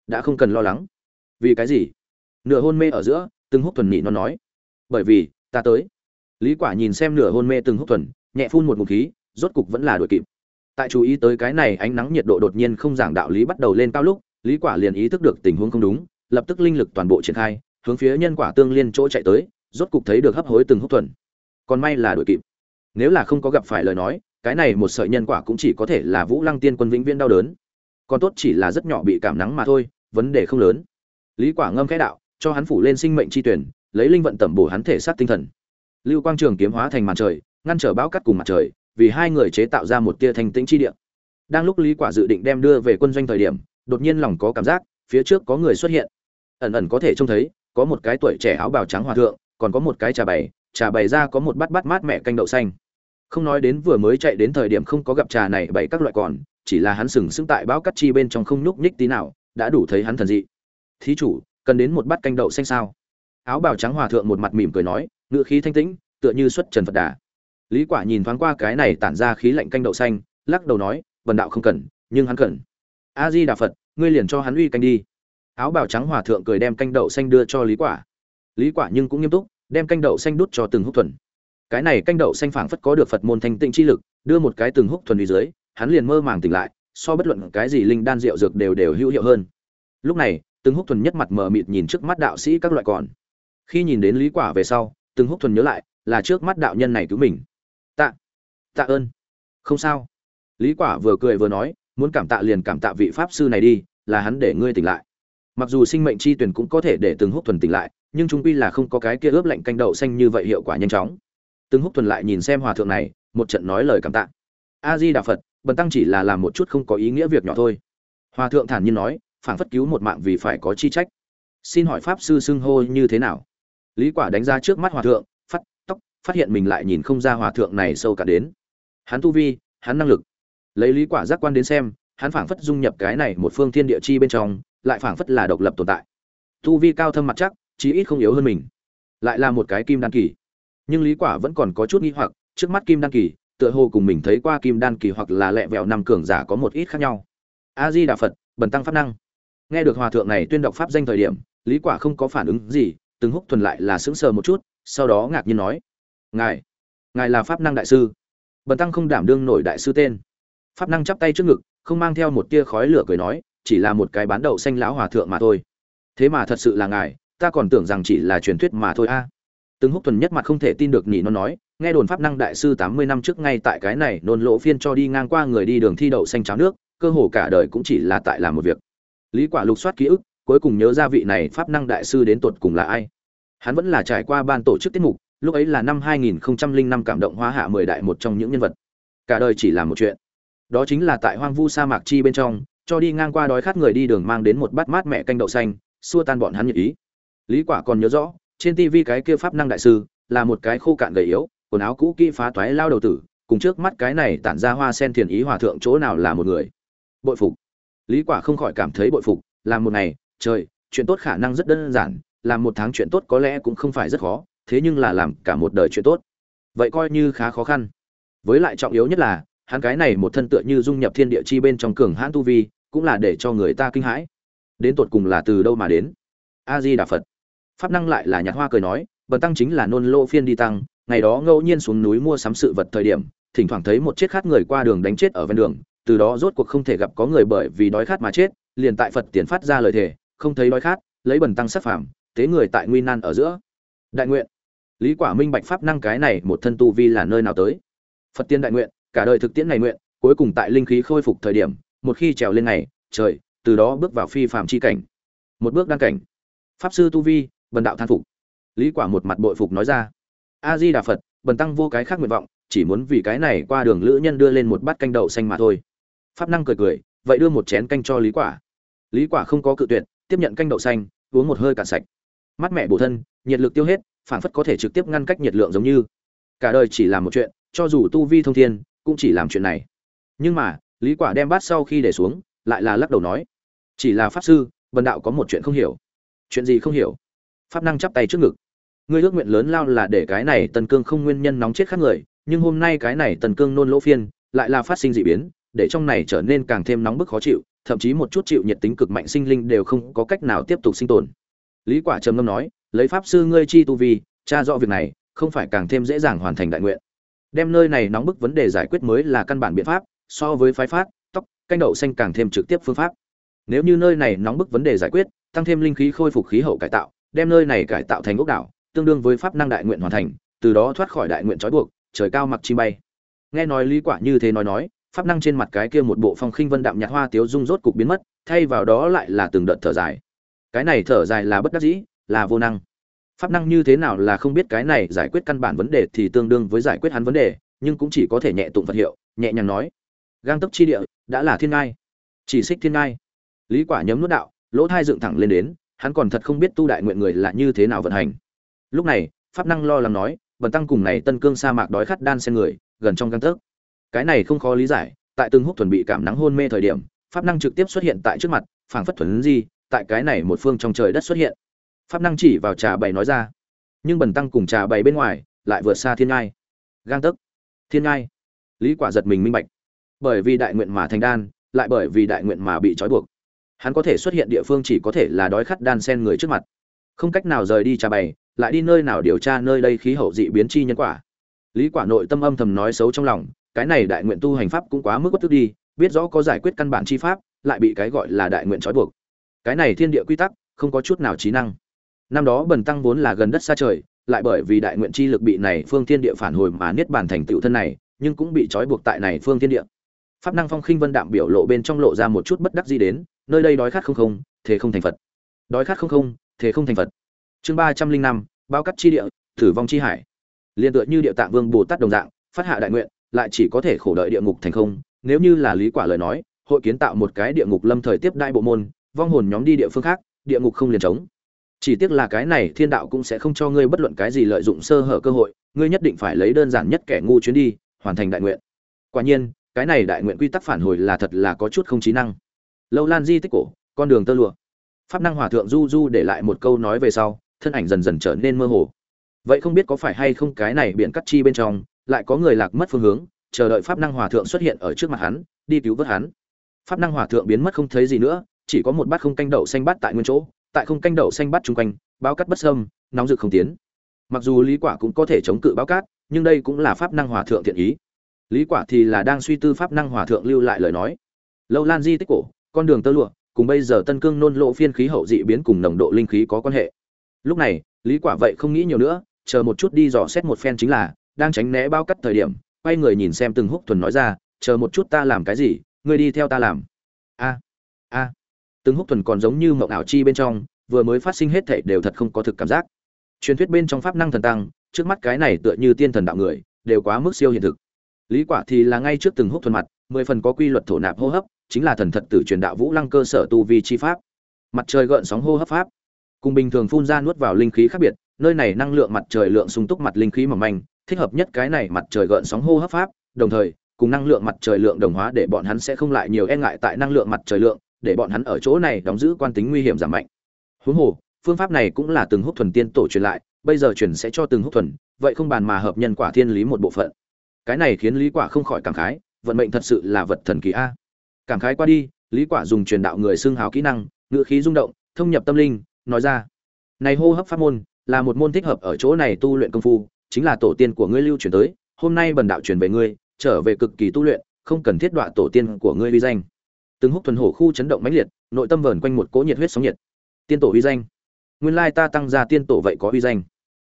đã không cần lo lắng. Vì cái gì? Nửa hôn mê ở giữa, từng húc thuần nhị nó nói, bởi vì, ta tới. Lý quả nhìn xem nửa hôn mê từng húc thuần, nhẹ phun một ngụm khí, rốt cục vẫn là đuổi kịp tại chú ý tới cái này, ánh nắng nhiệt độ đột nhiên không giảng đạo lý bắt đầu lên cao lúc, lý quả liền ý thức được tình huống không đúng, lập tức linh lực toàn bộ triển khai, hướng phía nhân quả tương liên chỗ chạy tới, rốt cục thấy được hấp hối từng hút thuần. Còn may là đuổi kịp. Nếu là không có gặp phải lời nói, cái này một sợi nhân quả cũng chỉ có thể là vũ lăng tiên quân vĩnh viễn đau đớn. Còn tốt chỉ là rất nhỏ bị cảm nắng mà thôi, vấn đề không lớn. Lý quả ngâm cái đạo, cho hắn phủ lên sinh mệnh chi tuyển, lấy linh vận tẩm bổ hắn thể xác tinh thần. Lưu quang trường kiếm hóa thành màn trời, ngăn trở bão cắt cùng mặt trời vì hai người chế tạo ra một tia thanh tĩnh chi địa. Đang lúc lý quả dự định đem đưa về quân doanh thời điểm, đột nhiên lòng có cảm giác, phía trước có người xuất hiện. Ẩn ẩn có thể trông thấy, có một cái tuổi trẻ áo bào trắng hòa thượng, còn có một cái trà bày trà bày ra có một bát bát mát mẹ canh đậu xanh. Không nói đến vừa mới chạy đến thời điểm không có gặp trà này bảy các loại còn, chỉ là hắn sừng sững tại bão cắt chi bên trong không nhúc nhích tí nào, đã đủ thấy hắn thần dị. Thí chủ, cần đến một bát canh đậu xanh sao? Áo bào trắng hòa thượng một mặt mỉm cười nói ngựa khí thanh tĩnh, tựa như xuất trần phật đà lý quả nhìn thoáng qua cái này tản ra khí lạnh canh đậu xanh, lắc đầu nói vần đạo không cần, nhưng hắn cần. A di đà phật ngươi liền cho hắn uy canh đi. Áo bào trắng hòa thượng cười đem canh đậu xanh đưa cho lý quả. Lý quả nhưng cũng nghiêm túc, đem canh đậu xanh đút cho từng húc thuần. Cái này canh đậu xanh phảng phất có được phật môn thanh tịnh chi lực, đưa một cái từng húc thuần đi dưới, hắn liền mơ màng tỉnh lại, so bất luận cái gì linh đan rượu dược đều đều hữu hiệu hơn. Lúc này, từng húc thuần nhất mặt mờ mịt nhìn trước mắt đạo sĩ các loại còn. Khi nhìn đến lý quả về sau, từng húc thuần nhớ lại là trước mắt đạo nhân này cứu mình tạ ơn. Không sao. Lý quả vừa cười vừa nói, muốn cảm tạ liền cảm tạ vị pháp sư này đi, là hắn để ngươi tỉnh lại. Mặc dù sinh mệnh chi tuyển cũng có thể để từng húc thuần tỉnh lại, nhưng trung quy là không có cái kia ướp lạnh canh đậu xanh như vậy hiệu quả nhanh chóng. Từng húc thuần lại nhìn xem hòa thượng này, một trận nói lời cảm tạ. A di đà phật, bần tăng chỉ là làm một chút không có ý nghĩa việc nhỏ thôi. Hòa thượng thản nhiên nói, phảng phất cứu một mạng vì phải có chi trách. Xin hỏi pháp sư xưng hô như thế nào? Lý quả đánh ra trước mắt hòa thượng, phát, tóc, phát hiện mình lại nhìn không ra hòa thượng này sâu cả đến hắn tu vi, hắn năng lực. Lấy lý quả giác quan đến xem, hắn phảng phất dung nhập cái này một phương thiên địa chi bên trong, lại phảng phất là độc lập tồn tại. Tu vi cao thâm mặt chắc, chí ít không yếu hơn mình. Lại là một cái kim đan kỳ. Nhưng lý quả vẫn còn có chút nghi hoặc, trước mắt kim đan kỳ, tựa hồ cùng mình thấy qua kim đan kỳ hoặc là lẹ vẹo năm cường giả có một ít khác nhau. A di đà phật bần tăng pháp năng. Nghe được hòa thượng này tuyên đọc pháp danh thời điểm, lý quả không có phản ứng gì, từng húc thuần lại là sững sờ một chút, sau đó ngạc nhiên nói, ngài ngài là pháp năng đại sư bần tăng không đảm đương nổi đại sư tên. Pháp năng chắp tay trước ngực, không mang theo một tia khói lửa cười nói, chỉ là một cái bán đậu xanh lão hòa thượng mà thôi. Thế mà thật sự là ngài, ta còn tưởng rằng chỉ là truyền thuyết mà thôi a. Từng húc thuần nhất mặt không thể tin được nhỉ, nó nói, nghe đồn pháp năng đại sư tám mươi năm trước ngay tại cái này nôn lỗ phiên cho đi ngang qua người đi đường thi đậu xanh cháo nước, cơ hồ cả đời cũng chỉ là tại làm một việc. Lý quả lục soát ký ức, cuối cùng nhớ ra vị này pháp năng đại sư đến tột cùng là ai. Hắn vẫn là trải qua ban tổ chức tiết mục lúc ấy là năm 2005 cảm động hóa hạ mười đại một trong những nhân vật. Cả đời chỉ làm một chuyện. Đó chính là tại hoang vu sa mạc chi bên trong, cho đi ngang qua đói khát người đi đường mang đến một bát mát mẹ canh đậu xanh, xua tan bọn hắn nhiệt ý. Lý quả còn nhớ rõ, trên TV cái kia pháp năng đại sư, là một cái khô cạn gầy yếu, quần áo cũ kỹ phá toái lao đầu tử, cùng trước mắt cái này tản ra hoa sen thiền ý hòa thượng chỗ nào là một người. Bội phục. Lý quả không khỏi cảm thấy bội phục làm một ngày, trời, chuyện tốt khả năng rất đơn giản làm một tháng chuyện tốt có lẽ cũng không phải rất khó thế nhưng là làm cả một đời chuyện tốt. Vậy coi như khá khó khăn. Với lại trọng yếu nhất là, hắn cái này một thân tựa như dung nhập thiên địa chi bên trong cường hãn tu vi, cũng là để cho người ta kinh hãi. Đến tột cùng là từ đâu mà đến? A di đà phật pháp năng lại là nhạt hoa cười nói, bần tăng chính là nôn lô phiên đi tăng, ngày đó ngẫu nhiên xuống núi mua sắm sự vật thời điểm, thỉnh thoảng thấy một chết khát người qua đường đánh chết ở ven đường, từ đó rốt cuộc không thể gặp có người bởi vì đói khát mà chết, liền tại phật tiền phát ra lời thề, không thấy đói khát, lấy bần tăng sát phàm, tế người tại nguy nan ở giữa. Đại nguyện lý quả minh bạch pháp năng cái này một thân tu vi là nơi nào tới? Phật tiên đại nguyện cả đời thực tiễn này nguyện cuối cùng tại linh khí khôi phục thời điểm một khi trèo lên này, trời từ đó bước vào phi phạm chi cảnh. Một bước đăng cảnh. Pháp sư tu vi bần đạo than phục. Lý quả một mặt bội phục nói ra. A di đà phật bần tăng vô cái khác nguyện vọng chỉ muốn vì cái này qua đường lữ nhân đưa lên một bát canh đậu xanh mà thôi. Pháp năng cười cười vậy đưa một chén canh cho lý quả. Lý quả không có cự tuyệt tiếp nhận canh đậu xanh uống một hơi cạn sạch. Mắt mẹ bổ thân nhiệt lực tiêu hết phản phất có thể trực tiếp ngăn cách nhiệt lượng giống như. Cả đời chỉ làm một chuyện, cho dù tu vi thông thiên, cũng chỉ làm chuyện này. Nhưng mà, lý quả đem bát sau khi để xuống, lại là lắc đầu nói, chỉ là pháp sư, bần đạo có một chuyện không hiểu. Chuyện gì không hiểu? Pháp năng chắp tay trước ngực. Ngươi ước nguyện lớn lao là để cái này tần cương không nguyên nhân nóng chết khác người, nhưng hôm nay cái này tần cương nôn lỗ phiên, lại là phát sinh dị biến, để trong này trở nên càng thêm nóng bức khó chịu, thậm chí một chút chịu nhiệt tính cực mạnh sinh linh đều không có cách nào tiếp tục sinh tồn. Lý quả trầm ngâm nói lấy pháp sư ngươi chi tu vi, tra rõ việc này, không phải càng thêm dễ dàng hoàn thành đại nguyện. Đem nơi này nóng bức vấn đề giải quyết mới là căn bản biện pháp, so với phái phát, tóc, canh đậu xanh càng thêm trực tiếp phương pháp. Nếu như nơi này nóng bức vấn đề giải quyết, tăng thêm linh khí khôi phục khí hậu cải tạo, đem nơi này cải tạo thành ốc đảo, tương đương với pháp năng đại nguyện hoàn thành, từ đó thoát khỏi đại nguyện trói buộc, trời cao mặc chi bay. Nghe nói lý quả như thế nói nói, pháp năng trên mặt cái kia một bộ phong khinh vân đạm nhạt hoa tiếu dung rốt cục biến mất, thay vào đó lại là từng đợt thở dài. Cái này thở dài là bất đắc dĩ, là vô năng pháp năng như thế nào là không biết, cái này giải quyết căn bản vấn đề thì tương đương với giải quyết hắn vấn đề, nhưng cũng chỉ có thể nhẹ tụng vật hiệu, nhẹ nhàng nói. Gang tấp chi địa, đã là thiên ngai. Chỉ xích thiên ngai. Lý quả nhấm nuốt đạo, lỗ thai dựng thẳng lên đến, hắn còn thật không biết tu đại nguyện người là như thế nào vận hành. Lúc này, pháp năng lo lắng nói, bần tăng cùng này tân cương sa mạc đói khát đan xen người, gần trong gang tấc. Cái này không khó lý giải, tại từng húc thuần bị cảm nắng hôn mê thời điểm, pháp năng trực tiếp xuất hiện tại trước mặt, phảng phất thuần gì tại cái này một phương trong trời đất xuất hiện pháp năng chỉ vào trà bày nói ra. Nhưng bần tăng cùng trà bày bên ngoài lại vượt xa thiên ngai. Gang tấc. Thiên ngai. Lý quả giật mình minh bạch. Bởi vì đại nguyện mà thành đan, lại bởi vì đại nguyện mà bị trói buộc. Hắn có thể xuất hiện địa phương chỉ có thể là đói khát đan sen người trước mặt. Không cách nào rời đi trà bày, lại đi nơi nào điều tra nơi đây khí hậu dị biến chi nhân quả. Lý quả nội tâm âm thầm nói xấu trong lòng, cái này đại nguyện tu hành pháp cũng quá mức bất tức đi, biết rõ có giải quyết căn bản chi pháp, lại bị cái gọi là đại nguyện trói buộc. Cái này thiên địa quy tắc, không có chút nào trí năng năm đó bần tăng vốn là gần đất xa trời, lại bởi vì đại nguyện chi lực bị này phương thiên địa phản hồi mà niết bàn thành tựu thân này, nhưng cũng bị trói buộc tại này phương thiên địa. Pháp năng phong khinh vân đạm biểu lộ bên trong lộ ra một chút bất đắc gì đến, nơi đây đói khát không không thế không thành phật. Đói khát không không thế không thành phật. Chương ba trăm linh năm, bao cắt chi địa, thử vong chi hải. Liên tựa như địa tạng vương bồ tát đồng dạng, phát hạ đại nguyện, lại chỉ có thể khổ đợi địa ngục thành không. Nếu như là lý quả lời nói, hội kiến tạo một cái địa ngục lâm thời tiếp đại bộ môn, vong hồn nhóm đi địa phương khác, địa ngục không liền trống chỉ tiếc là cái này thiên đạo cũng sẽ không cho ngươi bất luận cái gì lợi dụng sơ hở cơ hội, ngươi nhất định phải lấy đơn giản nhất kẻ ngu chuyến đi, hoàn thành đại nguyện. Quả nhiên, cái này đại nguyện quy tắc phản hồi là thật là có chút không trí năng. Lâu lan di tích cổ, con đường tơ lụa. Pháp năng hòa thượng du du để lại một câu nói về sau, thân ảnh dần dần trở nên mơ hồ. Vậy không biết có phải hay không cái này biển cắt chi bên trong, lại có người lạc mất phương hướng, chờ đợi pháp năng hòa thượng xuất hiện ở trước mặt hắn, đi cứu vớt hắn. Pháp năng hòa thượng biến mất không thấy gì nữa, chỉ có một bát không canh đậu xanh bát tại nguyên chỗ tại không canh đậu xanh bát chung quanh, bao cắt bất sâm nóng rực không tiến. Mặc dù lý quả cũng có thể chống cự bao cát, nhưng đây cũng là pháp năng hòa thượng thiện ý. Lý quả thì là đang suy tư pháp năng hòa thượng lưu lại lời nói. Lâu lan di tích cổ, con đường tơ lụa, cùng bây giờ tân cương nôn lộ phiên khí hậu dị biến cùng nồng độ linh khí có quan hệ. Lúc này, lý quả vậy không nghĩ nhiều nữa, chờ một chút đi dò xét một phen chính là, đang tránh né bao cắt thời điểm, quay người nhìn xem từng húc thuần nói ra, chờ một chút ta làm cái gì, ngươi đi theo ta làm. A a từng húc thuần còn giống như mộng ảo chi bên trong, vừa mới phát sinh hết thảy đều thật không có thực cảm giác. Truyền thuyết bên trong pháp năng thần tăng, trước mắt cái này tựa như tiên thần đạo người, đều quá mức siêu hiện thực. Lý quả thì là ngay trước từng húc thuần mặt, mười phần có quy luật thổ nạp hô hấp, chính là thần thật tử truyền đạo vũ lăng cơ sở tu vi chi pháp. Mặt trời gợn sóng hô hấp pháp. Cùng bình thường phun ra nuốt vào linh khí khác biệt, nơi này năng lượng mặt trời lượng sung túc mặt linh khí mỏng manh, thích hợp nhất cái này mặt trời gợn sóng hô hấp pháp, đồng thời, cùng năng lượng mặt trời lượng đồng hóa để bọn hắn sẽ không lại nhiều e ngại tại năng lượng mặt trời lượng để bọn hắn ở chỗ này đóng giữ quan tính nguy hiểm giảm mạnh. Huống hồ, phương pháp này cũng là từng hút thuần tiên tổ truyền lại, bây giờ truyền sẽ cho từng hút thuần, vậy không bàn mà hợp nhân quả thiên lý một bộ phận. Cái này khiến lý quả không khỏi cảm khái, vận mệnh thật sự là vật thần kỳ a. Cảm khái qua đi, lý quả dùng truyền đạo người xương hào kỹ năng ngựa khí rung động, thông nhập tâm linh, nói ra. Này hô hấp pháp môn, là một môn thích hợp ở chỗ này tu luyện công phu, chính là tổ tiên của ngươi lưu truyền tới, hôm nay bần đạo truyền về ngươi, trở về cực kỳ tu luyện, không cần thiết đọa tổ tiên của ngươi uy danh từng húc thuần hổ khu chấn động mãnh liệt, nội tâm vờn quanh một cỗ nhiệt huyết sóng nhiệt. Tiên tổ uy danh. Nguyên lai ta tăng ra tiên tổ vậy có uy danh.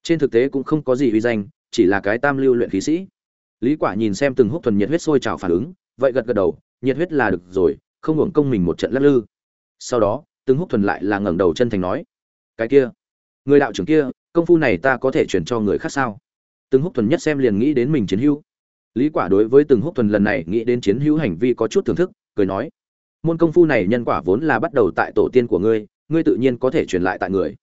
Trên thực tế cũng không có gì uy danh, chỉ là cái tam lưu luyện khí sĩ. Lý quả nhìn xem từng húc thuần nhiệt huyết sôi trào phản ứng, vậy gật gật đầu, nhiệt huyết là được rồi, không hưởng công mình một trận lắc lư. Sau đó, từng húc thuần lại là ngẩng đầu chân thành nói, cái kia, người đạo trưởng kia, công phu này ta có thể chuyển cho người khác sao? Từng húc thuần nhất xem liền nghĩ đến mình chiến hữu. Lý quả đối với từng húc thuần lần này nghĩ đến chiến hữu hành vi có chút thưởng thức, cười nói môn công phu này nhân quả vốn là bắt đầu tại tổ tiên của ngươi ngươi tự nhiên có thể truyền lại tại người.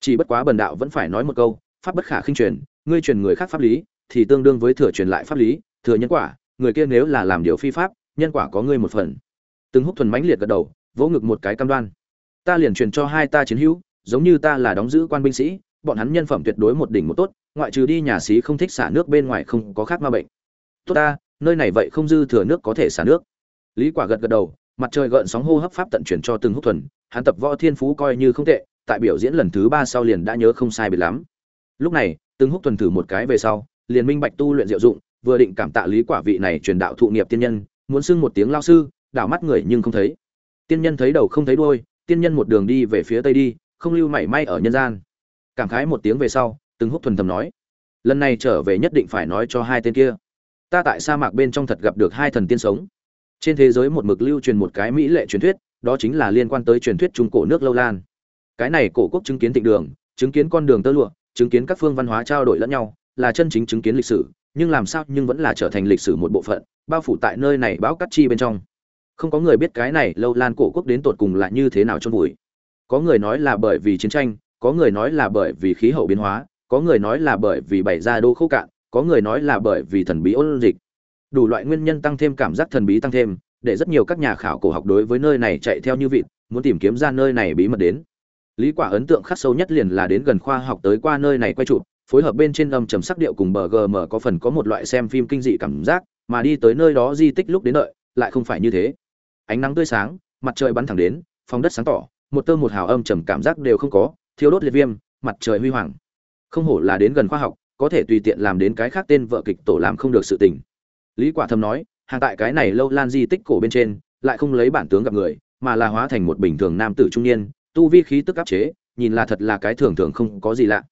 Chỉ bất quá bần đạo vẫn phải nói một câu, pháp bất khả khinh truyền, ngươi truyền người khác pháp lý, thì tương đương với thừa truyền lại pháp lý, thừa nhân quả, người kia nếu là làm điều phi pháp, nhân quả có ngươi một phần. Từng hút thuần mãnh liệt gật đầu, vỗ ngực một cái cam đoan. Ta liền truyền cho hai ta chiến hữu, giống như ta là đóng giữ quan binh sĩ, bọn hắn nhân phẩm tuyệt đối một đỉnh một tốt, ngoại trừ đi nhà xí không thích xả nước bên ngoài không có khác ma bệnh. Tốt ta, nơi này vậy không dư thừa nước có thể xả nước. Lý quả gật gật đầu mặt trời gợn sóng hô hấp pháp tận chuyển cho từng húc thuần, hắn tập võ thiên phú coi như không tệ, tại biểu diễn lần thứ ba sau liền đã nhớ không sai biệt lắm. Lúc này, từng húc thuần thử một cái về sau, liền minh bạch tu luyện diệu dụng, vừa định cảm tạ lý quả vị này truyền đạo thụ nghiệp tiên nhân, muốn xưng một tiếng lao sư, đảo mắt người nhưng không thấy. Tiên nhân thấy đầu không thấy đuôi, tiên nhân một đường đi về phía tây đi, không lưu mảy may ở nhân gian. Cảm khái một tiếng về sau, từng húc thuần thầm nói, lần này trở về nhất định phải nói cho hai tên kia. Ta tại sa mạc bên trong thật gặp được hai thần tiên sống trên thế giới một mực lưu truyền một cái mỹ lệ truyền thuyết, đó chính là liên quan tới truyền thuyết trung cổ nước lâu lan. Cái này cổ quốc chứng kiến tịnh đường, chứng kiến con đường tơ lụa, chứng kiến các phương văn hóa trao đổi lẫn nhau, là chân chính chứng kiến lịch sử, nhưng làm sao nhưng vẫn là trở thành lịch sử một bộ phận, bao phủ tại nơi này báo cắt chi bên trong. Không có người biết cái này lâu lan cổ quốc đến tột cùng là như thế nào trong vùi. Có người nói là bởi vì chiến tranh, có người nói là bởi vì khí hậu biến hóa, có người nói là bởi vì bảy gia đô khô cạn, có người nói là bởi vì thần bí ôn dịch đủ loại nguyên nhân tăng thêm cảm giác thần bí tăng thêm, để rất nhiều các nhà khảo cổ học đối với nơi này chạy theo như vịt, muốn tìm kiếm ra nơi này bí mật đến. Lý quả ấn tượng khắc sâu nhất liền là đến gần khoa học tới qua nơi này quay chụp phối hợp bên trên âm trầm sắc điệu cùng bờ gm có phần có một loại xem phim kinh dị cảm giác, mà đi tới nơi đó di tích lúc đến đợi, lại không phải như thế. Ánh nắng tươi sáng, mặt trời bắn thẳng đến, phong đất sáng tỏ, một tơ một hào âm trầm cảm giác đều không có thiếu đốt liệt viêm, mặt trời huy hoàng. Không hổ là đến gần khoa học, có thể tùy tiện làm đến cái khác tên vợ kịch tổ làm không được sự tình lý quả thầm nói, hàng tại cái này lâu lan di tích cổ bên trên, lại không lấy bản tướng gặp người, mà là hóa thành một bình thường nam tử trung niên, tu vi khí tức áp chế, nhìn là thật là cái thường thường không có gì lạ.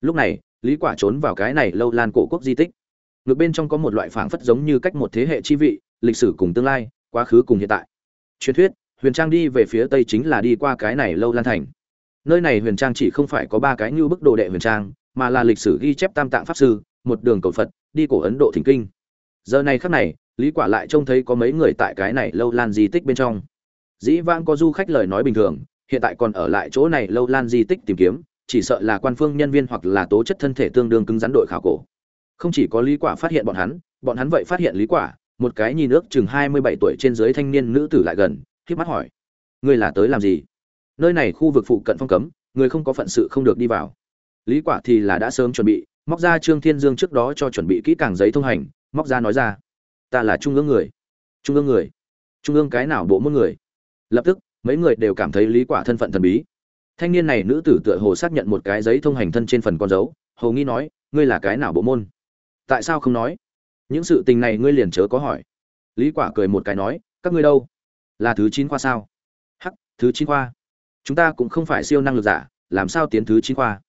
Lúc này, lý quả trốn vào cái này lâu lan cổ quốc di tích. Ngược bên trong có một loại phảng phất giống như cách một thế hệ chi vị, lịch sử cùng tương lai, quá khứ cùng hiện tại. Truyền thuyết, huyền trang đi về phía tây chính là đi qua cái này lâu lan thành. Nơi này huyền trang chỉ không phải có ba cái như bức đồ đệ huyền trang, mà là lịch sử ghi chép tam tạng pháp sư, một đường cầu phật, đi cổ ấn độ thỉnh kinh giờ này khắc này, lý quả lại trông thấy có mấy người tại cái này lâu lan di tích bên trong. Dĩ vãng có du khách lời nói bình thường, hiện tại còn ở lại chỗ này lâu lan di tích tìm kiếm, chỉ sợ là quan phương nhân viên hoặc là tố chất thân thể tương đương cứng rắn đội khảo cổ. Không chỉ có lý quả phát hiện bọn hắn bọn hắn vậy phát hiện lý quả, một cái nhìn ước chừng 27 tuổi trên dưới thanh niên nữ tử lại gần khiếp mắt hỏi, ngươi là tới làm gì? Nơi này khu vực phụ cận phong cấm, người không có phận sự không được đi vào. Lý quả thì là đã sớm chuẩn bị, móc ra trương thiên dương trước đó cho chuẩn bị kỹ càng giấy thông hành móc ra nói ra. Ta là trung ương người. Trung ương người. Trung ương cái nào bộ môn người? Lập tức, mấy người đều cảm thấy lý quả thân phận thần bí. Thanh niên này nữ tử tựa hồ xác nhận một cái giấy thông hành thân trên phần con dấu, hầu nghi nói, ngươi là cái nào bộ môn? Tại sao không nói? Những sự tình này ngươi liền chớ có hỏi. Lý quả cười một cái nói, các ngươi đâu? Là thứ chín khoa sao? Hắc, thứ chín khoa. Chúng ta cũng không phải siêu năng lực giả, làm sao tiến thứ chín khoa?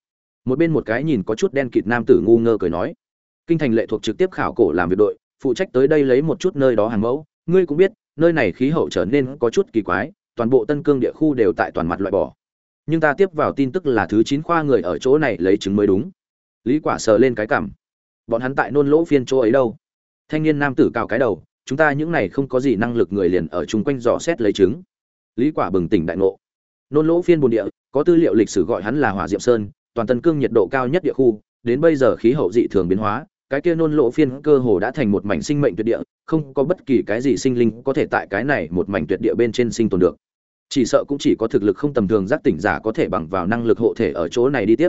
Một bên một cái nhìn có chút đen kịt nam tử ngu ngơ cười nói kinh thành lệ thuộc trực tiếp khảo cổ làm việc đội, phụ trách tới đây lấy một chút nơi đó hàng mẫu. Ngươi cũng biết, nơi này khí hậu trở nên có chút kỳ quái, toàn bộ tân cương địa khu đều tại toàn mặt loại bỏ. Nhưng ta tiếp vào tin tức là thứ chín khoa người ở chỗ này lấy chứng mới đúng. Lý quả sờ lên cái cảm. Bọn hắn tại nôn lỗ phiên chỗ ấy đâu? Thanh niên nam tử cào cái đầu, chúng ta những này không có gì năng lực người liền ở chung quanh dò xét lấy chứng. Lý quả bừng tỉnh đại ngộ. Nôn lỗ phiên bồn địa, có tư liệu lịch sử gọi hắn là hỏa diệm sơn, toàn tân cương nhiệt độ cao nhất địa khu, đến bây giờ khí hậu dị thường biến hóa cái kia nôn lộ phiên cơ hồ đã thành một mảnh sinh mệnh tuyệt địa, không có bất kỳ cái gì sinh linh có thể tại cái này một mảnh tuyệt địa bên trên sinh tồn được. Chỉ sợ cũng chỉ có thực lực không tầm thường giác tỉnh giả có thể bằng vào năng lực hộ thể ở chỗ này đi tiếp.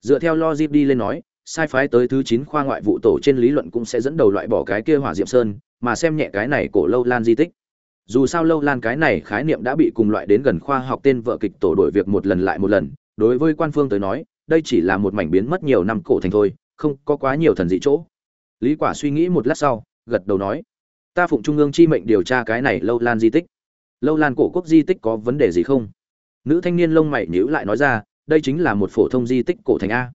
Dựa theo logic đi lên nói, sai phái tới thứ chín khoa ngoại vụ tổ trên lý luận cũng sẽ dẫn đầu loại bỏ cái kia hỏa diệm sơn, mà xem nhẹ cái này cổ lâu lan di tích. Dù sao lâu lan cái này khái niệm đã bị cùng loại đến gần khoa học tên vợ kịch tổ đổi việc một lần lại một lần. Đối với quan phương tới nói, đây chỉ là một mảnh biến mất nhiều năm cổ thành thôi không có quá nhiều thần dị chỗ. Lý quả suy nghĩ một lát sau, gật đầu nói, ta phụng trung ương chi mệnh điều tra cái này lâu lan di tích. Lâu lan cổ quốc di tích có vấn đề gì không? Nữ thanh niên lông mày nhíu lại nói ra, đây chính là một phổ thông di tích cổ thành a.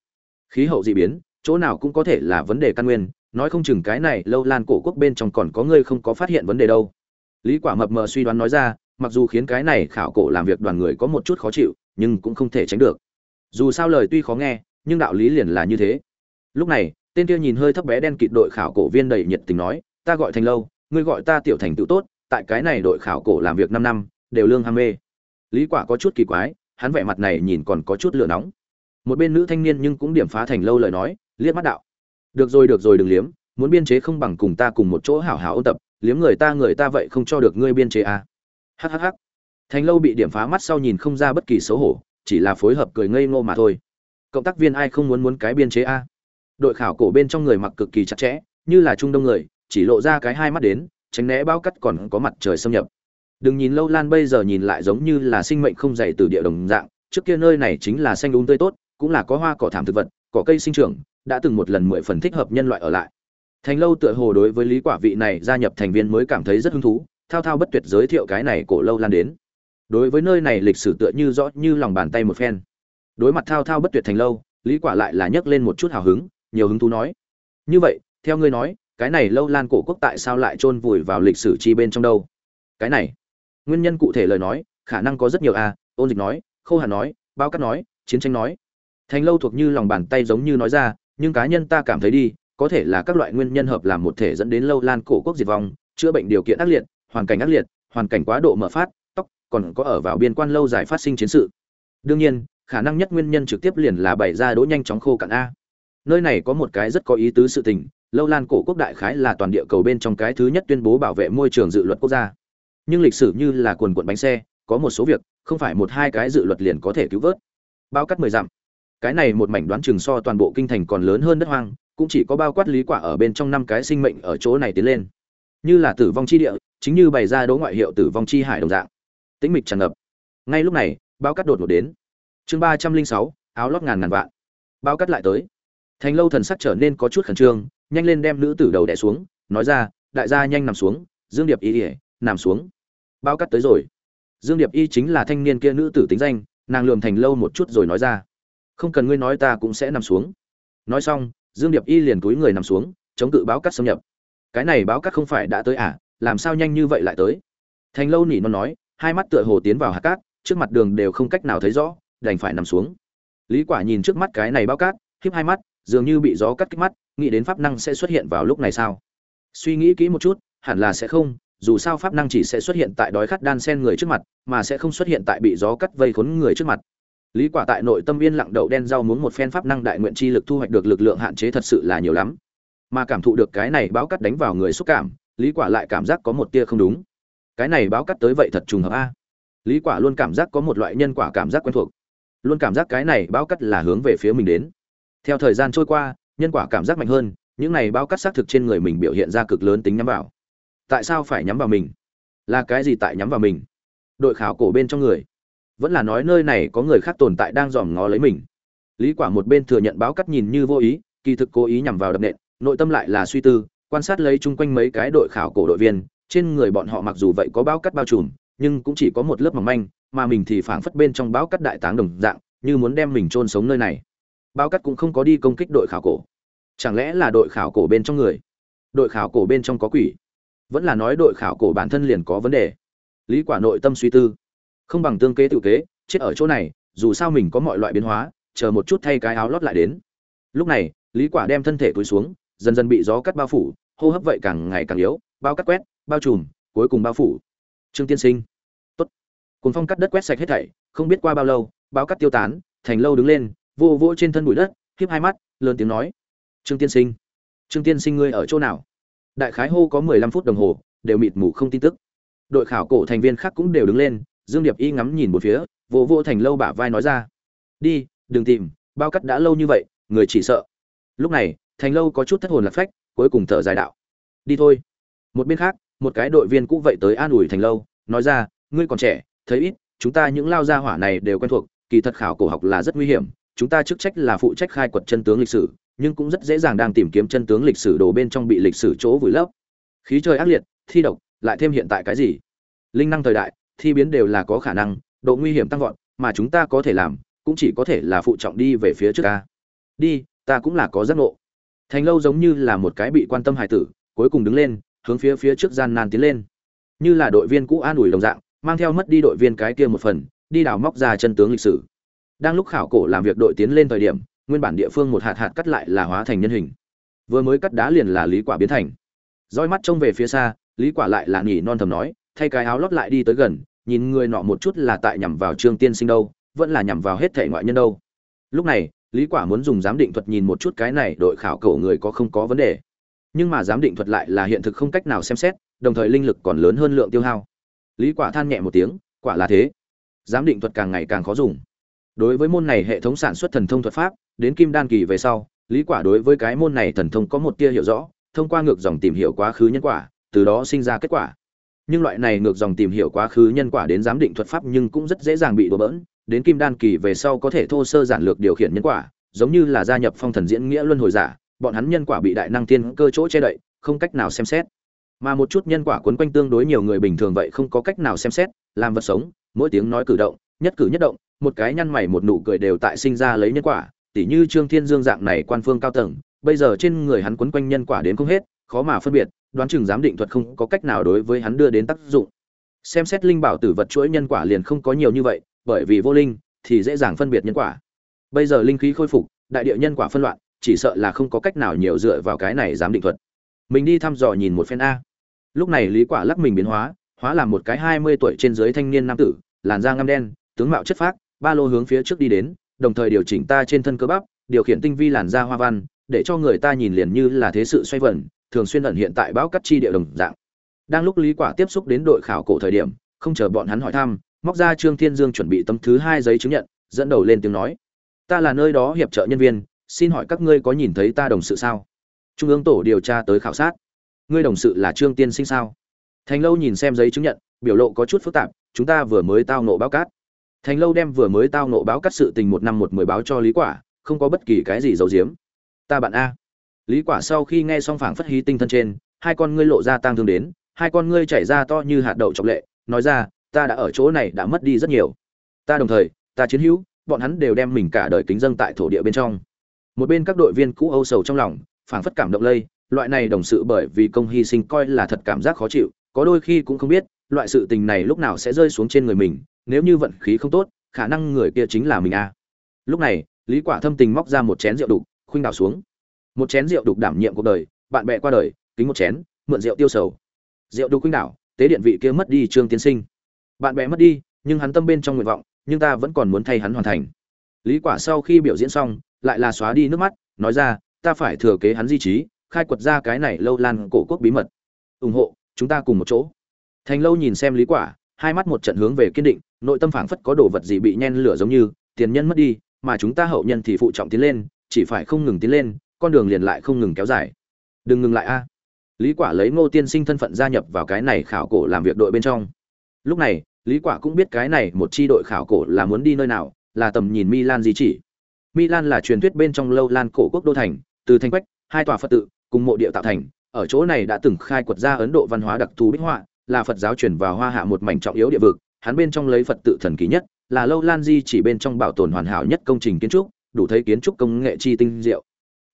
Khí hậu dị biến, chỗ nào cũng có thể là vấn đề căn nguyên, nói không chừng cái này lâu lan cổ quốc bên trong còn có người không có phát hiện vấn đề đâu. Lý quả mập mờ suy đoán nói ra, mặc dù khiến cái này khảo cổ làm việc đoàn người có một chút khó chịu, nhưng cũng không thể tránh được. Dù sao lời tuy khó nghe, nhưng đạo lý liền là như thế lúc này, tên kia nhìn hơi thấp bé đen kịt đội khảo cổ viên đầy nhiệt tình nói, ta gọi thành lâu, ngươi gọi ta tiểu thành tựu tốt, tại cái này đội khảo cổ làm việc năm năm, đều lương ham mê. Lý quả có chút kỳ quái, hắn vẻ mặt này nhìn còn có chút lửa nóng. Một bên nữ thanh niên nhưng cũng điểm phá thành lâu lời nói, liếc mắt đạo. Được rồi được rồi, đừng liếm, muốn biên chế không bằng cùng ta cùng một chỗ hảo hảo ôn tập, liếm người ta người ta vậy không cho được ngươi biên chế à. hhh thành lâu bị điểm phá mắt sau nhìn không ra bất kỳ xấu hổ, chỉ là phối hợp cười ngây ngô mà thôi. Cộng tác viên ai không muốn muốn cái biên chế a đội khảo cổ bên trong người mặc cực kỳ chặt chẽ, như là trung đông người, chỉ lộ ra cái hai mắt đến, tránh né bao cắt còn có mặt trời xâm nhập. Đừng nhìn lâu lan bây giờ nhìn lại giống như là sinh mệnh không dày từ địa đồng dạng, trước kia nơi này chính là xanh đúng tươi tốt, cũng là có hoa cỏ thảm thực vật, cỏ cây sinh trưởng, đã từng một lần mười phần thích hợp nhân loại ở lại. Thành lâu tựa hồ đối với lý quả vị này gia nhập thành viên mới cảm thấy rất hứng thú, thao thao bất tuyệt giới thiệu cái này cổ lâu lan đến. Đối với nơi này lịch sử tựa như rõ như lòng bàn tay một phen. Đối mặt thao thao bất tuyệt thành lâu, lý quả lại là nhấc lên một chút hào hứng nhiều hứng thú nói. Như vậy, theo ngươi nói, cái này lâu lan cổ quốc tại sao lại chôn vùi vào lịch sử chi bên trong đâu? Cái này, nguyên nhân cụ thể lời nói, khả năng có rất nhiều a, ôn dịch nói, khâu hà nói, bao cát nói, chiến tranh nói. Thành lâu thuộc như lòng bàn tay giống như nói ra, nhưng cá nhân ta cảm thấy đi, có thể là các loại nguyên nhân hợp làm một thể dẫn đến lâu lan cổ quốc diệt vong, chữa bệnh điều kiện ác liệt, hoàn cảnh ác liệt, hoàn cảnh quá độ mở phát, tóc còn có ở vào biên quan lâu dài phát sinh chiến sự. Đương nhiên, khả năng nhất nguyên nhân trực tiếp liền là bày ra đỗ nhanh chóng khô cạn a nơi này có một cái rất có ý tứ sự tình, lâu lan cổ quốc đại khái là toàn địa cầu bên trong cái thứ nhất tuyên bố bảo vệ môi trường dự luật quốc gia. Nhưng lịch sử như là quần quận bánh xe, có một số việc, không phải một hai cái dự luật liền có thể cứu vớt. Bao cắt mười dặm. Cái này một mảnh đoán chừng so toàn bộ kinh thành còn lớn hơn đất hoang, cũng chỉ có bao quát lý quả ở bên trong năm cái sinh mệnh ở chỗ này tiến lên. Như là tử vong chi địa, chính như bày ra đố ngoại hiệu tử vong chi hải đồng dạng. Tĩnh mịch tràn ngập. Ngay lúc này, bao cắt đột ngột đến. Chương ba trăm linh sáu, áo lót ngàn ngàn vạn. Bao cắt lại tới thành lâu thần sắc trở nên có chút khẩn trương, nhanh lên đem nữ tử đầu đẻ xuống, nói ra, đại gia nhanh nằm xuống, dương điệp y ỉa nằm xuống. Bao cắt tới rồi. Dương điệp y chính là thanh niên kia nữ tử tính danh, nàng lườm thành lâu một chút rồi nói ra, không cần ngươi nói ta cũng sẽ nằm xuống. Nói xong, dương điệp y liền túi người nằm xuống, chống cự báo cắt xâm nhập. Cái này báo cắt không phải đã tới à làm sao nhanh như vậy lại tới? Thành lâu nỉ non nói, hai mắt tựa hồ tiến vào hạt cát, trước mặt đường đều không cách nào thấy rõ, đành phải nằm xuống. Lý quả nhìn trước mắt cái này báo cát khiếp hai mắt dường như bị gió cắt kích mắt, nghĩ đến pháp năng sẽ xuất hiện vào lúc này sao? Suy nghĩ kỹ một chút, hẳn là sẽ không, dù sao pháp năng chỉ sẽ xuất hiện tại đói khát đan sen người trước mặt, mà sẽ không xuất hiện tại bị gió cắt vây khốn người trước mặt. Lý quả tại nội tâm yên lặng đậu đen rau muốn một phen pháp năng đại nguyện chi lực thu hoạch được lực lượng hạn chế thật sự là nhiều lắm. Mà cảm thụ được cái này báo cắt đánh vào người xúc cảm, lý quả lại cảm giác có một tia không đúng. Cái này báo cắt tới vậy thật trùng hợp a. Lý quả luôn cảm giác có một loại nhân quả cảm giác quen thuộc. Luôn cảm giác cái này báo cắt là hướng về phía mình đến theo thời gian trôi qua, nhân quả cảm giác mạnh hơn, những này bao cắt xác thực trên người mình biểu hiện ra cực lớn tính nhắm vào. Tại sao phải nhắm vào mình? Là cái gì tại nhắm vào mình? Đội khảo cổ bên trong người. Vẫn là nói nơi này có người khác tồn tại đang dòm ngó lấy mình. Lý quả một bên thừa nhận báo cắt nhìn như vô ý, kỳ thực cố ý nhằm vào đập nện, nội tâm lại là suy tư, quan sát lấy chung quanh mấy cái đội khảo cổ đội viên, trên người bọn họ mặc dù vậy có báo cắt bao trùm, nhưng cũng chỉ có một lớp mỏng manh, mà mình thì phảng phất bên trong báo cắt đại táng đồng dạng, như muốn đem mình chôn sống nơi này. Bao cắt cũng không có đi công kích đội khảo cổ. Chẳng lẽ là đội khảo cổ bên trong người? Đội khảo cổ bên trong có quỷ? Vẫn là nói đội khảo cổ bản thân liền có vấn đề. Lý quả nội tâm suy tư. Không bằng tương kế tự kế, chết ở chỗ này, dù sao mình có mọi loại biến hóa, chờ một chút thay cái áo lót lại đến. Lúc này, lý quả đem thân thể túi xuống, dần dần bị gió cắt bao phủ, hô hấp vậy càng ngày càng yếu, bao cắt quét, bao trùm, cuối cùng bao phủ. Trương tiên sinh. Tốt. Cuốn phong cắt đất quét sạch hết thảy, không biết qua bao lâu, bao cắt tiêu tán, thành lâu đứng lên vô vỗ trên thân bụi đất, khiếp hai mắt, lớn tiếng nói. Trương tiên sinh. Trương tiên sinh ngươi ở chỗ nào? Đại khái hô có mười lăm phút đồng hồ, đều mịt mù không tin tức. Đội khảo cổ thành viên khác cũng đều đứng lên, dương điệp y ngắm nhìn một phía, vô vô thành lâu bả vai nói ra. Đi, đừng tìm, bao cắt đã lâu như vậy, người chỉ sợ. Lúc này, thành lâu có chút thất hồn lạc phách, cuối cùng thở dài đạo. Đi thôi. Một bên khác, một cái đội viên cũ vậy tới an ủi thành lâu, nói ra, ngươi còn trẻ, thấy ít, chúng ta những lao gia hỏa này đều quen thuộc, kỳ thật khảo cổ học là rất nguy hiểm chúng ta chức trách là phụ trách khai quật chân tướng lịch sử, nhưng cũng rất dễ dàng đang tìm kiếm chân tướng lịch sử đồ bên trong bị lịch sử chỗ vùi lấp. Khí trời ác liệt, thi độc, lại thêm hiện tại cái gì? Linh năng thời đại, thi biến đều là có khả năng, độ nguy hiểm tăng vọt, mà chúng ta có thể làm, cũng chỉ có thể là phụ trọng đi về phía trước ta. Đi, ta cũng là có giác ngộ. Thành lâu giống như là một cái bị quan tâm hải tử, cuối cùng đứng lên, hướng phía phía trước gian nan tiến lên. Như là đội viên cũ an ủi đồng dạng, mang theo mất đi đội viên cái kia một phần, đi đào móc ra chân tướng lịch sử đang lúc khảo cổ làm việc đội tiến lên thời điểm, nguyên bản địa phương một hạt hạt cắt lại là hóa thành nhân hình. Vừa mới cắt đá liền là lý quả biến thành. Roi mắt trông về phía xa, lý quả lại là nhỉ non thầm nói, thay cái áo lót lại đi tới gần, nhìn người nọ một chút là tại nhằm vào trương tiên sinh đâu, vẫn là nhằm vào hết thể ngoại nhân đâu. Lúc này, lý quả muốn dùng giám định thuật nhìn một chút cái này đội khảo cổ người có không có vấn đề. Nhưng mà giám định thuật lại là hiện thực không cách nào xem xét, đồng thời linh lực còn lớn hơn lượng tiêu hao. Lý quả than nhẹ một tiếng, quả là thế. Giám định thuật càng ngày càng khó dùng đối với môn này hệ thống sản xuất thần thông thuật pháp, đến kim đan kỳ về sau, lý quả đối với cái môn này thần thông có một tia hiểu rõ, thông qua ngược dòng tìm hiểu quá khứ nhân quả, từ đó sinh ra kết quả. Nhưng loại này ngược dòng tìm hiểu quá khứ nhân quả đến giám định thuật pháp nhưng cũng rất dễ dàng bị đổ bỡn, đến kim đan kỳ về sau có thể thô sơ giản lược điều khiển nhân quả, giống như là gia nhập phong thần diễn nghĩa luân hồi giả, bọn hắn nhân quả bị đại năng tiên cơ chỗ che đậy, không cách nào xem xét. Mà một chút nhân quả quấn quanh tương đối nhiều người bình thường vậy không có cách nào xem xét, làm vật sống, mỗi tiếng nói cử động, nhất cử nhất động một cái nhăn mày một nụ cười đều tại sinh ra lấy nhân quả, tỉ như trương thiên dương dạng này quan phương cao tầng, bây giờ trên người hắn quấn quanh nhân quả đến không hết, khó mà phân biệt, đoán chừng giám định thuật không có cách nào đối với hắn đưa đến tác dụng. Xem xét linh bảo tử vật chuỗi nhân quả liền không có nhiều như vậy, bởi vì vô linh thì dễ dàng phân biệt nhân quả. Bây giờ linh khí khôi phục, đại địa nhân quả phân loạn, chỉ sợ là không có cách nào nhiều dựa vào cái này giám định thuật. Mình đi thăm dò nhìn một phen a. Lúc này lý quả lắc mình biến hóa hóa làm một cái hai mươi tuổi trên dưới thanh niên nam tử, làn da ngăm đen, tướng mạo chất phác ba lô hướng phía trước đi đến, đồng thời điều chỉnh ta trên thân cơ bắp, điều khiển tinh vi làn da hoa văn, để cho người ta nhìn liền như là thế sự xoay vần, thường xuyên ẩn hiện tại bão cắt chi địa đồng dạng. Đang lúc lý quả tiếp xúc đến đội khảo cổ thời điểm, không chờ bọn hắn hỏi thăm, móc ra trương thiên dương chuẩn bị tấm thứ hai giấy chứng nhận, dẫn đầu lên tiếng nói. Ta là nơi đó hiệp trợ nhân viên, xin hỏi các ngươi có nhìn thấy ta đồng sự sao? Trung ương tổ điều tra tới khảo sát. Ngươi đồng sự là trương tiên sinh sao? Thành lâu nhìn xem giấy chứng nhận, biểu lộ có chút phức tạp, chúng ta vừa mới tao nộ báo cát thành lâu đem vừa mới tao nộ báo cắt sự tình một năm một mười báo cho lý quả, không có bất kỳ cái gì giấu giếm. Ta bạn a. Lý quả sau khi nghe xong phảng phất hí tinh thân trên, hai con ngươi lộ ra tang thương đến, hai con ngươi chảy ra to như hạt đậu trọng lệ, nói ra, ta đã ở chỗ này đã mất đi rất nhiều. Ta đồng thời, ta chiến hữu, bọn hắn đều đem mình cả đời kính dâng tại thổ địa bên trong. Một bên các đội viên cũ âu sầu trong lòng, phảng phất cảm động lây, loại này đồng sự bởi vì công hy sinh coi là thật cảm giác khó chịu, có đôi khi cũng không biết, loại sự tình này lúc nào sẽ rơi xuống trên người mình nếu như vận khí không tốt, khả năng người kia chính là mình a lúc này, lý quả thâm tình móc ra một chén rượu đục, khuynh đảo xuống. Một chén rượu đục đảm nhiệm cuộc đời, bạn bè qua đời, kính một chén, mượn rượu tiêu sầu. Rượu đục khuynh đảo, tế điện vị kia mất đi trương tiến sinh. Bạn bè mất đi, nhưng hắn tâm bên trong nguyện vọng, nhưng ta vẫn còn muốn thay hắn hoàn thành. Lý quả sau khi biểu diễn xong, lại là xóa đi nước mắt, nói ra, ta phải thừa kế hắn di trí, khai quật ra cái này lâu lan cổ quốc bí mật. Ủng hộ, chúng ta cùng một chỗ. Thành lâu nhìn xem lý quả, hai mắt một trận hướng về kiên định nội tâm phảng phất có đồ vật gì bị nhen lửa giống như, tiền nhân mất đi, mà chúng ta hậu nhân thì phụ trọng tiến lên, chỉ phải không ngừng tiến lên, con đường liền lại không ngừng kéo dài. Đừng ngừng lại a. Lý quả lấy ngô tiên sinh thân phận gia nhập vào cái này khảo cổ làm việc đội bên trong. Lúc này, lý quả cũng biết cái này một chi đội khảo cổ là muốn đi nơi nào, là tầm nhìn milan gì chỉ. Milan là truyền thuyết bên trong lâu lan cổ quốc đô thành, từ thanh quách, hai tòa phật tự, cùng mộ địa tạo thành. Ở chỗ này đã từng khai quật ra ấn độ văn hóa đặc thù bích họa, là phật giáo truyền vào hoa hạ một mảnh trọng yếu địa vực hắn bên trong lấy phật tự thần kỳ nhất, là lâu lan di chỉ bên trong bảo tồn hoàn hảo nhất công trình kiến trúc, đủ thấy kiến trúc công nghệ chi tinh diệu.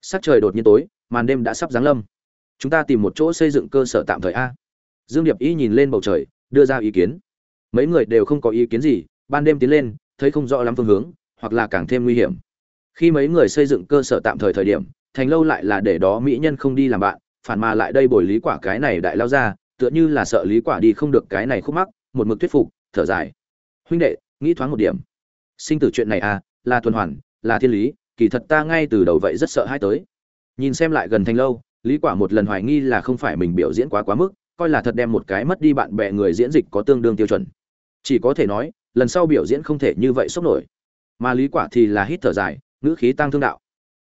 Sắc trời đột nhiên tối, màn đêm đã sắp giáng lâm. Chúng ta tìm một chỗ xây dựng cơ sở tạm thời a. Dương điệp y nhìn lên bầu trời, đưa ra ý kiến. Mấy người đều không có ý kiến gì, ban đêm tiến lên, thấy không rõ lắm phương hướng, hoặc là càng thêm nguy hiểm. Khi mấy người xây dựng cơ sở tạm thời thời điểm, thành lâu lại là để đó mỹ nhân không đi làm bạn, phản mà lại đây bồi lý quả cái này đại lao ra, tựa như là sợ lý quả đi không được cái này khúc mắc, một mực thuyết phục thở dài. Huynh đệ, nghĩ thoáng một điểm. Sinh tử chuyện này à là tuần hoàn, là thiên lý, kỳ thật ta ngay từ đầu vậy rất sợ hai tới. Nhìn xem lại gần thành lâu, lý quả một lần hoài nghi là không phải mình biểu diễn quá quá mức, coi là thật đem một cái mất đi bạn bè người diễn dịch có tương đương tiêu chuẩn. Chỉ có thể nói, lần sau biểu diễn không thể như vậy sốc nổi. Mà lý quả thì là hít thở dài, ngữ khí tăng thương đạo.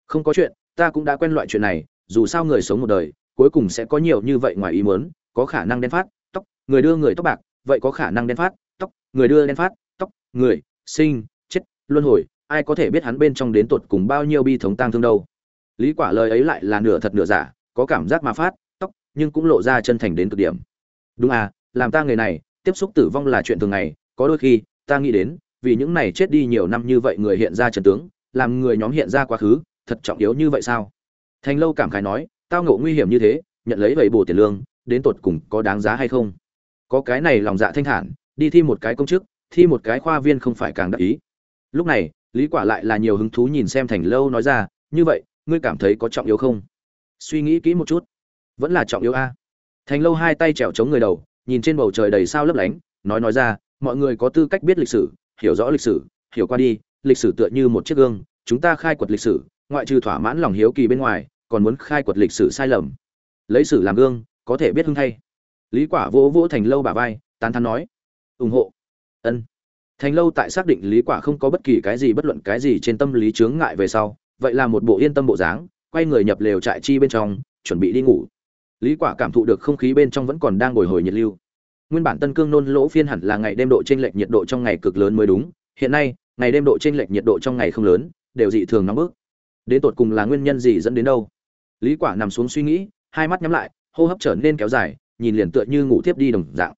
Không có chuyện, ta cũng đã quen loại chuyện này, dù sao người sống một đời, cuối cùng sẽ có nhiều như vậy ngoài ý muốn, có khả năng đen phát, tóc, người đưa người tóc bạc, vậy có khả năng đen phát tóc, người đưa đen phát, tóc, người, sinh, chết, luân hồi, ai có thể biết hắn bên trong đến tột cùng bao nhiêu bi thống tang thương đâu. Lý quả lời ấy lại là nửa thật nửa giả, có cảm giác mà phát, tóc, nhưng cũng lộ ra chân thành đến cực điểm. Đúng à làm ta người này, tiếp xúc tử vong là chuyện thường ngày, có đôi khi, ta nghĩ đến, vì những này chết đi nhiều năm như vậy người hiện ra trần tướng, làm người nhóm hiện ra quá khứ, thật trọng yếu như vậy sao? Thành lâu cảm khái nói, tao ngộ nguy hiểm như thế, nhận lấy vậy bù tiền lương, đến tột cùng có đáng giá hay không? Có cái này lòng dạ thanh thản đi thi một cái công chức, thi một cái khoa viên không phải càng đắc ý. Lúc này, lý quả lại là nhiều hứng thú nhìn xem thành lâu nói ra, như vậy, ngươi cảm thấy có trọng yếu không? Suy nghĩ kỹ một chút. Vẫn là trọng yếu a. Thành lâu hai tay trèo chống người đầu, nhìn trên bầu trời đầy sao lấp lánh, nói nói ra, mọi người có tư cách biết lịch sử, hiểu rõ lịch sử, hiểu qua đi, lịch sử tựa như một chiếc gương, chúng ta khai quật lịch sử, ngoại trừ thỏa mãn lòng hiếu kỳ bên ngoài, còn muốn khai quật lịch sử sai lầm. Lấy sử làm gương, có thể biết hưng thay. Lý quả vỗ vỗ thành lâu bả vai, tán thán nói ủng hộ. Ân. Thành lâu tại xác định lý quả không có bất kỳ cái gì bất luận cái gì trên tâm lý chướng ngại về sau, vậy là một bộ yên tâm bộ dáng, quay người nhập lều trại chi bên trong, chuẩn bị đi ngủ. Lý quả cảm thụ được không khí bên trong vẫn còn đang bồi hồi nhiệt lưu. Nguyên bản tân cương nôn lỗ phiên hẳn là ngày đêm độ trên lệch nhiệt độ trong ngày cực lớn mới đúng, hiện nay, ngày đêm độ trên lệch nhiệt độ trong ngày không lớn, đều dị thường nóng bức. Đến tột cùng là nguyên nhân gì dẫn đến đâu? Lý quả nằm xuống suy nghĩ, hai mắt nhắm lại, hô hấp trở nên kéo dài, nhìn liền tựa như ngủ tiếp đi đồng dạng.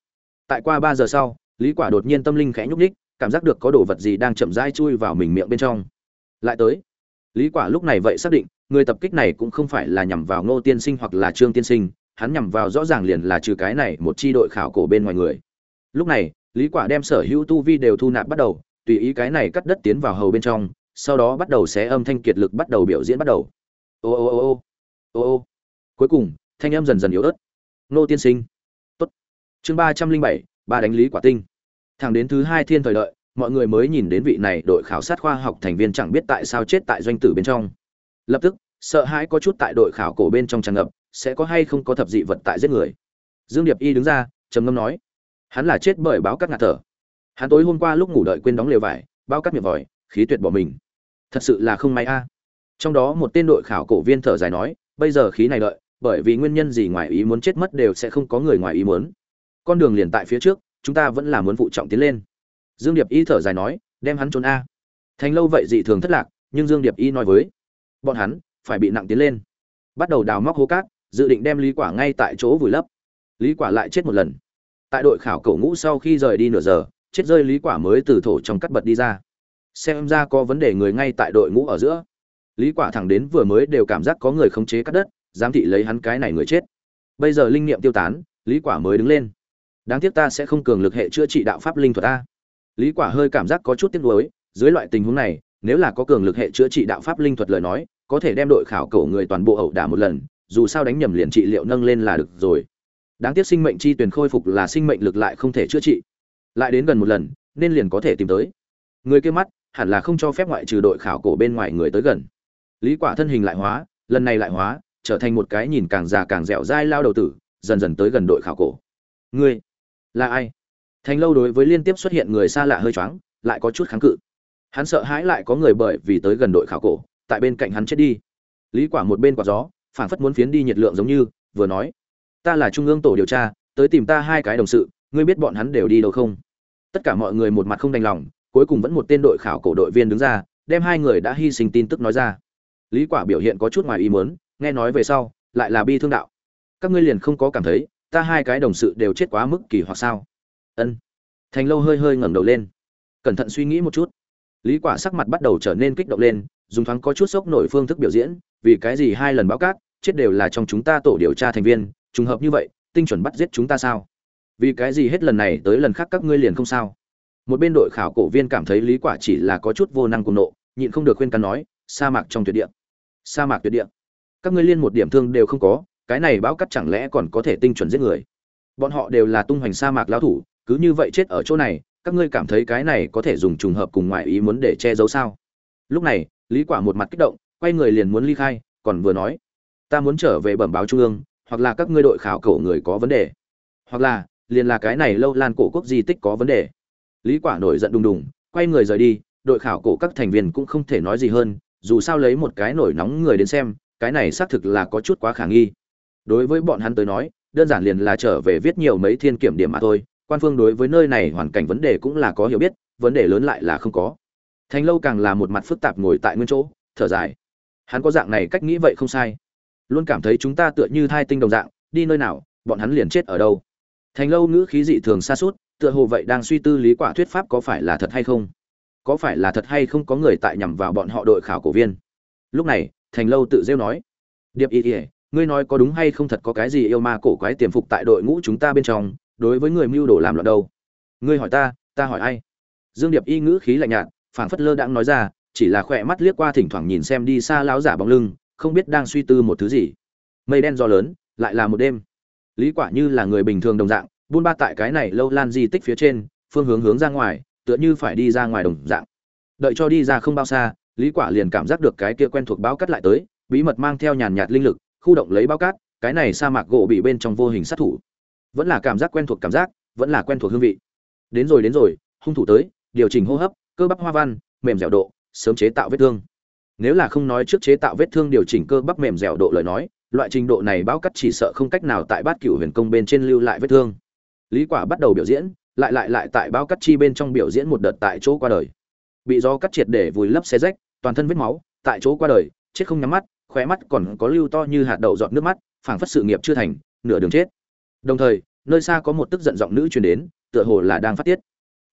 Tại qua ba giờ sau lý quả đột nhiên tâm linh khẽ nhúc nhích, cảm giác được có đồ vật gì đang chậm rãi chui vào mình miệng bên trong. Lại tới. Lý quả lúc này vậy xác định, người tập kích này cũng không phải là nhằm vào ngô tiên sinh hoặc là trương tiên sinh, hắn nhằm vào rõ ràng liền là trừ cái này một chi đội khảo cổ bên ngoài người. Lúc này, lý quả đem sở hữu tu vi đều thu nạp bắt đầu, tùy ý cái này cắt đất tiến vào hầu bên trong, sau đó bắt đầu xé âm thanh kiệt lực bắt đầu biểu diễn bắt đầu. Ô ô ô ô ô ô. Cuối cùng, thanh âm dần dần yếu ớt. Nô tiên sinh. Tốt. Chương ba trăm linh bảy, ba đánh lý quả tinh thẳng đến thứ hai thiên thời đợi, mọi người mới nhìn đến vị này đội khảo sát khoa học thành viên chẳng biết tại sao chết tại doanh tử bên trong. Lập tức, sợ hãi có chút tại đội khảo cổ bên trong tràn ngập, sẽ có hay không có thập dị vật tại giết người. Dương điệp y đứng ra, trầm ngâm nói, hắn là chết bởi báo cắt ngạt thở. Hắn tối hôm qua lúc ngủ đợi quên đóng lều vải bao cắt miệng vòi, khí tuyệt bỏ mình. Thật sự là không may a. Trong đó một tên đội khảo cổ viên thở dài nói, bây giờ khí này đợi, bởi vì nguyên nhân gì ngoài ý muốn chết mất đều sẽ không có người ngoài ý muốn. Con đường liền tại phía trước chúng ta vẫn là muốn phụ trọng tiến lên. Dương điệp y thở dài nói, đem hắn trốn a. Thành lâu vậy dị thường thất lạc, nhưng dương điệp y nói với bọn hắn, phải bị nặng tiến lên. Bắt đầu đào móc hố cát, dự định đem lý quả ngay tại chỗ vùi lấp. Lý quả lại chết một lần. Tại đội khảo cổ ngũ sau khi rời đi nửa giờ, chết rơi lý quả mới từ thổ trong cắt bật đi ra. Xem ra có vấn đề người ngay tại đội ngũ ở giữa. Lý quả thẳng đến vừa mới đều cảm giác có người khống chế cắt đất, giám thị lấy hắn cái này người chết. Bây giờ linh niệm tiêu tán, lý quả mới đứng lên đáng tiếc ta sẽ không cường lực hệ chữa trị đạo pháp linh thuật a lý quả hơi cảm giác có chút tiếc nuối, dưới loại tình huống này, nếu là có cường lực hệ chữa trị đạo pháp linh thuật lời nói, có thể đem đội khảo cổ người toàn bộ ẩu đả một lần, dù sao đánh nhầm liền trị liệu nâng lên là được rồi. Đáng tiếc sinh mệnh chi tuyển khôi phục là sinh mệnh lực lại không thể chữa trị. Lại đến gần một lần, nên liền có thể tìm tới. Người kia mắt, hẳn là không cho phép ngoại trừ đội khảo cổ bên ngoài người tới gần. Lý quả thân hình lại hóa, lần này lại hóa, trở thành một cái nhìn càng già càng dẻo dai lao đầu tử, dần dần tới gần đội khảo cổ. Ngươi là ai? Thành lâu đối với liên tiếp xuất hiện người xa lạ hơi choáng, lại có chút kháng cự. Hắn sợ hãi lại có người bởi vì tới gần đội khảo cổ, tại bên cạnh hắn chết đi. Lý quả một bên quạt gió, phảng phất muốn phiến đi nhiệt lượng giống như, vừa nói, ta là trung ương tổ điều tra, tới tìm ta hai cái đồng sự, ngươi biết bọn hắn đều đi đâu không? Tất cả mọi người một mặt không đành lòng, cuối cùng vẫn một tên đội khảo cổ đội viên đứng ra, đem hai người đã hy sinh tin tức nói ra. Lý quả biểu hiện có chút ngoài ý muốn, nghe nói về sau, lại là bi thương đạo, các ngươi liền không có cảm thấy ta hai cái đồng sự đều chết quá mức kỳ hoặc sao? Ân. Thành lâu hơi hơi ngẩng đầu lên. Cẩn thận suy nghĩ một chút. Lý quả sắc mặt bắt đầu trở nên kích động lên, dùng thoáng có chút sốc nổi phương thức biểu diễn, vì cái gì hai lần báo cát, chết đều là trong chúng ta tổ điều tra thành viên, trùng hợp như vậy, tinh chuẩn bắt giết chúng ta sao? Vì cái gì hết lần này tới lần khác các ngươi liền không sao? Một bên đội khảo cổ viên cảm thấy lý quả chỉ là có chút vô năng cùng nộ, nhịn không được khuyên can nói, sa mạc trong tuyệt địa. Sa mạc tuyệt địa. Các ngươi liên một điểm thương đều không có cái này báo cắt chẳng lẽ còn có thể tinh chuẩn giết người? Bọn họ đều là tung hoành sa mạc lão thủ, cứ như vậy chết ở chỗ này, các ngươi cảm thấy cái này có thể dùng trùng hợp cùng ngoại ý muốn để che giấu sao? Lúc này, lý quả một mặt kích động, quay người liền muốn ly khai, còn vừa nói, ta muốn trở về bẩm báo trung ương, hoặc là các ngươi đội khảo cổ người có vấn đề. Hoặc là, liền là cái này lâu lan cổ quốc di tích có vấn đề. Lý quả nổi giận đùng đùng, quay người rời đi, đội khảo cổ các thành viên cũng không thể nói gì hơn, dù sao lấy một cái nổi nóng người đến xem, cái này xác thực là có chút quá khả nghi đối với bọn hắn tới nói, đơn giản liền là trở về viết nhiều mấy thiên kiểm điểm mà thôi. Quan phương đối với nơi này hoàn cảnh vấn đề cũng là có hiểu biết, vấn đề lớn lại là không có. Thành lâu càng là một mặt phức tạp ngồi tại nguyên chỗ, thở dài. Hắn có dạng này cách nghĩ vậy không sai. Luôn cảm thấy chúng ta tựa như thai tinh đồng dạng, đi nơi nào, bọn hắn liền chết ở đâu. Thành lâu ngữ khí dị thường xa suốt, tựa hồ vậy đang suy tư lý quả thuyết pháp có phải là thật hay không. Có phải là thật hay không có người tại nhằm vào bọn họ đội khảo cổ viên. Lúc này, thành lâu tự rêu nói. Điệp y ỉa ngươi nói có đúng hay không thật có cái gì yêu ma cổ quái tiềm phục tại đội ngũ chúng ta bên trong, đối với người mưu đồ làm loạn đâu? Ngươi hỏi ta ta hỏi ai? Dương điệp y ngữ khí lạnh nhạt, phảng phất lơ đãng nói ra, chỉ là khỏe mắt liếc qua thỉnh thoảng nhìn xem đi xa láo giả bóng lưng, không biết đang suy tư một thứ gì. Mây đen gió lớn, lại là một đêm. Lý quả như là người bình thường đồng dạng, buôn ba tại cái này lâu lan di tích phía trên, phương hướng hướng ra ngoài, tựa như phải đi ra ngoài đồng dạng. Đợi cho đi ra không bao xa, lý quả liền cảm giác được cái kia quen thuộc báo cắt lại tới, bí mật mang theo nhàn nhạt linh lực khu động lấy bao cát, cái này sa mạc gỗ bị bên trong vô hình sát thủ. Vẫn là cảm giác quen thuộc cảm giác, vẫn là quen thuộc hương vị. Đến rồi đến rồi, hung thủ tới, điều chỉnh hô hấp, cơ bắp hoa văn, mềm dẻo độ, sớm chế tạo vết thương. Nếu là không nói trước chế tạo vết thương điều chỉnh cơ bắp mềm dẻo độ lời nói, loại trình độ này báo cắt chỉ sợ không cách nào tại bát cửu huyền công bên trên lưu lại vết thương. Lý quả bắt đầu biểu diễn, lại lại lại tại báo cắt chi bên trong biểu diễn một đợt tại chỗ qua đời. Bị gió cắt triệt để vùi lấp xé rách, toàn thân vết máu, tại chỗ qua đời, chết không nhắm mắt khóe mắt còn có lưu to như hạt đậu giọt nước mắt, phảng phất sự nghiệp chưa thành, nửa đường chết. Đồng thời, nơi xa có một tức giận giọng nữ truyền đến, tựa hồ là đang phát tiết.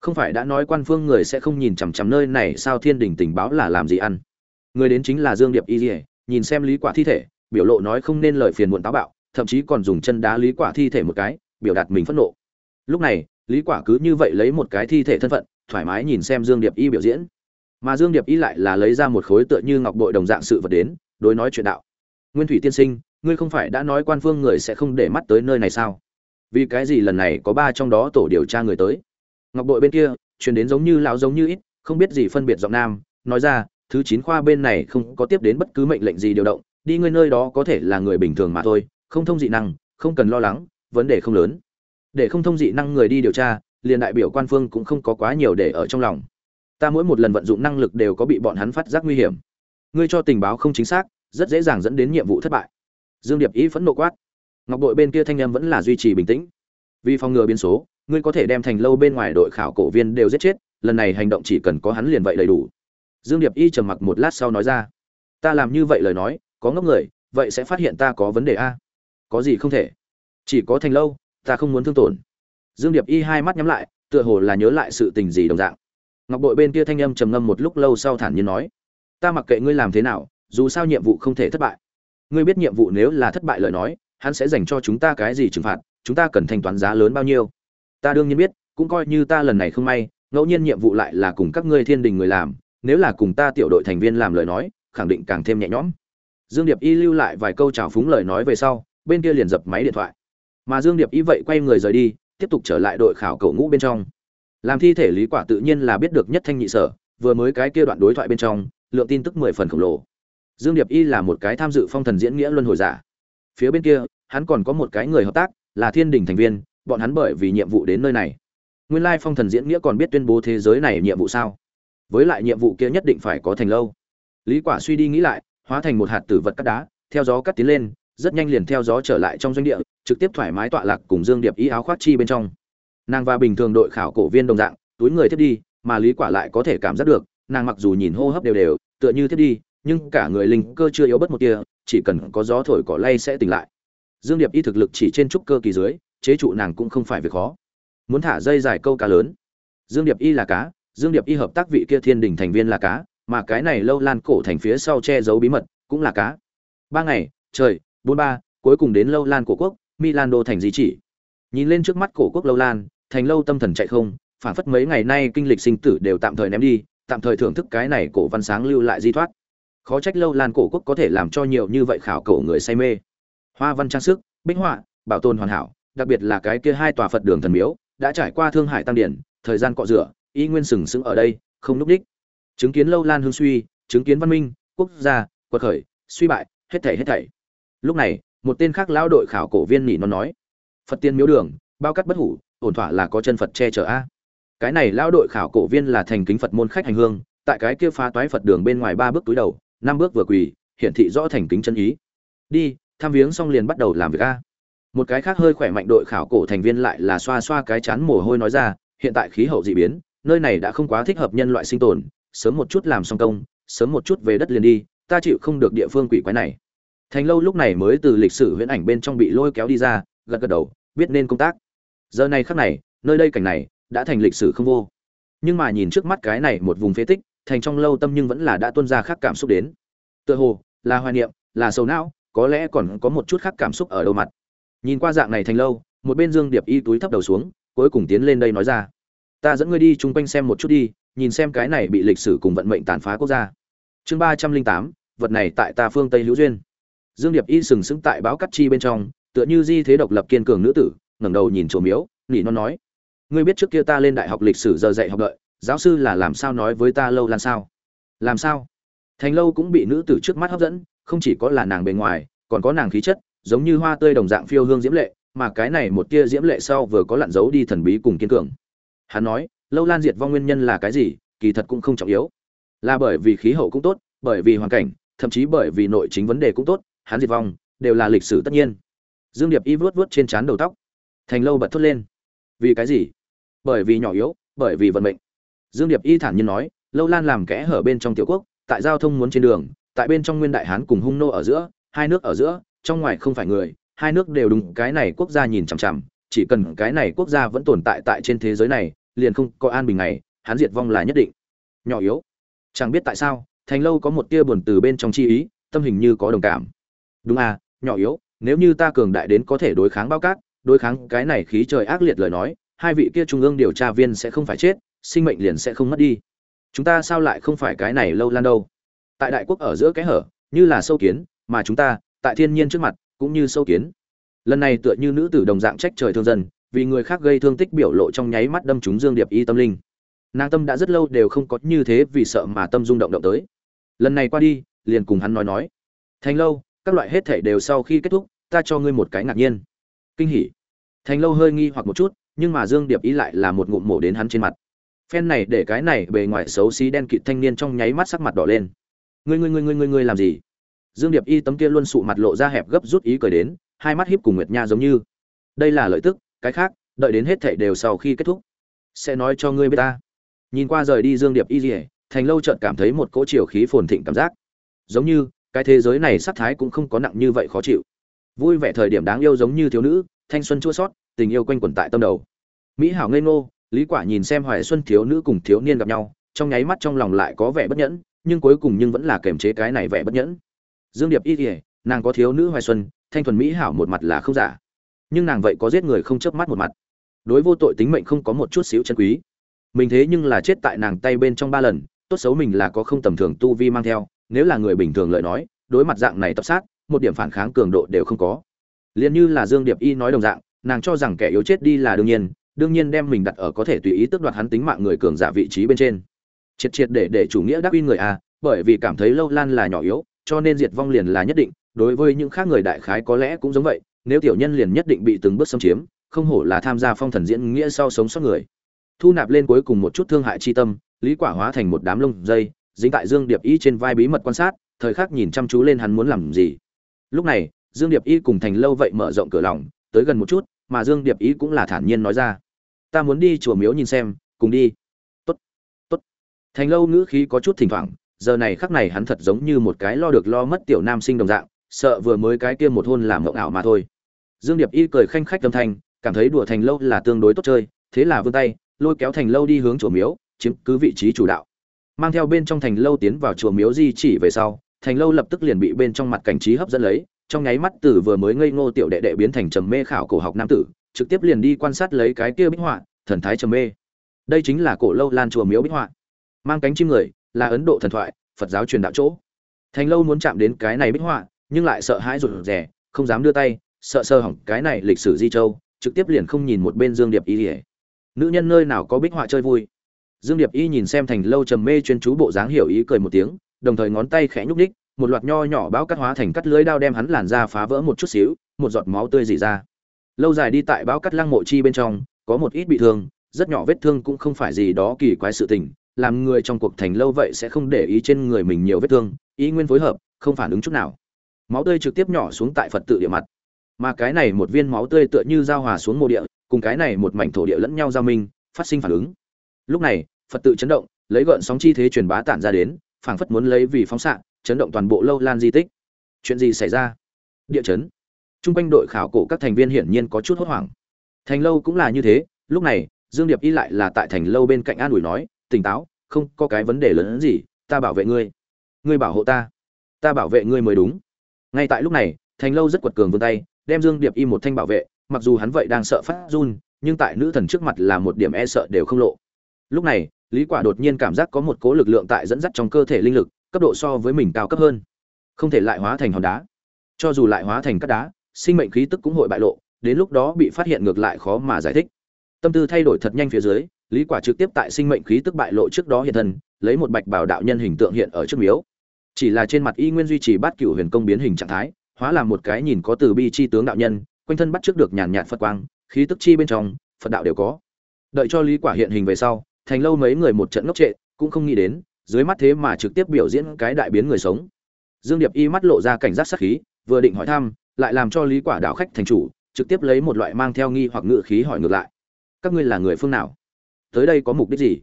Không phải đã nói quan phương người sẽ không nhìn chằm chằm nơi này sao thiên đình tình báo là làm gì ăn? Người đến chính là dương điệp y dỉa nhìn xem lý quả thi thể, biểu lộ nói không nên lời phiền muộn táo bạo, thậm chí còn dùng chân đá lý quả thi thể một cái, biểu đạt mình phẫn nộ. Lúc này, lý quả cứ như vậy lấy một cái thi thể thân phận, thoải mái nhìn xem dương điệp y biểu diễn. Mà dương điệp y lại là lấy ra một khối tựa như ngọc bội đồng dạng sự vật đến đối nói chuyện đạo. Nguyên thủy tiên sinh, ngươi không phải đã nói quan phương người sẽ không để mắt tới nơi này sao? Vì cái gì lần này có ba trong đó tổ điều tra người tới? Ngọc đội bên kia, truyền đến giống như lão giống như ít, không biết gì phân biệt giọng nam, nói ra, thứ chín khoa bên này không có tiếp đến bất cứ mệnh lệnh gì điều động, đi ngươi nơi đó có thể là người bình thường mà thôi, không thông dị năng, không cần lo lắng, vấn đề không lớn. Để không thông dị năng người đi điều tra, liền đại biểu quan phương cũng không có quá nhiều để ở trong lòng. Ta mỗi một lần vận dụng năng lực đều có bị bọn hắn phát giác nguy hiểm ngươi cho tình báo không chính xác, rất dễ dàng dẫn đến nhiệm vụ thất bại. Dương điệp ý phẫn nộ quát. Ngọc đội bên kia thanh em vẫn là duy trì bình tĩnh. Vì phòng ngừa biến số, ngươi có thể đem thành lâu bên ngoài đội khảo cổ viên đều giết chết, lần này hành động chỉ cần có hắn liền vậy đầy đủ. Dương điệp y trầm mặc một lát sau nói ra. Ta làm như vậy lời nói, có ngốc người, vậy sẽ phát hiện ta có vấn đề a. Có gì không thể? Chỉ có thành lâu, ta không muốn thương tổn. Dương điệp y hai mắt nhắm lại, tựa hồ là nhớ lại sự tình gì đồng dạng. Ngọc bội bên kia thanh âm trầm ngâm một lúc lâu sau thản nhiên nói ta mặc kệ ngươi làm thế nào, dù sao nhiệm vụ không thể thất bại. Ngươi biết nhiệm vụ nếu là thất bại lời nói, hắn sẽ dành cho chúng ta cái gì trừng phạt, chúng ta cần thanh toán giá lớn bao nhiêu. Ta đương nhiên biết, cũng coi như ta lần này không may, ngẫu nhiên nhiệm vụ lại là cùng các ngươi thiên đình người làm, nếu là cùng ta tiểu đội thành viên làm lời nói, khẳng định càng thêm nhẹ nhõm. Dương điệp y lưu lại vài câu trào phúng lời nói về sau, bên kia liền dập máy điện thoại. Mà dương điệp y vậy quay người rời đi, tiếp tục trở lại đội khảo cầu ngũ bên trong. Làm thi thể lý quả tự nhiên là biết được nhất thanh nhị sở, vừa mới cái kia đoạn đối thoại bên trong lượng tin tức mười phần khổng lồ. Dương điệp y là một cái tham dự phong thần diễn nghĩa luân hồi giả. Phía bên kia, hắn còn có một cái người hợp tác, là thiên đình thành viên, bọn hắn bởi vì nhiệm vụ đến nơi này. Nguyên lai phong thần diễn nghĩa còn biết tuyên bố thế giới này nhiệm vụ sao? Với lại nhiệm vụ kia nhất định phải có thành lâu. Lý quả suy đi nghĩ lại, hóa thành một hạt tử vật cắt đá, theo gió cắt tiến lên, rất nhanh liền theo gió trở lại trong doanh địa, trực tiếp thoải mái tọa lạc cùng dương điệp y áo khoác chi bên trong. Nàng và bình thường đội khảo cổ viên đồng dạng, túi người thiết đi, mà lý quả lại có thể cảm giác được nàng mặc dù nhìn hô hấp đều đều, tựa như thiết đi, nhưng cả người linh cơ chưa yếu bất một tia, chỉ cần có gió thổi cỏ lay sẽ tỉnh lại. Dương điệp y thực lực chỉ trên trúc cơ kỳ dưới, chế trụ nàng cũng không phải việc khó. Muốn thả dây dài câu cá lớn. Dương điệp y là cá, dương điệp y hợp tác vị kia thiên đình thành viên là cá, mà cái này lâu lan cổ thành phía sau che giấu bí mật cũng là cá. Ba ngày, trời, bốn ba, cuối cùng đến lâu lan cổ quốc milan đô thành di chỉ. Nhìn lên trước mắt cổ quốc lâu lan, thành lâu tâm thần chạy không phản phất mấy ngày nay kinh lịch sinh tử đều tạm thời ném đi tạm thời thưởng thức cái này cổ văn sáng lưu lại di thoát. Khó trách lâu lan cổ quốc có thể làm cho nhiều như vậy khảo cổ người say mê. Hoa văn trang sức, bích họa, bảo tồn hoàn hảo, đặc biệt là cái kia hai tòa phật đường thần miếu, đã trải qua thương hải tăng điển, thời gian cọ rửa, y nguyên sừng sững ở đây, không núp đích. Chứng kiến lâu lan hương suy, chứng kiến văn minh, quốc gia, quật khởi, suy bại, hết thảy hết thảy. Lúc này, một tên khác lão đội khảo cổ viên nhỉ nó nói, phật tiên miếu đường, bao cắt bất hủ, ổn thỏa là có chân phật che chở a cái này lao đội khảo cổ viên là thành kính phật môn khách hành hương, tại cái kia phá toái phật đường bên ngoài ba bước túi đầu, năm bước vừa quỳ, hiển thị rõ thành kính chân ý. Đi, tham viếng xong liền bắt đầu làm việc a. Một cái khác hơi khỏe mạnh đội khảo cổ thành viên lại là xoa xoa cái chán mồ hôi nói ra, hiện tại khí hậu dị biến, nơi này đã không quá thích hợp nhân loại sinh tồn, sớm một chút làm xong công, sớm một chút về đất liền đi, ta chịu không được địa phương quỷ quái này. Thành lâu lúc này mới từ lịch sử huyễn ảnh bên trong bị lôi kéo đi ra, gật gật đầu, biết nên công tác. Giờ này khắc này, nơi đây cảnh này đã thành lịch sử không vô. Nhưng mà nhìn trước mắt cái này một vùng phế tích, thành trong lâu tâm nhưng vẫn là đã tuân ra khác cảm xúc đến. Tựa hồ, là hoài niệm, là sầu não, có lẽ còn có một chút khác cảm xúc ở đầu mặt. Nhìn qua dạng này thành lâu, một bên dương điệp y túi thấp đầu xuống, cuối cùng tiến lên đây nói ra. Ta dẫn ngươi đi chung quanh xem một chút đi, nhìn xem cái này bị lịch sử cùng vận mệnh tàn phá quốc gia. Chương ba trăm linh tám, vật này tại ta phương tây hữu duyên. Dương điệp y sừng sững tại báo cắt chi bên trong, tựa như di thế độc lập kiên cường nữ tử, ngẩng đầu nhìn chỗ miếu, nỉ non nói ngươi biết trước kia ta lên đại học lịch sử giờ dạy học đợi, giáo sư là làm sao nói với ta lâu lan sao? Làm sao? Thành lâu cũng bị nữ tử trước mắt hấp dẫn, không chỉ có là nàng bề ngoài, còn có nàng khí chất, giống như hoa tươi đồng dạng phiêu hương diễm lệ, mà cái này một tia diễm lệ sau vừa có lặn giấu đi thần bí cùng kiên cường. Hắn nói, lâu lan diệt vong nguyên nhân là cái gì, kỳ thật cũng không trọng yếu. Là bởi vì khí hậu cũng tốt, bởi vì hoàn cảnh, thậm chí bởi vì nội chính vấn đề cũng tốt, hắn diệt vong, đều là lịch sử tất nhiên. Dương điệp y vuốt vuốt trên trán đầu tóc. Thành lâu bật thốt lên vì cái gì? Bởi vì nhỏ yếu, bởi vì vận mệnh. Dương điệp y thản nhiên nói, lâu lan làm kẽ hở bên trong tiểu quốc, tại giao thông muốn trên đường, tại bên trong nguyên đại hán cùng hung nô ở giữa, hai nước ở giữa, trong ngoài không phải người, hai nước đều đúng, cái này quốc gia nhìn chằm chằm, chỉ cần cái này quốc gia vẫn tồn tại tại trên thế giới này, liền không có an bình này hắn diệt vong là nhất định. Nhỏ yếu. Chẳng biết tại sao, thành lâu có một tia buồn từ bên trong chi ý, tâm hình như có đồng cảm. Đúng à nhỏ yếu, nếu như ta cường đại đến có thể đối kháng bao cát đối kháng cái này khí trời ác liệt lời nói, hai vị kia trung ương điều tra viên sẽ không phải chết, sinh mệnh liền sẽ không mất đi. Chúng ta sao lại không phải cái này lâu lan đâu? Tại đại quốc ở giữa cái hở, như là sâu kiến, mà chúng ta, tại thiên nhiên trước mặt, cũng như sâu kiến. Lần này tựa như nữ tử đồng dạng trách trời thương dân, vì người khác gây thương tích biểu lộ trong nháy mắt đâm trúng dương điệp y tâm linh. Nàng tâm đã rất lâu đều không có như thế vì sợ mà tâm rung động động tới. Lần này qua đi, liền cùng hắn nói nói. Thành lâu, các loại hết thể đều sau khi kết thúc, ta cho ngươi một cái ngạc nhiên. Kinh hỉ thành lâu hơi nghi hoặc một chút, nhưng mà dương điệp ý lại là một ngụm mổ đến hắn trên mặt. Phen này để cái này bề ngoài xấu xí đen kịt thanh niên trong nháy mắt sắc mặt đỏ lên. Ngươi ngươi ngươi ngươi ngươi ngươi làm gì? Dương điệp y tấm kia luôn sụ mặt lộ ra hẹp gấp rút ý cười đến, hai mắt hiếp cùng nguyệt nha giống như. Đây là lợi tức, cái khác, đợi đến hết thảy đều sau khi kết thúc, sẽ nói cho ngươi biết ta. Nhìn qua rời đi dương điệp y rỉa thành lâu chợt cảm thấy một cỗ chiều khí phồn thịnh cảm giác. Giống như, cái thế giới này sắc thái cũng không có nặng như vậy khó chịu. Vui vẻ thời điểm đáng yêu giống như thiếu nữ thanh xuân chua sót, tình yêu quanh quẩn tại tâm đầu. Mỹ hảo ngây ngô, lý quả nhìn xem hoài xuân thiếu nữ cùng thiếu niên gặp nhau, trong nháy mắt trong lòng lại có vẻ bất nhẫn, nhưng cuối cùng nhưng vẫn là kềm chế cái này vẻ bất nhẫn. Dương điệp y kỉa nàng có thiếu nữ hoài xuân, thanh thuần mỹ hảo một mặt là không giả. Nhưng nàng vậy có giết người không chớp mắt một mặt. Đối vô tội tính mệnh không có một chút xíu chân quý. Mình thế nhưng là chết tại nàng tay bên trong ba lần, tốt xấu mình là có không tầm thường tu vi mang theo, nếu là người bình thường lợi nói, đối mặt dạng này tập sát, một điểm phản kháng cường độ đều không có liền như là dương điệp y nói đồng dạng, nàng cho rằng kẻ yếu chết đi là đương nhiên đương nhiên đem mình đặt ở có thể tùy ý tước đoạt hắn tính mạng người cường giả vị trí bên trên. Triệt triệt để để chủ nghĩa đắc uy người a, bởi vì cảm thấy lâu lan là nhỏ yếu, cho nên diệt vong liền là nhất định, đối với những khác người đại khái có lẽ cũng giống vậy, nếu tiểu nhân liền nhất định bị từng bước xâm chiếm, không hổ là tham gia phong thần diễn nghĩa sau sống sót người. Thu nạp lên cuối cùng một chút thương hại chi tâm, lý quả hóa thành một đám lông dây, dính tại dương điệp y trên vai bí mật quan sát, thời khắc nhìn chăm chú lên hắn muốn làm gì. Lúc này dương điệp y cùng thành lâu vậy mở rộng cửa lòng, tới gần một chút, mà dương điệp y cũng là thản nhiên nói ra. Ta muốn đi chùa miếu nhìn xem, cùng đi. Tốt tốt. Thành lâu ngữ khí có chút thỉnh thoảng, giờ này khắc này hắn thật giống như một cái lo được lo mất tiểu nam sinh đồng dạng, sợ vừa mới cái kia một hôn làm mộng ảo mà thôi. Dương điệp y cười khanh khách âm thanh, cảm thấy đùa thành lâu là tương đối tốt chơi, thế là vươn tay, lôi kéo thành lâu đi hướng chùa miếu, chiếm cứ vị trí chủ đạo. Mang theo bên trong thành lâu tiến vào chùa miếu di chỉ về sau, thành lâu lập tức liền bị bên trong mặt cảnh trí hấp dẫn lấy trong nháy mắt tử vừa mới ngây ngô tiểu đệ đệ biến thành trầm mê khảo cổ học nam tử, trực tiếp liền đi quan sát lấy cái kia bích họa, thần thái trầm mê. Đây chính là cổ lâu lan chùa miếu bích họa. Mang cánh chim người, là ấn độ thần thoại, phật giáo truyền đạo chỗ. Thành lâu muốn chạm đến cái này bích họa, nhưng lại sợ hãi rụt rè, không dám đưa tay, sợ sơ hỏng cái này lịch sử di châu, trực tiếp liền không nhìn một bên dương điệp y ỉa nữ nhân nơi nào có bích họa chơi vui? Dương điệp y nhìn xem thành lâu trầm mê chuyên chú bộ dáng hiểu ý cười một tiếng, đồng thời ngón tay khẽ nhúc ních một loạt nho nhỏ bão cắt hóa thành cắt lưới đao đem hắn làn ra phá vỡ một chút xíu, một giọt máu tươi rỉ ra. Lâu dài đi tại bão cắt lăng mộ chi bên trong, có một ít bị thương, rất nhỏ vết thương cũng không phải gì đó kỳ quái sự tình, làm người trong cuộc thành lâu vậy sẽ không để ý trên người mình nhiều vết thương, ý nguyên phối hợp, không phản ứng chút nào. Máu tươi trực tiếp nhỏ xuống tại phật tự địa mặt. Mà cái này một viên máu tươi tựa như giao hòa xuống mộ địa, cùng cái này một mảnh thổ địa lẫn nhau giao minh, phát sinh phản ứng. Lúc này, phật tự chấn động, lấy gợn sóng chi thế truyền bá tản ra đến, phảng phất muốn lấy vì phóng xạ chấn động toàn bộ lâu lan di tích. Chuyện gì xảy ra? Địa chấn. Trung quanh đội khảo cổ các thành viên hiển nhiên có chút hốt hoảng. Thành lâu cũng là như thế, lúc này, dương điệp y lại là tại thành lâu bên cạnh an ủi nói, tỉnh táo, không có cái vấn đề lớn hơn gì, ta bảo vệ ngươi. Ngươi bảo hộ ta. Ta bảo vệ ngươi mới đúng. Ngay tại lúc này, thành lâu rất quật cường vươn tay, đem dương điệp y một thanh bảo vệ, mặc dù hắn vậy đang sợ phát run, nhưng tại nữ thần trước mặt là một điểm e sợ đều không lộ. Lúc này, lý quả đột nhiên cảm giác có một cố lực lượng tại dẫn dắt trong cơ thể linh lực cấp độ so với mình cao cấp hơn. Không thể lại hóa thành hòn đá. Cho dù lại hóa thành cát đá, sinh mệnh khí tức cũng hội bại lộ, đến lúc đó bị phát hiện ngược lại khó mà giải thích. Tâm tư thay đổi thật nhanh phía dưới, lý quả trực tiếp tại sinh mệnh khí tức bại lộ trước đó hiện thân, lấy một bạch bảo đạo nhân hình tượng hiện ở trước miếu. Chỉ là trên mặt y nguyên duy trì bát cửu huyền công biến hình trạng thái, hóa làm một cái nhìn có từ bi chi tướng đạo nhân, quanh thân bắt trước được nhàn nhạt phật quang, khí tức chi bên trong, phật đạo đều có. Đợi cho lý quả hiện hình về sau, thành lâu mấy người một trận ngốc trệ, cũng không nghĩ đến dưới mắt thế mà trực tiếp biểu diễn cái đại biến người sống. Dương điệp y mắt lộ ra cảnh giác sát khí, vừa định hỏi thăm, lại làm cho lý quả đạo khách thành chủ, trực tiếp lấy một loại mang theo nghi hoặc ngự khí hỏi ngược lại. Các ngươi là người phương nào? Tới đây có mục đích gì?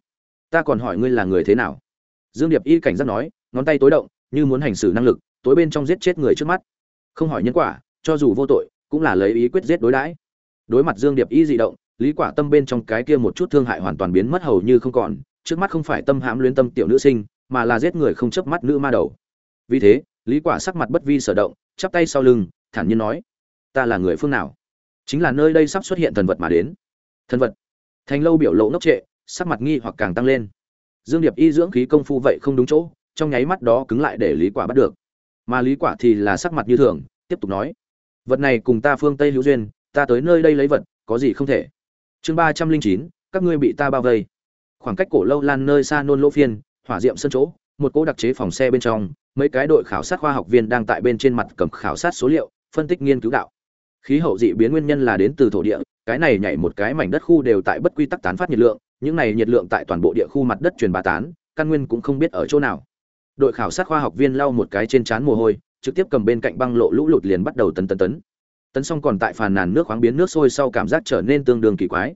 Ta còn hỏi ngươi là người thế nào? Dương điệp y cảnh giác nói, ngón tay tối động, như muốn hành xử năng lực, tối bên trong giết chết người trước mắt. Không hỏi nhân quả, cho dù vô tội, cũng là lấy ý quyết giết đối đãi. Đối mặt dương điệp y dị động, lý quả tâm bên trong cái kia một chút thương hại hoàn toàn biến mất hầu như không còn trước mắt không phải tâm hãm luyến tâm tiểu nữ sinh, mà là giết người không chớp mắt nữ ma đầu. Vì thế, lý quả sắc mặt bất vi sở động, chắp tay sau lưng, thản nhiên nói, ta là người phương nào? Chính là nơi đây sắp xuất hiện thần vật mà đến. Thần vật? Thành lâu biểu lộ ngốc trệ, sắc mặt nghi hoặc càng tăng lên. Dương điệp y dưỡng khí công phu vậy không đúng chỗ, trong nháy mắt đó cứng lại để lý quả bắt được. Mà lý quả thì là sắc mặt như thường, tiếp tục nói, vật này cùng ta phương tây hữu duyên, ta tới nơi đây lấy vật, có gì không thể? Chương ba trăm linh chín, các ngươi bị ta bao vây khoảng cách cổ lâu lan nơi xa nôn lỗ phiên, hỏa diệm sân chỗ, một cỗ đặc chế phòng xe bên trong, mấy cái đội khảo sát khoa học viên đang tại bên trên mặt cầm khảo sát số liệu, phân tích nghiên cứu đạo. Khí hậu dị biến nguyên nhân là đến từ thổ địa, cái này nhảy một cái mảnh đất khu đều tại bất quy tắc tán phát nhiệt lượng, những này nhiệt lượng tại toàn bộ địa khu mặt đất truyền bá tán, căn nguyên cũng không biết ở chỗ nào. Đội khảo sát khoa học viên lau một cái trên trán mồ hôi, trực tiếp cầm bên cạnh băng lộ lũ lụt liền bắt đầu tấn tấn tấn. Tấn xong còn tại phàn nàn nước khoáng biến nước sôi sau cảm giác trở nên tương đương kỳ quái.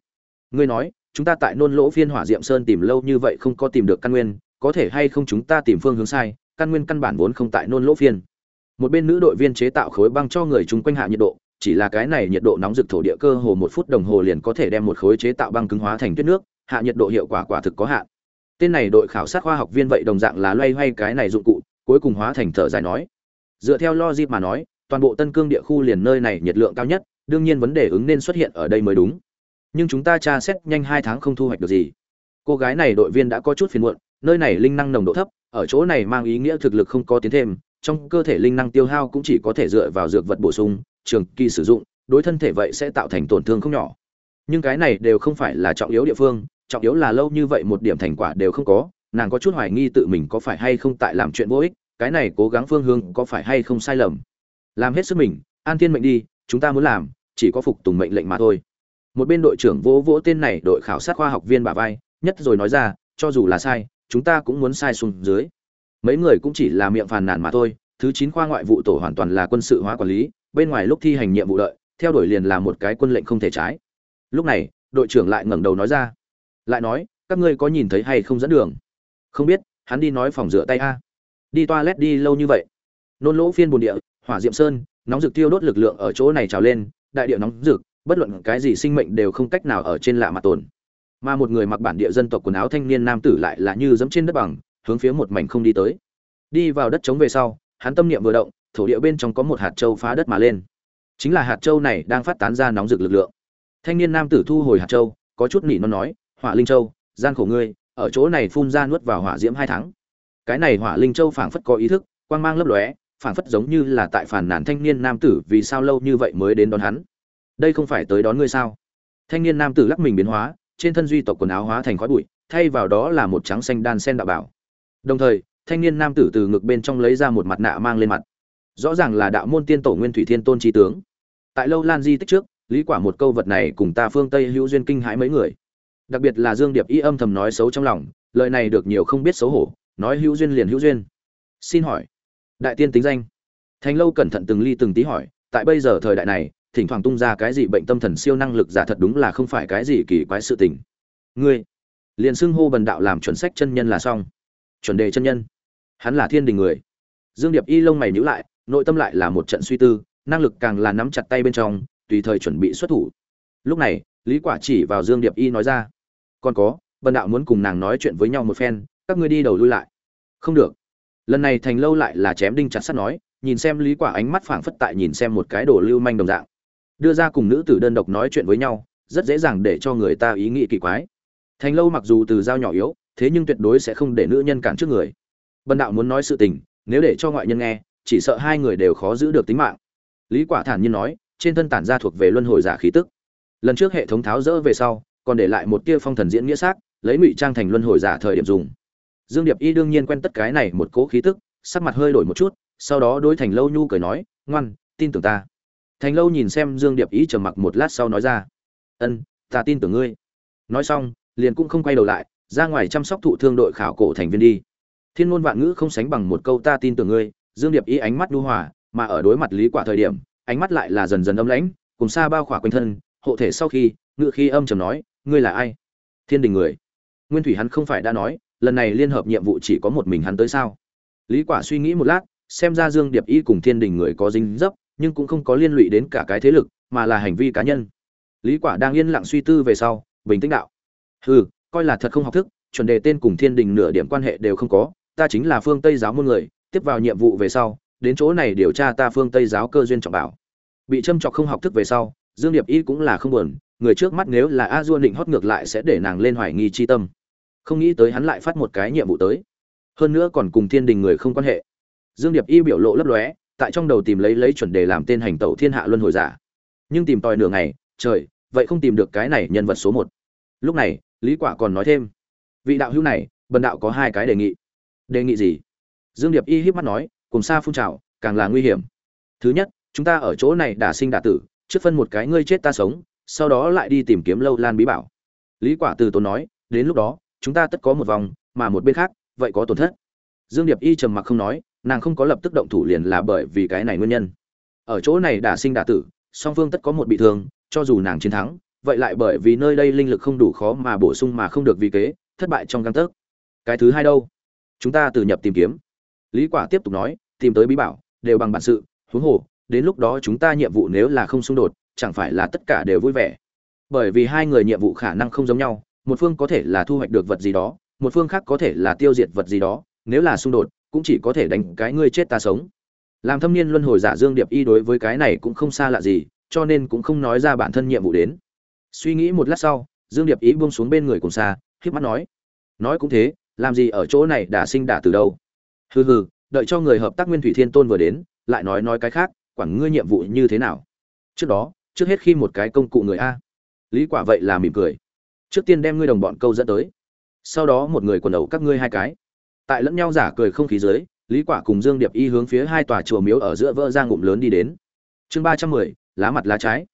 Ngươi nói chúng ta tại nôn lỗ phiên hỏa diệm sơn tìm lâu như vậy không có tìm được căn nguyên, có thể hay không chúng ta tìm phương hướng sai, căn nguyên căn bản vốn không tại nôn lỗ phiên. Một bên nữ đội viên chế tạo khối băng cho người chúng quanh hạ nhiệt độ, chỉ là cái này nhiệt độ nóng rực thổ địa cơ hồ một phút đồng hồ liền có thể đem một khối chế tạo băng cứng hóa thành tuyết nước, hạ nhiệt độ hiệu quả quả thực có hạn. Tên này đội khảo sát khoa học viên vậy đồng dạng là loay hoay cái này dụng cụ, cuối cùng hóa thành thở dài nói. Dựa theo logic mà nói, toàn bộ tân cương địa khu liền nơi này nhiệt lượng cao nhất, đương nhiên vấn đề ứng nên xuất hiện ở đây mới đúng nhưng chúng ta tra xét nhanh hai tháng không thu hoạch được gì. Cô gái này đội viên đã có chút phiền muộn, nơi này linh năng nồng độ thấp, ở chỗ này mang ý nghĩa thực lực không có tiến thêm, trong cơ thể linh năng tiêu hao cũng chỉ có thể dựa vào dược vật bổ sung, trường kỳ sử dụng, đối thân thể vậy sẽ tạo thành tổn thương không nhỏ. Nhưng cái này đều không phải là trọng yếu địa phương, trọng yếu là lâu như vậy một điểm thành quả đều không có, nàng có chút hoài nghi tự mình có phải hay không tại làm chuyện vô ích, cái này cố gắng phương hướng có phải hay không sai lầm. Làm hết sức mình, an thiên mệnh đi, chúng ta muốn làm, chỉ có phục tùng mệnh lệnh mà thôi một bên đội trưởng vỗ vỗ tên này đội khảo sát khoa học viên bà vai, nhất rồi nói ra, cho dù là sai, chúng ta cũng muốn sai xuống dưới. Mấy người cũng chỉ là miệng phàn nàn mà thôi, thứ chín khoa ngoại vụ tổ hoàn toàn là quân sự hóa quản lý, bên ngoài lúc thi hành nhiệm vụ đợi, theo đuổi liền là một cái quân lệnh không thể trái. Lúc này, đội trưởng lại ngẩng đầu nói ra, lại nói, các ngươi có nhìn thấy hay không dẫn đường? Không biết, hắn đi nói phòng rửa tay a. Đi toilet đi lâu như vậy. Nôn lỗ phiên bồn địa, hỏa diệm sơn, nóng rực tiêu đốt lực lượng ở chỗ này trào lên, đại địa nóng rực bất luận cái gì sinh mệnh đều không cách nào ở trên lạ mặt tồn. Mà một người mặc bản địa dân tộc quần áo thanh niên nam tử lại là như dẫm trên đất bằng, hướng phía một mảnh không đi tới. Đi vào đất trống về sau, hắn tâm niệm vừa động, thổ địa bên trong có một hạt châu phá đất mà lên. Chính là hạt châu này đang phát tán ra nóng rực lực lượng. Thanh niên nam tử thu hồi hạt châu, có chút nỉ non nói, hỏa linh châu, gian khổ ngươi, ở chỗ này phun ra nuốt vào hỏa diễm hai tháng. Cái này hỏa linh châu phảng phất có ý thức, quang mang lấp lóe, phảng phất giống như là tại phản nàn thanh niên nam tử vì sao lâu như vậy mới đến đón hắn đây không phải tới đón ngươi sao? Thanh niên nam tử lắc mình biến hóa, trên thân duy tộc quần áo hóa thành khói bụi, thay vào đó là một trắng xanh đan sen đạo bảo. Đồng thời, thanh niên nam tử từ ngực bên trong lấy ra một mặt nạ mang lên mặt. Rõ ràng là đạo môn tiên tổ nguyên thủy thiên tôn trí tướng. Tại lâu lan di tích trước, lý quả một câu vật này cùng ta phương tây hữu duyên kinh hãi mấy người. Đặc biệt là dương điệp y âm thầm nói xấu trong lòng, lời này được nhiều không biết xấu hổ, nói hữu duyên liền hữu duyên. Xin hỏi, đại tiên tính danh. Thành lâu cẩn thận từng ly từng tí hỏi, tại bây giờ thời đại này thỉnh thoảng tung ra cái gì bệnh tâm thần siêu năng lực giả thật đúng là không phải cái gì kỳ quái sự tình. Ngươi, liền xưng hô bần đạo làm chuẩn sách chân nhân là xong. Chuẩn đề chân nhân. Hắn là thiên đình người. Dương điệp y lông mày nhíu lại, nội tâm lại là một trận suy tư, năng lực càng là nắm chặt tay bên trong, tùy thời chuẩn bị xuất thủ. Lúc này, lý quả chỉ vào dương điệp y nói ra, còn có, bần đạo muốn cùng nàng nói chuyện với nhau một phen, các ngươi đi đầu lui lại. Không được. Lần này thành lâu lại là chém đinh chặt sắt nói, nhìn xem lý quả ánh mắt phảng phất tại nhìn xem một cái đồ lưu manh đồng dạng đưa ra cùng nữ tử đơn độc nói chuyện với nhau, rất dễ dàng để cho người ta ý nghĩ kỳ quái. Thành lâu mặc dù từ giao nhỏ yếu, thế nhưng tuyệt đối sẽ không để nữ nhân cản trước người. Bần đạo muốn nói sự tình, nếu để cho ngoại nhân nghe, chỉ sợ hai người đều khó giữ được tính mạng. Lý quả thản nhiên nói, trên thân tản ra thuộc về luân hồi giả khí tức. Lần trước hệ thống tháo rỡ về sau, còn để lại một tia phong thần diễn nghĩa xác lấy ngụy trang thành luân hồi giả thời điểm dùng. Dương điệp y đương nhiên quen tất cái này một cố khí tức, sắc mặt hơi đổi một chút, sau đó đối thành lâu nhu cười nói, ngoan, tin tưởng ta thành lâu nhìn xem dương điệp ý trầm mặc một lát sau nói ra, ân, ta tin tưởng ngươi. Nói xong, liền cũng không quay đầu lại, ra ngoài chăm sóc thụ thương đội khảo cổ thành viên đi. Thiên ngôn vạn ngữ không sánh bằng một câu ta tin tưởng ngươi, dương điệp ý ánh mắt đu hòa, mà ở đối mặt lý quả thời điểm, ánh mắt lại là dần dần âm lãnh, cùng xa bao khỏa quanh thân, hộ thể sau khi, ngự khi âm trầm nói, ngươi là ai? Thiên đình người. Nguyên thủy hắn không phải đã nói, lần này liên hợp nhiệm vụ chỉ có một mình hắn tới sao? Lý quả suy nghĩ một lát, xem ra dương điệp y cùng thiên đình người có dính dấp nhưng cũng không có liên lụy đến cả cái thế lực, mà là hành vi cá nhân. Lý quả đang yên lặng suy tư về sau, bình tĩnh đạo. Hừ, coi là thật không học thức, chuẩn đề tên cùng thiên đình nửa điểm quan hệ đều không có, ta chính là phương tây giáo môn người, tiếp vào nhiệm vụ về sau, đến chỗ này điều tra ta phương tây giáo cơ duyên trọng bảo. Bị châm chọc không học thức về sau, dương điệp y cũng là không buồn, người trước mắt nếu là a duôn định hót ngược lại sẽ để nàng lên hoài nghi chi tâm. Không nghĩ tới hắn lại phát một cái nhiệm vụ tới. Hơn nữa còn cùng thiên đình người không quan hệ. Dương điệp y biểu lộ lấp lóe tại trong đầu tìm lấy lấy chuẩn đề làm tên hành tẩu thiên hạ luân hồi giả. Nhưng tìm tòi nửa ngày, trời, vậy không tìm được cái này nhân vật số một. Lúc này, lý quả còn nói thêm, vị đạo hữu này, bần đạo có hai cái đề nghị. Đề nghị gì? Dương điệp y híp mắt nói, cùng xa phun trào, càng là nguy hiểm. Thứ nhất, chúng ta ở chỗ này đả sinh đả tử, trước phân một cái ngươi chết ta sống, sau đó lại đi tìm kiếm lâu lan bí bảo. Lý quả từ tốn nói, đến lúc đó, chúng ta tất có một vòng, mà một bên khác, vậy có tổn thất. Dương điệp y trầm mặc không nói nàng không có lập tức động thủ liền là bởi vì cái này nguyên nhân. Ở chỗ này đả sinh đả tử, song phương tất có một bị thương, cho dù nàng chiến thắng, vậy lại bởi vì nơi đây linh lực không đủ khó mà bổ sung mà không được vì kế, thất bại trong căng tấc. Cái thứ hai đâu? Chúng ta từ nhập tìm kiếm. Lý quả tiếp tục nói, tìm tới bí bảo, đều bằng bản sự, huống hồ, đến lúc đó chúng ta nhiệm vụ nếu là không xung đột, chẳng phải là tất cả đều vui vẻ. Bởi vì hai người nhiệm vụ khả năng không giống nhau, một phương có thể là thu hoạch được vật gì đó, một phương khác có thể là tiêu diệt vật gì đó, nếu là xung đột cũng chỉ có thể đánh cái ngươi chết ta sống. Làm thâm niên luân hồi giả dương điệp y đối với cái này cũng không xa lạ gì, cho nên cũng không nói ra bản thân nhiệm vụ đến. Suy nghĩ một lát sau, dương điệp ý buông xuống bên người cùng xa, khiếp mắt nói nói cũng thế, làm gì ở chỗ này đã sinh đả từ đâu? Hừ hừ, đợi cho người hợp tác nguyên thủy thiên tôn vừa đến, lại nói nói cái khác, quản ngươi nhiệm vụ như thế nào? Trước đó, trước hết khi một cái công cụ người a. Lý quả vậy là mỉm cười. Trước tiên đem ngươi đồng bọn câu dẫn tới. Sau đó một người quần đầu các ngươi hai cái tại lẫn nhau giả cười không khí dưới, lý quả cùng dương điệp y hướng phía hai tòa chùa miếu ở giữa vỡ ra ngụm lớn đi đến. Chương ba trăm mười, lá mặt lá trái.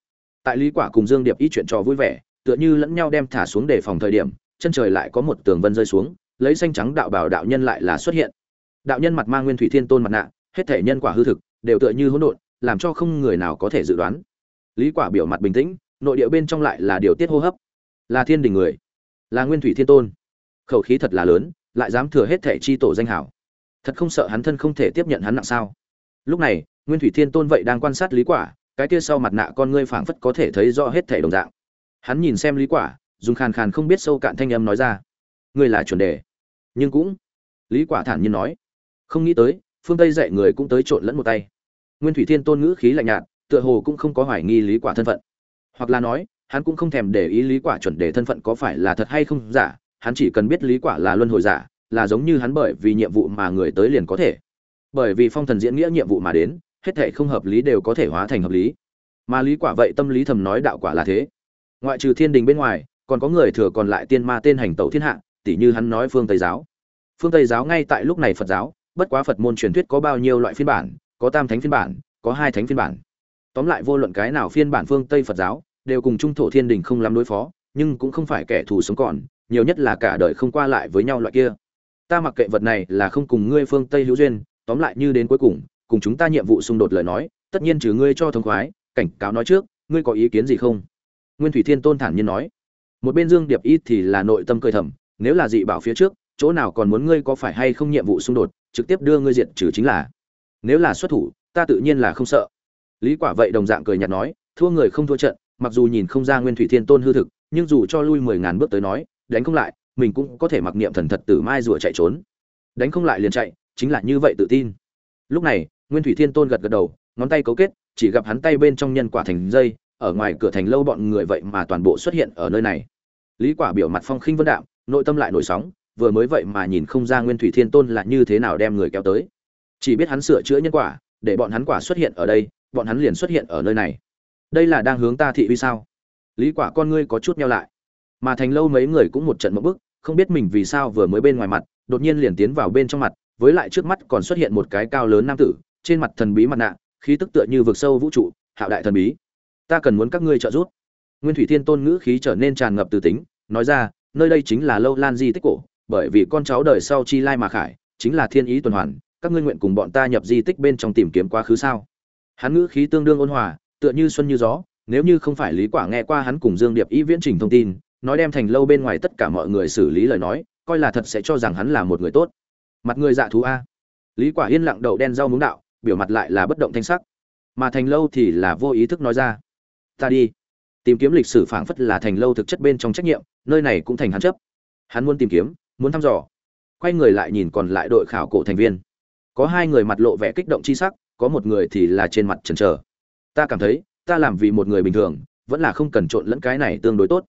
Tại lý quả cùng dương điệp y chuyện trò vui vẻ, tựa như lẫn nhau đem thả xuống để phòng thời điểm, chân trời lại có một tường vân rơi xuống, lấy xanh trắng đạo bảo đạo nhân lại là xuất hiện. Đạo nhân mặt mang nguyên thủy thiên tôn mặt nạ, hết thể nhân quả hư thực, đều tựa như hỗn độn, làm cho không người nào có thể dự đoán. Lý quả biểu mặt bình tĩnh, nội địa bên trong lại là điều tiết hô hấp. Là thiên đình người, là nguyên thủy thiên tôn. Khẩu khí thật là lớn lại dám thừa hết thể chi tổ danh hảo. Thật không sợ hắn thân không thể tiếp nhận hắn nặng sao? Lúc này, nguyên thủy thiên tôn vậy đang quan sát lý quả, cái kia sau mặt nạ con ngươi phảng phất có thể thấy rõ hết thể đồng dạng. Hắn nhìn xem lý quả, dùng khàn khàn không biết sâu cạn thanh âm nói ra, ngươi là chuẩn đề. Nhưng cũng, lý quả thản nhiên nói, không nghĩ tới, phương tây dạy người cũng tới trộn lẫn một tay. Nguyên thủy thiên tôn ngữ khí lạnh nhạt, tựa hồ cũng không có hoài nghi lý quả thân phận. Hoặc là nói, hắn cũng không thèm để ý lý quả chuẩn đề thân phận có phải là thật hay không, giả hắn chỉ cần biết lý quả là luân hồi giả, là giống như hắn bởi vì nhiệm vụ mà người tới liền có thể. Bởi vì phong thần diễn nghĩa nhiệm vụ mà đến, hết thảy không hợp lý đều có thể hóa thành hợp lý. Mà lý quả vậy tâm lý thầm nói đạo quả là thế. Ngoại trừ thiên đình bên ngoài, còn có người thừa còn lại tiên ma tên hành tẩu thiên hạ tỷ như hắn nói phương tây giáo. Phương tây giáo ngay tại lúc này phật giáo, bất quá phật môn truyền thuyết có bao nhiêu loại phiên bản, có tam thánh phiên bản, có hai thánh phiên bản. Tóm lại vô luận cái nào phiên bản phương tây phật giáo, đều cùng trung thổ thiên đình không lắm đối phó, nhưng cũng không phải kẻ thù sống còn nhiều nhất là cả đời không qua lại với nhau loại kia. Ta mặc kệ vật này là không cùng ngươi phương tây hữu duyên, tóm lại như đến cuối cùng cùng chúng ta nhiệm vụ xung đột lời nói, tất nhiên trừ ngươi cho thông khoái, cảnh cáo nói trước, ngươi có ý kiến gì không? Nguyên thủy thiên tôn thản nhiên nói. Một bên dương điệp ít thì là nội tâm cười thầm, nếu là dị bảo phía trước, chỗ nào còn muốn ngươi có phải hay không nhiệm vụ xung đột, trực tiếp đưa ngươi diệt trừ chính là. Nếu là xuất thủ, ta tự nhiên là không sợ. Lý quả vậy đồng dạng cười nhạt nói, thua người không thua trận, mặc dù nhìn không ra nguyên thủy thiên tôn hư thực, nhưng dù cho lui mười ngàn bước tới nói đánh không lại, mình cũng có thể mặc niệm thần thật tử mai rùa chạy trốn. Đánh không lại liền chạy, chính là như vậy tự tin. Lúc này, nguyên thủy thiên tôn gật gật đầu, ngón tay cấu kết, chỉ gặp hắn tay bên trong nhân quả thành dây, ở ngoài cửa thành lâu bọn người vậy mà toàn bộ xuất hiện ở nơi này. Lý quả biểu mặt phong khinh vân đạm, nội tâm lại nổi sóng, vừa mới vậy mà nhìn không ra nguyên thủy thiên tôn là như thế nào đem người kéo tới. Chỉ biết hắn sửa chữa nhân quả, để bọn hắn quả xuất hiện ở đây, bọn hắn liền xuất hiện ở nơi này. Đây là đang hướng ta thị uy sao? Lý quả con ngươi có chút nheo lại mà thành lâu mấy người cũng một trận mộng bức, không biết mình vì sao vừa mới bên ngoài mặt, đột nhiên liền tiến vào bên trong mặt, với lại trước mắt còn xuất hiện một cái cao lớn nam tử, trên mặt thần bí mặt nạ, khí tức tựa như vực sâu vũ trụ, hạo đại thần bí. Ta cần muốn các ngươi trợ giúp. Nguyên thủy thiên tôn ngữ khí trở nên tràn ngập từ tính, nói ra, nơi đây chính là lâu lan di tích cổ, bởi vì con cháu đời sau chi lai mà khải, chính là thiên ý tuần hoàn, các ngươi nguyện cùng bọn ta nhập di tích bên trong tìm kiếm quá khứ sao? Hắn ngữ khí tương đương ôn hòa, tựa như xuân như gió, nếu như không phải lý quả nghe qua hắn cùng dương điệp ý viễn trình thông tin nói đem thành lâu bên ngoài tất cả mọi người xử lý lời nói, coi là thật sẽ cho rằng hắn là một người tốt. Mặt người dạ thú a. Lý quả yên lặng đậu đen rau muống đạo, biểu mặt lại là bất động thanh sắc. Mà thành lâu thì là vô ý thức nói ra, ta đi. Tìm kiếm lịch sử phảng phất là thành lâu thực chất bên trong trách nhiệm, nơi này cũng thành hắn chấp. Hắn muốn tìm kiếm, muốn thăm dò. Quay người lại nhìn còn lại đội khảo cổ thành viên. Có hai người mặt lộ vẻ kích động chi sắc, có một người thì là trên mặt chần chờ. Ta cảm thấy, ta làm vì một người bình thường, vẫn là không cần trộn lẫn cái này tương đối tốt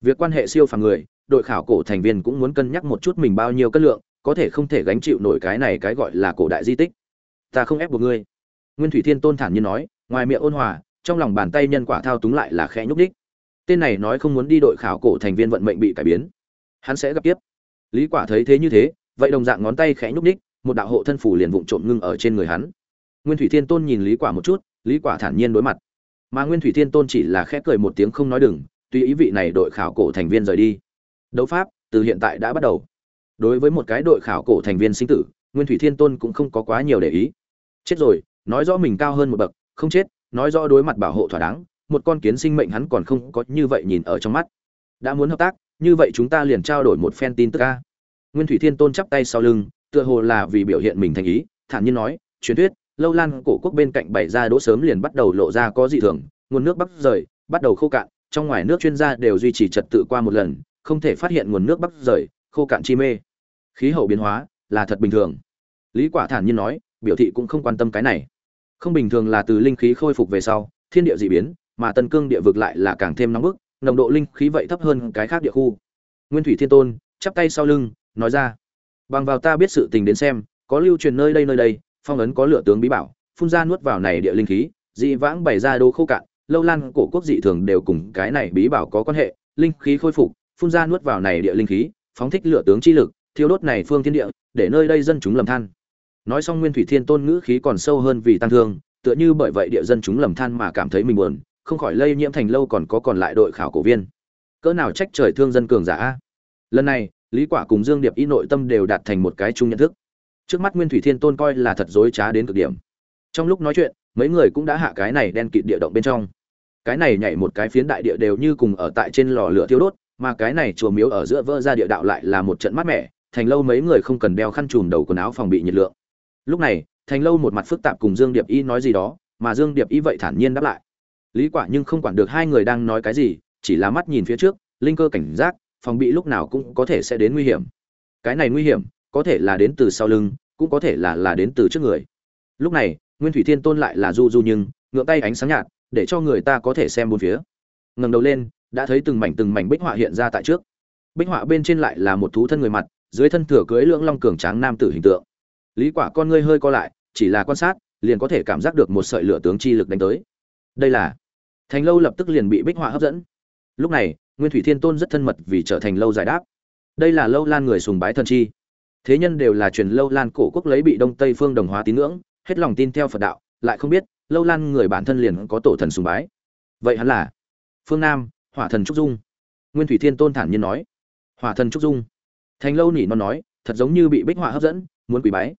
việc quan hệ siêu phàm người, đội khảo cổ thành viên cũng muốn cân nhắc một chút mình bao nhiêu cân lượng, có thể không thể gánh chịu nổi cái này cái gọi là cổ đại di tích. Ta không ép buộc ngươi. Nguyên thủy thiên tôn thản nhiên nói, ngoài miệng ôn hòa, trong lòng bàn tay nhân quả thao túng lại là khẽ nhúc đích tên này nói không muốn đi đội khảo cổ thành viên vận mệnh bị cải biến. Hắn sẽ gặp tiếp. Lý quả thấy thế như thế, vậy đồng dạng ngón tay khẽ nhúc đích một đạo hộ thân phủ liền vụng trộm ngưng ở trên người hắn. Nguyên thủy thiên tôn nhìn lý quả một chút, lý quả thản nhiên đối mặt. Mà nguyên thủy thiên tôn chỉ là khẽ cười một tiếng không nói đừng tùy ý vị này đội khảo cổ thành viên rời đi. Đấu pháp, từ hiện tại đã bắt đầu. Đối với một cái đội khảo cổ thành viên sinh tử, nguyên thủy thiên tôn cũng không có quá nhiều để ý. Chết rồi, nói rõ mình cao hơn một bậc, không chết, nói rõ đối mặt bảo hộ thỏa đáng, một con kiến sinh mệnh hắn còn không có như vậy nhìn ở trong mắt. Đã muốn hợp tác, như vậy chúng ta liền trao đổi một phen tin tức ca nguyên thủy thiên tôn chắp tay sau lưng, tựa hồ là vì biểu hiện mình thành ý, thản nhiên nói, truyền thuyết, lâu lan cổ quốc bên cạnh bày ra đỗ sớm liền bắt đầu lộ ra có dị thường, nguồn nước bắc rời, bắt đầu khô cạn trong ngoài nước chuyên gia đều duy trì trật tự qua một lần, không thể phát hiện nguồn nước bắc rời, khô cạn chi mê. Khí hậu biến hóa là thật bình thường. Lý quả thản nhiên nói, biểu thị cũng không quan tâm cái này. Không bình thường là từ linh khí khôi phục về sau, thiên địa dị biến, mà tân cương địa vực lại là càng thêm nóng bức, nồng độ linh khí vậy thấp hơn cái khác địa khu. Nguyên thủy thiên tôn, chắp tay sau lưng, nói ra, bằng vào ta biết sự tình đến xem, có lưu truyền nơi đây nơi đây, phong ấn có lửa tướng bí bảo, phun ra nuốt vào này địa linh khí, dị vãng bày ra đô khô cạn lâu lan cổ quốc dị thường đều cùng cái này bí bảo có quan hệ, linh khí khôi phục, phun ra nuốt vào này địa linh khí, phóng thích lửa tướng chi lực, thiêu đốt này phương thiên địa, để nơi đây dân chúng lầm than. Nói xong nguyên thủy thiên tôn ngữ khí còn sâu hơn vì tăng thương, tựa như bởi vậy địa dân chúng lầm than mà cảm thấy mình buồn, không khỏi lây nhiễm thành lâu còn có còn lại đội khảo cổ viên. Cỡ nào trách trời thương dân cường giả lần này, lý quả cùng dương điệp y nội tâm đều đạt thành một cái chung nhận thức. Trước mắt nguyên thủy thiên tôn coi là thật dối trá đến cực điểm trong lúc nói chuyện, mấy người cũng đã hạ cái này đen kịt địa động bên trong. Cái này nhảy một cái phiến đại địa đều như cùng ở tại trên lò lửa thiêu đốt, mà cái này chùa miếu ở giữa vỡ ra địa đạo lại là một trận mát mẻ, thành lâu mấy người không cần đeo khăn trùm đầu quần áo phòng bị nhiệt lượng. Lúc này, thành lâu một mặt phức tạp cùng dương điệp y nói gì đó, mà dương điệp y vậy thản nhiên đáp lại. Lý quả nhưng không quản được hai người đang nói cái gì, chỉ là mắt nhìn phía trước, linh cơ cảnh giác, phòng bị lúc nào cũng có thể sẽ đến nguy hiểm. Cái này nguy hiểm, có thể là đến từ sau lưng, cũng có thể là là đến từ trước người. Lúc này nguyên thủy thiên tôn lại là du du nhưng, ngượng tay ánh sáng nhạt, để cho người ta có thể xem bốn phía. Ngẩng đầu lên, đã thấy từng mảnh từng mảnh bích họa hiện ra tại trước. Bích họa bên trên lại là một thú thân người mặt, dưới thân thừa cưới lưỡng long cường tráng nam tử hình tượng. Lý quả con ngươi hơi co lại, chỉ là quan sát, liền có thể cảm giác được một sợi lửa tướng chi lực đánh tới. Đây là thành lâu lập tức liền bị bích họa hấp dẫn. Lúc này, nguyên thủy thiên tôn rất thân mật vì trở thành lâu giải đáp. Đây là lâu lan người sùng bái thần chi. Thế nhân đều là truyền lâu lan cổ quốc lấy bị đông tây phương đồng hóa tín ngưỡng hết lòng tin theo phật đạo, lại không biết, lâu lan người bản thân liền có tổ thần sùng bái. Vậy hắn là? Phương nam, hỏa thần trúc dung. Nguyên thủy thiên tôn thản nhiên nói. Hỏa thần trúc dung. Thành lâu nỉ non nói, thật giống như bị bích họa hấp dẫn, muốn quỳ bái.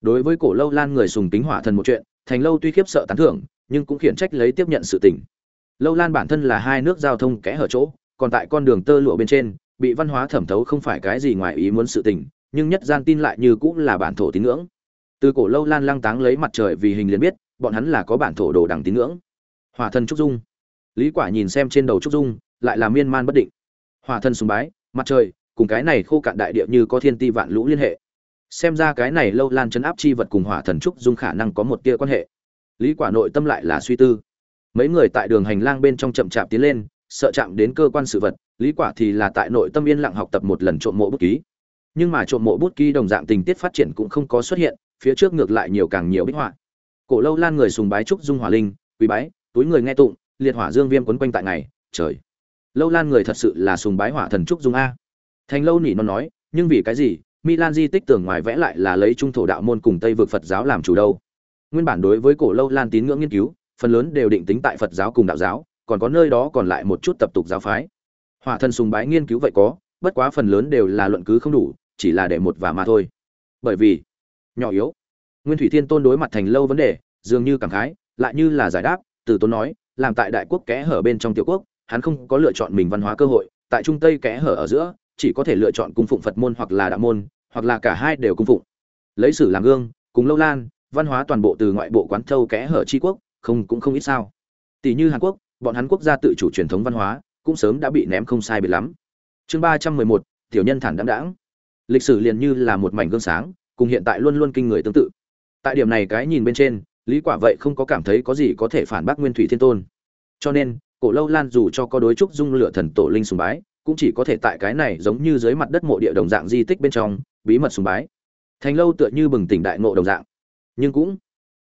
Đối với cổ lâu lan người sùng tính hỏa thần một chuyện, thành lâu tuy khiếp sợ tán thưởng, nhưng cũng khiển trách lấy tiếp nhận sự tình. Lâu lan bản thân là hai nước giao thông kẽ hở chỗ, còn tại con đường tơ lụa bên trên, bị văn hóa thẩm thấu không phải cái gì ngoài ý muốn sự tình, nhưng nhất gian tin lại như cũng là bản thổ tín ngưỡng từ cổ lâu lan lăng táng lấy mặt trời vì hình liền biết, bọn hắn là có bản thổ đồ đằng tín ngưỡng. Hỏa thần trúc dung. Lý quả nhìn xem trên đầu trúc dung, lại là miên man bất định. Hỏa thần sùng bái, mặt trời, cùng cái này khô cạn đại địa như có thiên ti vạn lũ liên hệ. Xem ra cái này lâu lan chấn áp chi vật cùng hỏa thần trúc dung khả năng có một tia quan hệ. Lý quả nội tâm lại là suy tư. Mấy người tại đường hành lang bên trong chậm chạp tiến lên, sợ chạm đến cơ quan sự vật, lý quả thì là tại nội tâm yên lặng học tập một lần trộm mộ bút ký. Nhưng mà trộm mộ bút ký đồng dạng tình tiết phát triển cũng không có xuất hiện phía trước ngược lại nhiều càng nhiều bích họa. Cổ lâu lan người sùng bái trúc dung hỏa linh, quý bái, túi người nghe tụng, liệt hỏa dương viêm quấn quanh tại ngày, trời. Lâu lan người thật sự là sùng bái hỏa thần trúc dung a. Thành lâu nỉ nó nói, nhưng vì cái gì, milan di tích tưởng ngoài vẽ lại là lấy trung thổ đạo môn cùng tây vực phật giáo làm chủ đâu? Nguyên bản đối với cổ lâu lan tín ngưỡng nghiên cứu, phần lớn đều định tính tại phật giáo cùng đạo giáo, còn có nơi đó còn lại một chút tập tục giáo phái. Hỏa thần sùng bái nghiên cứu vậy có, bất quá phần lớn đều là luận cứ không đủ, chỉ là để một và mà thôi. Bởi vì nhỏ yếu. Nguyên thủy thiên tôn đối mặt thành lâu vấn đề, dường như cảm khái, lại như là giải đáp, từ tôn nói, làm tại đại quốc kẽ hở bên trong tiểu quốc, hắn không có lựa chọn mình văn hóa cơ hội, tại trung tây kẽ hở ở giữa, chỉ có thể lựa chọn cung phụng phật môn hoặc là đạo môn, hoặc là cả hai đều cung phụng. Lấy sử làm gương, cùng lâu lan, văn hóa toàn bộ từ ngoại bộ quán thâu kẽ hở tri quốc, không, cũng không ít sao. Tỷ như hàn quốc, bọn hắn quốc gia tự chủ truyền thống văn hóa, cũng sớm đã bị ném không sai biệt lắm. Chương ba trăm mười một, tiểu nhân thản đáng đáng lịch sử liền như là một mảnh gương sáng cùng hiện tại luôn luôn kinh người tương tự. Tại điểm này cái nhìn bên trên, lý quả vậy không có cảm thấy có gì có thể phản bác nguyên thủy thiên tôn. Cho nên, cổ lâu lan dù cho có đối trúc dung lửa thần tổ linh sùng bái, cũng chỉ có thể tại cái này giống như dưới mặt đất mộ địa đồng dạng di tích bên trong, bí mật sùng bái. Thành lâu tựa như bừng tỉnh đại ngộ đồng dạng. Nhưng cũng,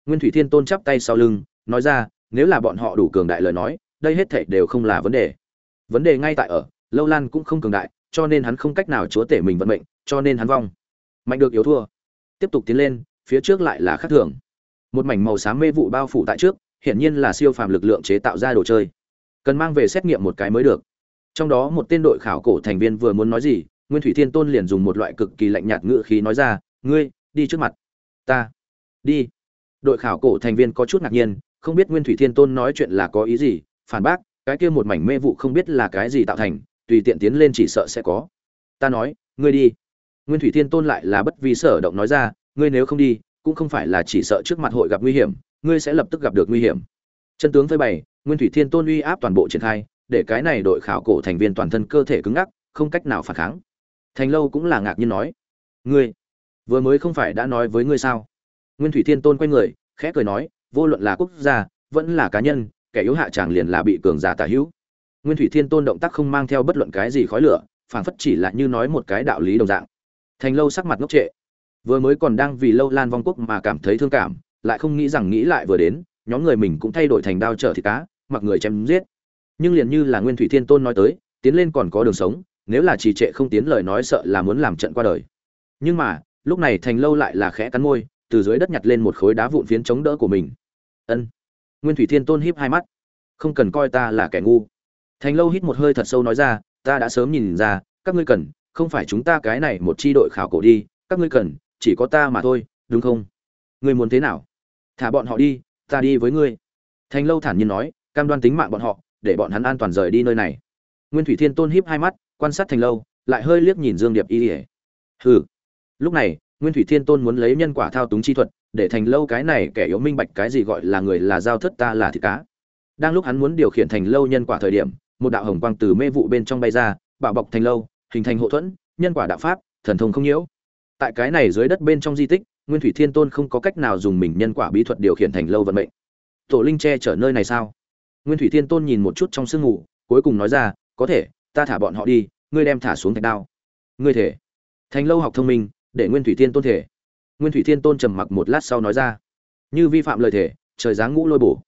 nguyên thủy thiên tôn chắp tay sau lưng, nói ra, nếu là bọn họ đủ cường đại lời nói, đây hết thảy đều không là vấn đề. Vấn đề ngay tại ở, lâu lan cũng không cường đại, cho nên hắn không cách nào chúa tể mình vận mệnh, cho nên hắn vong. Mạnh được yếu thua tiếp tục tiến lên, phía trước lại là khác thường. Một mảnh màu xám mê vụ bao phủ tại trước, hiển nhiên là siêu phàm lực lượng chế tạo ra đồ chơi. Cần mang về xét nghiệm một cái mới được. Trong đó một tên đội khảo cổ thành viên vừa muốn nói gì, nguyên thủy thiên tôn liền dùng một loại cực kỳ lạnh nhạt ngữ khí nói ra, ngươi, đi trước mặt. Ta. Đi. Đội khảo cổ thành viên có chút ngạc nhiên, không biết nguyên thủy thiên tôn nói chuyện là có ý gì, phản bác, cái kia một mảnh mê vụ không biết là cái gì tạo thành, tùy tiện tiến lên chỉ sợ sẽ có. Ta nói, ngươi đi nguyên thủy thiên tôn lại là bất vi sở động nói ra, ngươi nếu không đi, cũng không phải là chỉ sợ trước mặt hội gặp nguy hiểm, ngươi sẽ lập tức gặp được nguy hiểm. Chân tướng phơi bày, nguyên thủy thiên tôn uy áp toàn bộ triển khai, để cái này đội khảo cổ thành viên toàn thân cơ thể cứng ngắc, không cách nào phản kháng. Thành lâu cũng là ngạc nhiên nói, ngươi, vừa mới không phải đã nói với ngươi sao? Nguyên thủy thiên tôn quay người, khẽ cười nói, vô luận là quốc gia, vẫn là cá nhân, kẻ yếu hạ chàng liền là bị cường giả tả hữu. Nguyên thủy thiên tôn động tác không mang theo bất luận cái gì khói lửa, phảng phất chỉ là như nói một cái đạo lý đồng dạng thành lâu sắc mặt ngốc trệ. Vừa mới còn đang vì lâu lan vong quốc mà cảm thấy thương cảm, lại không nghĩ rằng nghĩ lại vừa đến, nhóm người mình cũng thay đổi thành đao trở thịt cá, mặc người chém giết. Nhưng liền như là nguyên thủy thiên tôn nói tới, tiến lên còn có đường sống, nếu là trì trệ không tiến lời nói sợ là muốn làm trận qua đời. Nhưng mà, lúc này thành lâu lại là khẽ cắn môi, từ dưới đất nhặt lên một khối đá vụn phiến chống đỡ của mình. Ân. Nguyên thủy thiên tôn híp hai mắt. Không cần coi ta là kẻ ngu. Thành lâu hít một hơi thật sâu nói ra, ta đã sớm nhìn ra, các ngươi cần không phải chúng ta cái này một chi đội khảo cổ đi, các ngươi cần, chỉ có ta mà thôi, đúng không? Ngươi muốn thế nào? Thả bọn họ đi, ta đi với ngươi. Thành lâu thản nhiên nói, cam đoan tính mạng bọn họ, để bọn hắn an toàn rời đi nơi này. Nguyên thủy thiên tôn híp hai mắt, quan sát thành lâu, lại hơi liếc nhìn dương điệp y ỉa hừ. Lúc này, nguyên thủy thiên tôn muốn lấy nhân quả thao túng chi thuật, để thành lâu cái này kẻ yếu minh bạch cái gì gọi là người là giao thất ta là thịt cá. Đang lúc hắn muốn điều khiển thành lâu nhân quả thời điểm, một đạo hồng quang từ mê vụ bên trong bay ra, bạo bọc thành lâu hình thành hộ thuẫn, nhân quả đạo pháp, thần thông không nhiễu. Tại cái này dưới đất bên trong di tích, nguyên thủy thiên tôn không có cách nào dùng mình nhân quả bí thuật điều khiển thành lâu vận mệnh. Tổ linh che chở nơi này sao? Nguyên thủy thiên tôn nhìn một chút trong sương ngủ, cuối cùng nói ra, có thể, ta thả bọn họ đi, ngươi đem thả xuống thạch đao. Ngươi thể. Thành lâu học thông minh, để nguyên thủy thiên tôn thể. Nguyên thủy thiên tôn trầm mặc một lát sau nói ra, như vi phạm lời thể, trời giáng ngũ lôi bổ.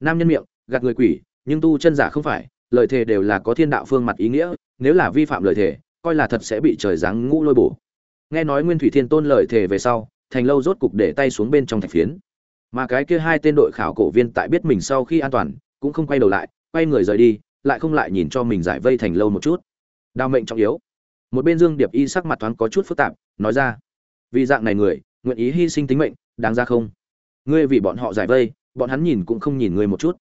Nam nhân miệng, gạt người quỷ, nhưng tu chân giả không phải, lời thể đều là có thiên đạo phương mặt ý nghĩa, nếu là vi phạm lời thể coi là thật sẽ bị trời giáng ngũ lôi bổ. Nghe nói nguyên thủy thiên tôn lời thể về sau, thành lâu rốt cục để tay xuống bên trong thạch phiến. Mà cái kia hai tên đội khảo cổ viên tại biết mình sau khi an toàn, cũng không quay đầu lại, quay người rời đi, lại không lại nhìn cho mình giải vây thành lâu một chút. Đao mệnh trọng yếu. Một bên dương điệp y sắc mặt thoáng có chút phức tạp, nói ra, vì dạng này người, nguyện ý hy sinh tính mệnh, đáng ra không? Ngươi vì bọn họ giải vây, bọn hắn nhìn cũng không nhìn ngươi một chút.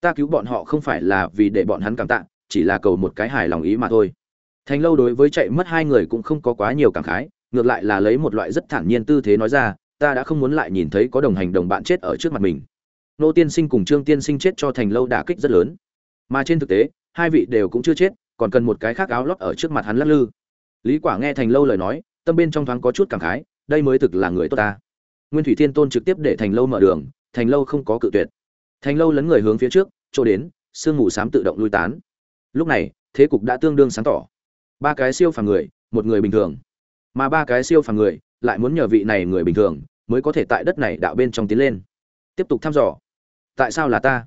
Ta cứu bọn họ không phải là vì để bọn hắn cảm tạ, chỉ là cầu một cái hài lòng ý mà thôi thành lâu đối với chạy mất hai người cũng không có quá nhiều cảm khái, ngược lại là lấy một loại rất thản nhiên tư thế nói ra, ta đã không muốn lại nhìn thấy có đồng hành đồng bạn chết ở trước mặt mình. Nô tiên sinh cùng trương tiên sinh chết cho thành lâu đả kích rất lớn. Mà trên thực tế, hai vị đều cũng chưa chết, còn cần một cái khác áo lót ở trước mặt hắn lắc lư. Lý quả nghe thành lâu lời nói, tâm bên trong thoáng có chút cảm khái, đây mới thực là người tốt ta. Nguyên thủy thiên tôn trực tiếp để thành lâu mở đường, thành lâu không có cự tuyệt. Thành lâu lấn người hướng phía trước, chỗ đến, sương mù sám tự động lui tán. Lúc này, thế cục đã tương đương sáng tỏ ba cái siêu phàm người, một người bình thường. Mà ba cái siêu phàm người lại muốn nhờ vị này người bình thường mới có thể tại đất này đạo bên trong tiến lên. Tiếp tục thăm dò. Tại sao là ta?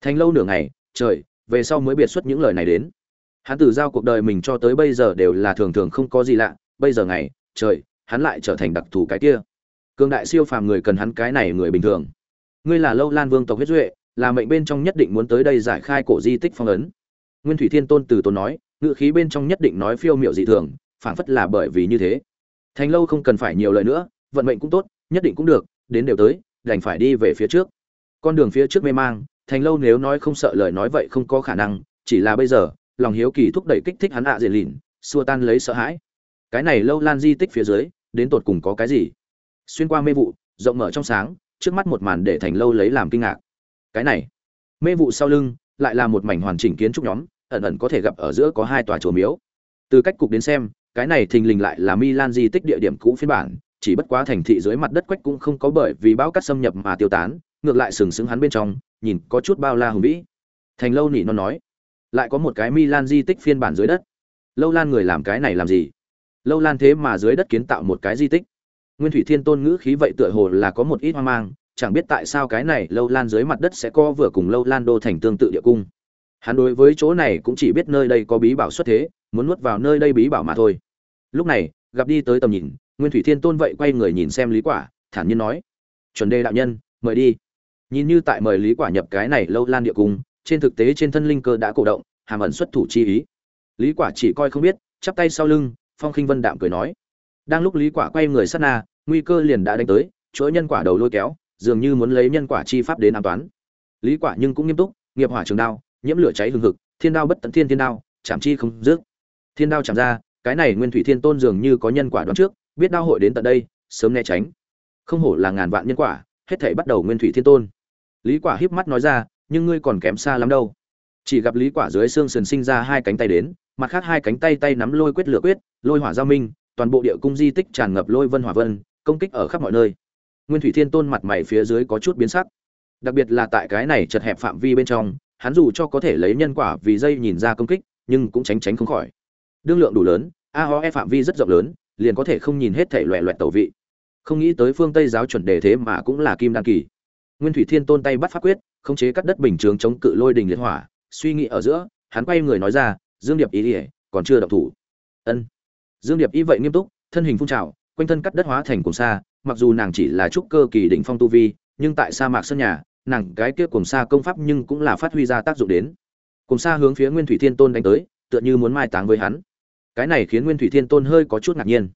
Thành lâu nửa ngày, trời, về sau mới biệt xuất những lời này đến. Hắn từ giao cuộc đời mình cho tới bây giờ đều là thường thường không có gì lạ. Bây giờ ngày, trời, hắn lại trở thành đặc thù cái kia. Cương đại siêu phàm người cần hắn cái này người bình thường. Ngươi là lâu lan vương tộc huyết duệ, là mệnh bên trong nhất định muốn tới đây giải khai cổ di tích phong ấn. Nguyên thủy thiên tôn từ tôn nói ngự khí bên trong nhất định nói phiêu miệu dị thường, phảng phất là bởi vì như thế. Thành lâu không cần phải nhiều lời nữa, vận mệnh cũng tốt, nhất định cũng được, đến đều tới, đành phải đi về phía trước. Con đường phía trước mê mang, thành lâu nếu nói không sợ lời nói vậy không có khả năng, chỉ là bây giờ, lòng hiếu kỳ thúc đẩy kích thích hắn ạ à diện lìn, xua tan lấy sợ hãi. Cái này lâu lan di tích phía dưới, đến tột cùng có cái gì? Xuyên qua mê vụ, rộng mở trong sáng, trước mắt một màn để thành lâu lấy làm kinh ngạc. Cái này, mê vụ sau lưng, lại là một mảnh hoàn chỉnh kiến trúc nhóm ẩn ẩn có thể gặp ở giữa có hai tòa chùa miếu. Từ cách cục đến xem, cái này thình lình lại là milan di tích địa điểm cũ phiên bản, chỉ bất quá thành thị dưới mặt đất quách cũng không có bởi vì bão cát xâm nhập mà tiêu tán, ngược lại sừng sững hắn bên trong, nhìn có chút bao la hùng vĩ. Thành lâu nỉ nó nói, lại có một cái milan di tích phiên bản dưới đất. Lâu lan người làm cái này làm gì? Lâu lan thế mà dưới đất kiến tạo một cái di tích. Nguyên thủy thiên tôn ngữ khí vậy tựa hồ là có một ít hoang mang, chẳng biết tại sao cái này lâu lan dưới mặt đất sẽ có vừa cùng lâu lan đô thành tương tự địa cung hắn đối với chỗ này cũng chỉ biết nơi đây có bí bảo xuất thế, muốn nuốt vào nơi đây bí bảo mà thôi. Lúc này, gặp đi tới tầm nhìn, nguyên thủy thiên tôn vậy quay người nhìn xem lý quả, thản nhiên nói, chuẩn đề đạo nhân, mời đi. Nhìn như tại mời lý quả nhập cái này lâu lan địa cung, trên thực tế trên thân linh cơ đã cổ động, hàm ẩn xuất thủ chi ý. Lý quả chỉ coi không biết, chắp tay sau lưng, phong khinh vân đạm cười nói, đang lúc lý quả quay người sát na, nguy cơ liền đã đánh tới, chuỗi nhân quả đầu lôi kéo, dường như muốn lấy nhân quả chi pháp đến an toán lý quả nhưng cũng nghiêm túc, nghiệp hỏa trường đao nhiễm lửa cháy hừng hực, thiên đao bất tận thiên thiên đao, chạm chi không dứt. Thiên đao chạm ra, cái này nguyên thủy thiên tôn dường như có nhân quả đoán trước, biết đao hội đến tận đây, sớm né tránh. Không hổ là ngàn vạn nhân quả, hết thảy bắt đầu nguyên thủy thiên tôn. Lý quả híp mắt nói ra, nhưng ngươi còn kém xa lắm đâu. Chỉ gặp lý quả dưới xương sườn sinh ra hai cánh tay đến, mặt khác hai cánh tay tay nắm lôi quyết lửa quyết, lôi hỏa giao minh, toàn bộ địa cung di tích tràn ngập lôi vân hỏa vân, công kích ở khắp mọi nơi. Nguyên thủy thiên tôn mặt mày phía dưới có chút biến sắc. Đặc biệt là tại cái này chật hẹp phạm vi bên trong hắn dù cho có thể lấy nhân quả vì dây nhìn ra công kích, nhưng cũng tránh tránh không khỏi. Đương lượng đủ lớn aoe phạm vi rất rộng lớn, liền có thể không nhìn hết thể loẹ loẹt tẩu vị. Không nghĩ tới phương tây giáo chuẩn đề thế mà cũng là kim đan kỳ. Nguyên thủy thiên tôn tay bắt pháp quyết, khống chế cắt đất bình chướng chống cự lôi đình liệt hỏa, suy nghĩ ở giữa, hắn quay người nói ra, dương điệp ý ỉa còn chưa động thủ. Ân. Dương điệp ý vậy nghiêm túc, thân hình phun trào, quanh thân cắt đất hóa thành cùng xa mặc dù nàng chỉ là trúc cơ kỳ đỉnh phong tu vi, nhưng tại sa mạc sân nhà nàng cái kia cùng xa công pháp nhưng cũng là phát huy ra tác dụng đến. Cùng xa hướng phía nguyên thủy thiên tôn đánh tới, tựa như muốn mai táng với hắn. Cái này khiến nguyên thủy thiên tôn hơi có chút ngạc nhiên.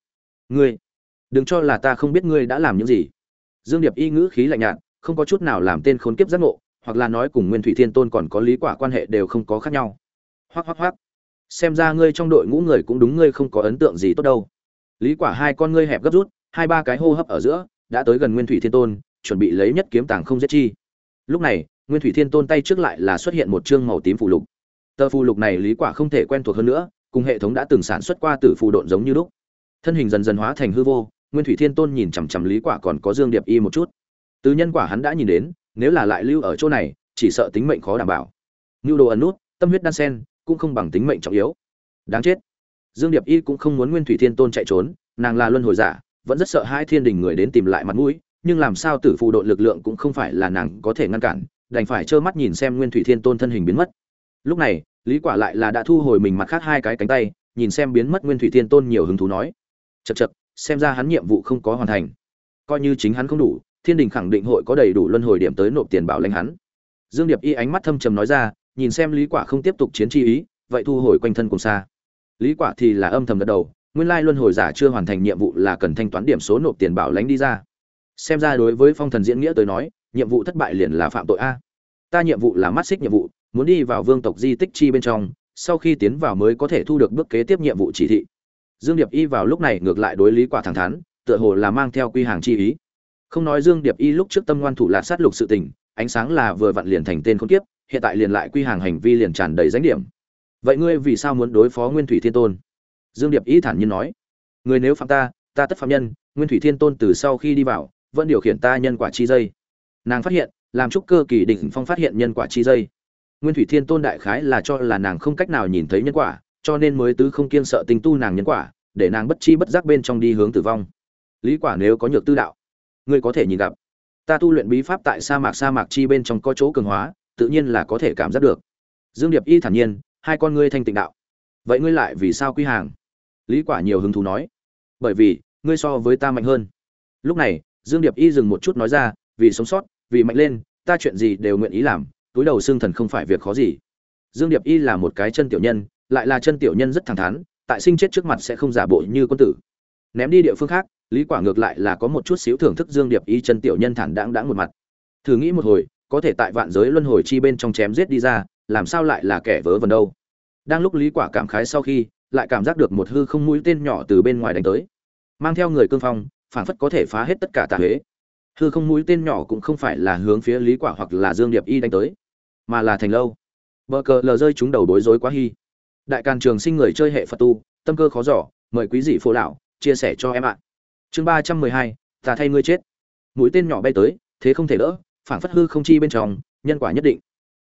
Ngươi, đừng cho là ta không biết ngươi đã làm những gì. Dương điệp y ngữ khí lạnh nhạt, không có chút nào làm tên khốn kiếp giác ngộ, hoặc là nói cùng nguyên thủy thiên tôn còn có lý quả quan hệ đều không có khác nhau. Hoắc hoắc hoắc. Xem ra ngươi trong đội ngũ người cũng đúng ngươi không có ấn tượng gì tốt đâu. Lý quả hai con ngươi hẹp gấp rút, hai ba cái hô hấp ở giữa, đã tới gần nguyên thủy thiên tôn, chuẩn bị lấy nhất kiếm tàng không giết chi lúc này, nguyên thủy thiên tôn tay trước lại là xuất hiện một chương màu tím phù lục. Tờ phù lục này lý quả không thể quen thuộc hơn nữa, cùng hệ thống đã từng sản xuất qua từ phù độn giống như lúc. Thân hình dần dần hóa thành hư vô, nguyên thủy thiên tôn nhìn chằm chằm lý quả còn có dương điệp y một chút. Từ nhân quả hắn đã nhìn đến, nếu là lại lưu ở chỗ này, chỉ sợ tính mệnh khó đảm bảo. Nhu đồ ẩn nút, tâm huyết đan sen, cũng không bằng tính mệnh trọng yếu. Đáng chết. Dương điệp y cũng không muốn nguyên thủy thiên tôn chạy trốn, nàng là luân hồi giả, vẫn rất sợ hai thiên đình người đến tìm lại mặt mũi nhưng làm sao tử phù đội lực lượng cũng không phải là nàng có thể ngăn cản, đành phải trơ mắt nhìn xem nguyên thủy thiên tôn thân hình biến mất. Lúc này, lý quả lại là đã thu hồi mình mặt khác hai cái cánh tay, nhìn xem biến mất nguyên thủy thiên tôn nhiều hứng thú nói chật chật xem ra hắn nhiệm vụ không có hoàn thành. Coi như chính hắn không đủ, thiên đình khẳng định hội có đầy đủ luân hồi điểm tới nộp tiền bảo lãnh hắn. Dương điệp y ánh mắt thâm trầm nói ra, nhìn xem lý quả không tiếp tục chiến chi ý, vậy thu hồi quanh thân cùng xa. Lý quả thì là âm thầm gật đầu, nguyên lai luân hồi giả chưa hoàn thành nhiệm vụ là cần thanh toán điểm số nộp tiền bảo lãnh đi ra xem ra đối với phong thần diễn nghĩa tới nói, nhiệm vụ thất bại liền là phạm tội a. Ta nhiệm vụ là mắt xích nhiệm vụ, muốn đi vào vương tộc di tích chi bên trong, sau khi tiến vào mới có thể thu được bước kế tiếp nhiệm vụ chỉ thị. Dương điệp y vào lúc này ngược lại đối lý quả thẳng thắn, tựa hồ là mang theo quy hàng chi ý. Không nói dương điệp y lúc trước tâm ngoan thủ là sát lục sự tình, ánh sáng là vừa vặn liền thành tên khốn kiếp, hiện tại liền lại quy hàng hành vi liền tràn đầy danh điểm. Vậy ngươi vì sao muốn đối phó nguyên thủy thiên tôn? Dương điệp y thản nhiên nói. Người nếu phạm ta ta tất phạm nhân, nguyên thủy thiên tôn từ sau khi đi vào vẫn điều khiển ta nhân quả chi dây. Nàng phát hiện, làm trúc cơ kỳ đỉnh phong phát hiện nhân quả chi dây. Nguyên thủy thiên tôn đại khái là cho là nàng không cách nào nhìn thấy nhân quả, cho nên mới tứ không kiên sợ tình tu nàng nhân quả, để nàng bất chi bất giác bên trong đi hướng tử vong. Lý quả nếu có nhược tư đạo, ngươi có thể nhìn gặp. Ta tu luyện bí pháp tại sa mạc sa mạc chi bên trong có chỗ cường hóa, tự nhiên là có thể cảm giác được. Dương điệp y thản nhiên, hai con ngươi thanh tịnh đạo. Vậy ngươi lại vì sao quy hàng? Lý quả nhiều hứng thú nói. Bởi vì, ngươi so với ta mạnh hơn. Lúc này dương điệp y dừng một chút nói ra, vì sống sót, vì mạnh lên, ta chuyện gì đều nguyện ý làm, túi đầu xương thần không phải việc khó gì. Dương điệp y là một cái chân tiểu nhân, lại là chân tiểu nhân rất thẳng thắn, tại sinh chết trước mặt sẽ không giả bộ như quân tử. Ném đi địa phương khác, lý quả ngược lại là có một chút xíu thưởng thức dương điệp y chân tiểu nhân thản đãng đãng một mặt. Thử nghĩ một hồi, có thể tại vạn giới luân hồi chi bên trong chém giết đi ra, làm sao lại là kẻ vớ vẩn đâu? Đang lúc lý quả cảm khái sau khi, lại cảm giác được một hư không mũi tên nhỏ từ bên ngoài đánh tới, mang theo người cương phong phảng phất có thể phá hết tất cả tà huế. Hư không mũi tên nhỏ cũng không phải là hướng phía lý quả hoặc là dương điệp y đánh tới, mà là thành lâu. Bờ cờ lờ rơi chúng đầu đối rối quá hy đại càn trường sinh người chơi hệ phật tu, tâm cơ khó giỏ mời quý dị phụ lão, chia sẻ cho em ạ. Chương ba trăm mười hai, ta thay ngươi chết. Mũi tên nhỏ bay tới, thế không thể đỡ, phảng phất hư không chi bên trong, nhân quả nhất định.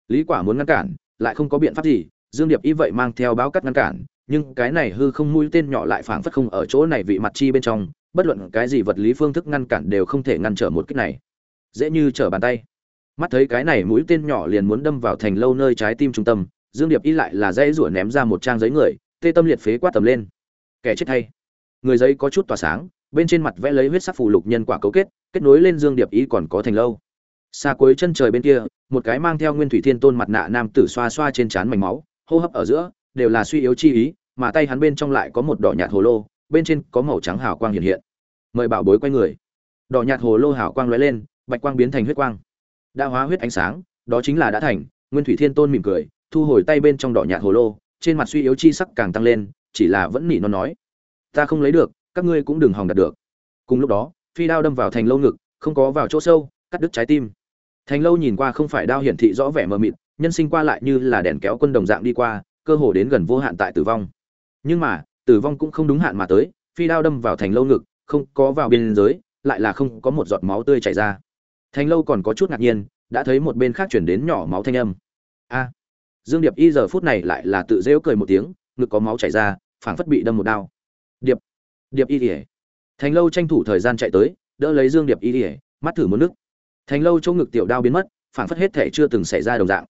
Lý quả muốn ngăn cản, lại không có biện pháp gì, dương điệp y vậy mang theo báo cắt ngăn cản, nhưng cái này hư không mũi tên nhỏ lại phảng phất không ở chỗ này vị mặt chi bên trong bất luận cái gì vật lý phương thức ngăn cản đều không thể ngăn trở một kích này. Dễ như trở bàn tay. Mắt thấy cái này mũi tên nhỏ liền muốn đâm vào thành lâu nơi trái tim trung tâm, dương điệp y lại là dây rủa ném ra một trang giấy người, tê tâm liệt phế quát tầm lên. Kẻ chết thay người giấy có chút tỏa sáng, bên trên mặt vẽ lấy huyết sắc phù lục nhân quả cấu kết kết nối lên dương điệp y còn có thành lâu. Xa cuối chân trời bên kia, một cái mang theo nguyên thủy thiên tôn mặt nạ nam tử xoa xoa trên trán mảnh máu, hô hấp ở giữa, đều là suy yếu chi ý, mà tay hắn bên trong lại có một đỏ nhạt hồ lô bên trên có màu trắng hào quang hiện hiện. Mời bảo bối quay người. Đỏ nhạt hồ lô hào quang lóe lên, bạch quang biến thành huyết quang. Đã hóa huyết ánh sáng, đó chính là đã thành, nguyên thủy thiên tôn mỉm cười, thu hồi tay bên trong đỏ nhạt hồ lô, trên mặt suy yếu chi sắc càng tăng lên, chỉ là vẫn nỉ nó nói. Ta không lấy được, các ngươi cũng đừng hòng đạt được. Cùng lúc đó, phi đao đâm vào thành lâu ngực, không có vào chỗ sâu, cắt đứt trái tim. Thành lâu nhìn qua không phải đao hiển thị rõ vẻ mờ mịt, nhân sinh qua lại như là đèn kéo quân đồng dạng đi qua, cơ hồ đến gần vô hạn tại tử vong. Nhưng mà tử vong cũng không đúng hạn mà tới, phi đao đâm vào thành lâu ngực, không có vào biên giới, lại là không có một giọt máu tươi chảy ra. Thành lâu còn có chút ngạc nhiên, đã thấy một bên khác chuyển đến nhỏ máu thanh âm. A! Dương điệp y giờ phút này lại là tự rêu cười một tiếng, ngực có máu chảy ra, phảng phất bị đâm một đao. Điệp! Điệp y ỉa thành lâu tranh thủ thời gian chạy tới, đỡ lấy dương điệp y ỉa mắt thử một nước. Thành lâu chỗ ngực tiểu đao biến mất, phảng phất hết thể chưa từng xảy ra đồng dạng.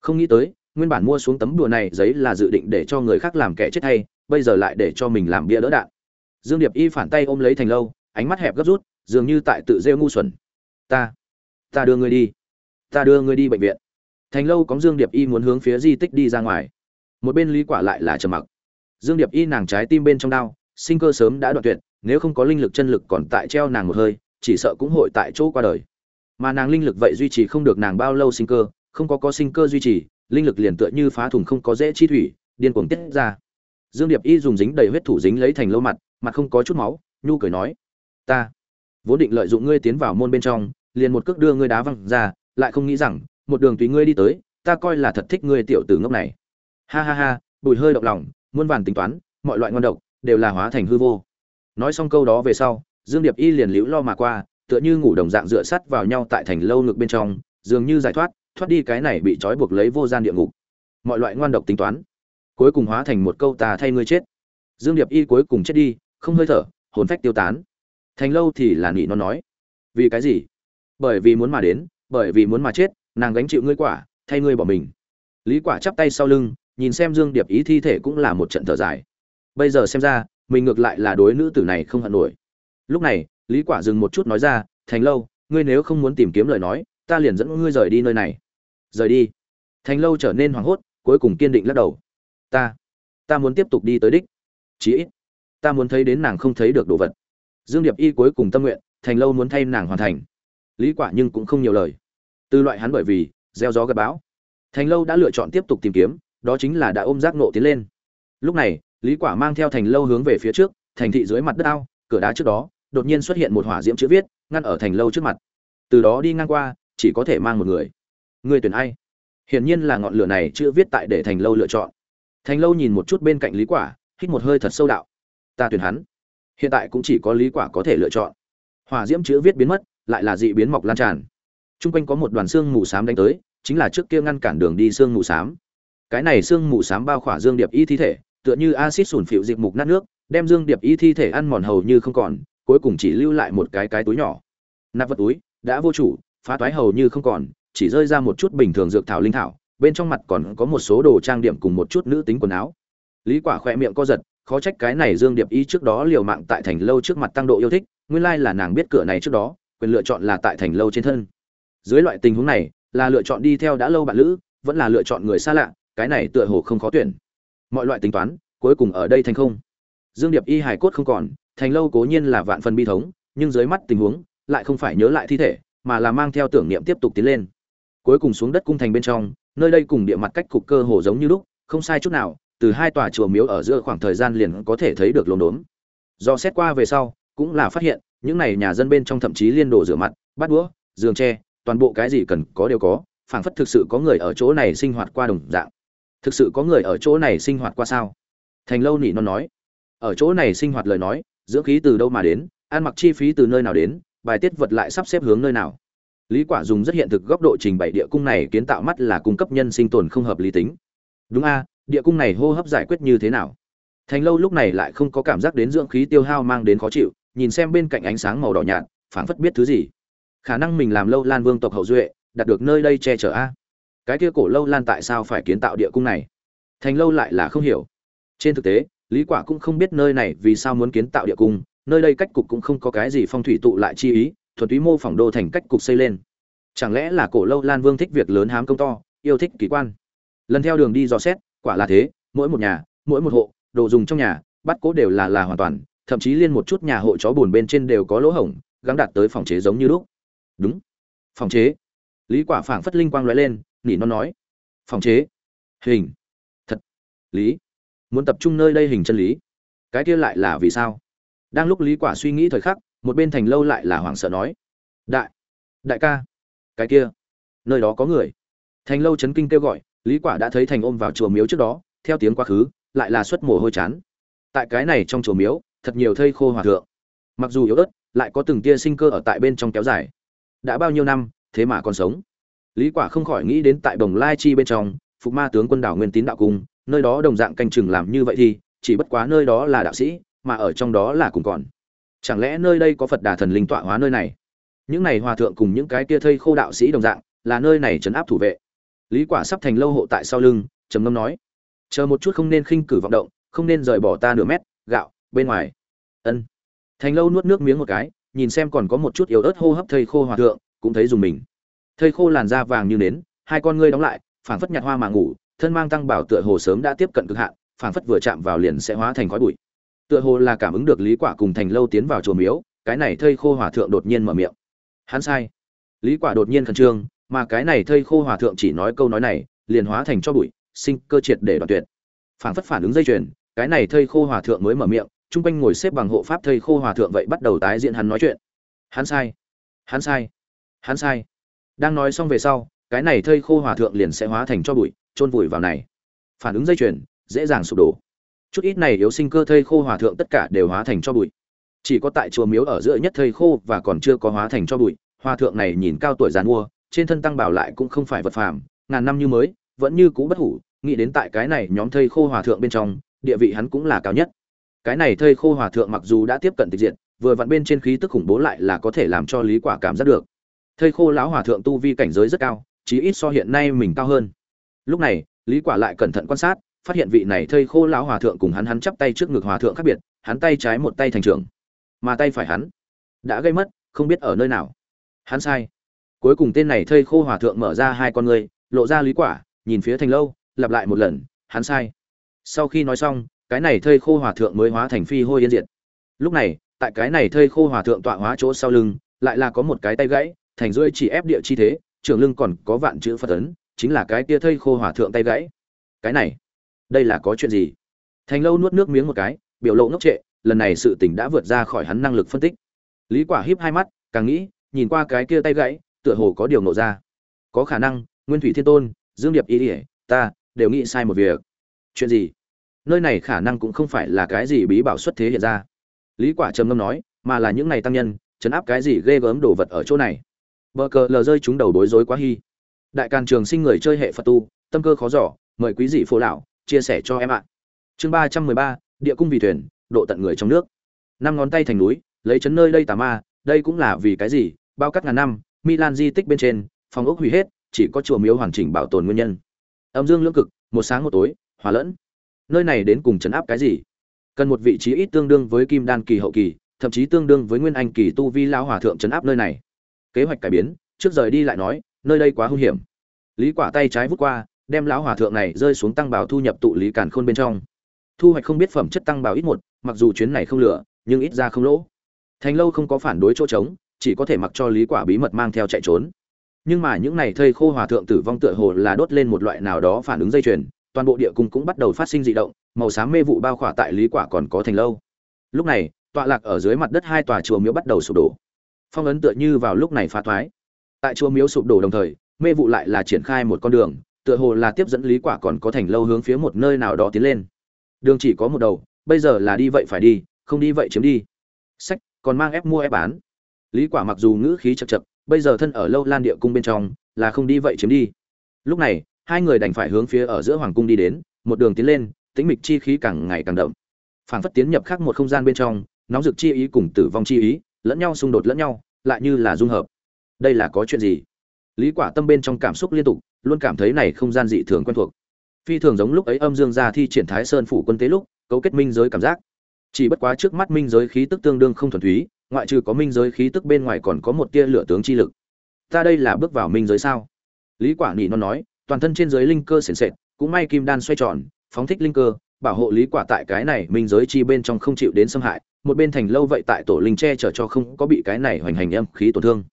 Không nghĩ tới, nguyên bản mua xuống tấm đùa này giấy là dự định để cho người khác làm kẻ chết hay bây giờ lại để cho mình làm bia đỡ đạn. Dương điệp y phản tay ôm lấy thành lâu, ánh mắt hẹp gấp rút, dường như tại tự rêu ngu xuẩn. Ta ta đưa ngươi đi, ta đưa ngươi đi bệnh viện. Thành lâu có dương điệp y muốn hướng phía di tích đi ra ngoài. Một bên lý quả lại là trầm mặc. Dương điệp y nàng trái tim bên trong đau, sinh cơ sớm đã đoạn tuyệt, nếu không có linh lực chân lực còn tại treo nàng một hơi, chỉ sợ cũng hội tại chỗ qua đời. Mà nàng linh lực vậy duy trì không được nàng bao lâu sinh cơ, không có có sinh cơ duy trì, linh lực liền tựa như phá thùng không có dễ chi thủy, điên cuồng tiết ra dương điệp y dùng dính đầy huyết thủ dính lấy thành lâu mặt mặt không có chút máu, nhu cười nói, ta vốn định lợi dụng ngươi tiến vào môn bên trong, liền một cước đưa ngươi đá văng ra, lại không nghĩ rằng, một đường tùy ngươi đi tới, ta coi là thật thích ngươi tiểu tử ngốc này. Ha ha ha, bùi hơi động lòng, muôn vàn tính toán, mọi loại ngon độc đều là hóa thành hư vô. Nói xong câu đó về sau, dương điệp y liền liễu lo mà qua, tựa như ngủ đồng dạng dựa sắt vào nhau tại thành lâu ngực bên trong, dường như giải thoát thoát đi cái này bị trói buộc lấy vô gian địa ngục. Mọi loại ngoan độc tính toán cuối cùng hóa thành một câu ta thay ngươi chết. Dương điệp y cuối cùng chết đi, không hơi thở, hồn phách tiêu tán. Thành lâu thì là nị nó nói, vì cái gì? Bởi vì muốn mà đến, bởi vì muốn mà chết, nàng gánh chịu ngươi quả, thay ngươi bỏ mình. Lý quả chắp tay sau lưng, nhìn xem dương điệp ý thi thể cũng là một trận thở dài. Bây giờ xem ra, mình ngược lại là đối nữ tử này không hận nổi. Lúc này, lý quả dừng một chút nói ra, thành lâu, ngươi nếu không muốn tìm kiếm lời nói, ta liền dẫn ngươi rời đi nơi này. Rời đi? Thành lâu trở nên hoảng hốt, cuối cùng kiên định lắc đầu ta ta muốn tiếp tục đi tới đích. Chí ít, ta muốn thấy đến nàng không thấy được đồ vật. Dương điệp y cuối cùng tâm nguyện, thành lâu muốn thay nàng hoàn thành. Lý quả nhưng cũng không nhiều lời. Từ loại hắn bởi vì, gieo gió gặp bão. Thành lâu đã lựa chọn tiếp tục tìm kiếm, đó chính là đã ôm giác nộ tiến lên. Lúc này, lý quả mang theo thành lâu hướng về phía trước, thành thị dưới mặt đất ao, cửa đá trước đó, đột nhiên xuất hiện một hỏa diễm chữ viết, ngăn ở thành lâu trước mặt. Từ đó đi ngang qua, chỉ có thể mang một người. Người tuyển ai? Hiển nhiên là ngọn lửa này chưa viết tại để thành lâu lựa chọn thành lâu nhìn một chút bên cạnh lý quả hít một hơi thật sâu đạo ta tuyển hắn hiện tại cũng chỉ có lý quả có thể lựa chọn hỏa diễm chữ viết biến mất lại là dị biến mọc lan tràn Trung quanh có một đoàn xương mù sám đánh tới, chính là trước kia ngăn cản đường đi xương mù sám. Cái này xương mù sám bao khỏa Dương Điệp Y thi thể, tựa như axit sủn phịu dịch mục nát nước, đem Dương Điệp Y thi thể ăn mòn hầu như không còn, cuối cùng chỉ lưu lại một cái cái túi nhỏ. Nạp vật túi đã vô chủ, phá toái hầu như không còn, chỉ rơi ra một chút bình thường dược thảo linh thảo, bên trong mặt còn có một số đồ trang điểm cùng một chút nữ tính quần áo. Lý Quả khỏe miệng co giật, khó trách cái này Dương Điệp Y trước đó liều mạng tại thành lâu trước mặt tăng độ yêu thích, nguyên lai là nàng biết cửa này trước đó, quyền lựa chọn là tại thành lâu trên thân. Dưới loại tình huống này là lựa chọn đi theo đã lâu bạn lữ vẫn là lựa chọn người xa lạ cái này tựa hồ không khó tuyển. Mọi loại tính toán cuối cùng ở đây thành không. Dương điệp y hài cốt không còn thành lâu cố nhiên là vạn phần bi thống nhưng dưới mắt tình huống lại không phải nhớ lại thi thể mà là mang theo tưởng niệm tiếp tục tiến lên. Cuối cùng xuống đất cung thành bên trong nơi đây cùng địa mặt cách cục cơ hồ giống như lúc, không sai chút nào, từ hai tòa chùa miếu ở giữa khoảng thời gian liền có thể thấy được lồn đốn do xét qua về sau, cũng là phát hiện, những này nhà dân bên trong thậm chí liên đồ rửa mặt, bát đũa, giường tre, toàn bộ cái gì cần có đều có, phảng phất thực sự có người ở chỗ này sinh hoạt qua đồng dạng. Thực sự có người ở chỗ này sinh hoạt qua sao? Thành lâu nỉ nó nói. Ở chỗ này sinh hoạt lời nói, dưỡng khí từ đâu mà đến, ăn mặc chi phí từ nơi nào đến, bài tiết vật lại sắp xếp hướng nơi nào lý quả dùng rất hiện thực góc độ trình bày địa cung này kiến tạo mắt là cung cấp nhân sinh tồn không hợp lý tính. Đúng a, địa cung này hô hấp giải quyết như thế nào? Thành lâu lúc này lại không có cảm giác đến dưỡng khí tiêu hao mang đến khó chịu, nhìn xem bên cạnh ánh sáng màu đỏ nhạt, phảng phất biết thứ gì. Khả năng mình làm lâu lan vương tộc hậu duệ, đạt được nơi đây che chở a. Cái kia cổ lâu lan tại sao phải kiến tạo địa cung này? Thành lâu lại là không hiểu. Trên thực tế, lý quả cũng không biết nơi này vì sao muốn kiến tạo địa cung, nơi đây cách cục cũng không có cái gì phong thủy tụ lại chi ý thuần túy mô phỏng đô thành cách cục xây lên. Chẳng lẽ là cổ lâu lan vương thích việc lớn hám công to, yêu thích kỳ quan? Lần theo đường đi dò xét, quả là thế, mỗi một nhà, mỗi một hộ, đồ dùng trong nhà, bắt cố đều là là hoàn toàn, thậm chí liên một chút nhà hộ chó buồn bên trên đều có lỗ hổng gắn đặt tới phòng chế giống như lúc. Đúng. Phòng chế. Lý quả phảng phất linh quang lóe lên, nỉ non nói. Phòng chế. Hình. Thật. Lý. Muốn tập trung nơi đây hình chân lý. Cái kia lại là vì sao? Đang lúc lý quả suy nghĩ thời khắc một bên thành lâu lại là hoảng sợ nói, đại đại ca, cái kia, nơi đó có người. Thành lâu chấn kinh kêu gọi, lý quả đã thấy thành ôm vào chùa miếu trước đó, theo tiếng quá khứ, lại là xuất mồ hôi chán. Tại cái này trong chùa miếu, thật nhiều thây khô hòa thượng. Mặc dù yếu ớt, lại có từng tia sinh cơ ở tại bên trong kéo dài. Đã bao nhiêu năm, thế mà còn sống? Lý quả không khỏi nghĩ đến tại đồng lai chi bên trong, phục ma tướng quân đảo nguyên tín đạo cung, nơi đó đồng dạng canh chừng làm như vậy thì, chỉ bất quá nơi đó là đạo sĩ, mà ở trong đó là cùng còn chẳng lẽ nơi đây có phật đà thần linh tọa hóa nơi này? Những này hòa thượng cùng những cái kia thây khô đạo sĩ đồng dạng, là nơi này trấn áp thủ vệ. Lý quả sắp thành lâu hộ tại sau lưng, trầm ngâm nói, chờ một chút không nên khinh cử vọng động, không nên rời bỏ ta nửa mét, gạo, bên ngoài. Ân. Thành lâu nuốt nước miếng một cái, nhìn xem còn có một chút yếu ớt hô hấp thây khô hòa thượng, cũng thấy dùng mình. Thây khô làn da vàng như nến, hai con ngươi đóng lại, phảng phất nhạt hoa mà ngủ, thân mang tăng bảo tựa hồ sớm đã tiếp cận cực hạn, phảng phất vừa chạm vào liền sẽ hóa thành khói bụi tựa hồ là cảm ứng được lý quả cùng thành lâu tiến vào chùa miếu, cái này thây khô hòa thượng đột nhiên mở miệng. Hắn sai. Lý quả đột nhiên khẩn trương, mà cái này thây khô hòa thượng chỉ nói câu nói này, liền hóa thành cho bụi, sinh cơ triệt để đoạn tuyệt. Phản phất phản ứng dây chuyền, cái này thây khô hòa thượng mới mở miệng, chung quanh ngồi xếp bằng hộ pháp thầy khô hòa thượng vậy bắt đầu tái diễn hắn nói chuyện. Hắn sai. Hắn sai. Hắn sai. Đang nói xong về sau, cái này thây khô hòa thượng liền sẽ hóa thành cho bụi, chôn vùi vào này. Phản ứng dây chuyền, dễ dàng sụp đổ chút ít này yếu sinh cơ thây khô hòa thượng tất cả đều hóa thành cho bụi. Chỉ có tại chùa miếu ở giữa nhất thây khô và còn chưa có hóa thành cho bụi, hòa thượng này nhìn cao tuổi giàn mua trên thân tăng bảo lại cũng không phải vật phàm, ngàn năm như mới, vẫn như cũ bất hủ, nghĩ đến tại cái này nhóm thây khô hòa thượng bên trong, địa vị hắn cũng là cao nhất. Cái này thây khô hòa thượng mặc dù đã tiếp cận tịch diện vừa vặn bên trên khí tức khủng bố lại là có thể làm cho lý quả cảm giác được. Thây khô lão hòa thượng tu vi cảnh giới rất cao, chí ít so hiện nay mình cao hơn. Lúc này, lý quả lại cẩn thận quan sát phát hiện vị này thây khô lão hòa thượng cùng hắn hắn chắp tay trước ngực hòa thượng khác biệt, hắn tay trái một tay thành trưởng, mà tay phải hắn đã gây mất, không biết ở nơi nào. Hắn sai. Cuối cùng tên này thây khô hòa thượng mở ra hai con ngươi, lộ ra lý quả, nhìn phía thành lâu, lặp lại một lần, hắn sai. Sau khi nói xong, cái này thây khô hòa thượng mới hóa thành phi hôi yên diệt. Lúc này, tại cái này thây khô hòa thượng tọa hóa chỗ sau lưng, lại là có một cái tay gãy, thành rưỡi chỉ ép địa chi thế trưởng lưng còn có vạn chữ phật ấn, chính là cái kia thây khô hòa thượng tay gãy. Cái này đây là có chuyện gì? Thành lâu nuốt nước miếng một cái, biểu lộ ngốc trệ, lần này sự tình đã vượt ra khỏi hắn năng lực phân tích. Lý quả híp hai mắt, càng nghĩ, nhìn qua cái kia tay gãy, tựa hồ có điều nộ ra. Có khả năng, nguyên thủy thiên tôn, dương điệp ý ỉa ta, đều nghĩ sai một việc. Chuyện gì? Nơi này khả năng cũng không phải là cái gì bí bảo xuất thế hiện ra. Lý quả trầm ngâm nói, mà là những này tăng nhân, chấn áp cái gì ghê gớm đồ vật ở chỗ này? Bờ cờ lờ rơi chúng đầu đối rối quá hy đại càn trường sinh người chơi hệ phật tu, tâm cơ khó giỏ mời quý dị phố lão chia sẻ cho em ạ. Chương ba trăm mười ba, địa cung vì thuyền, độ tận người trong nước. Năm ngón tay thành núi, lấy chấn nơi đây tà ma, đây cũng là vì cái gì? Bao cắt ngàn năm, milan di tích bên trên, phòng ốc hủy hết, chỉ có chùa miếu hoàn chỉnh bảo tồn nguyên nhân. Âm dương lưỡng cực, một sáng một tối, hòa lẫn. Nơi này đến cùng chấn áp cái gì? Cần một vị trí ít tương đương với kim đan kỳ hậu kỳ, thậm chí tương đương với nguyên anh kỳ tu vi lao hòa thượng chấn áp nơi này. Kế hoạch cải biến, trước rời đi lại nói, nơi đây quá hung hiểm. Lý quả tay trái vút qua đem lão hòa thượng này rơi xuống tăng bảo thu nhập tụ lý càn khôn bên trong. Thu hoạch không biết phẩm chất tăng bảo ít một, mặc dù chuyến này không lửa, nhưng ít ra không lỗ. Thành lâu không có phản đối chỗ trống, chỉ có thể mặc cho lý quả bí mật mang theo chạy trốn. Nhưng mà những này thây khô hòa thượng tử vong tựa hồ là đốt lên một loại nào đó phản ứng dây chuyền, toàn bộ địa cung cũng bắt đầu phát sinh dị động, màu xám mê vụ bao khỏa tại lý quả còn có thành lâu. Lúc này, tọa lạc ở dưới mặt đất hai tòa chùa miếu bắt đầu sụp đổ. Phong ấn tựa như vào lúc này phá thoái. Tại chùa miếu sụp đổ đồng thời, mê vụ lại là triển khai một con đường tựa hồ là tiếp dẫn lý quả còn có thành lâu hướng phía một nơi nào đó tiến lên. Đường chỉ có một đầu bây giờ là đi vậy phải đi không đi vậy chiếm đi. Sách còn mang ép mua ép bán. Lý quả mặc dù ngữ khí chậm chậm, bây giờ thân ở lâu lan địa cung bên trong là không đi vậy chiếm đi. Lúc này hai người đành phải hướng phía ở giữa hoàng cung đi đến một đường tiến lên tĩnh mịch chi khí càng ngày càng đậm. Phảng phất tiến nhập khác một không gian bên trong nóng rực chi ý cùng tử vong chi ý lẫn nhau xung đột lẫn nhau lại như là dung hợp. Đây là có chuyện gì? Lý quả tâm bên trong cảm xúc liên tục luôn cảm thấy này không gian dị thường quen thuộc. Phi thường giống lúc ấy âm dương gia thi triển thái sơn phủ quân tế lúc, cấu kết minh giới cảm giác. Chỉ bất quá trước mắt minh giới khí tức tương đương không thuần túy, ngoại trừ có minh giới khí tức bên ngoài còn có một tia lửa tướng chi lực. Ta đây là bước vào minh giới sao? Lý quả nhị nó nói, toàn thân trên giới linh cơ sền sệt, cũng may kim đan xoay tròn, phóng thích linh cơ, bảo hộ lý quả tại cái này minh giới chi bên trong không chịu đến xâm hại, một bên thành lâu vậy tại tổ linh che chở cho không có bị cái này hoành hành âm khí tổn thương.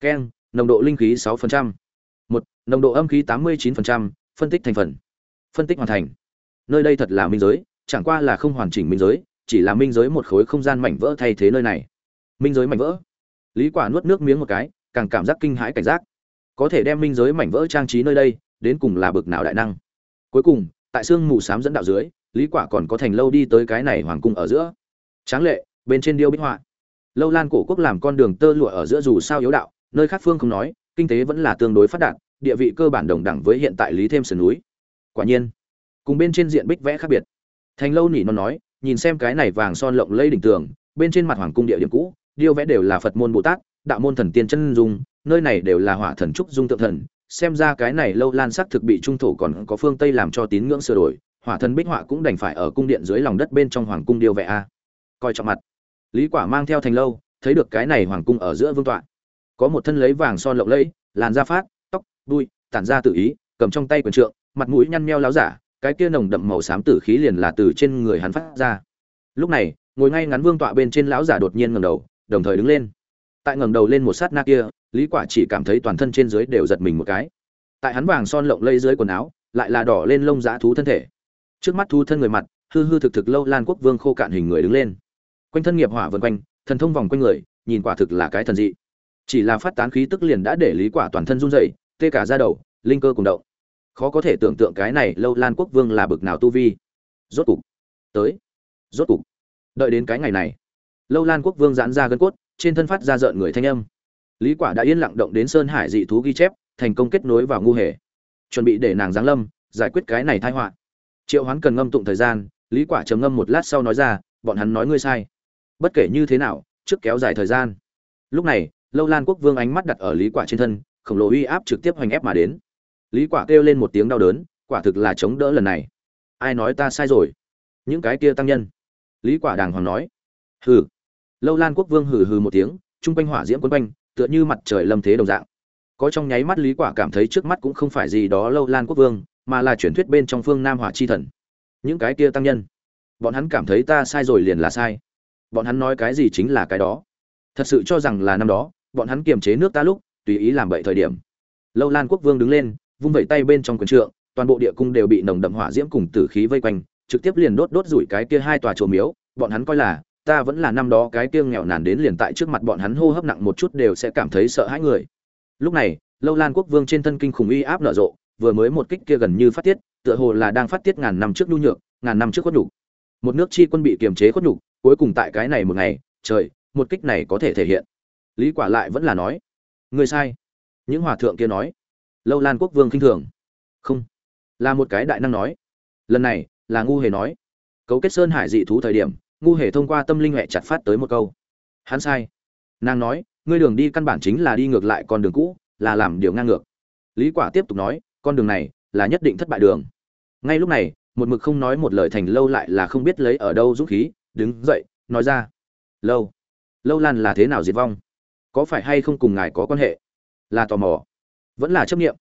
Keng, nồng độ linh khí 6% nồng độ âm khí 89%, phân tích thành phần. Phân tích hoàn thành. Nơi đây thật là minh giới chẳng qua là không hoàn chỉnh minh giới chỉ là minh giới một khối không gian mảnh vỡ thay thế nơi này. Minh giới mảnh vỡ. Lý quả nuốt nước miếng một cái càng cảm giác kinh hãi cảnh giác. Có thể đem minh giới mảnh vỡ trang trí nơi đây đến cùng là bực nào đại năng. Cuối cùng tại xương mù sám dẫn đạo dưới lý quả còn có thành lâu đi tới cái này hoàng cung ở giữa. Tráng lệ bên trên điêu bích họa. Lâu lan cổ quốc làm con đường tơ lụa ở giữa dù sao yếu đạo nơi khác phương không nói kinh tế vẫn là tương đối phát đạt địa vị cơ bản đồng đẳng với hiện tại lý thêm sườn núi. Quả nhiên, cùng bên trên diện bích vẽ khác biệt. Thành lâu nỉ nó nói, nhìn xem cái này vàng son lộng lẫy đỉnh tường, bên trên mặt hoàng cung địa điểm cũ, điêu vẽ đều là phật môn bồ tát, đạo môn thần tiên chân dung, nơi này đều là hỏa thần trúc dung tượng thần. Xem ra cái này lâu lan sắc thực bị trung thổ còn có phương tây làm cho tín ngưỡng sửa đổi, hỏa thần bích họa cũng đành phải ở cung điện dưới lòng đất bên trong hoàng cung điêu vẽ a. Coi trọng mặt. Lý quả mang theo thành lâu, thấy được cái này hoàng cung ở giữa vương tọa. Có một thân lấy vàng son lộng lẫy, làn da phát đuôi, tản ra tự ý, cầm trong tay quyền trượng, mặt mũi nhăn meo láo giả, cái kia nồng đậm màu xám tử khí liền là từ trên người hắn phát ra. Lúc này, ngồi ngay ngắn vương tọa bên trên lão giả đột nhiên ngẩng đầu, đồng thời đứng lên. Tại ngẩng đầu lên một sát na kia, lý quả chỉ cảm thấy toàn thân trên dưới đều giật mình một cái. Tại hắn vàng son lộng lây dưới quần áo, lại là đỏ lên lông dã thú thân thể. Trước mắt thú thân người mặt, hư hư thực thực lâu lan quốc vương khô cạn hình người đứng lên. Quanh thân nghiệp hỏa vần quanh, thần thông vòng quanh người, nhìn quả thực là cái thần dị. Chỉ là phát tán khí tức liền đã để lý quả toàn thân run rẩy tê cả ra đầu, linh cơ cùng động. Khó có thể tưởng tượng cái này lâu lan quốc vương là bực nào tu vi. Rốt cục, tới, rốt cục. Đợi đến cái ngày này, lâu lan quốc vương giãn ra gân cốt, trên thân phát ra rợn người thanh âm. Lý quả đã yên lặng động đến sơn hải dị thú ghi chép, thành công kết nối vào ngu hề. Chuẩn bị để nàng giáng lâm, giải quyết cái này tai họa. Triệu hoán cần ngâm tụng thời gian, lý quả trầm ngâm một lát sau nói ra, bọn hắn nói ngươi sai. Bất kể như thế nào, trước kéo dài thời gian. Lúc này, lâu lan quốc vương ánh mắt đặt ở lý quả trên thân khổng lồ uy áp trực tiếp hoành ép mà đến. Lý quả kêu lên một tiếng đau đớn, quả thực là chống đỡ lần này. Ai nói ta sai rồi? Những cái kia tăng nhân. Lý quả đàng hoàng nói. Hừ. Lâu lan quốc vương hừ hừ một tiếng trung quanh hỏa diễm quấn quanh, tựa như mặt trời lâm thế đồng dạng. Có trong nháy mắt lý quả cảm thấy trước mắt cũng không phải gì đó lâu lan quốc vương, mà là truyền thuyết bên trong phương nam hỏa chi thần. Những cái kia tăng nhân. Bọn hắn cảm thấy ta sai rồi liền là sai. Bọn hắn nói cái gì chính là cái đó. Thật sự cho rằng là năm đó, bọn hắn kiềm chế nước ta lúc tùy ý làm bậy thời điểm. Lâu lan quốc vương đứng lên, vung vẩy tay bên trong quần trượng, toàn bộ địa cung đều bị nồng đậm hỏa diễm cùng tử khí vây quanh, trực tiếp liền đốt đốt rủi cái kia hai tòa chùa miếu, bọn hắn coi là, ta vẫn là năm đó cái kia nghèo nàn đến liền tại trước mặt bọn hắn hô hấp nặng một chút đều sẽ cảm thấy sợ hãi người. Lúc này, lâu lan quốc vương trên thân kinh khủng uy áp nở rộ, vừa mới một kích kia gần như phát tiết, tựa hồ là đang phát tiết ngàn năm trước nhu nhược, ngàn năm trước khuất nhục. Một nước chi quân bị kiềm chế khuất nhục, cuối cùng tại cái này một ngày, trời, một kích này có thể thể hiện. Lý quả lại vẫn là nói người sai. Những hòa thượng kia nói, lâu lan quốc vương khinh thường. Không. Là một cái đại năng nói. Lần này, là ngu hề nói. Cấu kết sơn hải dị thú thời điểm, ngu hề thông qua tâm linh huệ chặt phát tới một câu. Hắn sai. Nàng nói, ngươi đường đi căn bản chính là đi ngược lại con đường cũ, là làm điều ngang ngược. Lý quả tiếp tục nói, con đường này là nhất định thất bại đường. Ngay lúc này, một mực không nói một lời thành lâu lại là không biết lấy ở đâu dũng khí, đứng dậy, nói ra. Lâu. Lâu lan là thế nào diệt vong? Có phải hay không cùng ngài có quan hệ? Là tò mò. Vẫn là chấp nghiệm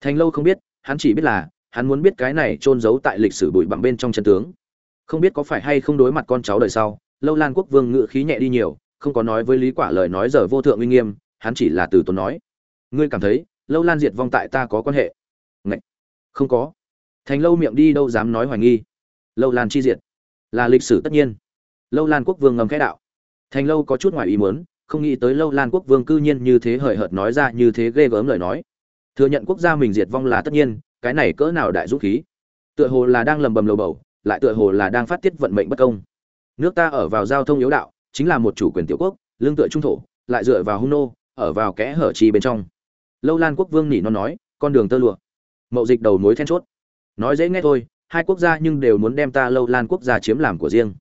thành lâu không biết, hắn chỉ biết là, hắn muốn biết cái này trôn giấu tại lịch sử bụi bặm bên trong chân tướng. Không biết có phải hay không đối mặt con cháu đời sau, lâu lan quốc vương ngự khí nhẹ đi nhiều, không có nói với lý quả lời nói giờ vô thượng uy nghiêm, hắn chỉ là từ tốn nói. Ngươi cảm thấy, lâu lan diệt vong tại ta có quan hệ? Ngậy! không có. Thành lâu miệng đi đâu dám nói hoài nghi. Lâu lan chi diệt. Là lịch sử tất nhiên. Lâu lan quốc vương ngầm khẽ đạo. Thành lâu có chút ngoài ý muốn không nghĩ tới lâu lan quốc vương cư nhiên như thế hời hợt nói ra như thế ghê gớm lời nói. Thừa nhận quốc gia mình diệt vong là tất nhiên, cái này cỡ nào đại dũng khí. Tựa hồ là đang lầm bầm lầu bầu, lại tựa hồ là đang phát tiết vận mệnh bất công. Nước ta ở vào giao thông yếu đạo, chính là một chủ quyền tiểu quốc, lương tựa trung thổ, lại dựa vào hung nô, ở vào kẽ hở chi bên trong. Lâu lan quốc vương nỉ nó nói, con đường tơ lụa. Mậu dịch đầu mối then chốt. Nói dễ nghe thôi, hai quốc gia nhưng đều muốn đem ta lâu lan quốc gia chiếm làm của riêng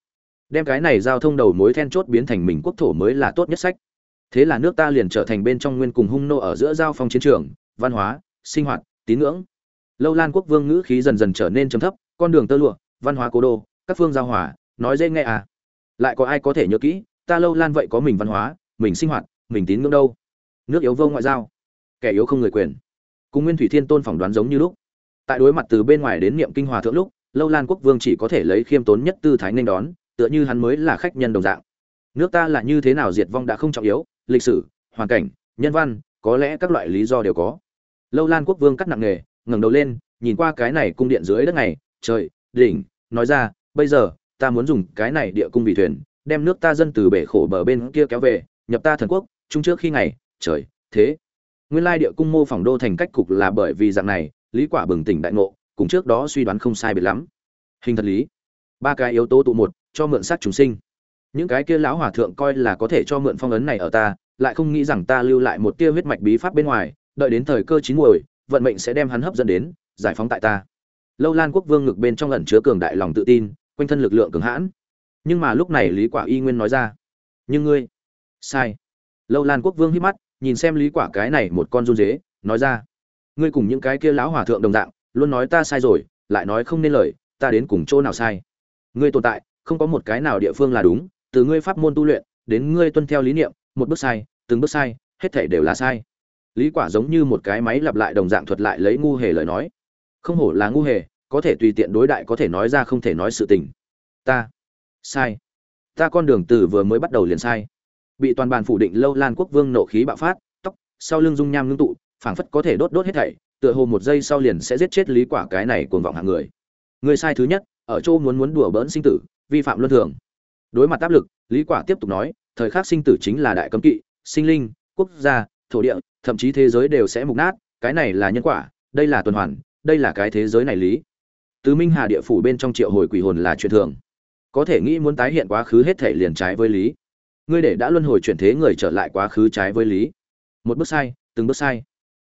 đem cái này giao thông đầu mối then chốt biến thành mình quốc thổ mới là tốt nhất sách. Thế là nước ta liền trở thành bên trong nguyên cùng hung nô ở giữa giao phong chiến trường, văn hóa, sinh hoạt, tín ngưỡng. Lâu lan quốc vương ngữ khí dần dần trở nên trầm thấp, con đường tơ lụa, văn hóa cố đô, các phương giao hòa, nói dễ nghe à. Lại có ai có thể nhớ kỹ, ta lâu lan vậy có mình văn hóa, mình sinh hoạt, mình tín ngưỡng đâu? Nước yếu vô ngoại giao, kẻ yếu không người quyền. Cùng nguyên thủy thiên tôn phỏng đoán giống như lúc. Tại đối mặt từ bên ngoài đến niệm kinh hòa thượng lúc, lâu lan quốc vương chỉ có thể lấy khiêm tốn nhất tư thái nên đón tựa như hắn mới là khách nhân đồng dạng. Nước ta là như thế nào diệt vong đã không trọng yếu, lịch sử, hoàn cảnh, nhân văn, có lẽ các loại lý do đều có. Lâu lan quốc vương cắt nặng nghề, ngẩng đầu lên, nhìn qua cái này cung điện dưới đất này, trời, đỉnh, nói ra, bây giờ, ta muốn dùng cái này địa cung vị thuyền, đem nước ta dân từ bể khổ bờ bên kia kéo về, nhập ta thần quốc, chung trước khi ngày, trời, thế. Nguyên lai địa cung mô phỏng đô thành cách cục là bởi vì dạng này, lý quả bừng tỉnh đại ngộ, cùng trước đó suy đoán không sai biệt lắm. Hình thật lý. Ba cái yếu tố tụ một cho mượn sát chúng sinh. Những cái kia lão hòa thượng coi là có thể cho mượn phong ấn này ở ta, lại không nghĩ rằng ta lưu lại một tia huyết mạch bí pháp bên ngoài, đợi đến thời cơ chín muồi, vận mệnh sẽ đem hắn hấp dẫn đến, giải phóng tại ta. Lâu lan quốc vương ngực bên trong ẩn chứa cường đại lòng tự tin, quanh thân lực lượng cường hãn. Nhưng mà lúc này lý quả y nguyên nói ra, nhưng ngươi? Sai. Lâu lan quốc vương hít mắt, nhìn xem lý quả cái này một con run dế nói ra, ngươi cùng những cái kia lão hòa thượng đồng dạng, luôn nói ta sai rồi, lại nói không nên lời, ta đến cùng chỗ nào sai? Ngươi tồn tại không có một cái nào địa phương là đúng, từ ngươi pháp môn tu luyện đến ngươi tuân theo lý niệm, một bước sai, từng bước sai, hết thảy đều là sai. Lý quả giống như một cái máy lặp lại đồng dạng thuật lại lấy ngu hề lời nói. Không hổ là ngu hề, có thể tùy tiện đối đại có thể nói ra không thể nói sự tình. Ta, sai. Ta con đường từ vừa mới bắt đầu liền sai. Bị toàn bàn phủ định lâu lan quốc vương nộ khí bạo phát, tóc, sau lưng dung nham ngưng tụ, phảng phất có thể đốt đốt hết thảy, tựa hồ một giây sau liền sẽ giết chết lý quả cái này cuồng vọng hạng người. Người sai thứ nhất, ở chỗ muốn muốn đùa bỡn sinh tử vi phạm luân thường. Đối mặt áp lực, lý quả tiếp tục nói, thời khắc sinh tử chính là đại cấm kỵ, sinh linh, quốc gia, thổ địa, thậm chí thế giới đều sẽ mục nát, cái này là nhân quả, đây là tuần hoàn, đây là cái thế giới này lý. Từ minh hà địa phủ bên trong triệu hồi quỷ hồn là chuyện thường. Có thể nghĩ muốn tái hiện quá khứ hết thể liền trái với lý. Ngươi để đã luân hồi chuyển thế người trở lại quá khứ trái với lý. Một bước sai, từng bước sai.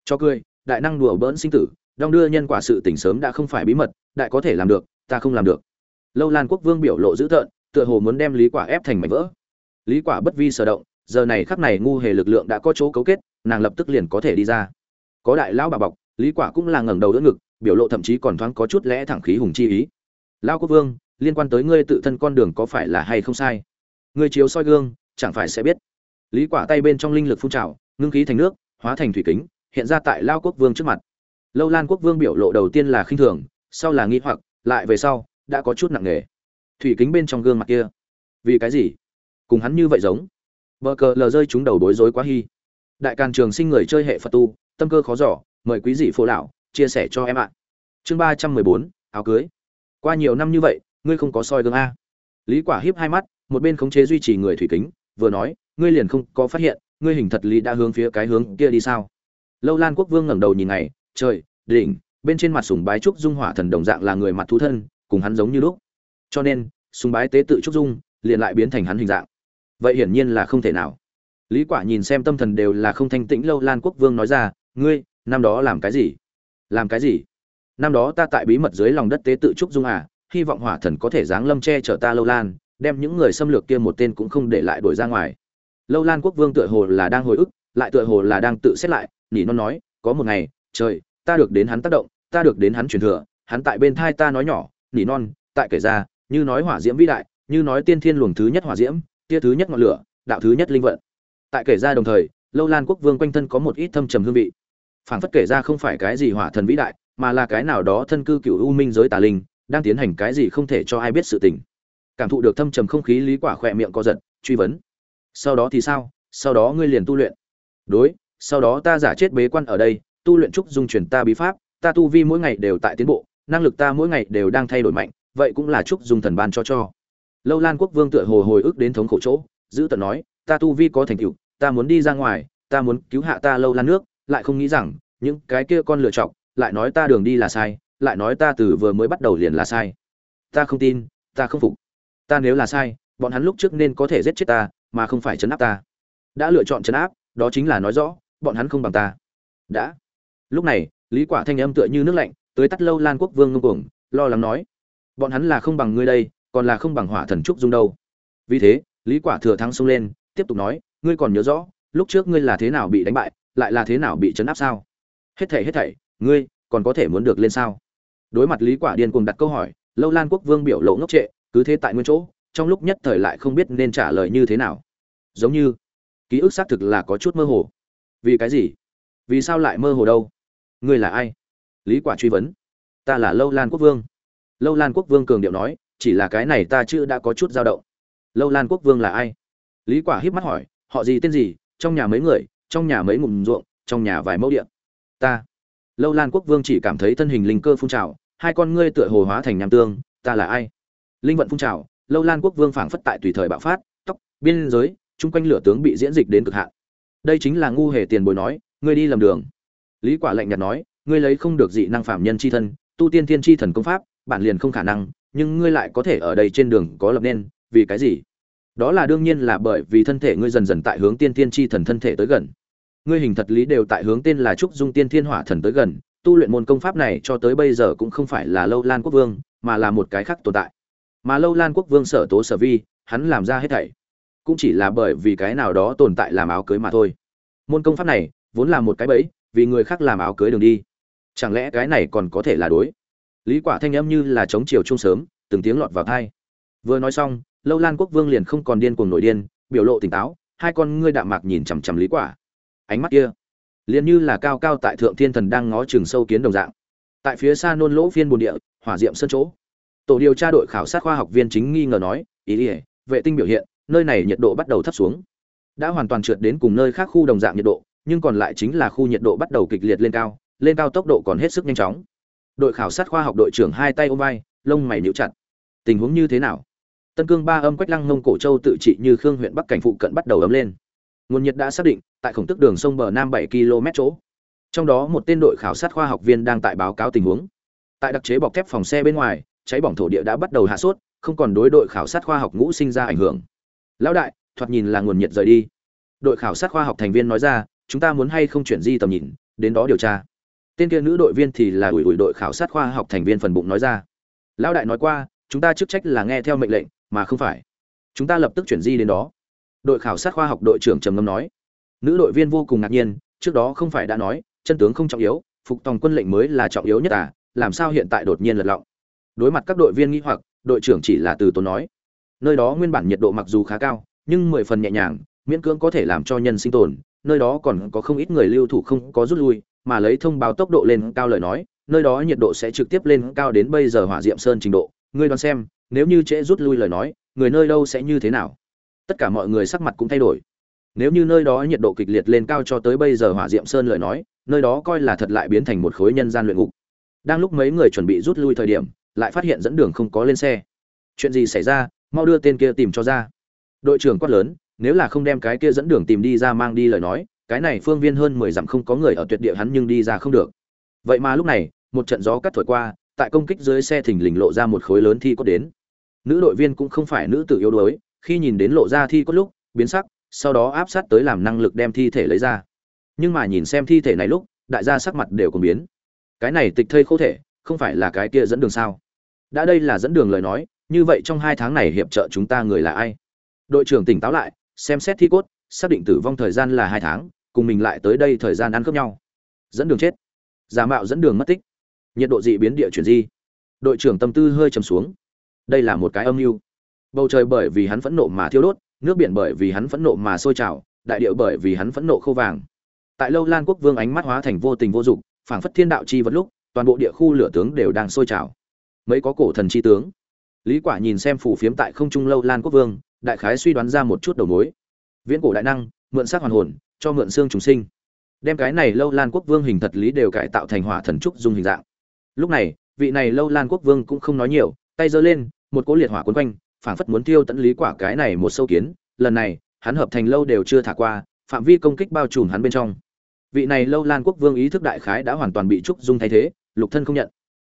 Cho cười, đại năng đùa bỡn sinh tử, đong đưa nhân quả sự tỉnh sớm đã không phải bí mật, đại có thể làm được, ta không làm được lâu lan quốc vương biểu lộ dữ tợn, tựa hồ muốn đem lý quả ép thành mảnh vỡ. Lý quả bất vi sở động, giờ này khắc này ngu hề lực lượng đã có chỗ cấu kết, nàng lập tức liền có thể đi ra. Có đại lão bà bọc, lý quả cũng là ngẩng đầu đỡ ngực, biểu lộ thậm chí còn thoáng có chút lẽ thẳng khí hùng chi ý. Lão quốc vương, liên quan tới ngươi tự thân con đường có phải là hay không sai? Ngươi chiếu soi gương, chẳng phải sẽ biết. Lý quả tay bên trong linh lực phun trào, ngưng khí thành nước, hóa thành thủy kính, hiện ra tại lao quốc vương trước mặt. Lâu lan quốc vương biểu lộ đầu tiên là khinh thường, sau là nghi hoặc, lại về sau đã có chút nặng nề. Thủy kính bên trong gương mặt kia. Vì cái gì? Cùng hắn như vậy giống. Vợ cờ lờ rơi chúng đầu bối rối quá hy đại càn trường sinh người chơi hệ phật tu, tâm cơ khó giỏ mời quý dị phụ lão, chia sẻ cho em ạ. Chương ba trăm mười bốn, áo cưới. Qua nhiều năm như vậy, ngươi không có soi gương a. Lý quả hiếp hai mắt, một bên khống chế duy trì người thủy kính, vừa nói, ngươi liền không có phát hiện, ngươi hình thật lý đã hướng phía cái hướng kia đi sao? Lâu lan quốc vương ngẩng đầu nhìn ngày trời, đỉnh, bên trên mặt sùng bái trúc dung hỏa thần đồng dạng là người mặt thú thân cùng hắn giống như lúc. Cho nên sùng bái tế tự trúc dung, liền lại biến thành hắn hình dạng. Vậy hiển nhiên là không thể nào. Lý quả nhìn xem tâm thần đều là không thanh tĩnh lâu lan quốc vương nói ra, ngươi, năm đó làm cái gì? Làm cái gì? Năm đó ta tại bí mật dưới lòng đất tế tự trúc dung à hy vọng hỏa thần có thể giáng lâm che chở ta lâu lan, đem những người xâm lược kia một tên cũng không để lại đuổi ra ngoài. Lâu lan quốc vương tựa hồ là đang hồi ức, lại tựa hồ là đang tự xét lại, nỉ non nói, có một ngày, trời, ta được đến hắn tác động, ta được đến hắn truyền thừa, hắn tại bên thai ta nói nhỏ nỉ non, tại kể ra, như nói hỏa diễm vĩ đại, như nói tiên thiên luồng thứ nhất hỏa diễm, tia thứ nhất ngọn lửa, đạo thứ nhất linh vận. Tại kể ra đồng thời, lâu lan quốc vương quanh thân có một ít thâm trầm hương vị. Phảng phất kể ra không phải cái gì hỏa thần vĩ đại, mà là cái nào đó thân cư cựu u minh giới tà linh, đang tiến hành cái gì không thể cho ai biết sự tình. Cảm thụ được thâm trầm không khí lý quả khỏe miệng co giật, truy vấn. Sau đó thì sao? Sau đó ngươi liền tu luyện. Đối, sau đó ta giả chết bế quan ở đây, tu luyện trúc dung truyền ta bí pháp, ta tu vi mỗi ngày đều tại tiến bộ năng lực ta mỗi ngày đều đang thay đổi mạnh, vậy cũng là chúc dung thần ban cho cho. Lâu lan quốc vương tựa hồ hồi ức đến thống khổ chỗ, giữ tận nói, ta tu vi có thành tựu, ta muốn đi ra ngoài, ta muốn cứu hạ ta lâu lan nước, lại không nghĩ rằng, những cái kia con lựa chọn, lại nói ta đường đi là sai, lại nói ta từ vừa mới bắt đầu liền là sai. Ta không tin, ta không phục. Ta nếu là sai, bọn hắn lúc trước nên có thể giết chết ta, mà không phải chấn áp ta. Đã lựa chọn chấn áp, đó chính là nói rõ, bọn hắn không bằng ta. Đã. Lúc này, lý quả thanh âm tựa như nước lạnh tới tắt lâu lan quốc vương ngưng cuồng, lo lắng nói, bọn hắn là không bằng ngươi đây, còn là không bằng hỏa thần trúc dung đâu. Vì thế, lý quả thừa thắng xông lên, tiếp tục nói, ngươi còn nhớ rõ, lúc trước ngươi là thế nào bị đánh bại, lại là thế nào bị chấn áp sao? Hết thảy hết thảy, ngươi còn có thể muốn được lên sao? Đối mặt lý quả điên cuồng đặt câu hỏi, lâu lan quốc vương biểu lộ ngốc trệ, cứ thế tại nguyên chỗ, trong lúc nhất thời lại không biết nên trả lời như thế nào. Giống như, ký ức xác thực là có chút mơ hồ. Vì cái gì? Vì sao lại mơ hồ đâu? Ngươi là ai? Lý quả truy vấn. Ta là lâu lan quốc vương. Lâu lan quốc vương cường điệu nói, chỉ là cái này ta chưa đã có chút dao động. Lâu lan quốc vương là ai? Lý quả híp mắt hỏi, họ gì tên gì, trong nhà mấy người, trong nhà mấy ngụm ruộng, trong nhà vài mẫu điện. Ta. Lâu lan quốc vương chỉ cảm thấy thân hình linh cơ phun trào, hai con ngươi tựa hồ hóa thành nham tương, ta là ai? Linh vận phun trào, lâu lan quốc vương phảng phất tại tùy thời bạo phát, tóc, biên giới, chung quanh lửa tướng bị diễn dịch đến cực hạn. Đây chính là ngu hề tiền bối nói, ngươi đi lầm đường. Lý quả lạnh nhạt nói ngươi lấy không được dị năng phạm nhân chi thân, tu tiên thiên chi thần công pháp, bản liền không khả năng, nhưng ngươi lại có thể ở đây trên đường có lập nên, vì cái gì? Đó là đương nhiên là bởi vì thân thể ngươi dần dần tại hướng tiên thiên chi thần thân thể tới gần. Ngươi hình thật lý đều tại hướng tên là trúc dung tiên thiên hỏa thần tới gần, tu luyện môn công pháp này cho tới bây giờ cũng không phải là lâu lan quốc vương, mà là một cái khác tồn tại. Mà lâu lan quốc vương sở tố sở vi, hắn làm ra hết thảy, cũng chỉ là bởi vì cái nào đó tồn tại làm áo cưới mà thôi. Môn công pháp này, vốn là một cái bẫy, vì người khác làm áo cưới đường đi chẳng lẽ cái này còn có thể là đối? Lý quả thanh âm như là chống chiều trung sớm, từng tiếng lọt vào tai. Vừa nói xong, lâu lan quốc vương liền không còn điên cuồng nổi điên, biểu lộ tỉnh táo, hai con ngươi đạm mạc nhìn chằm chằm lý quả. Ánh mắt kia, liền như là cao cao tại thượng thiên thần đang ngó chừng sâu kiến đồng dạng. Tại phía xa nôn lỗ phiên bồn địa, hỏa diệm sân chỗ. Tổ điều tra đội khảo sát khoa học viên chính nghi ngờ nói, ý ỉa vệ tinh biểu hiện, nơi này nhiệt độ bắt đầu thấp xuống. Đã hoàn toàn trượt đến cùng nơi khác khu đồng dạng nhiệt độ, nhưng còn lại chính là khu nhiệt độ bắt đầu kịch liệt lên cao lên cao tốc độ còn hết sức nhanh chóng. Đội khảo sát khoa học đội trưởng hai tay ôm vai, lông mày níu chặt. Tình huống như thế nào? Tân cương ba âm quách lăng ngông cổ châu tự trị như khương huyện bắc cảnh phụ cận bắt đầu ấm lên. Nguồn nhiệt đã xác định, tại khổng tức đường sông bờ nam bảy km chỗ. Trong đó một tên đội khảo sát khoa học viên đang tại báo cáo tình huống. Tại đặc chế bọc thép phòng xe bên ngoài, cháy bỏng thổ địa đã bắt đầu hạ sốt, không còn đối đội khảo sát khoa học ngũ sinh ra ảnh hưởng. Lão đại, thoạt nhìn là nguồn nhiệt rời đi. Đội khảo sát khoa học thành viên nói ra, chúng ta muốn hay không chuyển di tầm nhìn, đến đó điều tra tên kia nữ đội viên thì là ủi ủi đội khảo sát khoa học thành viên phần bụng nói ra. Lão đại nói qua, chúng ta chức trách là nghe theo mệnh lệnh, mà không phải. Chúng ta lập tức chuyển di đến đó. Đội khảo sát khoa học đội trưởng trầm ngâm nói. Nữ đội viên vô cùng ngạc nhiên, trước đó không phải đã nói, chân tướng không trọng yếu, phục tòng quân lệnh mới là trọng yếu nhất à làm sao hiện tại đột nhiên lật lọng. Đối mặt các đội viên nghĩ hoặc, đội trưởng chỉ là từ tốn nói. Nơi đó nguyên bản nhiệt độ mặc dù khá cao, nhưng mười phần nhẹ nhàng, miễn cưỡng có thể làm cho nhân sinh tồn, nơi đó còn có không ít người lưu thủ không có rút lui mà lấy thông báo tốc độ lên cao lời nói, nơi đó nhiệt độ sẽ trực tiếp lên cao đến bây giờ hỏa diệm sơn trình độ. Ngươi đoán xem, nếu như trễ rút lui lời nói, người nơi đâu sẽ như thế nào? Tất cả mọi người sắc mặt cũng thay đổi. Nếu như nơi đó nhiệt độ kịch liệt lên cao cho tới bây giờ hỏa diệm sơn lời nói, nơi đó coi là thật lại biến thành một khối nhân gian luyện ngục. Đang lúc mấy người chuẩn bị rút lui thời điểm, lại phát hiện dẫn đường không có lên xe. Chuyện gì xảy ra? Mau đưa tên kia tìm cho ra. Đội trưởng quát lớn, nếu là không đem cái kia dẫn đường tìm đi ra mang đi lời nói cái này phương viên hơn mười dặm không có người ở tuyệt địa hắn nhưng đi ra không được. Vậy mà lúc này, một trận gió cắt thổi qua, tại công kích dưới xe thình lình lộ ra một khối lớn thi cốt đến. Nữ đội viên cũng không phải nữ tử yếu đuối, khi nhìn đến lộ ra thi cốt lúc, biến sắc, sau đó áp sát tới làm năng lực đem thi thể lấy ra. Nhưng mà nhìn xem thi thể này lúc, đại gia sắc mặt đều cùng biến. Cái này tịch thây khô thể, không phải là cái kia dẫn đường sao? Đã đây là dẫn đường lời nói, như vậy trong hai tháng này hiệp trợ chúng ta người là ai? Đội trưởng tỉnh táo lại, xem xét thi cốt, xác định tử vong thời gian là hai tháng cùng mình lại tới đây thời gian ăn khớp nhau. Dẫn đường chết. Giả mạo dẫn đường mất tích. Nhiệt độ dị biến địa chuyển di. Đội trưởng tâm tư hơi trầm xuống. Đây là một cái âm mưu. Bầu trời bởi vì hắn phẫn nộ mà thiêu đốt, nước biển bởi vì hắn phẫn nộ mà sôi trào, đại điệu bởi vì hắn phẫn nộ khô vàng. Tại lâu lan quốc vương ánh mắt hóa thành vô tình vô dụng phảng phất thiên đạo chi vật lúc, toàn bộ địa khu lửa tướng đều đang sôi trào. Mấy có cổ thần chi tướng. Lý quả nhìn xem phủ phiếm tại không trung lâu lan quốc vương, đại khái suy đoán ra một chút đầu mối. Viễn cổ đại năng, mượn xác hoàn hồn cho mượn xương trùng sinh. Đem cái này lâu lan quốc vương hình thật lý đều cải tạo thành hỏa thần trúc dung hình dạng. Lúc này, vị này lâu lan quốc vương cũng không nói nhiều, tay giơ lên, một cỗ liệt hỏa cuốn quanh, phảng phất muốn tiêu tận lý quả cái này một sâu kiến. Lần này, hắn hợp thành lâu đều chưa thả qua, phạm vi công kích bao trùm hắn bên trong. Vị này lâu lan quốc vương ý thức đại khái đã hoàn toàn bị trúc dung thay thế, lục thân không nhận.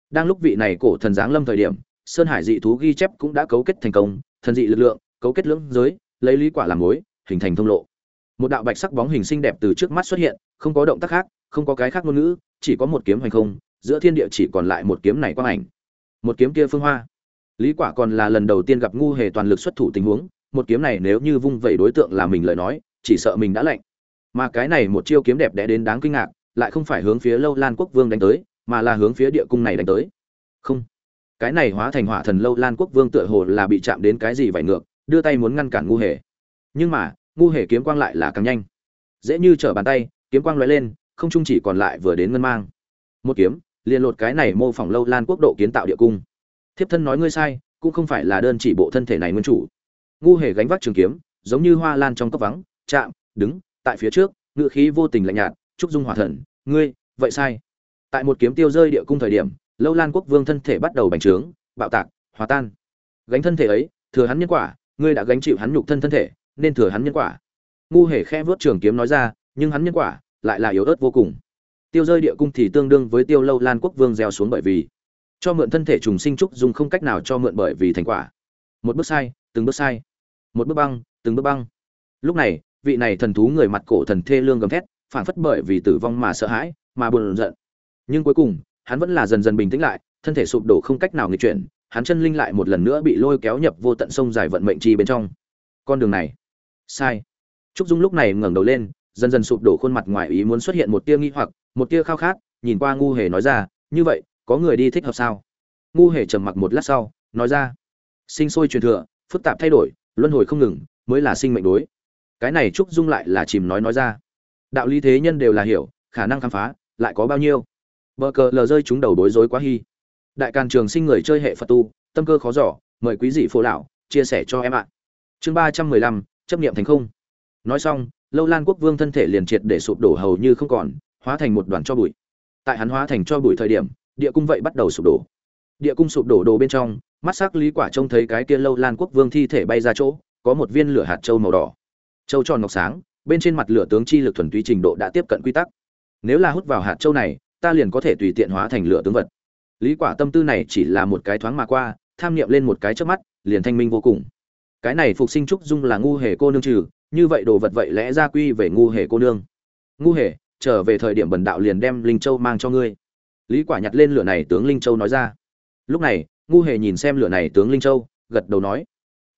Đang lúc vị này cổ thần giáng lâm thời điểm, sơn hải dị thú ghi chép cũng đã cấu kết thành công, thần dị lực lượng, cấu kết lưỡng giới, lấy lý quả làm mối, hình thành thông lộ một đạo bạch sắc bóng hình xinh đẹp từ trước mắt xuất hiện, không có động tác khác, không có cái khác ngôn ngữ, chỉ có một kiếm hoành không, giữa thiên địa chỉ còn lại một kiếm này quang ảnh. Một kiếm kia phương hoa. Lý quả còn là lần đầu tiên gặp ngu hề toàn lực xuất thủ tình huống, một kiếm này nếu như vung vẩy đối tượng là mình lời nói, chỉ sợ mình đã lạnh. Mà cái này một chiêu kiếm đẹp đẽ đến đáng kinh ngạc, lại không phải hướng phía lâu lan quốc vương đánh tới, mà là hướng phía địa cung này đánh tới. Không. Cái này hóa thành hỏa thần lâu lan quốc vương tựa hồ là bị chạm đến cái gì vậy ngược, đưa tay muốn ngăn cản ngu hề. Nhưng mà ngu hề kiếm quang lại là càng nhanh. Dễ như trở bàn tay, kiếm quang lóe lên, không trung chỉ còn lại vừa đến ngân mang. Một kiếm, liền lột cái này mô phỏng lâu lan quốc độ kiến tạo địa cung. Thiếp thân nói ngươi sai, cũng không phải là đơn chỉ bộ thân thể này nguyên chủ. Ngu hề gánh vác trường kiếm, giống như hoa lan trong cốc vắng, chạm, đứng, tại phía trước ngự khí vô tình lạnh nhạt trúc dung hòa thần, ngươi, vậy sai. Tại một kiếm tiêu rơi địa cung thời điểm, lâu lan quốc vương thân thể bắt đầu bành trướng, bạo tạc, hòa tan. Gánh thân thể ấy, thừa hắn nhân quả, ngươi đã gánh chịu hắn nhục thân thân thể nên thừa hắn nhân quả. Ngu hề khẽ vớt trường kiếm nói ra, nhưng hắn nhân quả lại là yếu ớt vô cùng. Tiêu rơi địa cung thì tương đương với tiêu lâu lan quốc vương gieo xuống bởi vì cho mượn thân thể trùng sinh trúc dùng không cách nào cho mượn bởi vì thành quả. Một bước sai, từng bước sai. Một bước băng, từng bước băng. Lúc này, vị này thần thú người mặt cổ thần thê lương gầm thét phản phất bởi vì tử vong mà sợ hãi, mà buồn giận. Nhưng cuối cùng, hắn vẫn là dần dần bình tĩnh lại, thân thể sụp đổ không cách nào nghịch chuyển, hắn chân linh lại một lần nữa bị lôi kéo nhập vô tận sông dài vận mệnh chi bên trong. Con đường này sai. Trúc dung lúc này ngẩng đầu lên, dần dần sụp đổ khuôn mặt ngoài ý muốn xuất hiện một tia nghi hoặc, một tia khao khát, nhìn qua ngu hề nói ra, như vậy, có người đi thích hợp sao? Ngu hề trầm mặc một lát sau, nói ra, sinh sôi truyền thừa, phức tạp thay đổi, luân hồi không ngừng, mới là sinh mệnh đối. Cái này trúc dung lại là chìm nói nói ra, đạo lý thế nhân đều là hiểu, khả năng khám phá, lại có bao nhiêu? Bờ cờ lờ rơi chúng đầu bối rối quá hy đại càn trường sinh người chơi hệ phật tu, tâm cơ khó giỏ mời quý dị phô lão, chia sẻ cho em ạ. Chương ba trăm mười lăm chấp niệm thành không. Nói xong, lâu lan quốc vương thân thể liền triệt để sụp đổ hầu như không còn, hóa thành một đoàn cho bụi. Tại hắn hóa thành cho bụi thời điểm, địa cung vậy bắt đầu sụp đổ. Địa cung sụp đổ đồ bên trong, mắt s ắ c lý quả trông thấy cái kia lâu lan quốc vương thi thể bay ra chỗ, có một viên lửa hạt trâu màu đỏ. Trâu tròn ngọc sáng, bên trên mặt lửa tướng chi lực thuần túy trình độ đã tiếp cận quy tắc. Nếu là hút vào hạt trâu này, ta liền có thể tùy tiện hóa thành lửa tướng vật. Lý quả tâm tư này chỉ là một cái thoáng mà qua, tham niệm lên một cái trước mắt, liền thanh minh vô cùng cái này phục sinh trúc dung là ngu hề cô nương trừ, như vậy đồ vật vậy lẽ ra quy về ngu hề cô nương. Ngu hề, trở về thời điểm bần đạo liền đem linh châu mang cho ngươi. Lý quả nhặt lên lửa này, tướng linh châu nói ra. Lúc này, ngu hề nhìn xem lửa này, tướng linh châu, gật đầu nói.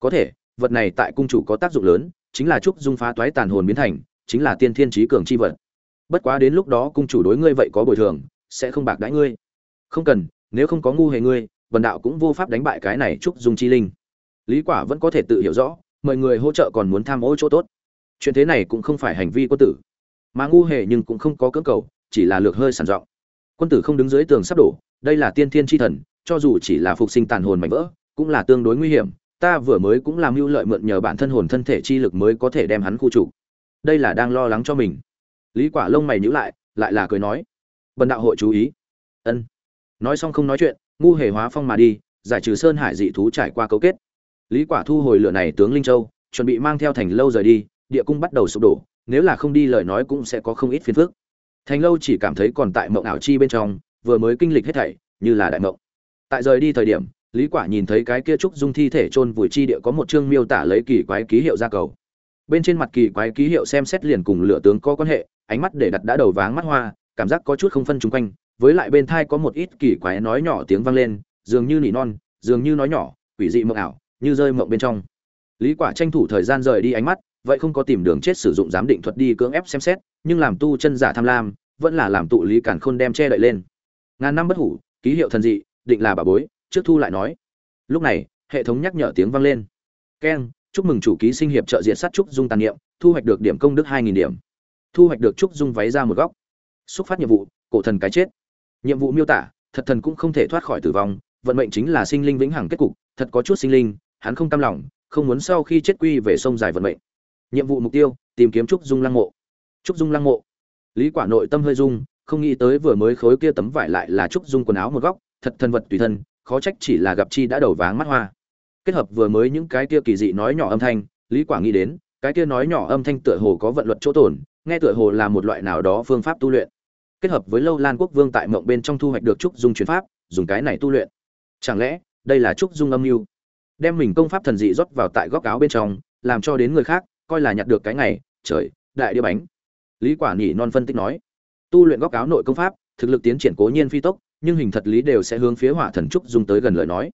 Có thể, vật này tại cung chủ có tác dụng lớn, chính là trúc dung phá toái tàn hồn biến thành, chính là tiên thiên trí cường chi vật. Bất quá đến lúc đó cung chủ đối ngươi vậy có bồi thường, sẽ không bạc đãi ngươi. Không cần, nếu không có ngu hề ngươi vần đạo cũng vô pháp đánh bại cái này trúc dung chi linh lý quả vẫn có thể tự hiểu rõ, mời người hỗ trợ còn muốn tham ô chỗ tốt. Chuyện thế này cũng không phải hành vi quân tử. Mà ngu hề nhưng cũng không có cưỡng cầu, chỉ là lược hơi sản giọng. Quân tử không đứng dưới tường sắp đổ, đây là tiên thiên chi thần, cho dù chỉ là phục sinh tàn hồn mảnh vỡ, cũng là tương đối nguy hiểm. Ta vừa mới cũng làm mưu lợi mượn nhờ bản thân hồn thân thể chi lực mới có thể đem hắn khu trục. Đây là đang lo lắng cho mình. Lý quả lông mày nhíu lại lại là cười nói. Bần đạo hội chú ý. Ân. Nói xong không nói chuyện, ngu hề hóa phong mà đi, giải trừ sơn hải dị thú trải qua cấu kết lý quả thu hồi lửa này tướng linh châu, chuẩn bị mang theo thành lâu rời đi, địa cung bắt đầu sụp đổ, nếu là không đi lời nói cũng sẽ có không ít phiền phức. Thành lâu chỉ cảm thấy còn tại mộng ảo chi bên trong, vừa mới kinh lịch hết thảy, như là đại mộng. Tại rời đi thời điểm, lý quả nhìn thấy cái kia trúc dung thi thể chôn vùi chi địa có một chương miêu tả lấy kỳ quái ký hiệu ra cầu. Bên trên mặt kỳ quái ký hiệu xem xét liền cùng lửa tướng có quan hệ, ánh mắt để đặt đã đầu váng mắt hoa, cảm giác có chút không phân chung quanh, với lại bên thai có một ít kỳ quái nói nhỏ tiếng vang lên, dường như nỉ non, dường như nói nhỏ, quỷ dị mộng ảo như rơi mộng bên trong. Lý quả tranh thủ thời gian rời đi ánh mắt, vậy không có tìm đường chết sử dụng giám định thuật đi cưỡng ép xem xét, nhưng làm tu chân giả tham lam, vẫn là làm tụ lý cản khôn đem che đậy lên. Ngàn năm bất hủ, ký hiệu thần dị, định là bà bối, trước thu lại nói. Lúc này, hệ thống nhắc nhở tiếng vang lên. Keng chúc mừng chủ ký sinh hiệp trợ diện sát trúc dung tàn niệm, thu hoạch được điểm công đức hai nghìn điểm. Thu hoạch được trúc dung váy ra một góc. Xúc phát nhiệm vụ, cổ thần cái chết. Nhiệm vụ miêu tả, thật thần cũng không thể thoát khỏi tử vong, vận mệnh chính là sinh linh vĩnh hằng kết cục, thật có chút sinh linh hắn không cam lòng không muốn sau khi chết quy về sông dài vận mệnh. Nhiệm vụ mục tiêu tìm kiếm trúc dung lăng mộ. Trúc dung lăng mộ. Lý quả nội tâm hơi rung, không nghĩ tới vừa mới khối kia tấm vải lại là trúc dung quần áo một góc thật thân vật tùy thân khó trách chỉ là gặp chi đã đầu váng mắt hoa. Kết hợp vừa mới những cái kia kỳ dị nói nhỏ âm thanh lý quả nghĩ đến cái kia nói nhỏ âm thanh tựa hồ có vận luật chỗ tổn nghe tựa hồ là một loại nào đó phương pháp tu luyện. Kết hợp với lâu lan quốc vương tại mộng bên trong thu hoạch được trúc dung truyền pháp dùng cái này tu luyện. Chẳng lẽ đây là trúc dung âm mưu? Đem mình công pháp thần dị rót vào tại góc áo bên trong, làm cho đến người khác, coi là nhặt được cái ngày, trời, đại đĩa bánh. Lý quả nhỉ non phân tích nói, tu luyện góc áo nội công pháp, thực lực tiến triển cố nhiên phi tốc, nhưng hình thật lý đều sẽ hướng phía hỏa thần trúc dùng tới gần lời nói.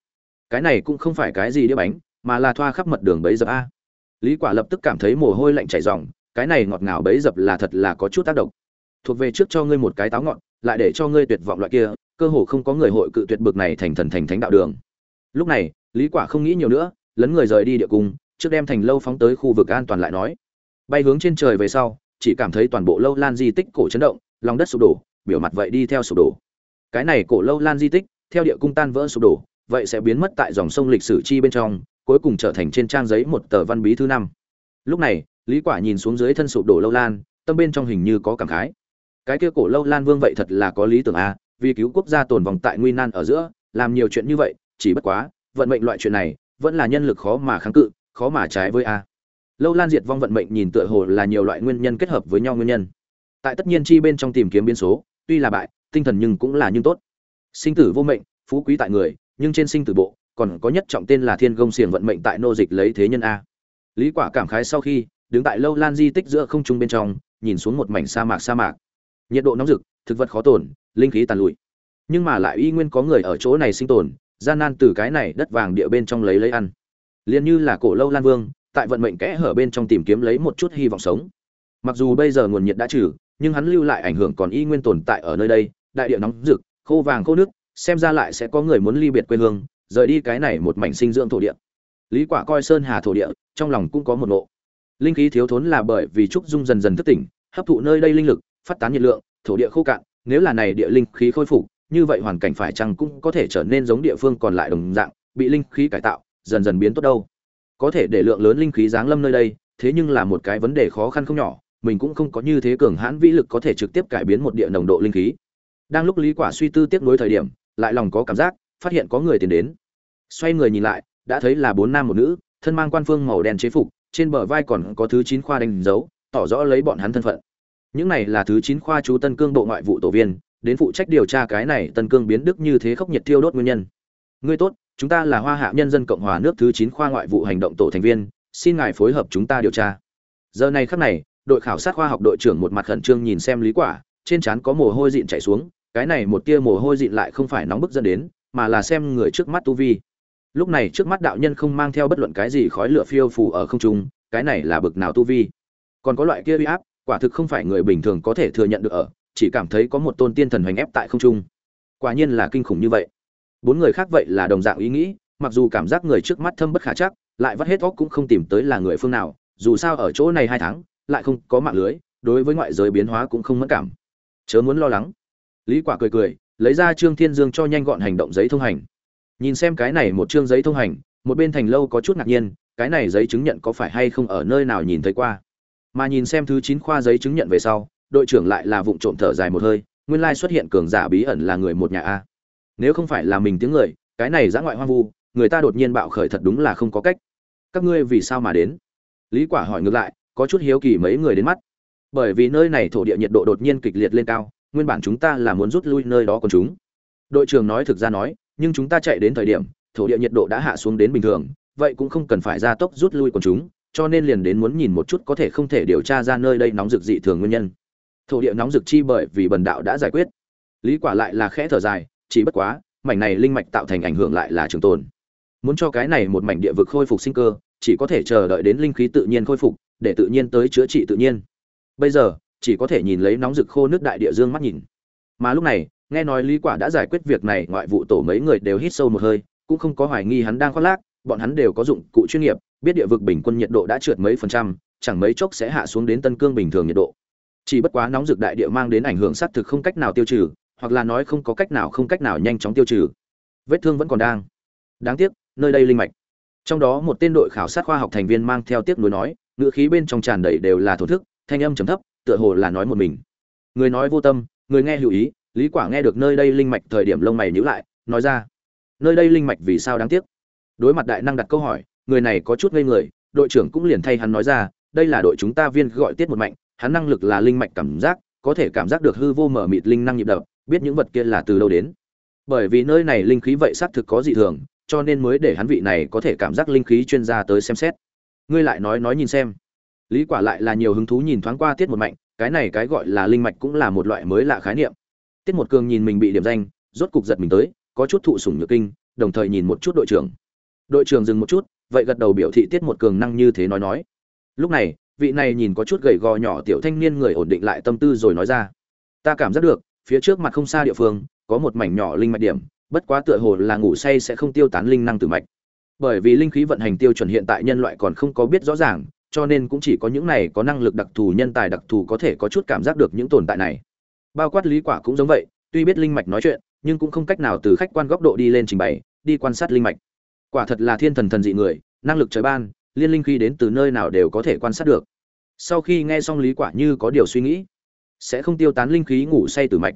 Cái này cũng không phải cái gì đĩa bánh, mà là thoa khắp mật đường bấy dập a. Lý quả lập tức cảm thấy mồ hôi lạnh chảy ròng, cái này ngọt ngào bấy dập là thật là có chút tác động. Thuộc về trước cho ngươi một cái táo ngọn, lại để cho ngươi tuyệt vọng loại kia, cơ hồ không có người hội cự tuyệt bực này thành thần thành thánh đạo đường. Lúc này lý quả không nghĩ nhiều nữa, lấn người rời đi địa cung, trước đem thành lâu phóng tới khu vực an toàn lại nói. Bay hướng trên trời về sau, chỉ cảm thấy toàn bộ lâu lan di tích cổ chấn động, lòng đất sụp đổ, biểu mặt vậy đi theo sụp đổ. Cái này cổ lâu lan di tích, theo địa cung tan vỡ sụp đổ, vậy sẽ biến mất tại dòng sông lịch sử chi bên trong, cuối cùng trở thành trên trang giấy một tờ văn bí thứ năm. Lúc này, lý quả nhìn xuống dưới thân sụp đổ lâu lan, tâm bên trong hình như có cảm khái. Cái kia cổ lâu lan vương vậy thật là có lý tưởng a, vì cứu quốc gia tồn vòng tại nguy nan ở giữa, làm nhiều chuyện như vậy, chỉ bất quá vận mệnh loại chuyện này vẫn là nhân lực khó mà kháng cự khó mà trái với a. Lâu lan diệt vong vận mệnh nhìn tựa hồ là nhiều loại nguyên nhân kết hợp với nhau nguyên nhân. Tại tất nhiên chi bên trong tìm kiếm biến số tuy là bại tinh thần nhưng cũng là nhưng tốt. Sinh tử vô mệnh phú quý tại người nhưng trên sinh tử bộ còn có nhất trọng tên là thiên gông xiềng vận mệnh tại nô dịch lấy thế nhân a. Lý quả cảm khái sau khi đứng tại lâu lan di tích giữa không trung bên trong nhìn xuống một mảnh sa mạc sa mạc. Nhiệt độ nóng rực thực vật khó tồn, linh khí tàn lụi. Nhưng mà lại y nguyên có người ở chỗ này sinh tồn gian nan từ cái này đất vàng địa bên trong lấy lấy ăn. Liền như là cổ lâu lan vương, tại vận mệnh kẽ hở bên trong tìm kiếm lấy một chút hy vọng sống. Mặc dù bây giờ nguồn nhiệt đã trừ, nhưng hắn lưu lại ảnh hưởng còn y nguyên tồn tại ở nơi đây, đại địa nóng rực, khô vàng khô nước, xem ra lại sẽ có người muốn ly biệt quê hương, rời đi cái này một mảnh sinh dưỡng thổ địa. Lý quả coi sơn hà thổ địa, trong lòng cũng có một nộ. Linh khí thiếu thốn là bởi vì trúc dung dần dần thức tỉnh, hấp thụ nơi đây linh lực, phát tán nhiệt lượng, thổ địa khô cạn, nếu là này địa linh khí khôi phục như vậy hoàn cảnh phải chăng cũng có thể trở nên giống địa phương còn lại đồng dạng, bị linh khí cải tạo, dần dần biến tốt đâu. Có thể để lượng lớn linh khí giáng lâm nơi đây, thế nhưng là một cái vấn đề khó khăn không nhỏ, mình cũng không có như thế cường hãn vĩ lực có thể trực tiếp cải biến một địa nồng độ linh khí. Đang lúc lý quả suy tư tiếc nuối thời điểm, lại lòng có cảm giác, phát hiện có người tiến đến. Xoay người nhìn lại, đã thấy là bốn nam một nữ, thân mang quan phương màu đen chế phục, trên bờ vai còn có thứ chín khoa đánh dấu, tỏ rõ lấy bọn hắn thân phận. Những này là thứ chín khoa chú tân cương bộ ngoại vụ tổ viên đến phụ trách điều tra cái này tân cương biến đức như thế khốc nhiệt thiêu đốt nguyên nhân. Ngươi tốt, chúng ta là hoa hạ nhân dân cộng hòa nước thứ chín khoa ngoại vụ hành động tổ thành viên, xin ngài phối hợp chúng ta điều tra. Giờ này khắc này, đội khảo sát khoa học đội trưởng một mặt khẩn trương nhìn xem lý quả, trên trán có mồ hôi dịn chảy xuống, cái này một tia mồ hôi dịn lại không phải nóng bức dẫn đến, mà là xem người trước mắt tu vi. Lúc này trước mắt đạo nhân không mang theo bất luận cái gì khói lửa phiêu phù ở không trung, cái này là bực nào tu vi. Còn có loại kia uy áp, quả thực không phải người bình thường có thể thừa nhận được ở chỉ cảm thấy có một tôn tiên thần hoành ép tại không trung. Quả nhiên là kinh khủng như vậy. Bốn người khác vậy là đồng dạng ý nghĩ, mặc dù cảm giác người trước mắt thâm bất khả chắc, lại vắt hết óc cũng không tìm tới là người phương nào, dù sao ở chỗ này hai tháng, lại không có mạng lưới, đối với ngoại giới biến hóa cũng không mất cảm. Chớ muốn lo lắng. Lý quả cười cười, lấy ra trương thiên dương cho nhanh gọn hành động giấy thông hành. Nhìn xem cái này một trương giấy thông hành, một bên thành lâu có chút ngạc nhiên, cái này giấy chứng nhận có phải hay không ở nơi nào nhìn thấy qua. Mà nhìn xem thứ chín khoa giấy chứng nhận về sau đội trưởng lại là vụng trộm thở dài một hơi, nguyên lai xuất hiện cường giả bí ẩn là người một nhà a. Nếu không phải là mình tiếng người, cái này giã ngoại hoang vu, người ta đột nhiên bạo khởi thật đúng là không có cách. Các ngươi vì sao mà đến? Lý quả hỏi ngược lại, có chút hiếu kỳ mấy người đến mắt. Bởi vì nơi này thổ địa nhiệt độ đột nhiên kịch liệt lên cao, nguyên bản chúng ta là muốn rút lui nơi đó còn chúng. Đội trưởng nói thực ra nói, nhưng chúng ta chạy đến thời điểm, thổ địa nhiệt độ đã hạ xuống đến bình thường, vậy cũng không cần phải ra tốc rút lui còn chúng, cho nên liền đến muốn nhìn một chút có thể không thể điều tra ra nơi đây nóng rực dị thường nguyên nhân thổ địa nóng rực chi bởi vì bần đạo đã giải quyết. Lý quả lại là khẽ thở dài, chỉ bất quá, mảnh này linh mạch tạo thành ảnh hưởng lại là trường tồn. Muốn cho cái này một mảnh địa vực khôi phục sinh cơ, chỉ có thể chờ đợi đến linh khí tự nhiên khôi phục, để tự nhiên tới chữa trị tự nhiên. Bây giờ, chỉ có thể nhìn lấy nóng rực khô nước đại địa dương mắt nhìn. Mà lúc này, nghe nói lý quả đã giải quyết việc này, ngoại vụ tổ mấy người đều hít sâu một hơi, cũng không có hoài nghi hắn đang khoác lác, bọn hắn đều có dụng cụ chuyên nghiệp, biết địa vực bình quân nhiệt độ đã trượt mấy phần trăm, chẳng mấy chốc sẽ hạ xuống đến tân cương bình thường nhiệt độ chỉ bất quá nóng rực đại địa mang đến ảnh hưởng sát thực không cách nào tiêu trừ, hoặc là nói không có cách nào không cách nào nhanh chóng tiêu trừ. Vết thương vẫn còn đang. Đáng tiếc, nơi đây linh mạch. Trong đó một tên đội khảo sát khoa học thành viên mang theo tiếc nuối nói ngựa khí bên trong tràn đầy đều là thổ thức, thanh âm trầm thấp, tựa hồ là nói một mình. Người nói vô tâm, người nghe hữu ý, lý quả nghe được nơi đây linh mạch thời điểm lông mày nhíu lại, nói ra, nơi đây linh mạch vì sao đáng tiếc? Đối mặt đại năng đặt câu hỏi, người này có chút ngây người, đội trưởng cũng liền thay hắn nói ra, đây là đội chúng ta viên gọi tiết một mạnh hắn năng lực là linh mạch cảm giác, có thể cảm giác được hư vô mở mịt linh năng nhịp đập, biết những vật kia là từ đâu đến. Bởi vì nơi này linh khí vậy xác thực có dị thường, cho nên mới để hắn vị này có thể cảm giác linh khí chuyên gia tới xem xét. Ngươi lại nói nói nhìn xem. Lý quả lại là nhiều hứng thú nhìn thoáng qua tiết một mạnh, cái này cái gọi là linh mạch cũng là một loại mới lạ khái niệm. Tiết một cường nhìn mình bị điểm danh, rốt cục giật mình tới, có chút thụ sủng nhược kinh, đồng thời nhìn một chút đội trưởng. Đội trưởng dừng một chút, vậy gật đầu biểu thị tiết một cường năng như thế nói nói. Lúc này vị này nhìn có chút gầy gò nhỏ tiểu thanh niên người ổn định lại tâm tư rồi nói ra. Ta cảm giác được, phía trước mặt không xa địa phương, có một mảnh nhỏ linh mạch điểm, bất quá tựa hồ là ngủ say sẽ không tiêu tán linh năng từ mạch. Bởi vì linh khí vận hành tiêu chuẩn hiện tại nhân loại còn không có biết rõ ràng, cho nên cũng chỉ có những này có năng lực đặc thù nhân tài đặc thù có thể có chút cảm giác được những tồn tại này. Bao quát lý quả cũng giống vậy, tuy biết linh mạch nói chuyện, nhưng cũng không cách nào từ khách quan góc độ đi lên trình bày, đi quan sát linh mạch. Quả thật là thiên thần thần dị người, năng lực trời ban liên linh khí đến từ nơi nào đều có thể quan sát được. Sau khi nghe xong lý quả như có điều suy nghĩ sẽ không tiêu tán linh khí ngủ say từ mạch.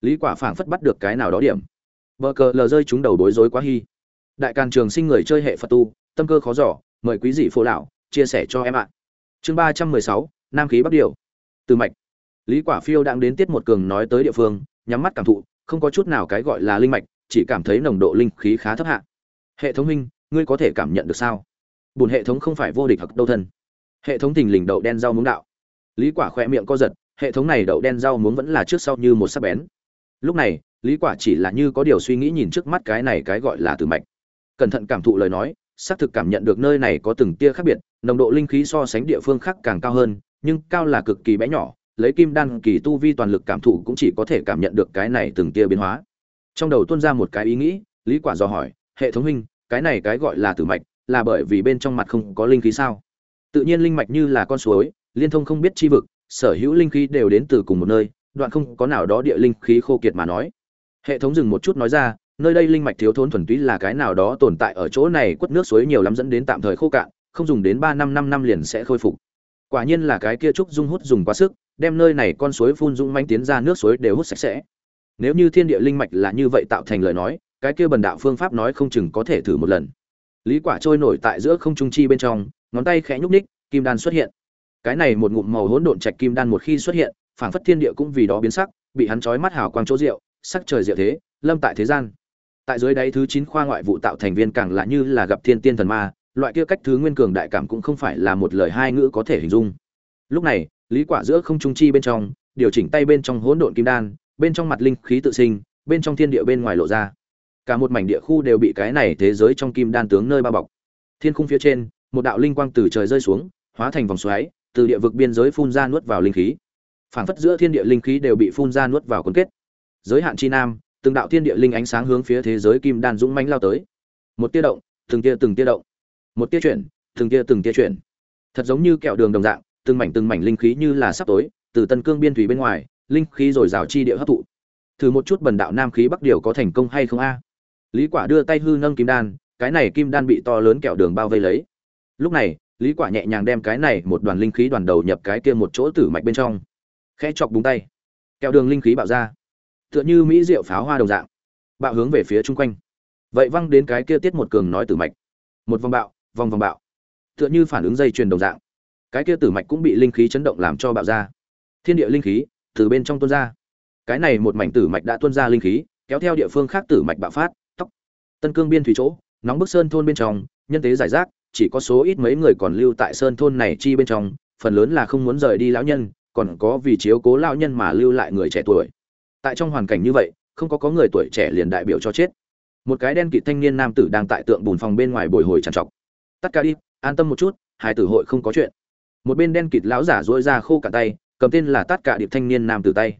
Lý quả phảng phất bắt được cái nào đó điểm. Bờ cờ lờ rơi chúng đầu bối rối quá hy đại càn trường sinh người chơi hệ phật tu tâm cơ khó giỏ mời quý dị phô lão chia sẻ cho em ạ. Chương ba trăm mười sáu nam khí bắc điều từ mạch. Lý quả phiêu đang đến tiết một cường nói tới địa phương nhắm mắt cảm thụ không có chút nào cái gọi là linh mạch chỉ cảm thấy nồng độ linh khí khá thấp hạ. Hệ thống minh, ngươi có thể cảm nhận được sao? Bùn hệ thống không phải vô địch hoặc đâu thân. Hệ thống thình lình đậu đen rau muống đạo. Lý quả khỏe miệng co giật, hệ thống này đậu đen rau muống vẫn là trước sau như một sắc bén. Lúc này, lý quả chỉ là như có điều suy nghĩ nhìn trước mắt cái này cái gọi là từ mạch. Cẩn thận cảm thụ lời nói, xác thực cảm nhận được nơi này có từng tia khác biệt, nồng độ linh khí so sánh địa phương khác càng cao hơn, nhưng cao là cực kỳ bé nhỏ, lấy kim đan kỳ tu vi toàn lực cảm thụ cũng chỉ có thể cảm nhận được cái này từng tia biến hóa. Trong đầu tuôn ra một cái ý nghĩ, lý quả dò hỏi, hệ thống huynh, cái này cái gọi là tử mạch là bởi vì bên trong mặt không có linh khí sao? Tự nhiên linh mạch như là con suối, liên thông không biết chi vực, sở hữu linh khí đều đến từ cùng một nơi, đoạn không có nào đó địa linh khí khô kiệt mà nói. Hệ thống dừng một chút nói ra, nơi đây linh mạch thiếu thốn thuần túy là cái nào đó tồn tại ở chỗ này, quất nước suối nhiều lắm dẫn đến tạm thời khô cạn, không dùng đến ba năm năm năm liền sẽ khôi phục. Quả nhiên là cái kia trúc dung hút dùng quá sức, đem nơi này con suối phun dung manh tiến ra nước suối đều hút sạch sẽ. Nếu như thiên địa linh mạch là như vậy tạo thành lời nói, cái kia bần đạo phương pháp nói không chừng có thể thử một lần lý quả trôi nổi tại giữa không trung chi bên trong, ngón tay khẽ nhúc ních kim đan xuất hiện. Cái này một ngụm màu hỗn độn trạch kim đan một khi xuất hiện, phảng phất thiên địa cũng vì đó biến sắc, bị hắn chói mắt hào quang chỗ rượu sắc trời diệu thế, lâm tại thế gian. Tại dưới đáy thứ chín khoa ngoại vụ tạo thành viên càng là như là gặp thiên tiên thần ma, loại kia cách thứ nguyên cường đại cảm cũng không phải là một lời hai ngữ có thể hình dung. Lúc này, lý quả giữa không trung chi bên trong, điều chỉnh tay bên trong hỗn độn kim đan, bên trong mặt linh khí tự sinh, bên trong thiên địa bên ngoài lộ ra cả một mảnh địa khu đều bị cái này thế giới trong kim đan tướng nơi bao bọc. Thiên khung phía trên, một đạo linh quang từ trời rơi xuống, hóa thành vòng xoáy, từ địa vực biên giới phun ra nuốt vào linh khí. Phảng phất giữa thiên địa linh khí đều bị phun ra nuốt vào cuốn kết. Giới hạn chi nam, từng đạo thiên địa linh ánh sáng hướng phía thế giới kim đan dũng mãnh lao tới. Một tia động, từng tia từng tia động. Một tia chuyển, từng tia từng tia chuyển. Thật giống như kẹo đường đồng dạng, từng mảnh từng mảnh linh khí như là sắp tối, từ tân cương biên thủy bên ngoài, linh khí rồi rào chi địa hấp thụ. Thử một chút bần đạo nam khí bắc điều có thành công hay không a? Lý quả đưa tay hư nâng kim đan, cái này kim đan bị to lớn kẹo đường bao vây lấy. Lúc này, lý quả nhẹ nhàng đem cái này một đoàn linh khí đoàn đầu nhập cái kia một chỗ tử mạch bên trong. Khẽ chọc búng tay. Kẹo đường linh khí bạo ra. Tựa như mỹ rượu pháo hoa đồng dạng. Bạo hướng về phía chung quanh. Vậy văng đến cái kia tiết một cường nói tử mạch. Một vòng bạo, vòng vòng bạo. Tựa như phản ứng dây chuyền đồng dạng. Cái kia tử mạch cũng bị linh khí chấn động làm cho bạo ra. Thiên địa linh khí từ bên trong tuôn ra. Cái này một mảnh tử mạch đã tuôn ra linh khí, kéo theo địa phương khác tử mạch bạo phát tân cương biên thủy chỗ, nóng bức sơn thôn bên trong, nhân tế giải rác, chỉ có số ít mấy người còn lưu tại sơn thôn này chi bên trong, phần lớn là không muốn rời đi lão nhân, còn có vì chiếu cố lão nhân mà lưu lại người trẻ tuổi. Tại trong hoàn cảnh như vậy, không có có người tuổi trẻ liền đại biểu cho chết. Một cái đen kịt thanh niên nam tử đang tại tượng bùn phòng bên ngoài bồi hồi trằn trọc. Tất cả đi, an tâm một chút, hai tử hội không có chuyện. Một bên đen kịt lão giả dỗi ra khô cả tay, cầm tên là tất cả điệp thanh niên nam tử tay.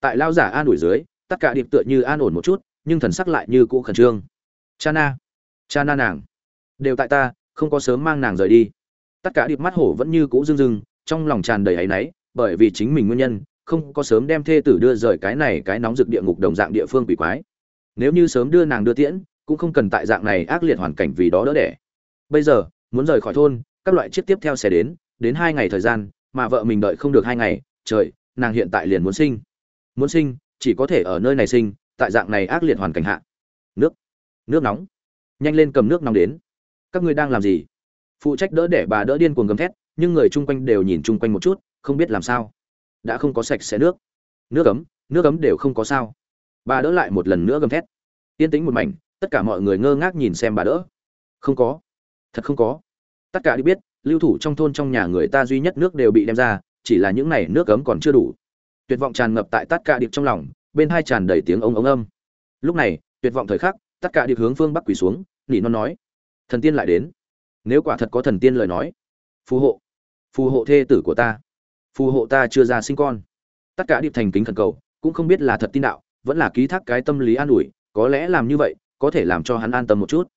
Tại lão giả an ủi dưới, tất cả điệp tựa như an ổn một chút, nhưng thần sắc lại như cũ khẩn trương cha na cha na nàng. Đều tại ta, không có sớm mang nàng rời đi. Tất cả điệp mắt hổ vẫn như cũ rưng rưng, trong lòng tràn đầy áy náy, bởi vì chính mình nguyên nhân, không có sớm đem thê tử đưa rời cái này cái nóng rực địa ngục đồng dạng địa phương quỷ quái. Nếu như sớm đưa nàng đưa tiễn, cũng không cần tại dạng này ác liệt hoàn cảnh vì đó đỡ đẻ. Bây giờ, muốn rời khỏi thôn, các loại chiếc tiếp theo sẽ đến đến hai ngày thời gian, mà vợ mình đợi không được hai ngày, trời, nàng hiện tại liền muốn sinh. Muốn sinh, chỉ có thể ở nơi này sinh, tại dạng này ác liệt hoàn cảnh hạ nước nóng. Nhanh lên cầm nước nóng đến. Các ngươi đang làm gì? Phụ trách đỡ để bà đỡ điên cuồng gầm thét, nhưng người chung quanh đều nhìn chung quanh một chút, không biết làm sao. Đã không có sạch sẽ nước. Nước ấm nước ấm đều không có sao. Bà đỡ lại một lần nữa gầm thét. Yên tĩnh một mảnh, tất cả mọi người ngơ ngác nhìn xem bà đỡ. Không có. Thật không có. Tất cả đi biết, lưu thủ trong thôn trong nhà người ta duy nhất nước đều bị đem ra, chỉ là những này nước ấm còn chưa đủ. Tuyệt vọng tràn ngập tại tất cả điệp trong lòng, bên hai tràn đầy tiếng ông ống âm. Lúc này, tuyệt vọng thời khắc tất cả điệp hướng phương bắc quỳ xuống, nỉ non nói, thần tiên lại đến. Nếu quả thật có thần tiên lời nói, phù hộ phù hộ thê tử của ta, phù hộ ta chưa ra sinh con. Tất cả điệp thành kính thần cầu, cũng không biết là thật tin đạo, vẫn là ký thác cái tâm lý an ủi, có lẽ làm như vậy, có thể làm cho hắn an tâm một chút.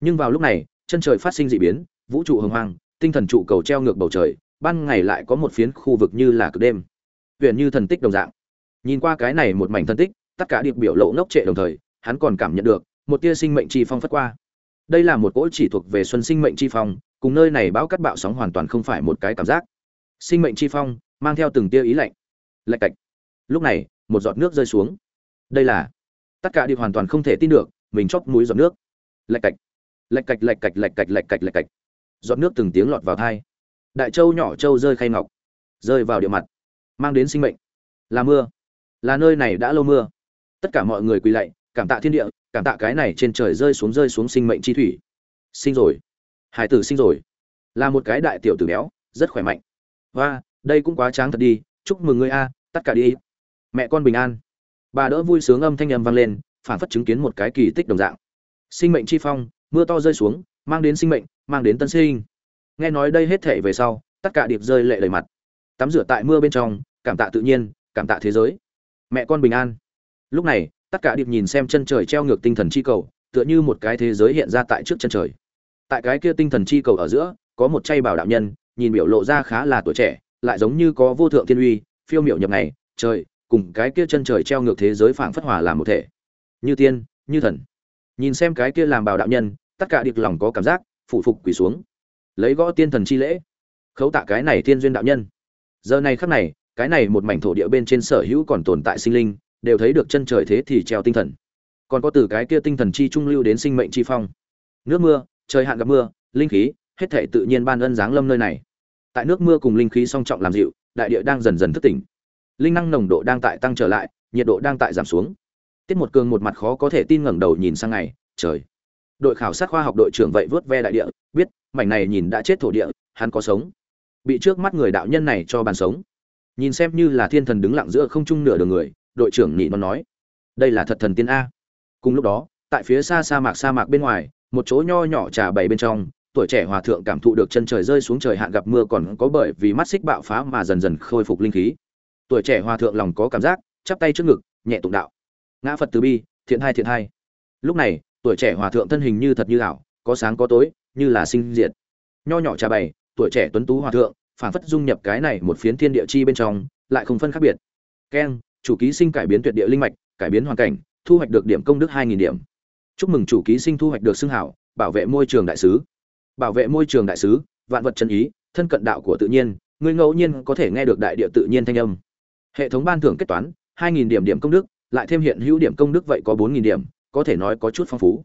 Nhưng vào lúc này, chân trời phát sinh dị biến, vũ trụ hồng hoang, tinh thần trụ cầu treo ngược bầu trời, ban ngày lại có một phiến khu vực như là cực đêm huyện như thần tích đồng dạng. Nhìn qua cái này một mảnh thần tích, tất cả điệp biểu lộ ngốc trệ đồng thời, hắn còn cảm nhận được một tia sinh mệnh chi phong phất qua. Đây là một cỗ chỉ thuộc về xuân sinh mệnh chi phong, cùng nơi này bão cắt bạo sóng hoàn toàn không phải một cái cảm giác. Sinh mệnh chi phong mang theo từng tia ý lạnh. Lạch cạch. Lúc này, một giọt nước rơi xuống. Đây là, tất cả đều hoàn toàn không thể tin được, mình chóp mũi giọt nước. Lạch cạch. Lạch cạch lạch cạch lạch cạch lạch cạch lạch cạch. Giọt nước từng tiếng lọt vào thai. Đại châu nhỏ châu rơi khay ngọc, rơi vào địa mặt, mang đến sinh mệnh. Là mưa. Là nơi này đã lâu mưa. Tất cả mọi người quỳ lạy, cảm tạ thiên địa cảm tạ cái này trên trời rơi xuống rơi xuống sinh mệnh chi thủy. Sinh rồi. Hải tử sinh rồi. Là một cái đại tiểu tử béo, rất khỏe mạnh. Và đây cũng quá tráng thật đi, chúc mừng ngươi a, tất cả đi. Mẹ con bình an. Bà đỡ vui sướng âm thanh âm vang lên, phản phất chứng kiến một cái kỳ tích đồng dạng. Sinh mệnh chi phong, mưa to rơi xuống, mang đến sinh mệnh, mang đến tân sinh. Nghe nói đây hết thể về sau, tất cả điệp rơi lệ đầy mặt. Tắm rửa tại mưa bên trong, cảm tạ tự nhiên, cảm tạ thế giới. Mẹ con bình an. Lúc này tất cả điệp nhìn xem chân trời treo ngược tinh thần chi cầu, tựa như một cái thế giới hiện ra tại trước chân trời. Tại cái kia tinh thần chi cầu ở giữa, có một chay bảo đạo nhân, nhìn biểu lộ ra khá là tuổi trẻ, lại giống như có vô thượng thiên uy, phiêu miểu nhập ngày, trời, cùng cái kia chân trời treo ngược thế giới phảng phất hòa làm một thể. Như tiên, như thần. Nhìn xem cái kia làm bảo đạo nhân, tất cả điệp lòng có cảm giác phụ phục quỳ xuống. Lấy gõ tiên thần chi lễ. Khấu tạ cái này thiên duyên đạo nhân. Giờ này khắc này, cái này một mảnh thổ địa bên trên sở hữu còn tồn tại sinh linh đều thấy được chân trời thế thì treo tinh thần. Còn có từ cái kia tinh thần chi trung lưu đến sinh mệnh chi phong. Nước mưa, trời hạn gặp mưa, linh khí, hết thể tự nhiên ban ân giáng lâm nơi này. Tại nước mưa cùng linh khí song trọng làm dịu, đại địa đang dần dần thức tỉnh. Linh năng nồng độ đang tại tăng trở lại, nhiệt độ đang tại giảm xuống. Tiết một cường một mặt khó có thể tin ngẩng đầu nhìn sang ngày, trời. Đội khảo sát khoa học đội trưởng vậy vớt ve đại địa, biết, mảnh này nhìn đã chết thổ địa, hắn có sống. Bị trước mắt người đạo nhân này cho bàn sống. Nhìn xem như là thiên thần đứng lặng giữa không trung nửa đường người đội trưởng nhị nó nói. Đây là thật thần tiên a. Cùng lúc đó, tại phía xa sa mạc sa mạc bên ngoài, một chỗ nho nhỏ trà bày bên trong, tuổi trẻ hòa thượng cảm thụ được chân trời rơi xuống trời hạn gặp mưa còn có bởi vì mắt xích bạo phá mà dần dần khôi phục linh khí. Tuổi trẻ hòa thượng lòng có cảm giác, chắp tay trước ngực, nhẹ tụng đạo. Ngã phật từ bi, thiện hai thiện hai. Lúc này, tuổi trẻ hòa thượng thân hình như thật như ảo, có sáng có tối, như là sinh diệt. Nho nhỏ trà bày, tuổi trẻ tuấn tú hòa thượng phản phất dung nhập cái này một phiến thiên địa chi bên trong, lại không phân khác biệt. Keng chủ ký sinh cải biến tuyệt địa linh mạch, cải biến hoàn cảnh, thu hoạch được điểm công đức hai nghìn điểm. Chúc mừng chủ ký sinh thu hoạch được xưng hảo, bảo vệ môi trường đại sứ. Bảo vệ môi trường đại sứ, vạn vật chân ý, thân cận đạo của tự nhiên, người ngẫu nhiên có thể nghe được đại địa tự nhiên thanh âm. Hệ thống ban thưởng kết toán, hai nghìn điểm điểm công đức, lại thêm hiện hữu điểm công đức vậy có bốn nghìn điểm, có thể nói có chút phong phú.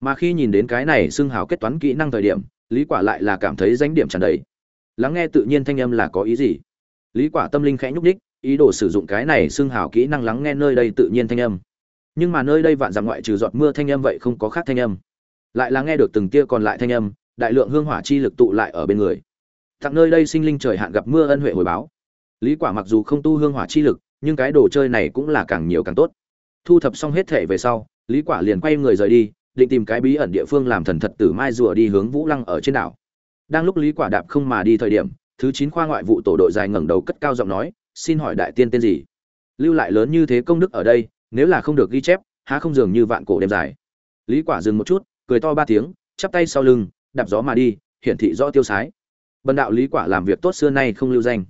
Mà khi nhìn đến cái này xưng hào kết toán kỹ năng thời điểm, lý quả lại là cảm thấy danh điểm tràn đầy. Lắng nghe tự nhiên thanh âm là có ý gì? Lý quả tâm linh khẽ nhúc đích ý đồ sử dụng cái này xưng hào kỹ năng lắng nghe nơi đây tự nhiên thanh âm. Nhưng mà nơi đây vạn dặm ngoại trừ giọt mưa thanh âm vậy không có khác thanh âm. Lại là nghe được từng tia còn lại thanh âm, đại lượng hương hỏa chi lực tụ lại ở bên người. Tặng nơi đây sinh linh trời hạn gặp mưa ân huệ hồi báo. Lý quả mặc dù không tu hương hỏa chi lực, nhưng cái đồ chơi này cũng là càng nhiều càng tốt. Thu thập xong hết thể về sau, lý quả liền quay người rời đi, định tìm cái bí ẩn địa phương làm thần thật tử mai rùa đi hướng vũ lăng ở trên đảo. Đang lúc lý quả đạp không mà đi thời điểm, thứ chín khoa ngoại vụ tổ đội dài ngẩng đầu cất cao giọng nói xin hỏi đại tiên tên gì? Lưu lại lớn như thế công đức ở đây, nếu là không được ghi chép, há không dường như vạn cổ đêm dài. Lý quả dừng một chút, cười to ba tiếng, chắp tay sau lưng, đạp gió mà đi, hiển thị rõ tiêu sái. Bần đạo lý quả làm việc tốt xưa nay không lưu danh.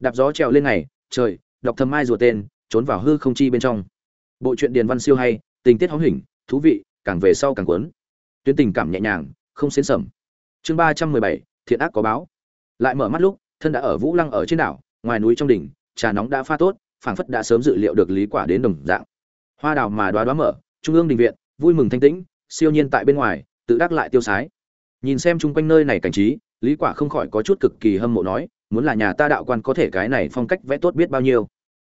Đạp gió trèo lên ngày, trời, đọc thầm mai rùa tên, trốn vào hư không chi bên trong. Bộ truyện điền văn siêu hay, tình tiết hóm hình, thú vị, càng về sau càng cuốn. Tuyến tình cảm nhẹ nhàng, không xến sẩm chương ba trăm mười bảy, thiện ác có báo. Lại mở mắt lúc, thân đã ở vũ lăng ở trên đảo ngoài núi trong đỉnh, trà nóng đã pha tốt, phảng phất đã sớm dự liệu được lý quả đến đồng dạng. Hoa đào mà đóa đóa mở, trung ương đình viện, vui mừng thanh tĩnh, siêu nhiên tại bên ngoài, tự đắc lại tiêu sái. Nhìn xem chung quanh nơi này cảnh trí, lý quả không khỏi có chút cực kỳ hâm mộ nói, muốn là nhà ta đạo quan có thể cái này phong cách vẽ tốt biết bao nhiêu?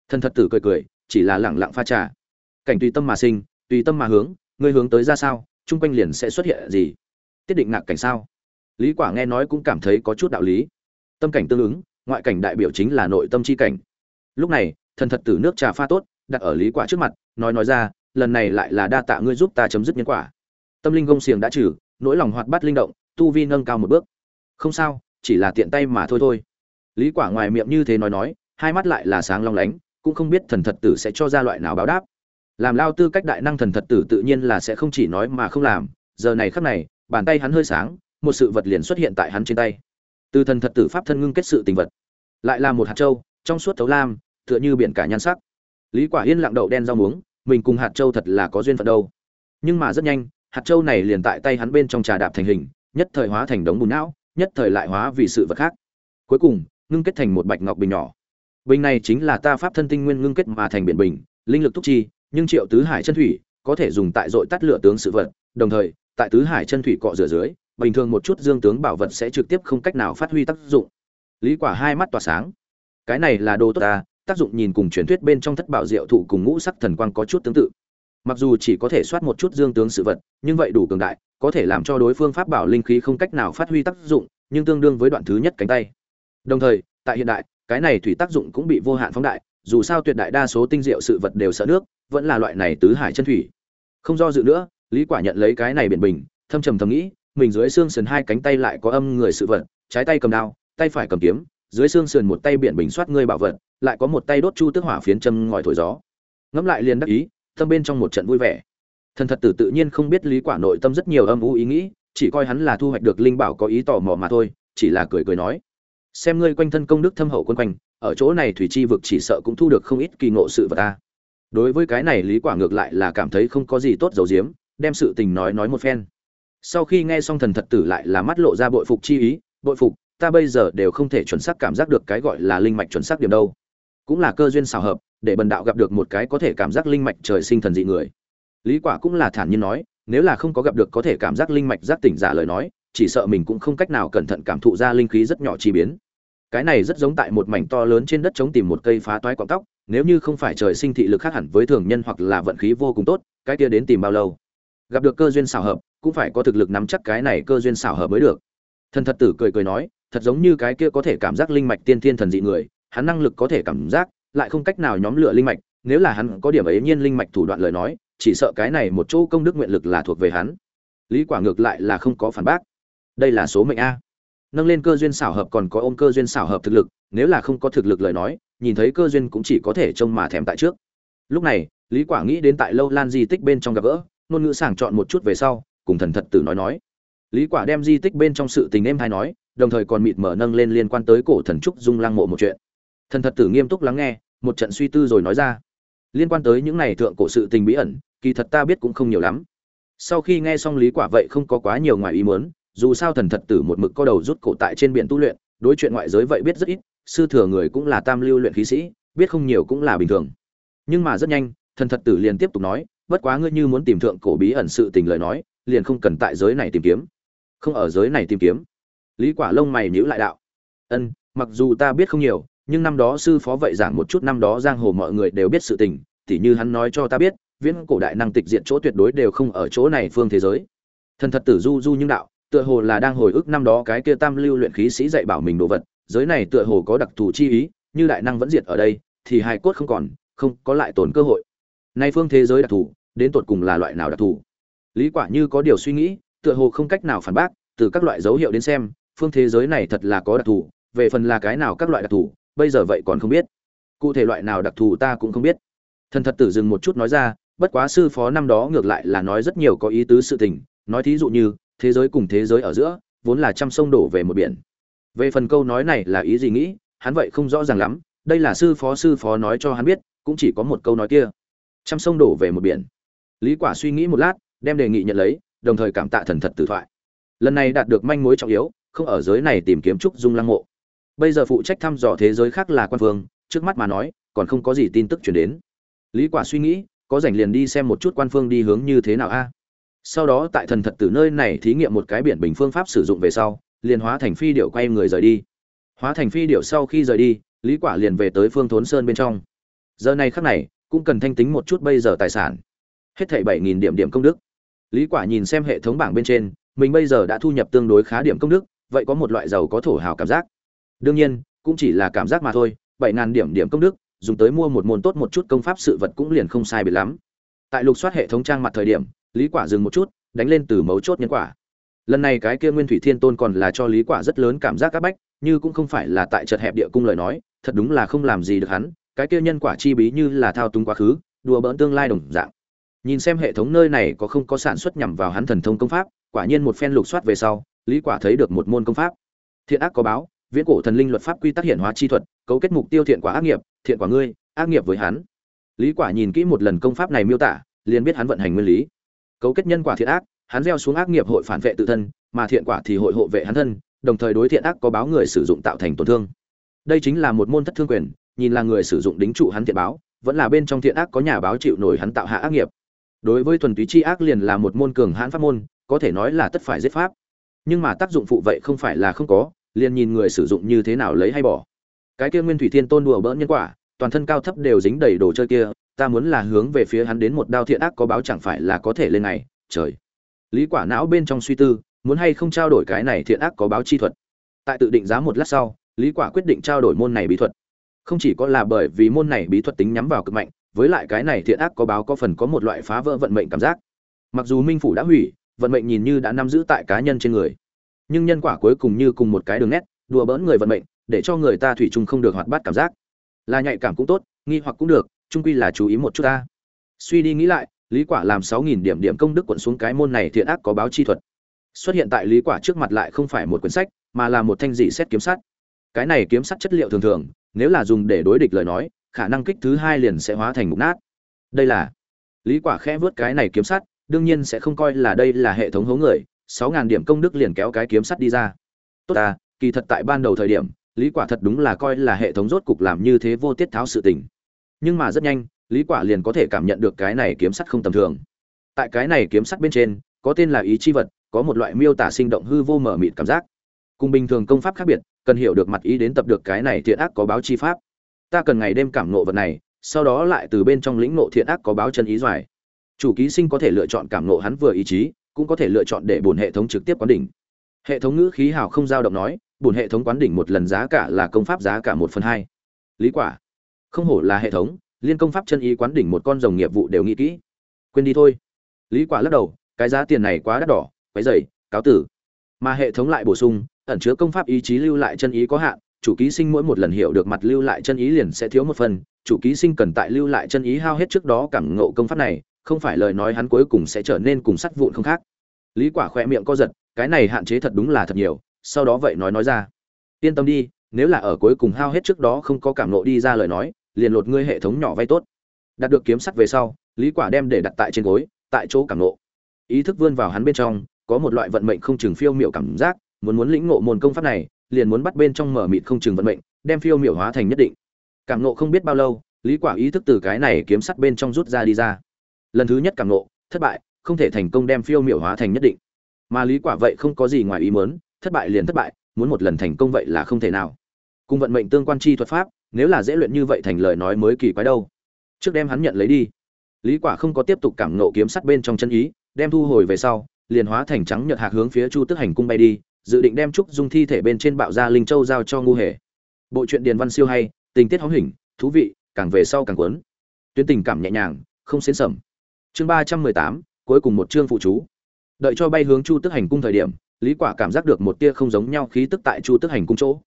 Thân thật tử cười cười, chỉ là lẳng lặng pha trà. Cảnh tùy tâm mà sinh, tùy tâm mà hướng, ngươi hướng tới ra sao, chung quanh liền sẽ xuất hiện gì? Tiết định ngạc cảnh sao? Lý quả nghe nói cũng cảm thấy có chút đạo lý. Tâm cảnh tương ứng ngoại cảnh đại biểu chính là nội tâm chi cảnh. Lúc này, thần thật tử nước trà pha tốt, đặt ở lý quả trước mặt, nói nói ra, lần này lại là đa tạ ngươi giúp ta chấm dứt nhân quả. Tâm linh gông xiềng đã trừ, nỗi lòng hoạt bát linh động, tu vi nâng cao một bước. Không sao, chỉ là tiện tay mà thôi thôi. Lý quả ngoài miệng như thế nói nói, hai mắt lại là sáng long lánh, cũng không biết thần thật tử sẽ cho ra loại nào báo đáp. Làm lao tư cách đại năng thần thật tử tự nhiên là sẽ không chỉ nói mà không làm, giờ này khắc này, bàn tay hắn hơi sáng, một sự vật liền xuất hiện tại hắn trên tay từ thần thật tử pháp thân ngưng kết sự tình vật. Lại là một hạt châu, trong suốt thấu lam, tựa như biển cả nhan sắc. Lý quả yên lặng đậu đen rau muống, mình cùng hạt châu thật là có duyên phận đâu. Nhưng mà rất nhanh, hạt châu này liền tại tay hắn bên trong trà đạp thành hình, nhất thời hóa thành đống bùn não, nhất thời lại hóa vì sự vật khác. Cuối cùng, ngưng kết thành một bạch ngọc bình nhỏ. Bình này chính là ta pháp thân tinh nguyên ngưng kết mà thành biển bình, linh lực thúc chi, nhưng triệu tứ hải chân thủy có thể dùng tại dội tắt lửa tướng sự vật, đồng thời, tại tứ hải chân thủy cọ rửa dưới bình thường một chút dương tướng bảo vật sẽ trực tiếp không cách nào phát huy tác dụng. Lý quả hai mắt tỏa sáng. Cái này là đồ tốt ta tác dụng nhìn cùng truyền thuyết bên trong thất bảo diệu thụ cùng ngũ sắc thần quang có chút tương tự. Mặc dù chỉ có thể soát một chút dương tướng sự vật, nhưng vậy đủ cường đại, có thể làm cho đối phương pháp bảo linh khí không cách nào phát huy tác dụng, nhưng tương đương với đoạn thứ nhất cánh tay. Đồng thời, tại hiện đại, cái này thủy tác dụng cũng bị vô hạn phóng đại, dù sao tuyệt đại đa số tinh diệu sự vật đều sợ nước, vẫn là loại này tứ hải chân thủy. Không do dự nữa, lý quả nhận lấy cái này biển bình, thâm trầm thầm nghĩ mình dưới xương sườn hai cánh tay lại có âm người sự vật, trái tay cầm đao, tay phải cầm kiếm, dưới xương sườn một tay biển bình soát ngươi bảo vật, lại có một tay đốt chu tức hỏa phiến châm ngòi thổi gió. Ngẫm lại liền đắc ý, tâm bên trong một trận vui vẻ. Thần thật tử tự nhiên không biết lý quả nội tâm rất nhiều âm u ý nghĩ, chỉ coi hắn là thu hoạch được linh bảo có ý tò mò mà thôi, chỉ là cười cười nói. Xem ngươi quanh thân công đức thâm hậu quân quanh, ở chỗ này thủy chi vực chỉ sợ cũng thu được không ít kỳ ngộ sự vật ta. Đối với cái này lý quả ngược lại là cảm thấy không có gì tốt dầu diếm đem sự tình nói nói một phen sau khi nghe xong thần thật tử lại là mắt lộ ra bội phục chi ý, bội phục, ta bây giờ đều không thể chuẩn xác cảm giác được cái gọi là linh mạch chuẩn xác điểm đâu. Cũng là cơ duyên xào hợp, để bần đạo gặp được một cái có thể cảm giác linh mạch trời sinh thần dị người. Lý quả cũng là thản nhiên nói, nếu là không có gặp được có thể cảm giác linh mạch giác tỉnh giả lời nói, chỉ sợ mình cũng không cách nào cẩn thận cảm thụ ra linh khí rất nhỏ chi biến. Cái này rất giống tại một mảnh to lớn trên đất chống tìm một cây phá toái quặng tóc, nếu như không phải trời sinh thị lực khác hẳn với thường nhân hoặc là vận khí vô cùng tốt, cái kia đến tìm bao lâu? Gặp được cơ duyên xảo hợp cũng phải có thực lực nắm chắc cái này cơ duyên xảo hợp mới được. Thần thật tử cười cười nói, thật giống như cái kia có thể cảm giác linh mạch tiên thiên thần dị người, hắn năng lực có thể cảm giác, lại không cách nào nhóm lửa linh mạch, nếu là hắn có điểm ấy nhiên linh mạch thủ đoạn lời nói, chỉ sợ cái này một chỗ công đức nguyện lực là thuộc về hắn. Lý quả ngược lại là không có phản bác. Đây là số mệnh a. Nâng lên cơ duyên xảo hợp còn có ôm cơ duyên xảo hợp thực lực, nếu là không có thực lực lời nói, nhìn thấy cơ duyên cũng chỉ có thể trông mà thèm tại trước. Lúc này, lý quả nghĩ đến tại lâu lan di tích bên trong gặp gỡ, ngôn ngữ sàng chọn một chút về sau cùng thần thật tử nói nói. Lý quả đem di tích bên trong sự tình em hay nói, đồng thời còn mịt mở nâng lên liên quan tới cổ thần trúc dung lăng mộ một chuyện. Thần thật tử nghiêm túc lắng nghe, một trận suy tư rồi nói ra. Liên quan tới những này thượng cổ sự tình bí ẩn, kỳ thật ta biết cũng không nhiều lắm. Sau khi nghe xong lý quả vậy không có quá nhiều ngoài ý muốn, dù sao thần thật tử một mực co đầu rút cổ tại trên biển tu luyện, đối chuyện ngoại giới vậy biết rất ít, sư thừa người cũng là tam lưu luyện khí sĩ, biết không nhiều cũng là bình thường. Nhưng mà rất nhanh, thần thật tử liền tiếp tục nói, bất quá ngươi như muốn tìm thượng cổ bí ẩn sự tình lời nói liền không cần tại giới này tìm kiếm. Không ở giới này tìm kiếm. Lý quả lông mày nhíu lại đạo. Ân, mặc dù ta biết không nhiều, nhưng năm đó sư phó vậy giảng một chút năm đó giang hồ mọi người đều biết sự tình, tỉ như hắn nói cho ta biết, viễn cổ đại năng tịch diện chỗ tuyệt đối đều không ở chỗ này phương thế giới. Thần thật tử du du nhưng đạo, tựa hồ là đang hồi ức năm đó cái kia tam lưu luyện khí sĩ dạy bảo mình đồ vật, giới này tựa hồ có đặc thù chi ý, như đại năng vẫn diệt ở đây, thì hài cốt không còn, không có lại tổn cơ hội. Nay phương thế giới đặc thù, đến tột cùng là loại nào đặc thù? Lý quả như có điều suy nghĩ, tựa hồ không cách nào phản bác, từ các loại dấu hiệu đến xem, phương thế giới này thật là có đặc thù, về phần là cái nào các loại đặc thù, bây giờ vậy còn không biết. Cụ thể loại nào đặc thù ta cũng không biết. Thần thật tử dừng một chút nói ra, bất quá sư phó năm đó ngược lại là nói rất nhiều có ý tứ sự tình, nói thí dụ như, thế giới cùng thế giới ở giữa, vốn là trăm sông đổ về một biển. Về phần câu nói này là ý gì nghĩ, hắn vậy không rõ ràng lắm, đây là sư phó sư phó nói cho hắn biết, cũng chỉ có một câu nói kia. Trăm sông đổ về một biển. Lý quả suy nghĩ một lát đem đề nghị nhận lấy, đồng thời cảm tạ thần thật tử thoại. Lần này đạt được manh mối trọng yếu, không ở giới này tìm kiếm trúc dung lăng mộ. Bây giờ phụ trách thăm dò thế giới khác là quan phương trước mắt mà nói, còn không có gì tin tức chuyển đến. Lý quả suy nghĩ, có rảnh liền đi xem một chút quan phương đi hướng như thế nào a. Sau đó tại thần thật tử nơi này thí nghiệm một cái biển bình phương pháp sử dụng về sau, liền hóa thành phi điệu quay người rời đi. Hóa thành phi điệu sau khi rời đi, lý quả liền về tới phương thốn sơn bên trong. Giờ này khắc này, cũng cần thanh tính một chút bây giờ tài sản. Hết thảy 7.000 điểm điểm công đức lý quả nhìn xem hệ thống bảng bên trên, mình bây giờ đã thu nhập tương đối khá điểm công đức, vậy có một loại giàu có thổ hào cảm giác. Đương nhiên, cũng chỉ là cảm giác mà thôi, Bảy ngàn điểm điểm công đức, dùng tới mua một môn tốt một chút công pháp sự vật cũng liền không sai biệt lắm. Tại lục soát hệ thống trang mặt thời điểm, lý quả dừng một chút, đánh lên từ mấu chốt nhân quả. Lần này cái kia nguyên thủy thiên tôn còn là cho lý quả rất lớn cảm giác các bách, như cũng không phải là tại chật hẹp địa cung lời nói, thật đúng là không làm gì được hắn, cái kia nhân quả chi bí như là thao túng quá khứ, đùa bỡn tương lai đồng dạng nhìn xem hệ thống nơi này có không có sản xuất nhằm vào hắn thần thông công pháp, quả nhiên một phen lục soát về sau, lý quả thấy được một môn công pháp. Thiện ác có báo, viễn cổ thần linh luật pháp quy tắc hiện hóa chi thuật, cấu kết mục tiêu thiện quả ác nghiệp, thiện quả ngươi, ác nghiệp với hắn. Lý quả nhìn kỹ một lần công pháp này miêu tả, liền biết hắn vận hành nguyên lý. Cấu kết nhân quả thiện ác, hắn gieo xuống ác nghiệp hội phản vệ tự thân, mà thiện quả thì hội hộ vệ hắn thân, đồng thời đối thiện ác có báo người sử dụng tạo thành tổn thương. Đây chính là một môn thất thương quyền, nhìn là người sử dụng đính trụ hắn thiện báo, vẫn là bên trong thiện ác có nhà báo chịu nổi hắn tạo hạ ác nghiệp đối với thuần túy chi ác liền là một môn cường hãn pháp môn, có thể nói là tất phải giết pháp. Nhưng mà tác dụng phụ vậy không phải là không có, liền nhìn người sử dụng như thế nào lấy hay bỏ. Cái kia nguyên thủy thiên tôn đùa bỡn nhân quả, toàn thân cao thấp đều dính đầy đồ chơi kia, ta muốn là hướng về phía hắn đến một đao thiện ác có báo chẳng phải là có thể lên này, trời. Lý quả não bên trong suy tư, muốn hay không trao đổi cái này thiện ác có báo chi thuật. Tại tự định giá một lát sau, lý quả quyết định trao đổi môn này bí thuật. Không chỉ có là bởi vì môn này bí thuật tính nhắm vào cực mạnh với lại cái này thiện ác có báo có phần có một loại phá vỡ vận mệnh cảm giác. Mặc dù minh phủ đã hủy, vận mệnh nhìn như đã nắm giữ tại cá nhân trên người. Nhưng nhân quả cuối cùng như cùng một cái đường nét, đùa bỡn người vận mệnh, để cho người ta thủy chung không được hoạt bát cảm giác. Là nhạy cảm cũng tốt, nghi hoặc cũng được trung quy là chú ý một chút ta. Suy đi nghĩ lại, lý quả làm sáu nghìn điểm điểm công đức quận xuống cái môn này thiện ác có báo chi thuật. Xuất hiện tại lý quả trước mặt lại không phải một quyển sách, mà là một thanh dị xét kiếm sắt. Cái này kiếm sắt chất liệu thường thường, nếu là dùng để đối địch lời nói khả năng kích thứ hai liền sẽ hóa thành mục nát. Đây là, lý quả khẽ vớt cái này kiếm sắt, đương nhiên sẽ không coi là đây là hệ thống hố người, sáu ngàn điểm công đức liền kéo cái kiếm sắt đi ra. Tốt ta, kỳ thật tại ban đầu thời điểm, lý quả thật đúng là coi là hệ thống rốt cục làm như thế vô tiết tháo sự tình. Nhưng mà rất nhanh, lý quả liền có thể cảm nhận được cái này kiếm sắt không tầm thường. Tại cái này kiếm sắt bên trên, có tên là ý chi vật, có một loại miêu tả sinh động hư vô mở mịt cảm giác. Cùng bình thường công pháp khác biệt, cần hiểu được mặt ý đến tập được cái này thiện ác có báo chi pháp ta cần ngày đêm cảm nộ vật này, sau đó lại từ bên trong lĩnh nộ thiện ác có báo chân ý doài. Chủ ký sinh có thể lựa chọn cảm nộ hắn vừa ý chí, cũng có thể lựa chọn để bổn hệ thống trực tiếp quán đỉnh. Hệ thống ngữ khí hào không dao động nói, bổn hệ thống quán đỉnh một lần giá cả là công pháp giá cả một phần hai. Lý quả. Không hổ là hệ thống, liên công pháp chân ý quán đỉnh một con rồng nghiệp vụ đều nghĩ kỹ. Quên đi thôi. Lý quả lắc đầu, cái giá tiền này quá đắt đỏ, quấy rầy, cáo tử. Mà hệ thống lại bổ sung, ẩn chứa công pháp ý chí lưu lại chân ý có hạn chủ ký sinh mỗi một lần hiểu được mặt lưu lại chân ý liền sẽ thiếu một phần, chủ ký sinh cần tại lưu lại chân ý hao hết trước đó cảm ngộ công pháp này, không phải lời nói hắn cuối cùng sẽ trở nên cùng sắt vụn không khác. Lý quả khoe miệng co giật, cái này hạn chế thật đúng là thật nhiều, sau đó vậy nói nói ra. Yên tâm đi, nếu là ở cuối cùng hao hết trước đó không có cảm ngộ đi ra lời nói, liền lột ngươi hệ thống nhỏ vay tốt. Đạt được kiếm sắt về sau, lý quả đem để đặt tại trên gối, tại chỗ cảm ngộ. Ý thức vươn vào hắn bên trong, có một loại vận mệnh không chừng phiêu miệu cảm giác, muốn muốn lĩnh ngộ môn công pháp này liền muốn bắt bên trong mở mịt không chừng vận mệnh, đem phiêu miểu hóa thành nhất định. Cảm ngộ không biết bao lâu, lý quả ý thức từ cái này kiếm sắt bên trong rút ra đi ra. Lần thứ nhất cảm ngộ, thất bại, không thể thành công đem phiêu miểu hóa thành nhất định. Mà lý quả vậy không có gì ngoài ý muốn, thất bại liền thất bại, muốn một lần thành công vậy là không thể nào. Cùng vận mệnh tương quan chi thuật pháp, nếu là dễ luyện như vậy thành lời nói mới kỳ quái đâu. Trước đem hắn nhận lấy đi. Lý quả không có tiếp tục cảm ngộ kiếm sắt bên trong chân ý, đem thu hồi về sau, liền hóa thành trắng nhợt hạc hướng phía chu tức hành cung bay đi dự định đem trúc dung thi thể bên trên bạo ra linh châu giao cho ngu hề. Bộ truyện điền văn siêu hay, tình tiết hóm hình, thú vị, càng về sau càng cuốn. Tuyến tình cảm nhẹ nhàng, không xến sầm. Chương ba trăm mười tám, cuối cùng một chương phụ chú. Đợi cho bay hướng chu tức hành cung thời điểm, lý quả cảm giác được một tia không giống nhau khí tức tại chu tức hành cung chỗ.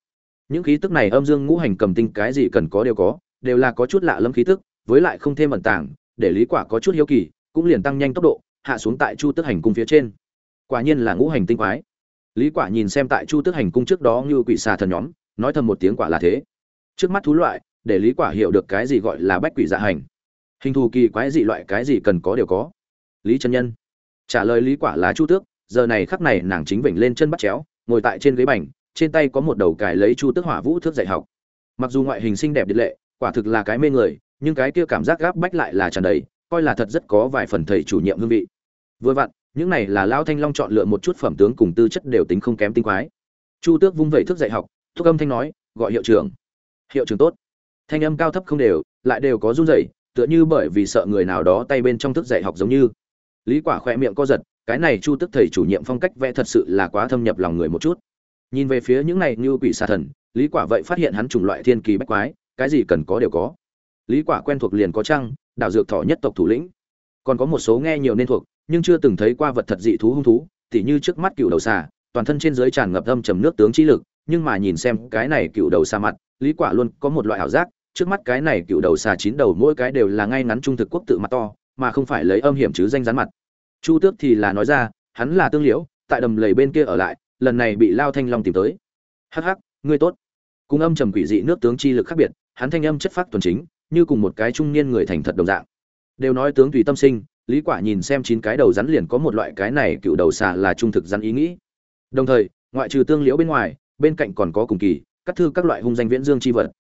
Những khí tức này âm dương ngũ hành cầm tinh cái gì cần có đều có, đều là có chút lạ lâm khí tức, với lại không thêm ẩn tàng, để lý quả có chút hiếu kỳ, cũng liền tăng nhanh tốc độ, hạ xuống tại chu tức hành cung phía trên. Quả nhiên là ngũ hành tinh quái lý quả nhìn xem tại chu Tước hành cung trước đó như quỷ xà thần nhóm, nói thầm một tiếng quả là thế. Trước mắt thú loại, để lý quả hiểu được cái gì gọi là bách quỷ dạ hành. Hình thù kỳ quái dị loại cái gì cần có đều có. Lý chân nhân trả lời lý quả là chu tước, giờ này khắc này nàng chính vểnh lên chân bắt chéo, ngồi tại trên ghế bành, trên tay có một đầu cài lấy chu tước hỏa vũ thước dạy học. Mặc dù ngoại hình xinh đẹp điệt lệ, quả thực là cái mê người, nhưng cái kia cảm giác gáp bách lại là tràn đầy, coi là thật rất có vài phần thầy chủ nhiệm hương vị. Vừa vặn những này là lao thanh long chọn lựa một chút phẩm tướng cùng tư chất đều tính không kém tinh quái. Chu tước vung vẩy thước dạy học thúc âm thanh nói, gọi hiệu trưởng. Hiệu trưởng tốt. Thanh âm cao thấp không đều, lại đều có run rẩy, tựa như bởi vì sợ người nào đó tay bên trong thức dạy học giống như. Lý quả khỏe miệng co giật, cái này chu Tước thầy chủ nhiệm phong cách vẽ thật sự là quá thâm nhập lòng người một chút. Nhìn về phía những này như quỷ xà thần, lý quả vậy phát hiện hắn chủng loại thiên kỳ bách quái, cái gì cần có đều có. Lý quả quen thuộc liền có trăng, đảo dược thỏ nhất tộc thủ lĩnh. Còn có một số nghe nhiều nên thuộc nhưng chưa từng thấy qua vật thật dị thú hung thú, tỉ như trước mắt cựu đầu xà, toàn thân trên dưới tràn ngập âm trầm nước tướng chi lực, nhưng mà nhìn xem cái này cựu đầu xà mặt, lý quả luôn có một loại ảo giác, trước mắt cái này cựu đầu xà chín đầu mỗi cái đều là ngay ngắn trung thực quốc tự mặt to, mà không phải lấy âm hiểm chứ danh rắn mặt. Chu tước thì là nói ra, hắn là tương liễu, tại đầm lầy bên kia ở lại, lần này bị lao thanh long tìm tới. Hắc hắc, ngươi tốt. Cùng âm trầm quỷ dị nước tướng chi lực khác biệt, hắn thanh âm chất phát tuần chính, như cùng một cái trung niên người thành thật đồng dạng. Đều nói tướng tùy tâm sinh lý quả nhìn xem chín cái đầu rắn liền có một loại cái này cựu đầu xà là trung thực rắn ý nghĩ. Đồng thời, ngoại trừ tương liễu bên ngoài, bên cạnh còn có cùng kỳ, các thư các loại hung danh viễn dương chi vật.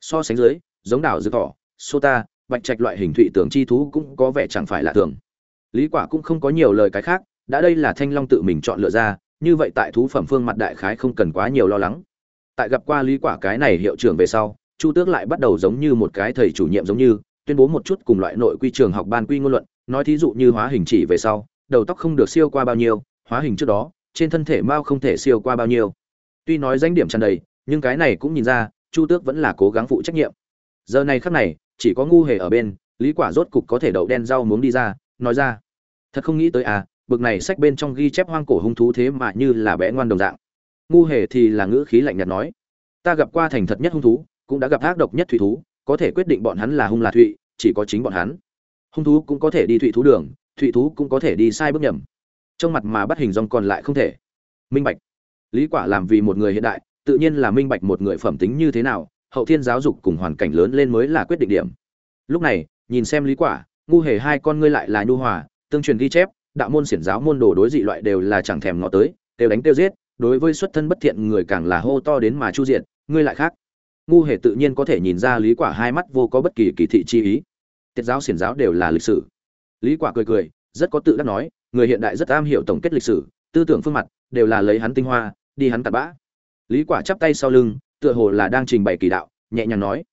So sánh dưới, giống đảo dược thỏ sota bạch trạch loại hình thụy tưởng chi thú cũng có vẻ chẳng phải là thường. Lý quả cũng không có nhiều lời cái khác, đã đây là thanh long tự mình chọn lựa ra, như vậy tại thú phẩm phương mặt đại khái không cần quá nhiều lo lắng. Tại gặp qua lý quả cái này hiệu trưởng về sau, chu tước lại bắt đầu giống như một cái thầy chủ nhiệm giống như, tuyên bố một chút cùng loại nội quy trường học ban quy ngôn luận nói thí dụ như hóa hình chỉ về sau, đầu tóc không được siêu qua bao nhiêu, hóa hình trước đó, trên thân thể mao không thể siêu qua bao nhiêu. Tuy nói danh điểm tràn đầy, nhưng cái này cũng nhìn ra, chu tước vẫn là cố gắng phụ trách nhiệm. Giờ này khắc này, chỉ có ngu hề ở bên, lý quả rốt cục có thể đậu đen rau muống đi ra, nói ra, thật không nghĩ tới à bực này sách bên trong ghi chép hoang cổ hung thú thế mà như là bé ngoan đồng dạng. Ngu hề thì là ngữ khí lạnh nhạt nói, ta gặp qua thành thật nhất hung thú, cũng đã gặp ác độc nhất thủy thú, có thể quyết định bọn hắn là hung là thụy, chỉ có chính bọn hắn hung thú cũng có thể đi thụy thú đường, thụy thú cũng có thể đi sai bước nhầm. Trong mặt mà bắt hình dòng còn lại không thể. Minh bạch. Lý quả làm vì một người hiện đại, tự nhiên là minh bạch một người phẩm tính như thế nào, hậu thiên giáo dục cùng hoàn cảnh lớn lên mới là quyết định điểm. Lúc này, nhìn xem lý quả, ngu hề hai con ngươi lại là nhu hòa, tương truyền ghi chép, đạo môn xiển giáo môn đồ đối dị loại đều là chẳng thèm ngó tới, đều đánh tiêu giết, đối với xuất thân bất thiện người càng là hô to đến mà chu diện ngươi lại khác. Ngu hề tự nhiên có thể nhìn ra lý quả hai mắt vô có bất kỳ kỳ thị chi ý tiết giáo xiển giáo đều là lịch sử. Lý quả cười cười, rất có tự đắc nói, người hiện đại rất am hiểu tổng kết lịch sử, tư tưởng phương mặt, đều là lấy hắn tinh hoa, đi hắn tạt bã. Lý quả chắp tay sau lưng, tựa hồ là đang trình bày kỳ đạo, nhẹ nhàng nói,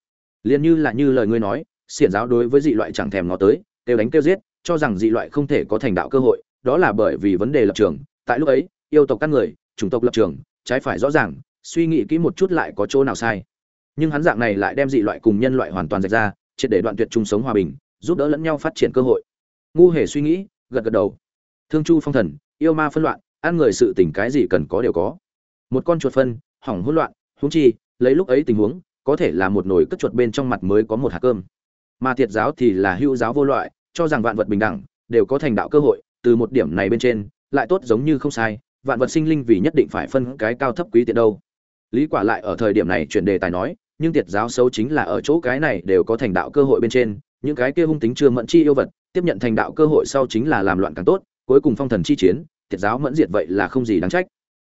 liền như là như lời ngươi nói, xiển giáo đối với dị loại chẳng thèm ngó tới đều đánh tiêu giết, cho rằng dị loại không thể có thành đạo cơ hội, đó là bởi vì vấn đề lập trường, tại lúc ấy, yêu tộc các người, chủng tộc lập trường, trái phải rõ ràng, suy nghĩ kỹ một chút lại có chỗ nào sai. Nhưng hắn dạng này lại đem dị loại cùng nhân loại hoàn toàn rạch ra triệt để đoạn tuyệt chung sống hòa bình, giúp đỡ lẫn nhau phát triển cơ hội. Ngu hề suy nghĩ, gật gật đầu. Thương chu phong thần, yêu ma phân loạn, ăn người sự tình cái gì cần có đều có. Một con chuột phân, hỏng hỗn loạn, huống chi, lấy lúc ấy tình huống, có thể là một nồi cất chuột bên trong mặt mới có một hạt cơm. Mà thiệt giáo thì là hữu giáo vô loại, cho rằng vạn vật bình đẳng, đều có thành đạo cơ hội, từ một điểm này bên trên, lại tốt giống như không sai, vạn vật sinh linh vì nhất định phải phân cái cao thấp quý tiện đâu. Lý quả lại ở thời điểm này chuyển đề tài nói nhưng tiệt giáo xấu chính là ở chỗ cái này đều có thành đạo cơ hội bên trên, những cái kia hung tính chưa mẫn chi yêu vật, tiếp nhận thành đạo cơ hội sau chính là làm loạn càng tốt, cuối cùng phong thần chi chiến, tiệt giáo mẫn diệt vậy là không gì đáng trách.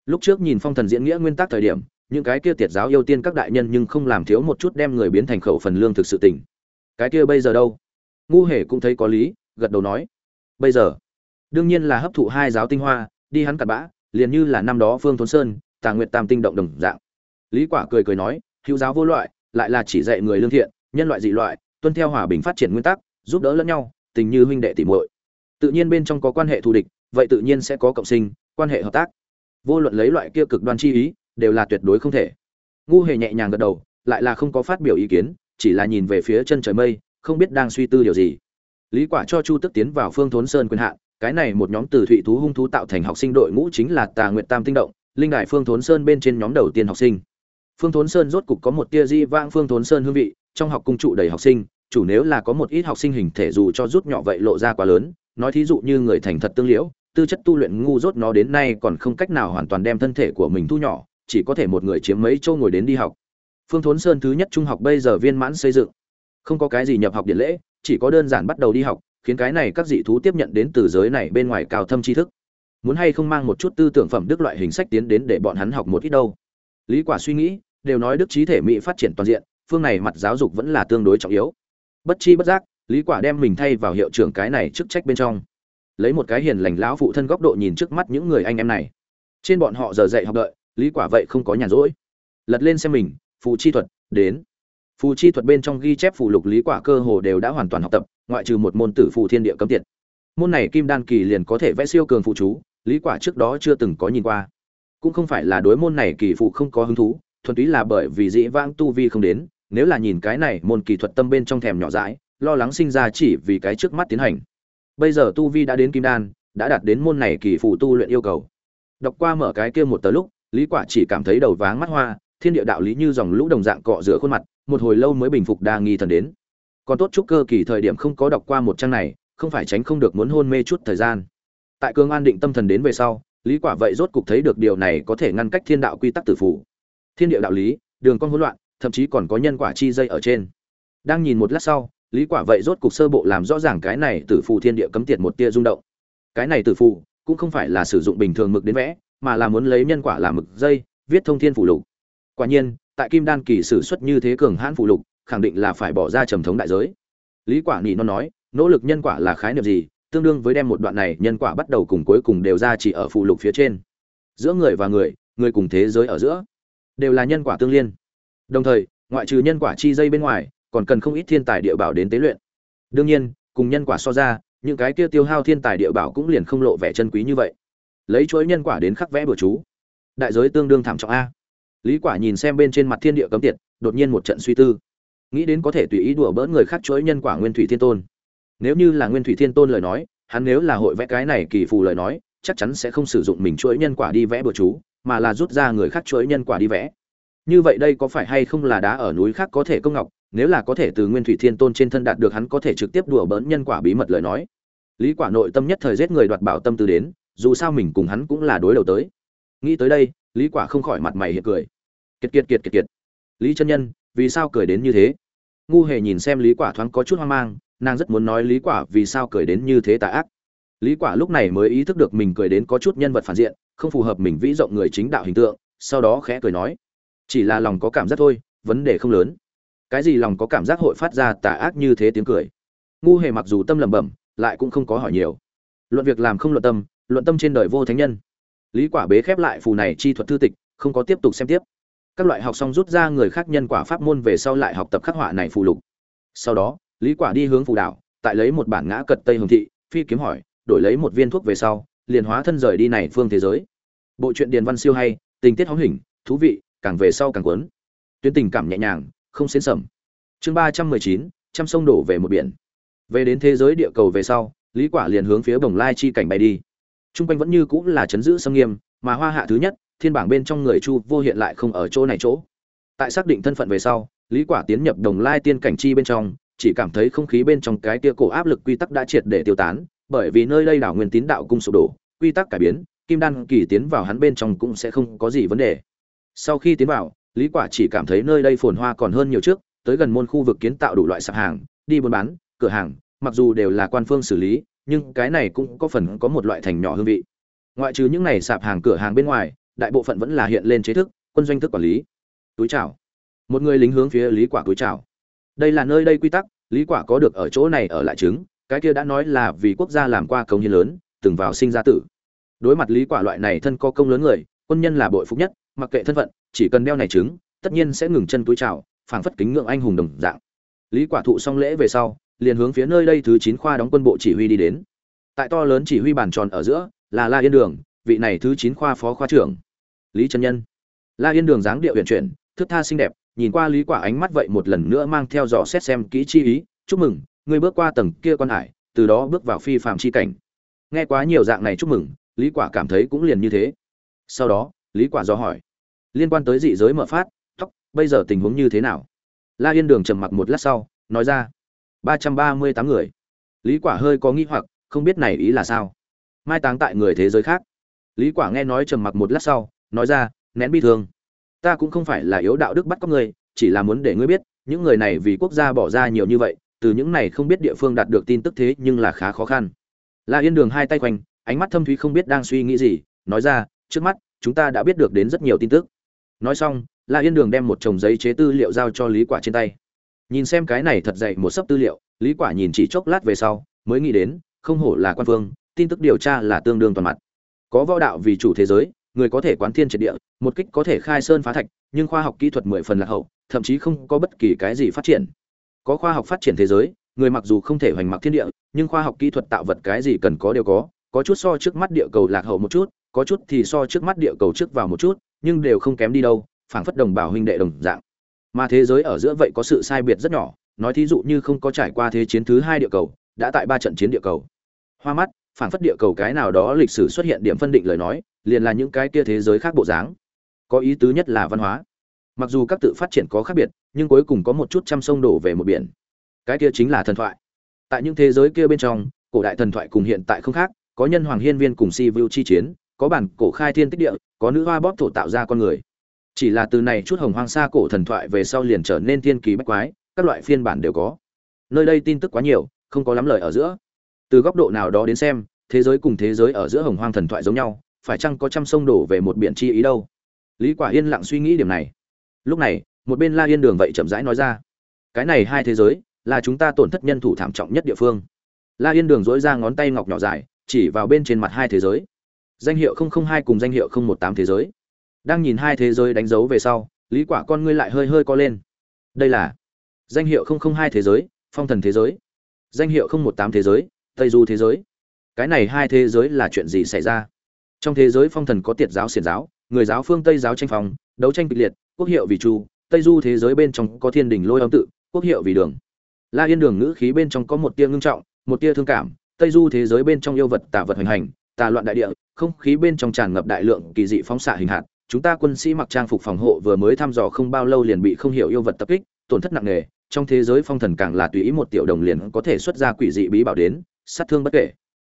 Lúc trước nhìn phong thần diễn nghĩa nguyên tắc thời điểm, những cái kia tiệt giáo ưu tiên các đại nhân nhưng không làm thiếu một chút đem người biến thành khẩu phần lương thực sự tỉnh cái kia bây giờ đâu? Ngu hề cũng thấy có lý, gật đầu nói. Bây giờ? Đương nhiên là hấp thụ hai giáo tinh hoa, đi hắn cặn bã, liền như là năm đó phương thốn sơn, tà nguyệt tam tinh động đồng dạng. Lý quả cười cười nói hữu giáo vô loại, lại là chỉ dạy người lương thiện, nhân loại dị loại, tuân theo hòa bình phát triển nguyên tắc, giúp đỡ lẫn nhau, tình như huynh đệ tỷ muội. Tự nhiên bên trong có quan hệ thù địch, vậy tự nhiên sẽ có cộng sinh, quan hệ hợp tác. Vô luận lấy loại kia cực đoan chi ý, đều là tuyệt đối không thể. Ngu hề nhẹ nhàng gật đầu, lại là không có phát biểu ý kiến, chỉ là nhìn về phía chân trời mây, không biết đang suy tư điều gì. Lý quả cho chu tức tiến vào phương thốn sơn quyền hạn, cái này một nhóm từ thụy thú hung thú tạo thành học sinh đội ngũ chính là tà nguyệt tam tinh động, linh đại phương thốn sơn bên trên nhóm đầu tiên học sinh phương thốn sơn rốt cục có một tia di vang phương thốn sơn hương vị, trong học cung trụ đầy học sinh, chủ nếu là có một ít học sinh hình thể dù cho rút nhỏ vậy lộ ra quá lớn, nói thí dụ như người thành thật tương liễu, tư chất tu luyện ngu dốt nó đến nay còn không cách nào hoàn toàn đem thân thể của mình thu nhỏ, chỉ có thể một người chiếm mấy châu ngồi đến đi học. Phương thốn sơn thứ nhất trung học bây giờ viên mãn xây dựng. Không có cái gì nhập học điện lễ, chỉ có đơn giản bắt đầu đi học, khiến cái này các dị thú tiếp nhận đến từ giới này bên ngoài cao thâm tri thức. Muốn hay không mang một chút tư tưởng phẩm đức loại hình sách tiến đến để bọn hắn học một ít đâu. Lý quả suy nghĩ đều nói đức trí thể mỹ phát triển toàn diện, phương này mặt giáo dục vẫn là tương đối trọng yếu. Bất chi bất giác, lý quả đem mình thay vào hiệu trưởng cái này chức trách bên trong. Lấy một cái hiền lành lão phụ thân góc độ nhìn trước mắt những người anh em này. Trên bọn họ giờ dạy học đợi, lý quả vậy không có nhàn rỗi. Lật lên xem mình, phù chi thuật, đến. Phù chi thuật bên trong ghi chép phù lục lý quả cơ hồ đều đã hoàn toàn học tập, ngoại trừ một môn tử phù thiên địa cấm tiệt. Môn này kim đan kỳ liền có thể vẽ siêu cường phụ chú, lý quả trước đó chưa từng có nhìn qua. Cũng không phải là đối môn này kỳ phụ không có hứng thú thuần túy là bởi vì dĩ vãng tu vi không đến, nếu là nhìn cái này, môn kỳ thuật tâm bên trong thèm nhỏ dãi, lo lắng sinh ra chỉ vì cái trước mắt tiến hành. Bây giờ tu vi đã đến kim đan, đã đạt đến môn này kỳ phụ tu luyện yêu cầu. Đọc qua mở cái kia một tờ lúc, lý quả chỉ cảm thấy đầu váng mắt hoa, thiên địa đạo lý như dòng lũ đồng dạng cọ rửa khuôn mặt, một hồi lâu mới bình phục đa nghi thần đến. Còn tốt chúc cơ kỳ thời điểm không có đọc qua một trang này, không phải tránh không được muốn hôn mê chút thời gian. Tại cương an định tâm thần đến về sau, lý quả vậy rốt cục thấy được điều này có thể ngăn cách thiên đạo quy tắc tử phủ thiên địa đạo lý, đường con hỗn loạn, thậm chí còn có nhân quả chi dây ở trên. Đang nhìn một lát sau, lý quả vậy rốt cục sơ bộ làm rõ ràng cái này tử phù thiên địa cấm tiệt một tia rung động. Cái này tử phù cũng không phải là sử dụng bình thường mực đến vẽ, mà là muốn lấy nhân quả làm mực dây, viết thông thiên phù lục. Quả nhiên, tại kim đan kỳ sử xuất như thế cường hãn phù lục, khẳng định là phải bỏ ra trầm thống đại giới. Lý quả nhị nó nói, nỗ lực nhân quả là khái niệm gì, tương đương với đem một đoạn này nhân quả bắt đầu cùng cuối cùng đều ra chỉ ở phụ lục phía trên. Giữa người và người người cùng thế giới ở giữa đều là nhân quả tương liên. Đồng thời, ngoại trừ nhân quả chi dây bên ngoài, còn cần không ít thiên tài địa bảo đến tế luyện. Đương nhiên, cùng nhân quả so ra, những cái kia tiêu hao thiên tài địa bảo cũng liền không lộ vẻ chân quý như vậy. Lấy chuỗi nhân quả đến khắc vẽ bừa chú. Đại giới tương đương thảm trọng a. Lý quả nhìn xem bên trên mặt thiên địa cấm tiệt, đột nhiên một trận suy tư. Nghĩ đến có thể tùy ý đùa bỡn người khác chuỗi nhân quả nguyên thủy thiên tôn. Nếu như là nguyên thủy thiên tôn lời nói, hắn nếu là hội vẽ cái này kỳ phù lời nói, chắc chắn sẽ không sử dụng mình chuỗi nhân quả đi vẽ bừa chú mà là rút ra người khác chuỗi nhân quả đi vẽ. Như vậy đây có phải hay không là đá ở núi khác có thể công ngọc, nếu là có thể từ nguyên thủy thiên tôn trên thân đạt được hắn có thể trực tiếp đùa bỡn nhân quả bí mật lời nói. Lý quả nội tâm nhất thời giết người đoạt bảo tâm tư đến, dù sao mình cùng hắn cũng là đối đầu tới. Nghĩ tới đây, lý quả không khỏi mặt mày hiện cười. Kiệt kiệt kiệt kiệt kiệt. Lý chân nhân, vì sao cười đến như thế? Ngu hề nhìn xem lý quả thoáng có chút hoang mang, nàng rất muốn nói lý quả vì sao cười đến như thế tà ác. Lý quả lúc này mới ý thức được mình cười đến có chút nhân vật phản diện không phù hợp mình vĩ rộng người chính đạo hình tượng, sau đó khẽ cười nói, chỉ là lòng có cảm giác thôi, vấn đề không lớn. Cái gì lòng có cảm giác hội phát ra tà ác như thế tiếng cười. Ngu hề mặc dù tâm lẩm bẩm, lại cũng không có hỏi nhiều. Luận việc làm không luận tâm luận tâm trên đời vô thánh nhân. Lý quả bế khép lại phù này chi thuật thư tịch, không có tiếp tục xem tiếp. Các loại học xong rút ra người khác nhân quả pháp môn về sau lại học tập khắc họa này phù lục. Sau đó, lý quả đi hướng phù đảo tại lấy một bản ngã cật tây hồng thị, phi kiếm hỏi, đổi lấy một viên thuốc về sau liền hóa thân rời đi này phương thế giới. Bộ truyện điền văn siêu hay, tình tiết hóng hình, thú vị, càng về sau càng cuốn. Tuyến tình cảm nhẹ nhàng, không xến sầm. Chương ba trăm mười chín, trăm sông đổ về một biển. Về đến thế giới địa cầu về sau, lý quả liền hướng phía bồng lai chi cảnh bay đi. Trung quanh vẫn như cũng là chấn giữ sâm nghiêm, mà hoa hạ thứ nhất, thiên bảng bên trong người chu vô hiện lại không ở chỗ này chỗ. Tại xác định thân phận về sau, lý quả tiến nhập đồng lai tiên cảnh chi bên trong, chỉ cảm thấy không khí bên trong cái kia cổ áp lực quy tắc đã triệt để tiêu tán bởi vì nơi đây đảo nguyên tín đạo cung sụp đổ, quy tắc cải biến, kim đan kỳ tiến vào hắn bên trong cũng sẽ không có gì vấn đề. Sau khi tiến vào, lý quả chỉ cảm thấy nơi đây phồn hoa còn hơn nhiều trước, tới gần môn khu vực kiến tạo đủ loại sạp hàng, đi buôn bán, cửa hàng, mặc dù đều là quan phương xử lý, nhưng cái này cũng có phần có một loại thành nhỏ hương vị. Ngoại trừ những này sạp hàng cửa hàng bên ngoài, đại bộ phận vẫn là hiện lên chế thức, quân doanh thức quản lý. Túi chào. Một người lính hướng phía lý quả túi chào. Đây là nơi đây quy tắc, lý quả có được ở chỗ này ở lại chứng cái kia đã nói là vì quốc gia làm qua công hiến lớn, từng vào sinh ra tử. Đối mặt lý quả loại này thân có công lớn người, quân nhân là bội phúc nhất, mặc kệ thân phận, chỉ cần đeo này chứng tất nhiên sẽ ngừng chân túi chào, phảng phất kính ngưỡng anh hùng đồng dạng. Lý quả thụ xong lễ về sau, liền hướng phía nơi đây thứ 9 khoa đóng quân bộ chỉ huy đi đến. Tại to lớn chỉ huy bàn tròn ở giữa, là la yên đường, vị này thứ chín khoa phó khoa trưởng. Lý trần nhân. La yên đường dáng điệu uyển chuyển, thước tha xinh đẹp, nhìn qua lý quả ánh mắt vậy một lần nữa mang theo dò xét xem kỹ chi ý, chúc mừng ngươi bước qua tầng kia quan hải, từ đó bước vào phi phàm chi cảnh. Nghe quá nhiều dạng này chúc mừng, lý quả cảm thấy cũng liền như thế. Sau đó, lý quả do hỏi, liên quan tới dị giới mở phát, tóc, bây giờ tình huống như thế nào? La yên đường trầm mặc một lát sau, nói ra, ba trăm ba mươi tám người. Lý quả hơi có nghi hoặc, không biết này ý là sao. Mai táng tại người thế giới khác. Lý quả nghe nói trầm mặc một lát sau, nói ra, nén bi thương. Ta cũng không phải là yếu đạo đức bắt cóc người, chỉ là muốn để ngươi biết, những người này vì quốc gia bỏ ra nhiều như vậy từ những này không biết địa phương đạt được tin tức thế nhưng là khá khó khăn. La yên đường hai tay quanh, ánh mắt thâm thúy không biết đang suy nghĩ gì, nói ra, trước mắt, chúng ta đã biết được đến rất nhiều tin tức. Nói xong, la yên đường đem một chồng giấy chế tư liệu giao cho lý quả trên tay. Nhìn xem cái này thật dày một sấp tư liệu, lý quả nhìn chỉ chốc lát về sau, mới nghĩ đến, không hổ là quan phương, tin tức điều tra là tương đương toàn mặt. Có võ đạo vì chủ thế giới, người có thể quán thiên triệt địa, một kích có thể khai sơn phá thạch, nhưng khoa học kỹ thuật mười phần lạc hậu, thậm chí không có bất kỳ cái gì phát triển có khoa học phát triển thế giới, người mặc dù không thể hoành mặc thiên địa, nhưng khoa học kỹ thuật tạo vật cái gì cần có đều có có chút so trước mắt địa cầu lạc hậu một chút, có chút thì so trước mắt địa cầu trước vào một chút, nhưng đều không kém đi đâu, phảng phất đồng bào huynh đệ đồng dạng. Mà thế giới ở giữa vậy có sự sai biệt rất nhỏ, nói thí dụ như không có trải qua thế chiến thứ hai địa cầu, đã tại ba trận chiến địa cầu. Hoa mắt, phảng phất địa cầu cái nào đó lịch sử xuất hiện điểm phân định lời nói, liền là những cái kia thế giới khác bộ dáng. Có ý tứ nhất là văn hóa mặc dù các tự phát triển có khác biệt, nhưng cuối cùng có một chút trăm sông đổ về một biển. Cái kia chính là thần thoại. Tại những thế giới kia bên trong, cổ đại thần thoại cùng hiện tại không khác, có nhân hoàng hiên viên cùng si vu chi chiến, có bản cổ khai thiên tích địa, có nữ hoa bóp thổ tạo ra con người. Chỉ là từ này chút hồng hoang xa cổ thần thoại về sau liền trở nên thiên kỳ bách quái, các loại phiên bản đều có. Nơi đây tin tức quá nhiều, không có lắm lời ở giữa. Từ góc độ nào đó đến xem, thế giới cùng thế giới ở giữa hồng hoang thần thoại giống nhau, phải chăng có trăm sông đổ về một biển chi ý đâu? Lý quả yên lặng suy nghĩ điểm này lúc này, một bên la yên đường vậy chậm rãi nói ra, cái này hai thế giới là chúng ta tổn thất nhân thủ thảm trọng nhất địa phương. La yên đường dỗi ra ngón tay ngọc nhỏ dài, chỉ vào bên trên mặt hai thế giới. Danh hiệu hai cùng danh hiệu một tám thế giới. Đang nhìn hai thế giới đánh dấu về sau, lý quả con ngươi lại hơi hơi co lên. Đây là danh hiệu hai thế giới, phong thần thế giới. Danh hiệu một tám thế giới, tây du thế giới. Cái này hai thế giới là chuyện gì xảy ra? Trong thế giới phong thần có tiệt giáo, xiển giáo, người giáo phương tây giáo tranh phòng đấu tranh kịch liệt quốc hiệu vì chu, tây du thế giới bên trong có thiên đình lôi âm tự, quốc hiệu vì đường. La yên đường ngữ khí bên trong có một tia ngưng trọng, một tia thương cảm, tây du thế giới bên trong yêu vật tả vật hoành hành, tà loạn đại địa, không khí bên trong tràn ngập đại lượng kỳ dị phóng xạ hình hạt. Chúng ta quân sĩ mặc trang phục phòng hộ vừa mới thăm dò không bao lâu liền bị không hiểu yêu vật tập kích, tổn thất nặng nề, trong thế giới phong thần càng là tùy ý một tiểu đồng liền có thể xuất ra quỷ dị bí bảo đến, sát thương bất kể.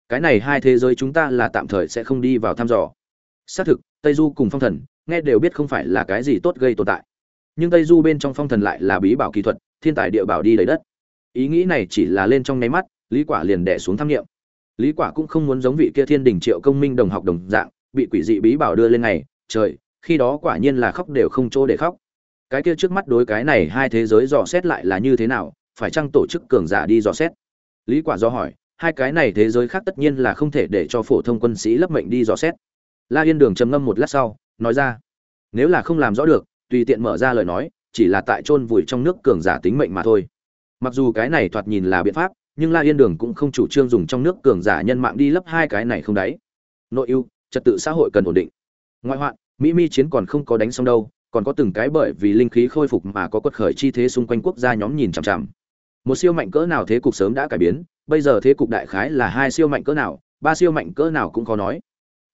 Cái này hai thế giới chúng ta là tạm thời sẽ không đi vào thăm dò. Xác thực, tây du cùng phong thần nghe đều biết không phải là cái gì tốt gây tồn tại. Nhưng tây du bên trong phong thần lại là bí bảo kỹ thuật, thiên tài địa bảo đi lấy đất. Ý nghĩ này chỉ là lên trong nháy mắt, lý quả liền đè xuống tham nghiệm lý quả cũng không muốn giống vị kia thiên đình triệu công minh đồng học đồng dạng, bị quỷ dị bí bảo đưa lên này. trời, khi đó quả nhiên là khóc đều không chỗ để khóc. Cái kia trước mắt đối cái này hai thế giới dò xét lại là như thế nào, phải chăng tổ chức cường giả đi dò xét? Lý quả do hỏi, hai cái này thế giới khác tất nhiên là không thể để cho phổ thông quân sĩ lấp mệnh đi dò xét. La yên đường trầm ngâm một lát sau nói ra. Nếu là không làm rõ được, tùy tiện mở ra lời nói, chỉ là tại chôn vùi trong nước cường giả tính mệnh mà thôi. Mặc dù cái này thoạt nhìn là biện pháp, nhưng la yên đường cũng không chủ trương dùng trong nước cường giả nhân mạng đi lấp hai cái này không đáy. Nội ưu, trật tự xã hội cần ổn định. Ngoại hoạn, mỹ mi chiến còn không có đánh xong đâu, còn có từng cái bởi vì linh khí khôi phục mà có quật khởi chi thế xung quanh quốc gia nhóm nhìn chằm chằm. Một siêu mạnh cỡ nào thế cục sớm đã cải biến, bây giờ thế cục đại khái là hai siêu mạnh cỡ nào, ba siêu mạnh cỡ nào cũng khó nói.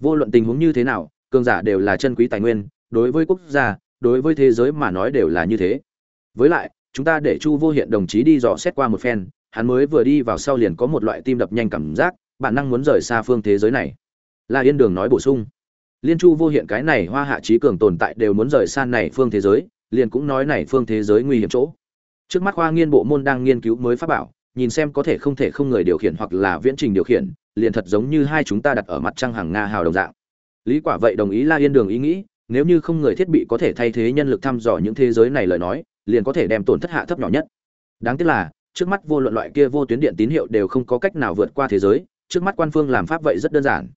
Vô luận tình huống như thế nào cường giả đều là chân quý tài nguyên, đối với quốc gia, đối với thế giới mà nói đều là như thế. Với lại, chúng ta để chu vô hiện đồng chí đi dò xét qua một phen, hắn mới vừa đi vào sau liền có một loại tim đập nhanh cảm giác, bản năng muốn rời xa phương thế giới này. La yên đường nói bổ sung. Liên chu vô hiện cái này hoa hạ trí cường tồn tại đều muốn rời xa này phương thế giới, liền cũng nói này phương thế giới nguy hiểm chỗ. Trước mắt khoa nghiên bộ môn đang nghiên cứu mới pháp bảo, nhìn xem có thể không thể không người điều khiển hoặc là viễn trình điều khiển, liền thật giống như hai chúng ta đặt ở mặt trăng hàng nga hào đồng dạng lý quả vậy đồng ý la yên đường ý nghĩ, nếu như không người thiết bị có thể thay thế nhân lực thăm dò những thế giới này lời nói, liền có thể đem tổn thất hạ thấp nhỏ nhất. Đáng tiếc là, trước mắt vô luận loại kia vô tuyến điện tín hiệu đều không có cách nào vượt qua thế giới, trước mắt quan phương làm pháp vậy rất đơn giản.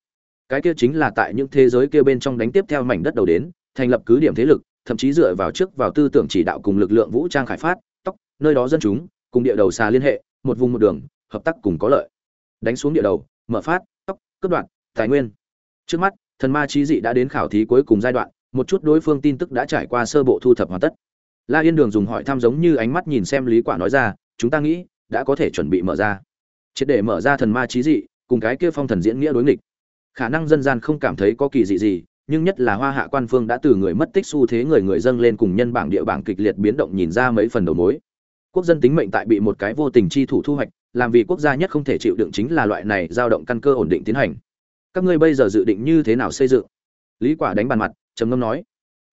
Cái kia chính là tại những thế giới kia bên trong đánh tiếp theo mảnh đất đầu đến, thành lập cứ điểm thế lực, thậm chí dựa vào trước vào tư tưởng chỉ đạo cùng lực lượng vũ trang khải phát, tóc, nơi đó dân chúng, cùng địa đầu xa liên hệ, một vùng một đường, hợp tác cùng có lợi. Đánh xuống địa đầu, mở phát, tóc, cướp đoạt, tài nguyên. Trước mắt thần ma trí dị đã đến khảo thí cuối cùng giai đoạn, một chút đối phương tin tức đã trải qua sơ bộ thu thập hoàn tất. La yên đường dùng hỏi thăm giống như ánh mắt nhìn xem lý quả nói ra, chúng ta nghĩ, đã có thể chuẩn bị mở ra. Triệt để mở ra thần ma trí dị, cùng cái kia phong thần diễn nghĩa đối nghịch. Khả năng dân gian không cảm thấy có kỳ dị gì, nhưng nhất là hoa hạ quan phương đã từ người mất tích xu thế người người dâng lên cùng nhân bảng địa bảng kịch liệt biến động nhìn ra mấy phần đầu mối. Quốc dân tính mệnh tại bị một cái vô tình chi thủ thu hoạch, làm vì quốc gia nhất không thể chịu đựng chính là loại này dao động căn cơ ổn định tiến hành các ngươi bây giờ dự định như thế nào xây dựng? Lý quả đánh bàn mặt, trầm ngâm nói.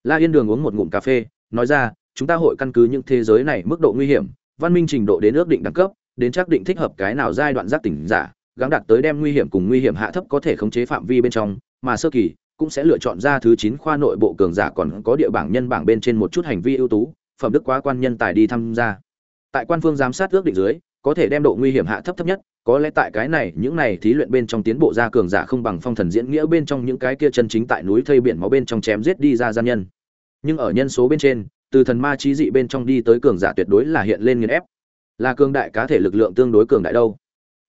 La yên đường uống một ngụm cà phê, nói ra, chúng ta hội căn cứ những thế giới này mức độ nguy hiểm, văn minh trình độ đến ước định đẳng cấp, đến xác định thích hợp cái nào giai đoạn giác tỉnh giả, gắng đạt tới đem nguy hiểm cùng nguy hiểm hạ thấp có thể khống chế phạm vi bên trong, mà sơ kỳ cũng sẽ lựa chọn ra thứ 9 khoa nội bộ cường giả còn có địa bảng nhân bảng bên trên một chút hành vi ưu tú, phẩm đức quá quan nhân tài đi tham gia. Tại quan phương giám sát ước định dưới có thể đem độ nguy hiểm hạ thấp thấp nhất, có lẽ tại cái này, những này thí luyện bên trong tiến bộ ra cường giả không bằng phong thần diễn nghĩa bên trong những cái kia chân chính tại núi thây biển máu bên trong chém giết đi ra gian nhân. Nhưng ở nhân số bên trên, từ thần ma trí dị bên trong đi tới cường giả tuyệt đối là hiện lên nghiền ép. Là cường đại cá thể lực lượng tương đối cường đại đâu.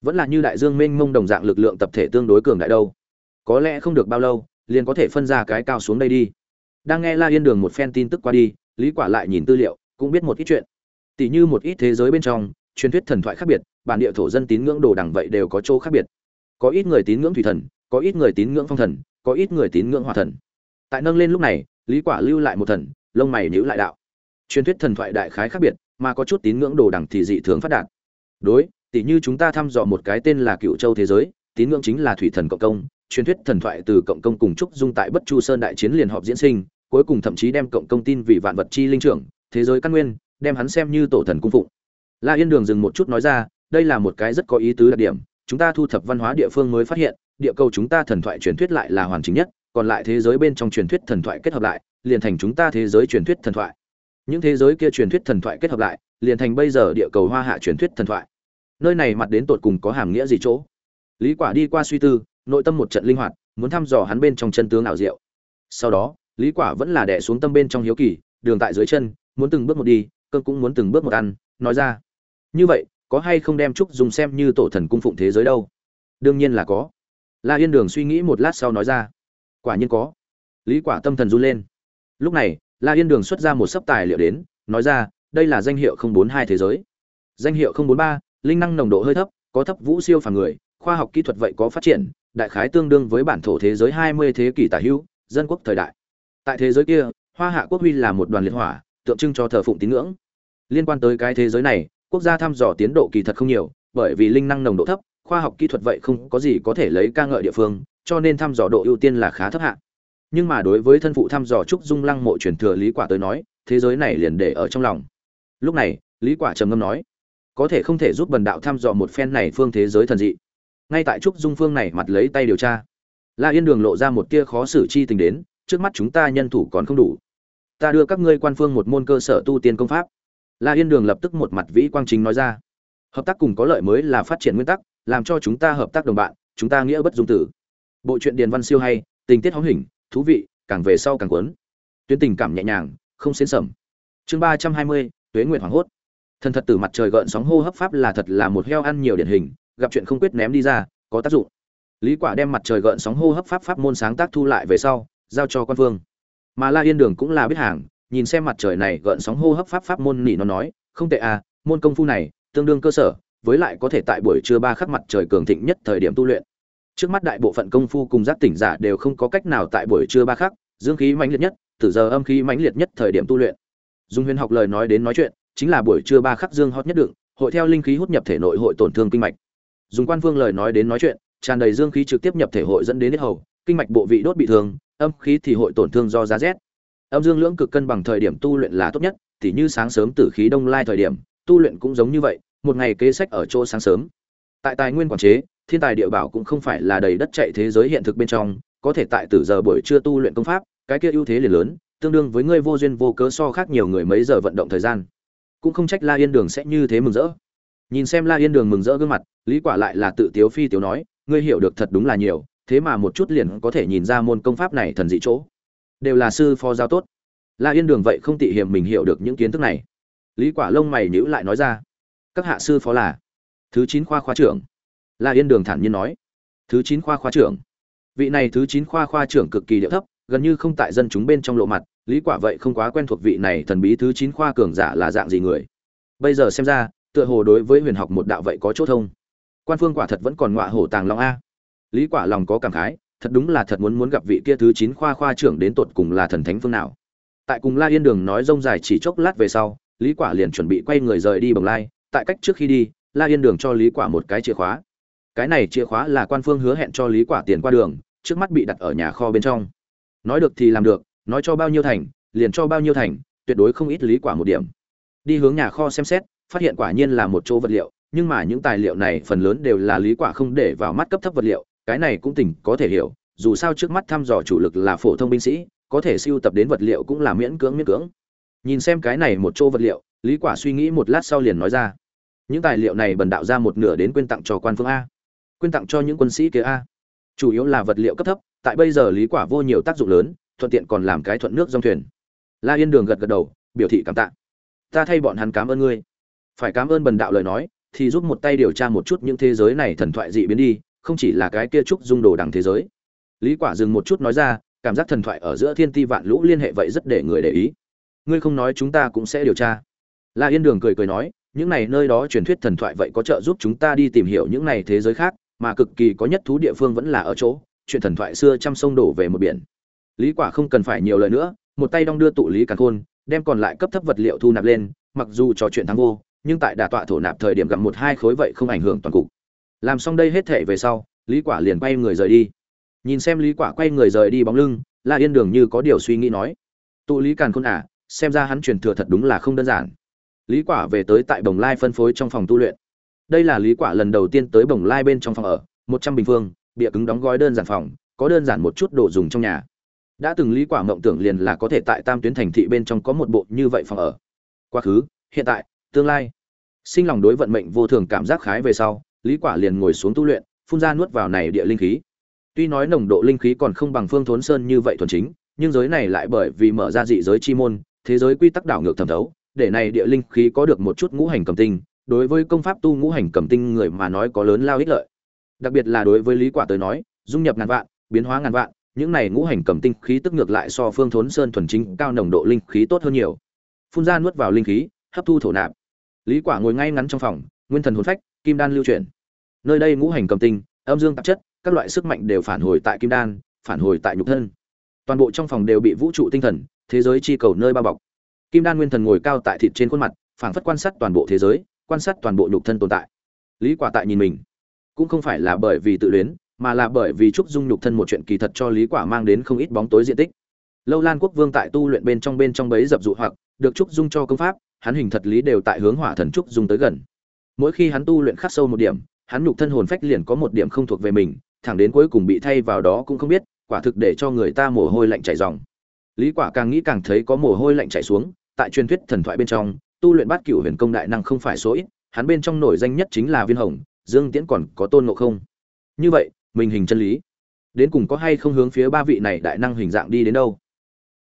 Vẫn là như đại dương mênh mông đồng dạng lực lượng tập thể tương đối cường đại đâu. Có lẽ không được bao lâu, liền có thể phân ra cái cao xuống đây đi. Đang nghe la yên đường một phen tin tức qua đi, lý quả lại nhìn tư liệu, cũng biết một ít chuyện. Tỷ như một ít thế giới bên trong truyền thuyết thần thoại khác biệt, bản địa thổ dân tín ngưỡng đồ đằng vậy đều có chỗ khác biệt. Có ít người tín ngưỡng thủy thần, có ít người tín ngưỡng phong thần, có ít người tín ngưỡng hỏa thần. Tại nâng lên lúc này, lý quả lưu lại một thần, lông mày nhíu lại đạo. Truyền thuyết thần thoại đại khái khác biệt, mà có chút tín ngưỡng đồ đằng thì dị thường phát đạt. Đối tỷ như chúng ta thăm dò một cái tên là cựu châu thế giới, tín ngưỡng chính là thủy thần cộng công. Truyền thuyết thần thoại từ cộng công cùng trúc dung tại bất chu sơn đại chiến liền họp diễn sinh, cuối cùng thậm chí đem cộng công tin vì vạn vật chi linh trưởng, thế giới căn nguyên, đem hắn xem như tổ thần cung phụng la yên đường dừng một chút nói ra, đây là một cái rất có ý tứ đặc điểm, chúng ta thu thập văn hóa địa phương mới phát hiện, địa cầu chúng ta thần thoại truyền thuyết lại là hoàn chỉnh nhất, còn lại thế giới bên trong truyền thuyết thần thoại kết hợp lại, liền thành chúng ta thế giới truyền thuyết thần thoại. Những thế giới kia truyền thuyết thần thoại kết hợp lại, liền thành bây giờ địa cầu hoa hạ truyền thuyết thần thoại. Nơi này mặt đến tột cùng có hàm nghĩa gì chỗ? Lý quả đi qua suy tư, nội tâm một trận linh hoạt, muốn thăm dò hắn bên trong chân tướng ảo diệu. Sau đó, lý quả vẫn là đè xuống tâm bên trong hiếu kỳ, đường tại dưới chân, muốn từng bước một đi, cơn cũng muốn từng bước một ăn nói ra. Như vậy có hay không đem trúc dùng xem như tổ thần cung phụng thế giới đâu? Đương nhiên là có. La yên đường suy nghĩ một lát sau nói ra. Quả nhiên có. Lý quả tâm thần run lên. Lúc này la yên đường xuất ra một sấp tài liệu đến nói ra đây là danh hiệu 042 thế giới. Danh hiệu 043, linh năng nồng độ hơi thấp có thấp vũ siêu phàm người khoa học kỹ thuật vậy có phát triển đại khái tương đương với bản thổ thế giới 20 thế kỷ tả hữu dân quốc thời đại. Tại thế giới kia hoa hạ quốc huy là một đoàn liệt hỏa tượng trưng cho thờ phụng tín ngưỡng liên quan tới cái thế giới này, quốc gia thăm dò tiến độ kỳ thật không nhiều, bởi vì linh năng nồng độ thấp, khoa học kỹ thuật vậy không có gì có thể lấy ca ngợi địa phương, cho nên thăm dò độ ưu tiên là khá thấp hạ. Nhưng mà đối với thân phụ thăm dò trúc dung lăng mộ truyền thừa lý quả tới nói, thế giới này liền để ở trong lòng. Lúc này, lý quả trầm ngâm nói, có thể không thể giúp bần đạo thăm dò một phen này phương thế giới thần dị. Ngay tại trúc dung phương này mặt lấy tay điều tra, la yên đường lộ ra một tia khó xử chi tình đến, trước mắt chúng ta nhân thủ còn không đủ. Ta đưa các ngươi quan phương một môn cơ sở tu tiên công pháp la yên đường lập tức một mặt vĩ quang chính nói ra. Hợp tác cùng có lợi mới là phát triển nguyên tắc, làm cho chúng ta hợp tác đồng bạn, chúng ta nghĩa bất dung tử. Bộ truyện điền văn siêu hay, tình tiết hóm hình, thú vị, càng về sau càng cuốn. Tuyến tình cảm nhẹ nhàng, không xến sẩm chương ba trăm hai mươi, tuế nguyệt hoàng hốt. Thần thật từ mặt trời gợn sóng hô hấp pháp là thật là một heo ăn nhiều điển hình, gặp chuyện không quyết ném đi ra, có tác dụng. Lý quả đem mặt trời gợn sóng hô hấp pháp pháp môn sáng tác thu lại về sau, giao cho quan vương. Mà la yên đường cũng là biết hàng nhìn xem mặt trời này gợn sóng hô hấp pháp pháp môn nỉ nó nói, không tệ à môn công phu này, tương đương cơ sở, với lại có thể tại buổi trưa ba khắc mặt trời cường thịnh nhất thời điểm tu luyện. Trước mắt đại bộ phận công phu cùng giác tỉnh giả đều không có cách nào tại buổi trưa ba khắc, dương khí mãnh liệt nhất từ giờ âm khí mãnh liệt nhất thời điểm tu luyện. Dung huyền học lời nói đến nói chuyện, chính là buổi trưa ba khắc dương hot nhất đựng, hội theo linh khí hút nhập thể nội hội tổn thương kinh mạch. Dùng quan phương lời nói đến nói chuyện, tràn đầy dương khí trực tiếp nhập thể hội dẫn đến hết hầu, kinh mạch bộ vị đốt bị thương, âm khí thì hội tổn thương do giá rét âm dương lưỡng cực cân bằng thời điểm tu luyện là tốt nhất thì như sáng sớm tử khí đông lai thời điểm, tu luyện cũng giống như vậy, một ngày kế sách ở chỗ sáng sớm. Tại tài nguyên quản chế, thiên tài địa bảo cũng không phải là đầy đất chạy thế giới hiện thực bên trong, có thể tại tử giờ buổi trưa tu luyện công pháp, cái kia ưu thế liền lớn, tương đương với ngươi vô duyên vô cớ so khác nhiều người mấy giờ vận động thời gian. Cũng không trách la yên đường sẽ như thế mừng rỡ. Nhìn xem la yên đường mừng rỡ gương mặt, lý quả lại là tự tiếu phi tiếu nói, ngươi hiểu được thật đúng là nhiều, thế mà một chút liền có thể nhìn ra môn công pháp này thần dị chỗ đều là sư phó giáo tốt. La yên đường vậy không tị hiểm mình hiểu được những kiến thức này. Lý quả lông mày nhíu lại nói ra, các hạ sư phó là thứ chín khoa khoa trưởng. La yên đường thản nhiên nói, thứ chín khoa khoa trưởng. Vị này thứ chín khoa khoa trưởng cực kỳ điệu thấp, gần như không tại dân chúng bên trong lộ mặt, lý quả vậy không quá quen thuộc vị này thần bí thứ chín khoa cường giả là dạng gì người. Bây giờ xem ra, tựa hồ đối với huyền học một đạo vậy có chỗ thông. Quan phương quả thật vẫn còn ngọa hổ tàng long a. Lý quả lòng có cảm khái thật đúng là thật muốn muốn gặp vị kia thứ chín khoa khoa trưởng đến tột cùng là thần thánh phương nào. Tại cùng la yên đường nói rông dài chỉ chốc lát về sau, lý quả liền chuẩn bị quay người rời đi bồng lai, tại cách trước khi đi, la yên đường cho lý quả một cái chìa khóa. Cái này chìa khóa là quan phương hứa hẹn cho lý quả tiền qua đường, trước mắt bị đặt ở nhà kho bên trong. Nói được thì làm được, nói cho bao nhiêu thành, liền cho bao nhiêu thành, tuyệt đối không ít lý quả một điểm. Đi hướng nhà kho xem xét, phát hiện quả nhiên là một chỗ vật liệu, nhưng mà những tài liệu này phần lớn đều là lý quả không để vào mắt cấp thấp vật liệu cái này cũng tỉnh có thể hiểu, dù sao trước mắt thăm dò chủ lực là phổ thông binh sĩ, có thể siêu tập đến vật liệu cũng là miễn cưỡng miễn cưỡng. Nhìn xem cái này một chỗ vật liệu, lý quả suy nghĩ một lát sau liền nói ra, những tài liệu này bần đạo ra một nửa đến quyên tặng cho quan phương a. Quyên tặng cho những quân sĩ kia a. Chủ yếu là vật liệu cấp thấp, tại bây giờ lý quả vô nhiều tác dụng lớn, thuận tiện còn làm cái thuận nước dòng thuyền. La yên đường gật gật đầu, biểu thị cảm tạ. Ta thay bọn hắn cảm ơn ngươi. Phải cảm ơn bần đạo lời nói, thì giúp một tay điều tra một chút những thế giới này thần thoại dị biến đi không chỉ là cái kia trúc dung đồ đằng thế giới. Lý quả dừng một chút nói ra, cảm giác thần thoại ở giữa thiên ti vạn lũ liên hệ vậy rất để người để ý. Ngươi không nói chúng ta cũng sẽ điều tra. La yên đường cười cười nói, những này nơi đó truyền thuyết thần thoại vậy có trợ giúp chúng ta đi tìm hiểu những này thế giới khác, mà cực kỳ có nhất thú địa phương vẫn là ở chỗ, chuyện thần thoại xưa trăm sông đổ về một biển. Lý quả không cần phải nhiều lời nữa, một tay đong đưa tụ lý càn khôn, đem còn lại cấp thấp vật liệu thu nạp lên, mặc dù trò chuyện thắng vô, nhưng tại đà tọa thổ nạp thời điểm gặp một hai khối vậy không ảnh hưởng toàn cục làm xong đây hết thệ về sau, lý quả liền quay người rời đi. Nhìn xem lý quả quay người rời đi bóng lưng, la yên đường như có điều suy nghĩ nói, tụ lý càn khôn à xem ra hắn truyền thừa thật đúng là không đơn giản. Lý quả về tới tại bồng lai phân phối trong phòng tu luyện. Đây là lý quả lần đầu tiên tới bồng lai bên trong phòng ở, một trăm bình phương, bịa cứng đóng gói đơn giản phòng, có đơn giản một chút đồ dùng trong nhà. Đã từng lý quả mộng tưởng liền là có thể tại tam tuyến thành thị bên trong có một bộ như vậy phòng ở. Quá khứ, hiện tại, tương lai. Sinh lòng đối vận mệnh vô thường cảm giác khái về sau lý quả liền ngồi xuống tu luyện, phun ra nuốt vào này địa linh khí. Tuy nói nồng độ linh khí còn không bằng phương thốn sơn như vậy thuần chính, nhưng giới này lại bởi vì mở ra dị giới chi môn, thế giới quy tắc đảo ngược thẩm thấu, để này địa linh khí có được một chút ngũ hành cầm tinh, đối với công pháp tu ngũ hành cầm tinh người mà nói có lớn lao ích lợi. Đặc biệt là đối với lý quả tới nói, dung nhập ngàn vạn, biến hóa ngàn vạn, những này ngũ hành cầm tinh khí tức ngược lại so phương thốn sơn thuần chính cao nồng độ linh khí tốt hơn nhiều. Phun ra nuốt vào linh khí, hấp thu thổ nạp. Lý quả ngồi ngay ngắn trong phòng, nguyên thần hồn phách, kim đan lưu chuyển nơi đây ngũ hành cầm tinh, âm dương tạp chất, các loại sức mạnh đều phản hồi tại kim đan, phản hồi tại nhục thân. Toàn bộ trong phòng đều bị vũ trụ tinh thần, thế giới chi cầu nơi bao bọc. Kim đan nguyên thần ngồi cao tại thịt trên khuôn mặt, phảng phất quan sát toàn bộ thế giới, quan sát toàn bộ nhục thân tồn tại. Lý quả tại nhìn mình. Cũng không phải là bởi vì tự luyến, mà là bởi vì trúc dung nhục thân một chuyện kỳ thật cho lý quả mang đến không ít bóng tối diện tích. Lâu lan quốc vương tại tu luyện bên trong bên trong bấy dập dụ hoặc, được trúc dung cho công pháp, hắn hình thật lý đều tại hướng hỏa thần trúc dung tới gần. Mỗi khi hắn tu luyện khắc sâu một điểm hắn nhục thân hồn phách liền có một điểm không thuộc về mình, thẳng đến cuối cùng bị thay vào đó cũng không biết, quả thực để cho người ta mồ hôi lạnh chảy ròng. Lý quả càng nghĩ càng thấy có mồ hôi lạnh chảy xuống, tại truyền thuyết thần thoại bên trong, tu luyện bát cửu huyền công đại năng không phải số ít, hắn bên trong nổi danh nhất chính là viên hồng, dương tiễn còn có tôn ngộ không. Như vậy, mình hình chân lý, đến cùng có hay không hướng phía ba vị này đại năng hình dạng đi đến đâu?